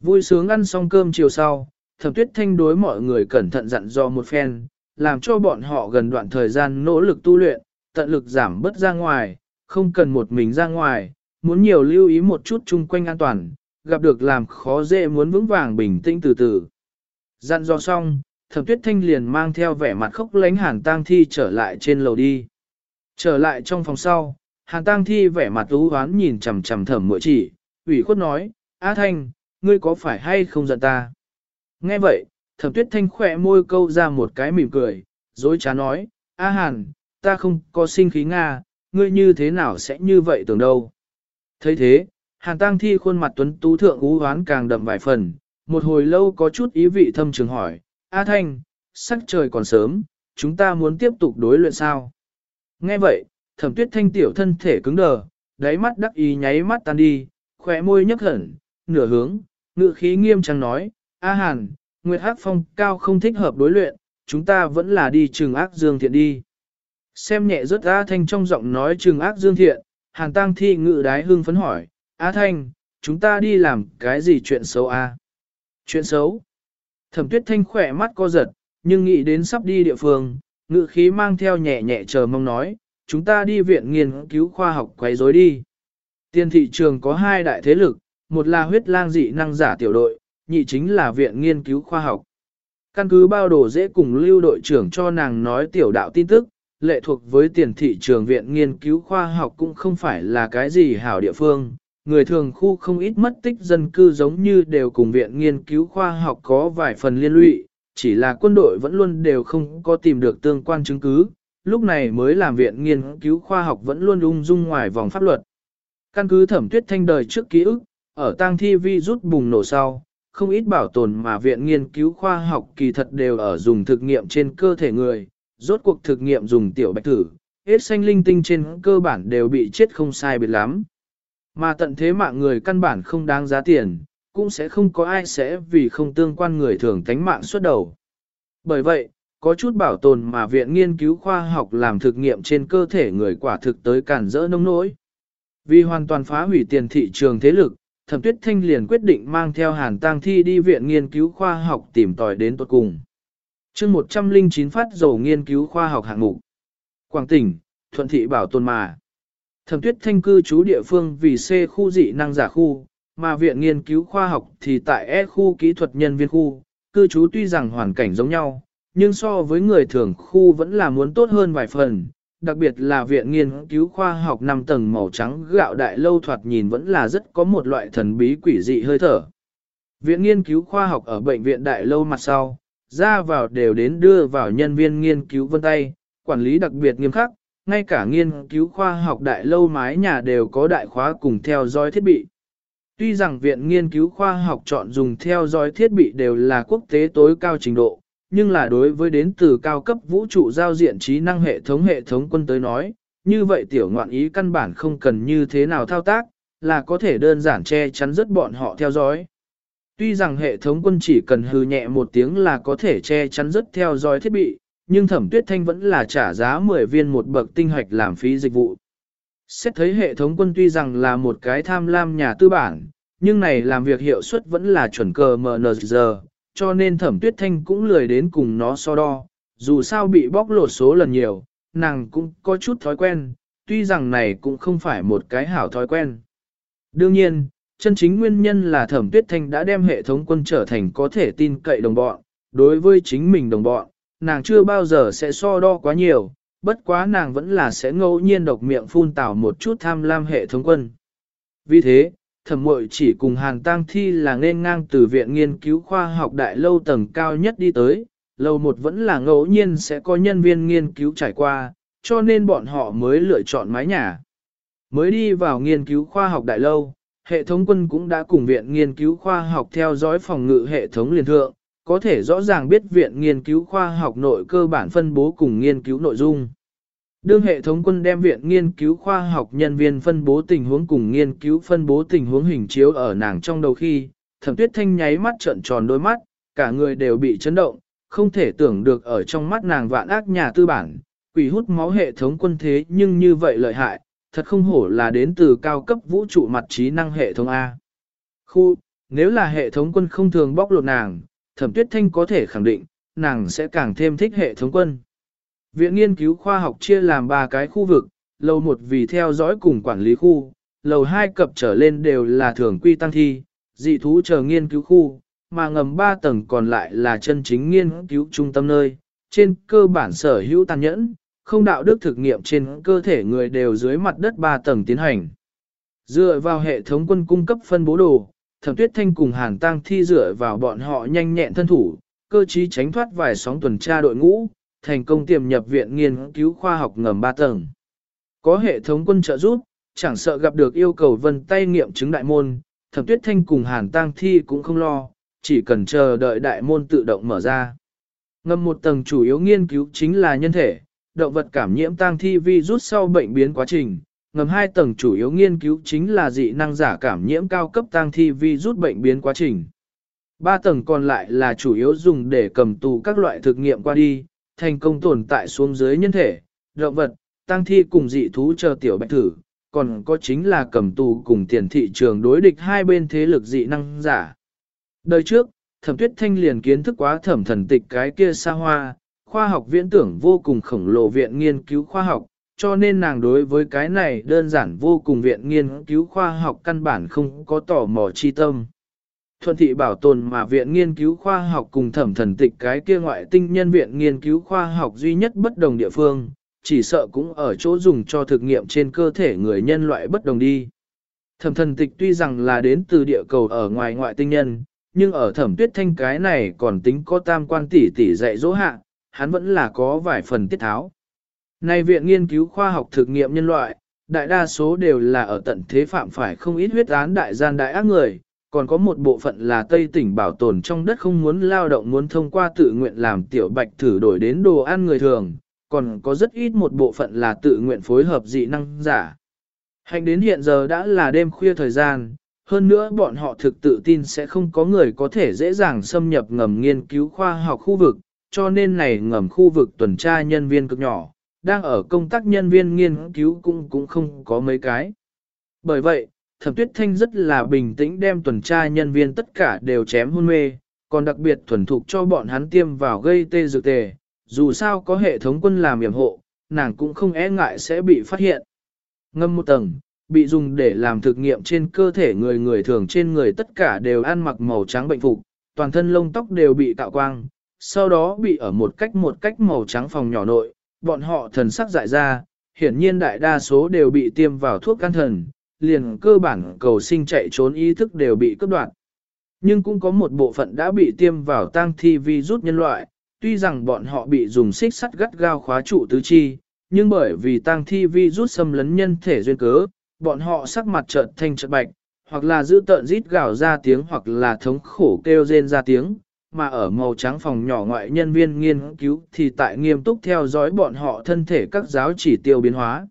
Vui sướng ăn xong cơm chiều sau, thẩm tuyết thanh đối mọi người cẩn thận dặn dò một phen, làm cho bọn họ gần đoạn thời gian nỗ lực tu luyện, tận lực giảm bớt ra ngoài, không cần một mình ra ngoài, muốn nhiều lưu ý một chút chung quanh an toàn, gặp được làm khó dễ muốn vững vàng bình tĩnh từ từ. Dặn dò xong, thẩm tuyết thanh liền mang theo vẻ mặt khóc lánh hàn tang thi trở lại trên lầu đi. Trở lại trong phòng sau, Hàn tang Thi vẻ mặt ú hoán nhìn chằm chằm thẩm mội chỉ, ủy khuất nói, A Thanh, ngươi có phải hay không giận ta? Nghe vậy, thẩm tuyết thanh khỏe môi câu ra một cái mỉm cười, dối trá nói, A Hàn, ta không có sinh khí Nga, ngươi như thế nào sẽ như vậy tưởng đâu? thấy thế, Hàn Tăng Thi khuôn mặt tuấn tú thượng ú hoán càng đậm vài phần, một hồi lâu có chút ý vị thâm trường hỏi, A Thanh, sắc trời còn sớm, chúng ta muốn tiếp tục đối luyện sao? Nghe vậy, thẩm tuyết thanh tiểu thân thể cứng đờ, đáy mắt đắc ý nháy mắt tan đi, khỏe môi nhấc hẳn, nửa hướng, ngự khí nghiêm trang nói, A Hàn, Nguyệt Hắc Phong cao không thích hợp đối luyện, chúng ta vẫn là đi trừng ác dương thiện đi. Xem nhẹ rớt A Thanh trong giọng nói trừng ác dương thiện, Hàn Tăng Thi ngự đái hương phấn hỏi, A Thanh, chúng ta đi làm cái gì chuyện xấu A? Chuyện xấu? Thẩm tuyết thanh khỏe mắt co giật, nhưng nghĩ đến sắp đi địa phương, ngự khí mang theo nhẹ nhẹ chờ mong nói, chúng ta đi viện nghiên cứu khoa học quấy rối đi. Tiên thị trường có hai đại thế lực, một là huyết lang dị năng giả tiểu đội, nhị chính là viện nghiên cứu khoa học. Căn cứ bao đồ dễ cùng lưu đội trưởng cho nàng nói tiểu đạo tin tức, lệ thuộc với tiền thị trường viện nghiên cứu khoa học cũng không phải là cái gì hảo địa phương. Người thường khu không ít mất tích dân cư giống như đều cùng viện nghiên cứu khoa học có vài phần liên lụy, chỉ là quân đội vẫn luôn đều không có tìm được tương quan chứng cứ, lúc này mới làm viện nghiên cứu khoa học vẫn luôn ung dung ngoài vòng pháp luật. Căn cứ thẩm tuyết thanh đời trước ký ức, ở tang thi vi rút bùng nổ sau, không ít bảo tồn mà viện nghiên cứu khoa học kỳ thật đều ở dùng thực nghiệm trên cơ thể người, rốt cuộc thực nghiệm dùng tiểu bạch thử, hết xanh linh tinh trên cơ bản đều bị chết không sai biệt lắm. Mà tận thế mạng người căn bản không đáng giá tiền, cũng sẽ không có ai sẽ vì không tương quan người thường tánh mạng xuất đầu. Bởi vậy, có chút bảo tồn mà viện nghiên cứu khoa học làm thực nghiệm trên cơ thể người quả thực tới cản rỡ nông nỗi. Vì hoàn toàn phá hủy tiền thị trường thế lực, Thẩm Tuyết Thanh liền quyết định mang theo Hàn Tang Thi đi viện nghiên cứu khoa học tìm tòi đến tuột cùng chương 109 phát dầu nghiên cứu khoa học hạng mục. Quảng tỉnh, Thuận Thị Bảo Tồn Mà. Thẩm Tuyết Thanh cư trú địa phương vì C khu dị năng giả khu, mà viện nghiên cứu khoa học thì tại E khu kỹ thuật nhân viên khu, cư trú tuy rằng hoàn cảnh giống nhau, nhưng so với người thường khu vẫn là muốn tốt hơn vài phần, đặc biệt là viện nghiên cứu khoa học 5 tầng màu trắng gạo đại lâu thoạt nhìn vẫn là rất có một loại thần bí quỷ dị hơi thở. Viện nghiên cứu khoa học ở bệnh viện đại lâu mặt sau, ra vào đều đến đưa vào nhân viên nghiên cứu vân tay, quản lý đặc biệt nghiêm khắc, ngay cả nghiên cứu khoa học đại lâu mái nhà đều có đại khóa cùng theo dõi thiết bị. Tuy rằng viện nghiên cứu khoa học chọn dùng theo dõi thiết bị đều là quốc tế tối cao trình độ, nhưng là đối với đến từ cao cấp vũ trụ giao diện trí năng hệ thống hệ thống quân tới nói, như vậy tiểu ngoạn ý căn bản không cần như thế nào thao tác, là có thể đơn giản che chắn rất bọn họ theo dõi. Tuy rằng hệ thống quân chỉ cần hư nhẹ một tiếng là có thể che chắn rất theo dõi thiết bị, nhưng thẩm tuyết thanh vẫn là trả giá 10 viên một bậc tinh hoạch làm phí dịch vụ. Xét thấy hệ thống quân tuy rằng là một cái tham lam nhà tư bản, nhưng này làm việc hiệu suất vẫn là chuẩn cờ MNZ, cho nên thẩm tuyết thanh cũng lười đến cùng nó so đo, dù sao bị bóc lột số lần nhiều, nàng cũng có chút thói quen, tuy rằng này cũng không phải một cái hảo thói quen. Đương nhiên, chân chính nguyên nhân là thẩm tuyết thanh đã đem hệ thống quân trở thành có thể tin cậy đồng bọn, đối với chính mình đồng bọn, nàng chưa bao giờ sẽ so đo quá nhiều, bất quá nàng vẫn là sẽ ngẫu nhiên độc miệng phun tảo một chút tham lam hệ thống quân. Vì thế, thẩm mội chỉ cùng hàn tang thi là nên ngang từ viện nghiên cứu khoa học đại lâu tầng cao nhất đi tới, lâu một vẫn là ngẫu nhiên sẽ có nhân viên nghiên cứu trải qua, cho nên bọn họ mới lựa chọn mái nhà. Mới đi vào nghiên cứu khoa học đại lâu, hệ thống quân cũng đã cùng viện nghiên cứu khoa học theo dõi phòng ngự hệ thống liên thượng, có thể rõ ràng biết viện nghiên cứu khoa học nội cơ bản phân bố cùng nghiên cứu nội dung. Đương hệ thống quân đem viện nghiên cứu khoa học nhân viên phân bố tình huống cùng nghiên cứu phân bố tình huống hình chiếu ở nàng trong đầu khi, thẩm tuyết thanh nháy mắt trợn tròn đôi mắt, cả người đều bị chấn động, không thể tưởng được ở trong mắt nàng vạn ác nhà tư bản, quỷ hút máu hệ thống quân thế nhưng như vậy lợi hại, thật không hổ là đến từ cao cấp vũ trụ mặt trí năng hệ thống A. Khu, nếu là hệ thống quân không thường bóc lột nàng, thẩm tuyết thanh có thể khẳng định, nàng sẽ càng thêm thích hệ thống quân. Viện nghiên cứu khoa học chia làm 3 cái khu vực, lầu 1 vì theo dõi cùng quản lý khu, lầu 2 cập trở lên đều là thường quy tăng thi, dị thú chờ nghiên cứu khu, mà ngầm 3 tầng còn lại là chân chính nghiên cứu trung tâm nơi, trên cơ bản sở hữu tàn nhẫn, không đạo đức thực nghiệm trên cơ thể người đều dưới mặt đất 3 tầng tiến hành. Dựa vào hệ thống quân cung cấp phân bố đồ, thẩm tuyết thanh cùng hàn tăng thi dựa vào bọn họ nhanh nhẹn thân thủ, cơ trí tránh thoát vài sóng tuần tra đội ngũ, thành công tiềm nhập viện nghiên cứu khoa học ngầm 3 tầng. Có hệ thống quân trợ giúp, chẳng sợ gặp được yêu cầu vân tay nghiệm chứng đại môn, thẩm tuyết thanh cùng hàn tăng thi cũng không lo, chỉ cần chờ đợi đại môn tự động mở ra. Ngầm một tầng chủ yếu nghiên cứu chính là nhân thể, động vật cảm nhiễm tăng thi vi rút sau bệnh biến quá trình. Ngầm hai tầng chủ yếu nghiên cứu chính là dị năng giả cảm nhiễm cao cấp tăng thi vi rút bệnh biến quá trình. Ba tầng còn lại là chủ yếu dùng để cầm tù các loại thực nghiệm qua đi, thành công tồn tại xuống dưới nhân thể, động vật, tăng thi cùng dị thú chờ tiểu bạch thử, còn có chính là cầm tù cùng tiền thị trường đối địch hai bên thế lực dị năng giả. Đời trước, thẩm tuyết thanh liền kiến thức quá thẩm thần tịch cái kia xa hoa, khoa học viễn tưởng vô cùng khổng lồ viện nghiên cứu khoa học, cho nên nàng đối với cái này đơn giản vô cùng viện nghiên cứu khoa học căn bản không có tò mò chi tâm. Thuận thị bảo tồn mà viện nghiên cứu khoa học cùng thẩm thần tịch cái kia ngoại tinh nhân viện nghiên cứu khoa học duy nhất bất đồng địa phương, chỉ sợ cũng ở chỗ dùng cho thực nghiệm trên cơ thể người nhân loại bất đồng đi. Thẩm thần tịch tuy rằng là đến từ địa cầu ở ngoài ngoại tinh nhân, nhưng ở thẩm tuyết thanh cái này còn tính có tam quan tỷ tỷ dạy dỗ hạ, hắn vẫn là có vài phần tiết tháo. Này viện nghiên cứu khoa học thực nghiệm nhân loại, đại đa số đều là ở tận thế phạm phải không ít huyết án đại gian đại ác người, còn có một bộ phận là Tây tỉnh bảo tồn trong đất không muốn lao động muốn thông qua tự nguyện làm tiểu bạch thử đổi đến đồ ăn người thường, còn có rất ít một bộ phận là tự nguyện phối hợp dị năng giả. Hành đến hiện giờ đã là đêm khuya thời gian, hơn nữa bọn họ thực tự tin sẽ không có người có thể dễ dàng xâm nhập ngầm nghiên cứu khoa học khu vực, cho nên này ngầm khu vực tuần tra nhân viên cực nhỏ, đang ở công tác nhân viên nghiên cứu cũng cũng không có mấy cái. Bởi vậy, thẩm tuyết thanh rất là bình tĩnh đem tuần tra nhân viên tất cả đều chém hôn mê, còn đặc biệt thuần thục cho bọn hắn tiêm vào gây tê dược tề, dù sao có hệ thống quân làm yểm hộ, nàng cũng không e ngại sẽ bị phát hiện. Ngâm một tầng, bị dùng để làm thực nghiệm trên cơ thể người người thường trên người tất cả đều ăn mặc màu trắng bệnh phục, toàn thân lông tóc đều bị tạo quang, sau đó bị ở một cách một cách màu trắng phòng nhỏ nội, bọn họ thần sắc dại ra, hiển nhiên đại đa số đều bị tiêm vào thuốc can thần, liền cơ bản cầu sinh chạy trốn ý thức đều bị cướp đoạt. Nhưng cũng có một bộ phận đã bị tiêm vào tang thi vi rút nhân loại, tuy rằng bọn họ bị dùng xích sắt gắt gao khóa trụ tứ chi, nhưng bởi vì tang thi vi rút xâm lấn nhân thể duyên cớ, bọn họ sắc mặt trợn thanh trợn bạch, hoặc là giữ tợn rít gào ra tiếng hoặc là thống khổ kêu rên ra tiếng, mà ở màu trắng phòng nhỏ ngoại nhân viên nghiên cứu thì tại nghiêm túc theo dõi bọn họ thân thể các giáo chỉ tiêu biến hóa.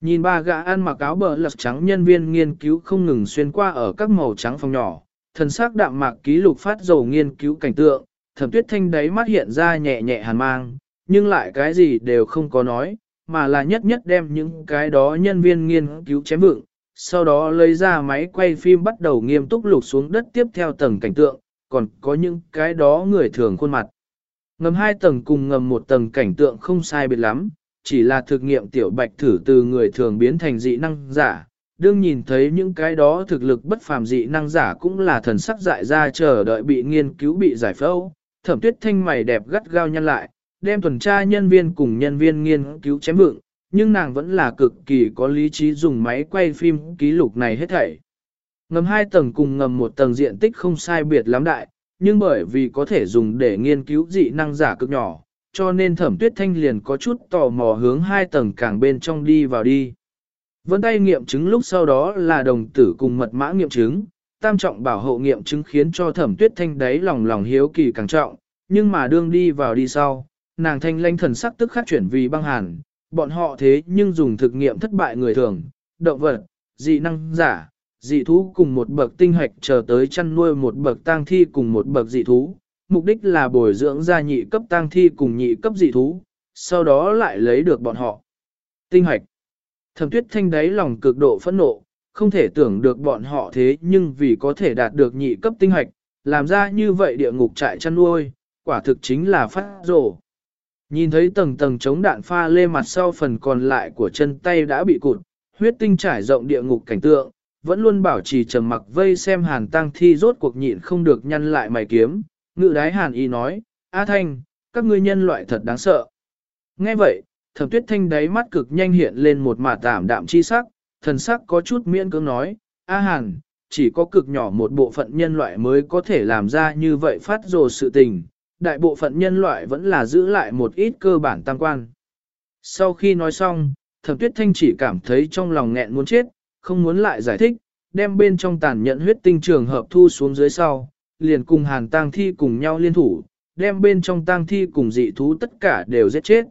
Nhìn ba gã ăn mặc áo bờ lật trắng nhân viên nghiên cứu không ngừng xuyên qua ở các màu trắng phòng nhỏ, thần sắc đạm mạc ký lục phát dầu nghiên cứu cảnh tượng, thẩm tuyết thanh đáy mắt hiện ra nhẹ nhẹ hàn mang, nhưng lại cái gì đều không có nói, mà là nhất nhất đem những cái đó nhân viên nghiên cứu chém vựng, sau đó lấy ra máy quay phim bắt đầu nghiêm túc lục xuống đất tiếp theo tầng cảnh tượng, còn có những cái đó người thường khuôn mặt. Ngầm hai tầng cùng ngầm một tầng cảnh tượng không sai biệt lắm, chỉ là thực nghiệm tiểu bạch thử từ người thường biến thành dị năng giả. Đương nhìn thấy những cái đó thực lực bất phàm dị năng giả cũng là thần sắc dại ra chờ đợi bị nghiên cứu bị giải phẫu. Thẩm tuyết thanh mày đẹp gắt gao nhăn lại, đem tuần tra nhân viên cùng nhân viên nghiên cứu chém vựng, nhưng nàng vẫn là cực kỳ có lý trí dùng máy quay phim ký lục này hết thảy. Ngầm hai tầng cùng ngầm một tầng diện tích không sai biệt lắm đại, nhưng bởi vì có thể dùng để nghiên cứu dị năng giả cực nhỏ, cho nên thẩm tuyết thanh liền có chút tò mò hướng hai tầng càng bên trong đi vào đi. Vân tay nghiệm chứng lúc sau đó là đồng tử cùng mật mã nghiệm chứng, tam trọng bảo hộ nghiệm chứng khiến cho thẩm tuyết thanh đáy lòng lòng hiếu kỳ càng trọng, nhưng mà đương đi vào đi sau, nàng thanh lanh thần sắc tức khắc chuyển vì băng hàn, bọn họ thế nhưng dùng thực nghiệm thất bại người thường, động vật, dị năng giả, dị thú cùng một bậc tinh hoạch chờ tới chăn nuôi một bậc tang thi cùng một bậc dị thú, mục đích là bồi dưỡng ra nhị cấp tang thi cùng nhị cấp dị thú, sau đó lại lấy được bọn họ. Tinh hoạch. Thẩm tuyết thanh đáy lòng cực độ phẫn nộ, không thể tưởng được bọn họ thế nhưng vì có thể đạt được nhị cấp tinh hoạch, làm ra như vậy địa ngục trại chăn nuôi, quả thực chính là phát rổ. Nhìn thấy tầng tầng chống đạn pha lê mặt sau phần còn lại của chân tay đã bị cụt, huyết tinh trải rộng địa ngục cảnh tượng, vẫn luôn bảo trì trầm mặc vây xem hàn tăng thi rốt cuộc nhịn không được nhăn lại mày kiếm, ngự đái hàn y nói, A Thanh, các ngươi nhân loại thật đáng sợ. Nghe vậy, thẩm tuyết thanh đáy mắt cực nhanh hiện lên một mả tảm đạm chi sắc, thần sắc có chút miễn cưỡng nói, A Hàn, chỉ có cực nhỏ một bộ phận nhân loại mới có thể làm ra như vậy phát rồ sự tình, đại bộ phận nhân loại vẫn là giữ lại một ít cơ bản tăng quan. Sau khi nói xong, thẩm tuyết thanh chỉ cảm thấy trong lòng nghẹn muốn chết, không muốn lại giải thích, đem bên trong tàn nhận huyết tinh trường hợp thu xuống dưới sau, liền cùng hàn tang thi cùng nhau liên thủ, đem bên trong tang thi cùng dị thú tất cả đều giết chết.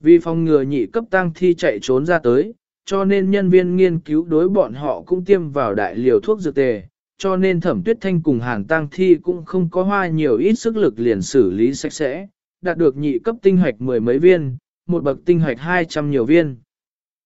Vì phòng ngừa nhị cấp tang thi chạy trốn ra tới, cho nên nhân viên nghiên cứu đối bọn họ cũng tiêm vào đại liều thuốc dược tề, cho nên thẩm tuyết thanh cùng hàn tang thi cũng không có hoa nhiều ít sức lực liền xử lý sạch sẽ, đạt được nhị cấp tinh hoạch mười mấy viên, một bậc tinh hoạch 200 nhiều viên.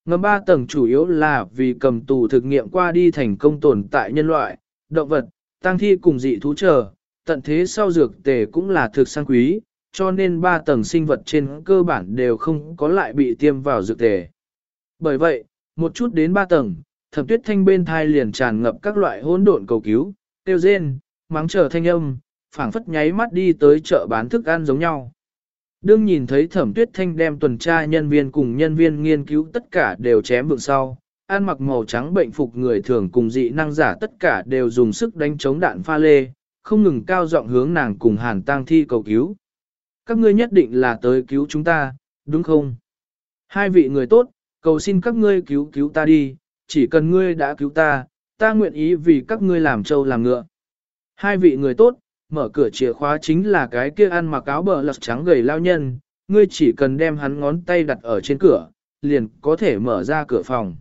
Ngầm ba tầng chủ yếu là vì cầm tù thực nghiệm qua đi thành công tồn tại nhân loại, động vật, tăng thi cùng dị thú chờ, tận thế sau dược tề cũng là thực sang quý, cho nên ba tầng sinh vật trên cơ bản đều không có lại bị tiêm vào dược tề. Bởi vậy, một chút đến ba tầng, thẩm tuyết thanh bên thai liền tràn ngập các loại hỗn độn cầu cứu, tiêu rên, mắng chờ thanh âm, phảng phất nháy mắt đi tới chợ bán thức ăn giống nhau. Đương nhìn thấy thẩm tuyết thanh đem tuần tra nhân viên cùng nhân viên nghiên cứu tất cả đều chém vượng sau, ăn mặc màu trắng bệnh phục người thường cùng dị năng giả tất cả đều dùng sức đánh chống đạn pha lê, không ngừng cao giọng hướng nàng cùng hàn tang thi cầu cứu. Các ngươi nhất định là tới cứu chúng ta, đúng không? Hai vị người tốt, cầu xin các ngươi cứu cứu ta đi, chỉ cần ngươi đã cứu ta, ta nguyện ý vì các ngươi làm trâu làm ngựa. Hai vị người tốt, mở cửa chìa khóa chính là cái kia ăn mặc áo bờ lật trắng gầy lao nhân, ngươi chỉ cần đem hắn ngón tay đặt ở trên cửa, liền có thể mở ra cửa phòng.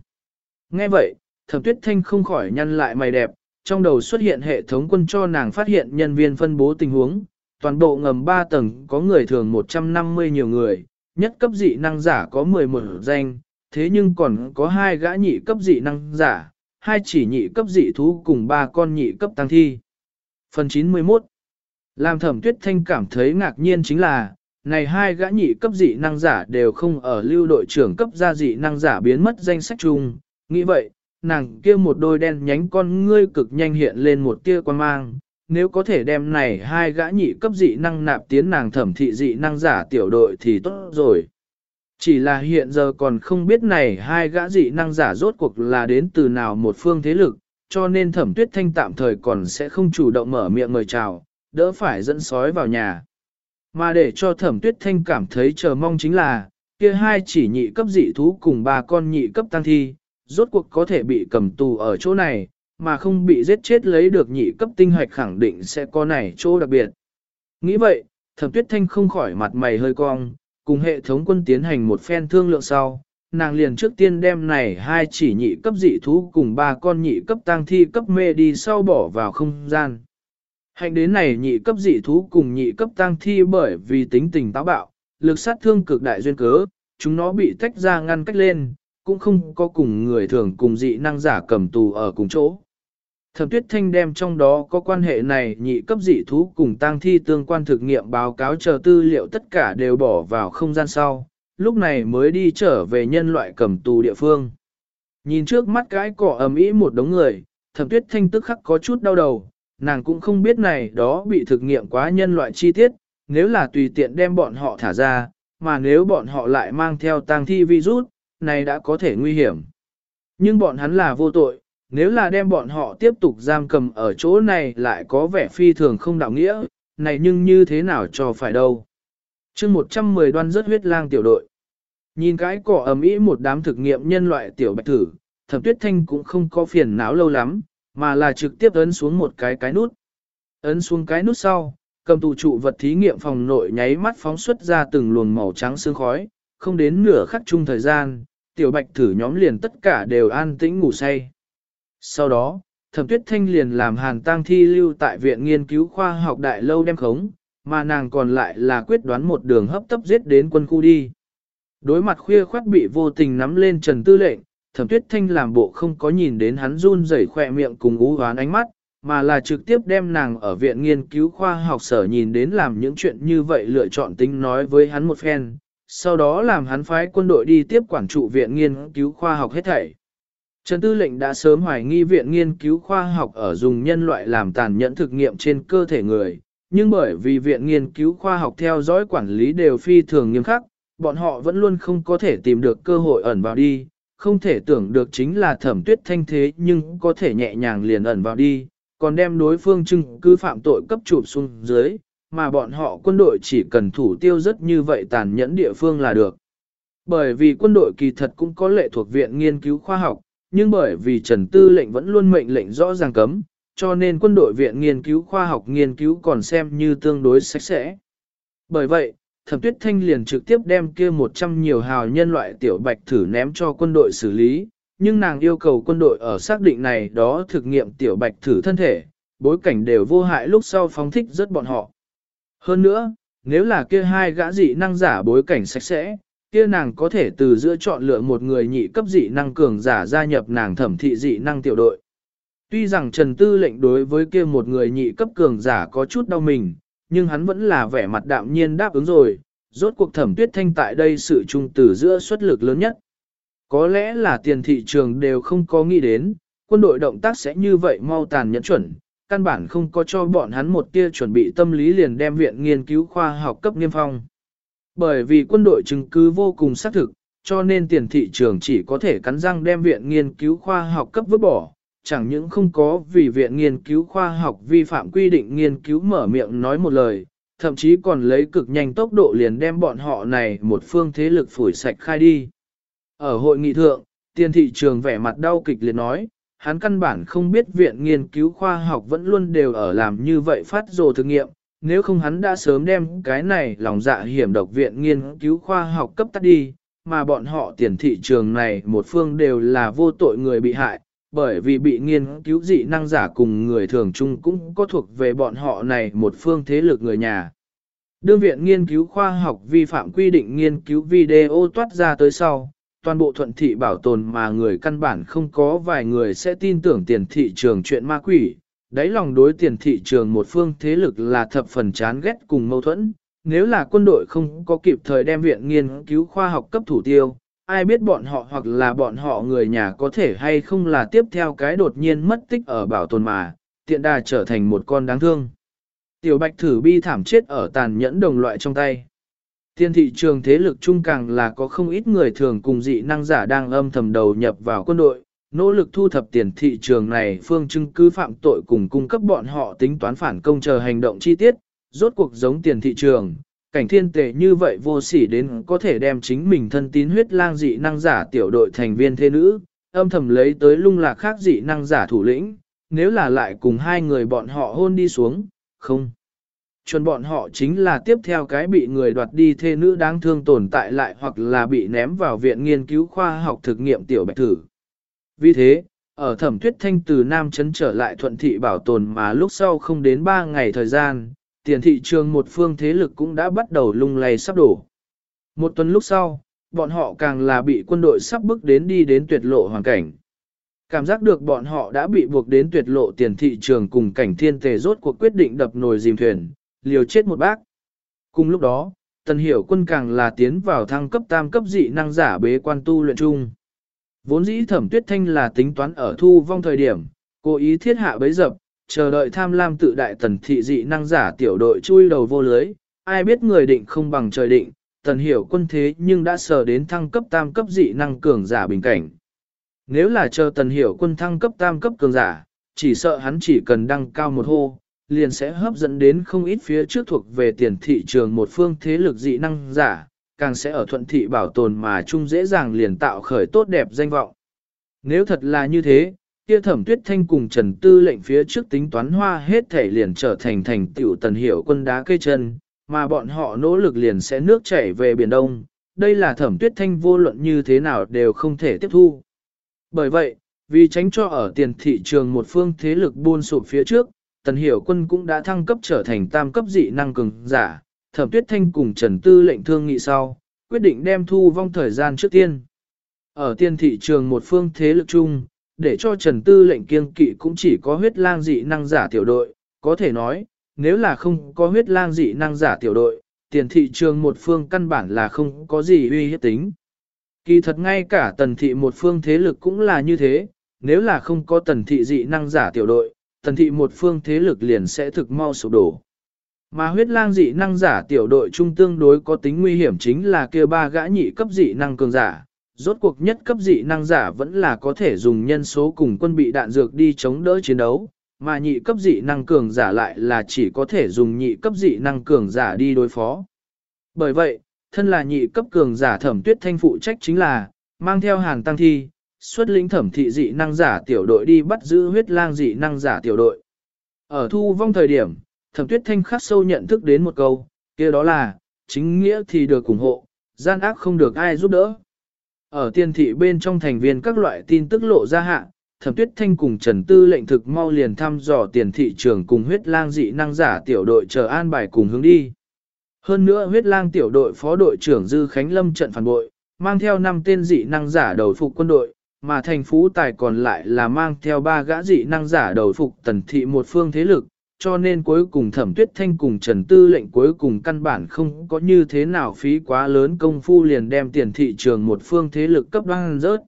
Nghe vậy, thẩm tuyết thanh không khỏi nhăn lại mày đẹp, trong đầu xuất hiện hệ thống quân cho nàng phát hiện nhân viên phân bố tình huống, toàn bộ ngầm 3 tầng có người thường 150 nhiều người, nhất cấp dị năng giả có 11 danh, thế nhưng còn có hai gã nhị cấp dị năng giả, hai chỉ nhị cấp dị thú cùng ba con nhị cấp tăng thi. Phần 91 làm thẩm tuyết thanh cảm thấy ngạc nhiên chính là, này hai gã nhị cấp dị năng giả đều không ở lưu đội trưởng cấp gia dị năng giả biến mất danh sách chung. Nghĩ vậy, nàng kia một đôi đen nhánh con ngươi cực nhanh hiện lên một tia quan mang. Nếu có thể đem này hai gã nhị cấp dị năng nạp tiến nàng thẩm thị dị năng giả tiểu đội thì tốt rồi. Chỉ là hiện giờ còn không biết này hai gã dị năng giả rốt cuộc là đến từ nào một phương thế lực, cho nên thẩm tuyết thanh tạm thời còn sẽ không chủ động mở miệng mời chào, đỡ phải dẫn sói vào nhà. Mà để cho thẩm tuyết thanh cảm thấy chờ mong chính là, kia hai chỉ nhị cấp dị thú cùng ba con nhị cấp tăng thi, rốt cuộc có thể bị cầm tù ở chỗ này, mà không bị giết chết lấy được nhị cấp tinh hoạch khẳng định sẽ có này chỗ đặc biệt. Nghĩ vậy, thẩm tuyết thanh không khỏi mặt mày hơi cong, cùng hệ thống quân tiến hành một phen thương lượng sau, nàng liền trước tiên đem này hai chỉ nhị cấp dị thú cùng ba con nhị cấp tăng thi cấp mê đi sau bỏ vào không gian. Hành đến này nhị cấp dị thú cùng nhị cấp tăng thi bởi vì tính tình táo bạo, lực sát thương cực đại duyên cớ, chúng nó bị tách ra ngăn cách lên, cũng không có cùng người thường cùng dị năng giả cầm tù ở cùng chỗ. Thẩm tuyết thanh đem trong đó có quan hệ này nhị cấp dị thú cùng tang thi tương quan thực nghiệm báo cáo chờ tư liệu tất cả đều bỏ vào không gian sau, lúc này mới đi trở về nhân loại cầm tù địa phương. Nhìn trước mắt cái cỏ ầm ĩ một đống người, thẩm tuyết thanh tức khắc có chút đau đầu, nàng cũng không biết này đó bị thực nghiệm quá nhân loại chi tiết, nếu là tùy tiện đem bọn họ thả ra, mà nếu bọn họ lại mang theo tang thi virus, này đã có thể nguy hiểm. Nhưng bọn hắn là vô tội, nếu là đem bọn họ tiếp tục giam cầm ở chỗ này lại có vẻ phi thường không đạo nghĩa, này nhưng như thế nào cho phải đâu. chương 110 đoan rất huyết lang tiểu đội. Nhìn cái cỏ ầm ĩ một đám thực nghiệm nhân loại tiểu bạch thử, thẩm tuyết thanh cũng không có phiền não lâu lắm, mà là trực tiếp ấn xuống một cái cái nút. Ấn xuống cái nút sau, cầm tù trụ vật thí nghiệm phòng nội nháy mắt phóng xuất ra từng luồng màu trắng sương khói, không đến nửa khắc chung thời gian, tiểu bạch thử nhóm liền tất cả đều an tĩnh ngủ say. Sau đó, thẩm tuyết thanh liền làm hàn tang thi lưu tại viện nghiên cứu khoa học đại lâu đem khống, mà nàng còn lại là quyết đoán một đường hấp tấp giết đến quân khu đi. Đối mặt khuya khoát bị vô tình nắm lên trần tư lệnh, thẩm tuyết thanh làm bộ không có nhìn đến hắn run rẩy khỏe miệng cùng ú hoán ánh mắt, mà là trực tiếp đem nàng ở viện nghiên cứu khoa học sở nhìn đến làm những chuyện như vậy lựa chọn tính nói với hắn một phen, sau đó làm hắn phái quân đội đi tiếp quản trụ viện nghiên cứu khoa học hết thảy. Trần Tư lệnh đã sớm hoài nghi viện nghiên cứu khoa học ở dùng nhân loại làm tàn nhẫn thực nghiệm trên cơ thể người, nhưng bởi vì viện nghiên cứu khoa học theo dõi quản lý đều phi thường nghiêm khắc, bọn họ vẫn luôn không có thể tìm được cơ hội ẩn vào đi, không thể tưởng được chính là thẩm tuyết thanh thế nhưng có thể nhẹ nhàng liền ẩn vào đi, còn đem đối phương chứng cứ phạm tội cấp chụp xuống dưới, mà bọn họ quân đội chỉ cần thủ tiêu rất như vậy tàn nhẫn địa phương là được. Bởi vì quân đội kỳ thật cũng có lệ thuộc viện nghiên cứu khoa học, nhưng bởi vì Trần Tư lệnh vẫn luôn mệnh lệnh rõ ràng cấm, cho nên quân đội viện nghiên cứu khoa học nghiên cứu còn xem như tương đối sạch sẽ. Bởi vậy, Thẩm Tuyết Thanh liền trực tiếp đem kia 100 nhiều hào nhân loại tiểu bạch thử ném cho quân đội xử lý, nhưng nàng yêu cầu quân đội ở xác định này đó thực nghiệm tiểu bạch thử thân thể, bối cảnh đều vô hại lúc sau phóng thích rất bọn họ. Hơn nữa, nếu là kia hai gã dị năng giả bối cảnh sạch sẽ, kia nàng có thể từ giữa chọn lựa một người nhị cấp dị năng cường giả gia nhập nàng thẩm thị dị năng tiểu đội. Tuy rằng Trần Tư lệnh đối với kia một người nhị cấp cường giả có chút đau mình, nhưng hắn vẫn là vẻ mặt đạm nhiên đáp ứng rồi, rốt cuộc thẩm tuyết thanh tại đây sự trung tử giữa xuất lực lớn nhất. Có lẽ là tiền thị trường đều không có nghĩ đến, quân đội động tác sẽ như vậy mau tàn nhẫn chuẩn, căn bản không có cho bọn hắn một tia chuẩn bị tâm lý liền đem viện nghiên cứu khoa học cấp nghiêm phong. Bởi vì quân đội chứng cứ vô cùng xác thực, cho nên tiền thị trường chỉ có thể cắn răng đem viện nghiên cứu khoa học cấp vứt bỏ, chẳng những không có vì viện nghiên cứu khoa học vi phạm quy định nghiên cứu mở miệng nói một lời, thậm chí còn lấy cực nhanh tốc độ liền đem bọn họ này một phương thế lực phủi sạch khai đi. Ở hội nghị thượng, tiền thị trường vẻ mặt đau kịch liệt nói, hắn căn bản không biết viện nghiên cứu khoa học vẫn luôn đều ở làm như vậy phát rồ thực nghiệm, nếu không hắn đã sớm đem cái này lòng dạ hiểm độc viện nghiên cứu khoa học cấp tắt đi, mà bọn họ tiền thị trường này một phương đều là vô tội người bị hại, bởi vì bị nghiên cứu dị năng giả cùng người thường chung cũng có thuộc về bọn họ này một phương thế lực người nhà. Đương viện nghiên cứu khoa học vi phạm quy định nghiên cứu video toát ra tới sau, toàn bộ thuận thị bảo tồn mà người căn bản không có vài người sẽ tin tưởng tiền thị trường chuyện ma quỷ, đáy lòng đối tiền thị trường một phương thế lực là thập phần chán ghét cùng mâu thuẫn, nếu là quân đội không có kịp thời đem viện nghiên cứu khoa học cấp thủ tiêu, ai biết bọn họ hoặc là bọn họ người nhà có thể hay không là tiếp theo cái đột nhiên mất tích ở bảo tồn mà, tiện đà trở thành một con đáng thương. Tiểu bạch thử bi thảm chết ở tàn nhẫn đồng loại trong tay. Tiên thị trường thế lực chung càng là có không ít người thường cùng dị năng giả đang âm thầm đầu nhập vào quân đội, nỗ lực thu thập tiền thị trường này phương chứng cứ phạm tội cùng cung cấp bọn họ tính toán phản công chờ hành động chi tiết, rốt cuộc giống tiền thị trường, cảnh thiên tệ như vậy vô sỉ đến có thể đem chính mình thân tín huyết lang dị năng giả tiểu đội thành viên thế nữ, âm thầm lấy tới lung lạc khác dị năng giả thủ lĩnh, nếu là lại cùng hai người bọn họ hôn đi xuống, không. Chuẩn bọn họ chính là tiếp theo cái bị người đoạt đi thê nữ đáng thương tồn tại lại hoặc là bị ném vào viện nghiên cứu khoa học thực nghiệm tiểu bạch thử. Vì thế, ở thẩm tuyết thanh từ Nam Trấn trở lại thuận thị bảo tồn mà lúc sau không đến 3 ngày thời gian, tiền thị trường một phương thế lực cũng đã bắt đầu lung lay sắp đổ. Một tuần lúc sau, bọn họ càng là bị quân đội sắp bước đến đi đến tuyệt lộ hoàn cảnh. Cảm giác được bọn họ đã bị buộc đến tuyệt lộ tiền thị trường cùng cảnh thiên tề rốt cuộc quyết định đập nồi dìm thuyền, liều chết một bác. Cùng lúc đó, tần hiểu quân càng là tiến vào thăng cấp tam cấp dị năng giả bế quan tu luyện chung. Vốn dĩ thẩm tuyết thanh là tính toán ở thu vong thời điểm, cố ý thiết hạ bấy dập, chờ đợi tham lam tự đại tần thị dị năng giả tiểu đội chui đầu vô lưới, ai biết người định không bằng trời định, tần hiểu quân thế nhưng đã sờ đến thăng cấp tam cấp dị năng cường giả bình cảnh. Nếu là chờ tần hiểu quân thăng cấp tam cấp cường giả, chỉ sợ hắn chỉ cần đăng cao một hô, liền sẽ hấp dẫn đến không ít phía trước thuộc về tiền thị trường một phương thế lực dị năng giả, càng sẽ ở thuận thị bảo tồn mà chung dễ dàng liền tạo khởi tốt đẹp danh vọng. Nếu thật là như thế, kia thẩm tuyết thanh cùng trần tư lệnh phía trước tính toán hoa hết thể liền trở thành thành tiểu tần hiểu quân đá cây chân, mà bọn họ nỗ lực liền sẽ nước chảy về Biển Đông. Đây là thẩm tuyết thanh vô luận như thế nào đều không thể tiếp thu. Bởi vậy, vì tránh cho ở tiền thị trường một phương thế lực buôn sụp phía trước, tần hiểu quân cũng đã thăng cấp trở thành tam cấp dị năng cường giả, thẩm tuyết thanh cùng Trần Tư lệnh thương nghị sau, quyết định đem thu vong thời gian trước tiên. Ở tiên thị trường một phương thế lực chung, để cho Trần Tư lệnh Kiên kỵ cũng chỉ có huyết lang dị năng giả tiểu đội, có thể nói, nếu là không có huyết lang dị năng giả tiểu đội, tiền thị trường một phương căn bản là không có gì uy hiếp tính. Kỳ thật ngay cả tần thị một phương thế lực cũng là như thế, nếu là không có tần thị dị năng giả tiểu đội, tần thị một phương thế lực liền sẽ thực mau sụp đổ. Mà huyết lang dị năng giả tiểu đội trung tương đối có tính nguy hiểm chính là kia ba gã nhị cấp dị năng cường giả. Rốt cuộc nhất cấp dị năng giả vẫn là có thể dùng nhân số cùng quân bị đạn dược đi chống đỡ chiến đấu, mà nhị cấp dị năng cường giả lại là chỉ có thể dùng nhị cấp dị năng cường giả đi đối phó. Bởi vậy, thân là nhị cấp cường giả thẩm tuyết thanh phụ trách chính là, mang theo hàng tăng thi, xuất lĩnh thẩm thị dị năng giả tiểu đội đi bắt giữ huyết lang dị năng giả tiểu đội. Ở thu vong thời điểm, thẩm tuyết thanh khắc sâu nhận thức đến một câu, kia đó là, chính nghĩa thì được ủng hộ, gian ác không được ai giúp đỡ. Ở tiên thị bên trong thành viên các loại tin tức lộ ra hạ, thẩm tuyết thanh cùng Trần Tư lệnh thực mau liền thăm dò tiền thị trường cùng huyết lang dị năng giả tiểu đội chờ an bài cùng hướng đi. Hơn nữa huyết lang tiểu đội phó đội trưởng Dư Khánh Lâm trận phản bội, mang theo 5 tên dị năng giả đầu phục quân đội, mà thành phú tài còn lại là mang theo ba gã dị năng giả đầu phục tần thị một phương thế lực, cho nên cuối cùng thẩm tuyết thanh cùng Trần Tư lệnh cuối cùng căn bản không có như thế nào phí quá lớn công phu liền đem tiền thị trường một phương thế lực cấp đoan rớt.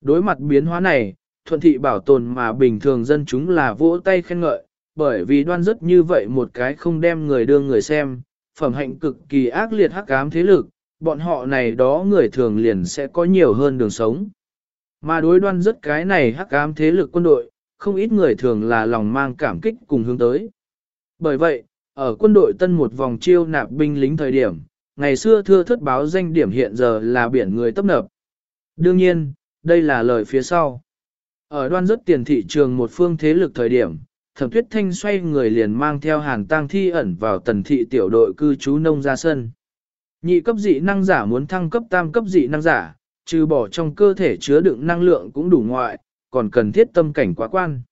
Đối mặt biến hóa này, thuận thị bảo tồn mà bình thường dân chúng là vỗ tay khen ngợi, bởi vì đoan rất như vậy một cái không đem người đưa người xem, phẩm hạnh cực kỳ ác liệt hắc ám thế lực, bọn họ này đó người thường liền sẽ có nhiều hơn đường sống. Mà đối đoan rất cái này hắc ám thế lực quân đội, không ít người thường là lòng mang cảm kích cùng hướng tới. Bởi vậy, ở quân đội tân một vòng chiêu nạp binh lính thời điểm, ngày xưa thưa thất báo danh điểm hiện giờ là biển người tấp nập. Đương nhiên, đây là lời phía sau. Ở đoan rất tiền thị trường một phương thế lực thời điểm, thẩm tuyết thanh xoay người liền mang theo hàn tang thi ẩn vào tần thị tiểu đội cư trú nông ra sân. Nhị cấp dị năng giả muốn thăng cấp tam cấp dị năng giả, trừ bỏ trong cơ thể chứa đựng năng lượng cũng đủ ngoại, còn cần thiết tâm cảnh quá quan.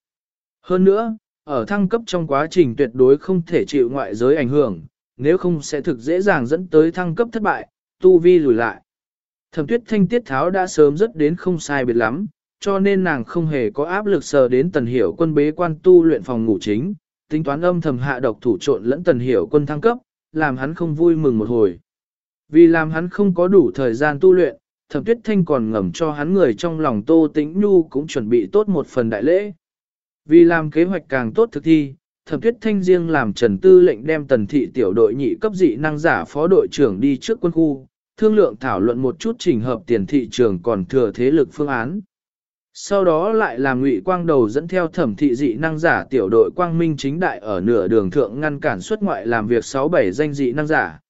Hơn nữa, ở thăng cấp trong quá trình tuyệt đối không thể chịu ngoại giới ảnh hưởng, nếu không sẽ thực dễ dàng dẫn tới thăng cấp thất bại, tu vi lùi lại. Thẩm tuyết thanh tiết tháo đã sớm rất đến không sai biệt lắm, cho nên nàng không hề có áp lực sờ đến tần hiểu quân bế quan tu luyện phòng ngủ chính, tính toán âm thầm hạ độc thủ trộn lẫn tần hiểu quân thăng cấp, làm hắn không vui mừng một hồi. Vì làm hắn không có đủ thời gian tu luyện, thẩm tuyết thanh còn ngầm cho hắn người trong lòng tô tĩnh nhu cũng chuẩn bị tốt một phần đại lễ. Vì làm kế hoạch càng tốt thực thi, thẩm tuyết thanh riêng làm trần tư lệnh đem tần thị tiểu đội nhị cấp dị năng giả phó đội trưởng đi trước quân khu, thương lượng thảo luận một chút trình hợp tiền thị trường còn thừa thế lực phương án. Sau đó lại làm ngụy quang đầu dẫn theo thẩm thị dị năng giả tiểu đội quang minh chính đại ở nửa đường thượng ngăn cản xuất ngoại làm việc 6-7 danh dị năng giả.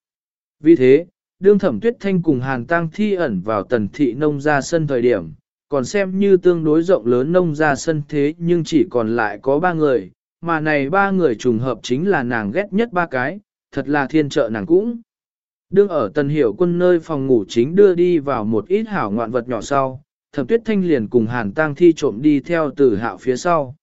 Vì thế, đương thẩm tuyết thanh cùng hàn tang thi ẩn vào tần thị nông ra sân thời điểm, còn xem như tương đối rộng lớn nông ra sân thế nhưng chỉ còn lại có ba người, mà này ba người trùng hợp chính là nàng ghét nhất ba cái, thật là thiên trợ nàng cũng. Đương ở tần hiểu quân nơi phòng ngủ chính đưa đi vào một ít hảo ngoạn vật nhỏ sau, thẩm tuyết thanh liền cùng hàn tang thi trộm đi theo tử hạo phía sau.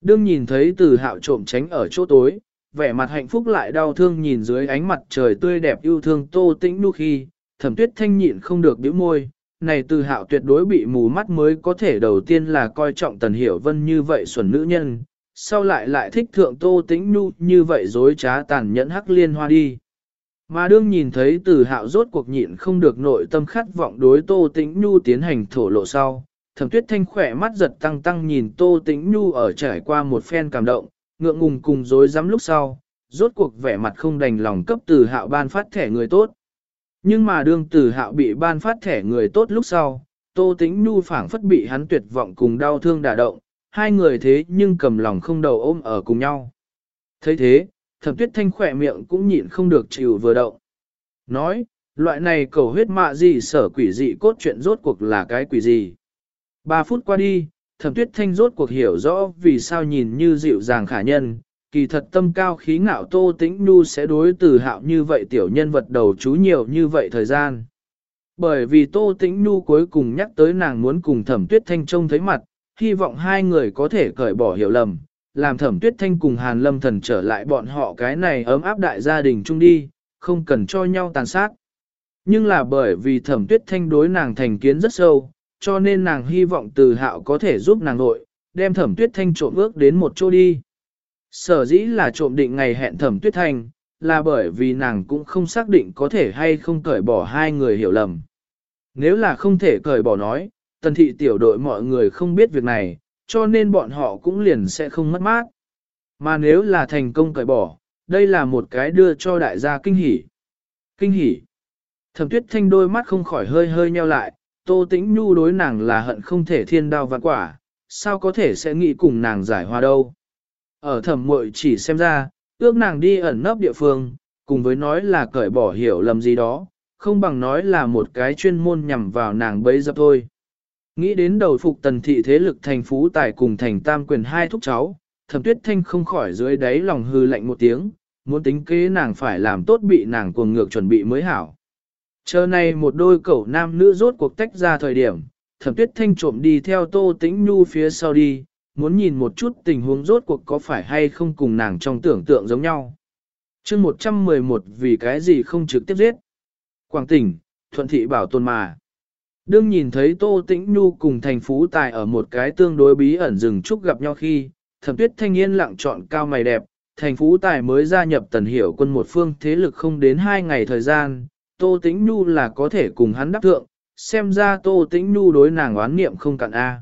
Đương nhìn thấy tử hạo trộm tránh ở chỗ tối, vẻ mặt hạnh phúc lại đau thương nhìn dưới ánh mặt trời tươi đẹp yêu thương tô tĩnh nu khi, thẩm tuyết thanh nhịn không được bĩu môi, này từ hạo tuyệt đối bị mù mắt mới có thể đầu tiên là coi trọng tần hiểu vân như vậy xuẩn nữ nhân, sau lại lại thích thượng tô tĩnh nu như vậy dối trá tàn nhẫn hắc liên hoa đi. Mà đương nhìn thấy từ hạo rốt cuộc nhịn không được nội tâm khát vọng đối Tô Tĩnh Nhu tiến hành thổ lộ sau, thẩm tuyết thanh khỏe mắt giật tăng tăng nhìn Tô Tĩnh Nhu ở trải qua một phen cảm động, ngượng ngùng cùng dối rắm lúc sau, rốt cuộc vẻ mặt không đành lòng cấp từ hạo ban phát thẻ người tốt. Nhưng mà đương từ hạo bị ban phát thẻ người tốt lúc sau, Tô Tĩnh Nhu phảng phất bị hắn tuyệt vọng cùng đau thương đả động, hai người thế nhưng cầm lòng không đầu ôm ở cùng nhau. thấy thế, thẩm tuyết thanh khỏe miệng cũng nhịn không được chịu vừa động. Nói, loại này cầu huyết mạ gì sở quỷ dị cốt chuyện rốt cuộc là cái quỷ gì. Ba phút qua đi, thẩm tuyết thanh rốt cuộc hiểu rõ vì sao nhìn như dịu dàng khả nhân, kỳ thật tâm cao khí ngạo tô tĩnh nu sẽ đối từ hạo như vậy tiểu nhân vật đầu chú nhiều như vậy thời gian. Bởi vì tô tĩnh nu cuối cùng nhắc tới nàng muốn cùng thẩm tuyết thanh trông thấy mặt, hy vọng hai người có thể cởi bỏ hiểu lầm, làm thẩm tuyết thanh cùng hàn lâm thần trở lại bọn họ cái này ấm áp đại gia đình chung đi, không cần cho nhau tàn sát. Nhưng là bởi vì thẩm tuyết thanh đối nàng thành kiến rất sâu, cho nên nàng hy vọng từ hạo có thể giúp nàng nội, đem thẩm tuyết thanh trộm ước đến một chỗ đi. Sở dĩ là trộm định ngày hẹn thẩm tuyết thanh, là bởi vì nàng cũng không xác định có thể hay không cởi bỏ hai người hiểu lầm. Nếu là không thể cởi bỏ nói, tần thị tiểu đội mọi người không biết việc này, cho nên bọn họ cũng liền sẽ không mất mát. Mà nếu là thành công cởi bỏ, đây là một cái đưa cho đại gia kinh hỉ. Kinh hỉ. Thẩm tuyết thanh đôi mắt không khỏi hơi hơi nheo lại, tô tĩnh nhu đối nàng là hận không thể thiên đao vạn quả, sao có thể sẽ nghĩ cùng nàng giải hòa đâu. Ở thẩm muội chỉ xem ra, ước nàng đi ẩn nấp địa phương, cùng với nói là cởi bỏ hiểu lầm gì đó, không bằng nói là một cái chuyên môn nhằm vào nàng bấy dập thôi. Nghĩ đến đầu phục tần thị thế lực thành phú tài cùng thành tam quyền hai thúc cháu, thẩm tuyết thanh không khỏi dưới đáy lòng hư lạnh một tiếng, muốn tính kế nàng phải làm tốt bị nàng cuồng ngược chuẩn bị mới hảo. Chờ này một đôi cẩu nam nữ rốt cuộc tách ra thời điểm, thẩm tuyết thanh trộm đi theo tô tĩnh nhu phía sau đi, muốn nhìn một chút tình huống rốt cuộc có phải hay không cùng nàng trong tưởng tượng giống nhau. chương 111 vì cái gì không trực tiếp giết. Quảng tỉnh, thuận thị bảo tồn mà. Đương nhìn thấy Tô Tĩnh Nhu cùng thành phú tài ở một cái tương đối bí ẩn rừng trúc gặp nhau khi, thẩm tuyết thanh niên lặng chọn cao mày đẹp, thành phú tài mới gia nhập tần hiểu quân một phương thế lực không đến hai ngày thời gian, Tô Tĩnh Nhu là có thể cùng hắn đáp thượng, xem ra Tô Tĩnh Nhu đối nàng oán niệm không cạn A.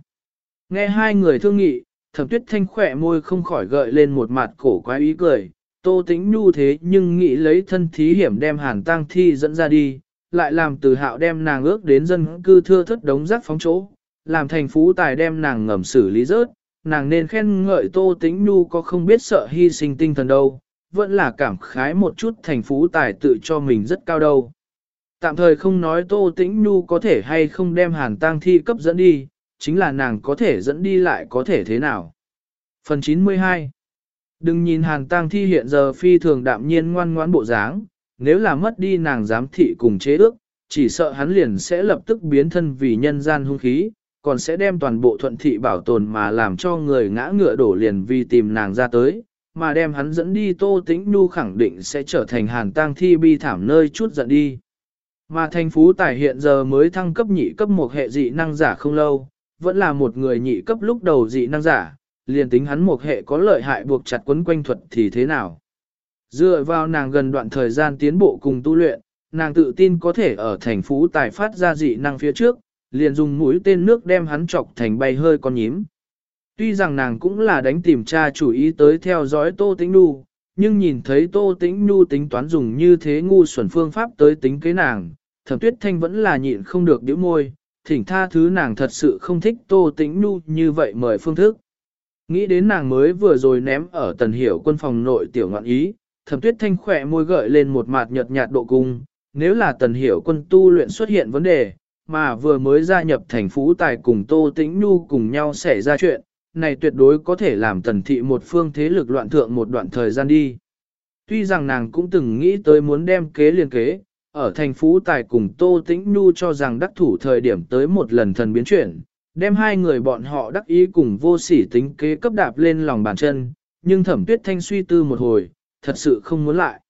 Nghe hai người thương nghị, thẩm tuyết thanh khỏe môi không khỏi gợi lên một mặt cổ quái ý cười, Tô Tĩnh Nhu thế nhưng nghĩ lấy thân thí hiểm đem hàn tang thi dẫn ra đi, lại làm từ hạo đem nàng ước đến dân cư thưa thất đống rác phóng chỗ, làm thành phú tài đem nàng ngầm xử lý rớt, nàng nên khen ngợi Tô Tĩnh Nhu có không biết sợ hy sinh tinh thần đâu, vẫn là cảm khái một chút thành phú tài tự cho mình rất cao đâu. Tạm thời không nói Tô Tĩnh Nhu có thể hay không đem hàn tang thi cấp dẫn đi, chính là nàng có thể dẫn đi lại có thể thế nào. Phần 92 Đừng nhìn hàn tang thi hiện giờ phi thường đạm nhiên ngoan ngoãn bộ dáng, nếu là mất đi nàng giám thị cùng chế ước, chỉ sợ hắn liền sẽ lập tức biến thân vì nhân gian hung khí, còn sẽ đem toàn bộ thuận thị bảo tồn mà làm cho người ngã ngựa đổ liền vì tìm nàng ra tới, mà đem hắn dẫn đi tô tĩnh nu khẳng định sẽ trở thành hàn tang thi bi thảm nơi chút giận đi. Mà thành phú tài hiện giờ mới thăng cấp nhị cấp một hệ dị năng giả không lâu, vẫn là một người nhị cấp lúc đầu dị năng giả, liền tính hắn một hệ có lợi hại buộc chặt quấn quanh thuật thì thế nào. Dựa vào nàng gần đoạn thời gian tiến bộ cùng tu luyện, nàng tự tin có thể ở thành phú tài phát ra dị năng phía trước, liền dùng mũi tên nước đem hắn chọc thành bay hơi con nhím. Tuy rằng nàng cũng là đánh tìm tra chủ ý tới theo dõi Tô Tĩnh Nhu, nhưng nhìn thấy Tô Tĩnh Nhu tính toán dùng như thế ngu xuẩn phương pháp tới tính kế nàng, thẩm tuyết thanh vẫn là nhịn không được điếu môi, thỉnh tha thứ nàng thật sự không thích Tô Tĩnh Nhu như vậy mời phương thức. Nghĩ đến nàng mới vừa rồi ném ở tần hiểu quân phòng nội tiểu ngọn ý, thẩm tuyết thanh khỏe môi gợi lên một mạt nhợt nhạt độ cung, nếu là tần hiểu quân tu luyện xuất hiện vấn đề, mà vừa mới gia nhập thành phú tài cùng Tô Tĩnh Nhu cùng nhau xảy ra chuyện, này tuyệt đối có thể làm tần thị một phương thế lực loạn thượng một đoạn thời gian đi. Tuy rằng nàng cũng từng nghĩ tới muốn đem kế liên kế, ở thành phú tài cùng Tô Tĩnh Nhu cho rằng đắc thủ thời điểm tới một lần thần biến chuyển, đem hai người bọn họ đắc ý cùng vô sỉ tính kế cấp đạp lên lòng bàn chân, nhưng thẩm tuyết thanh suy tư một hồi, thật sự không muốn lại.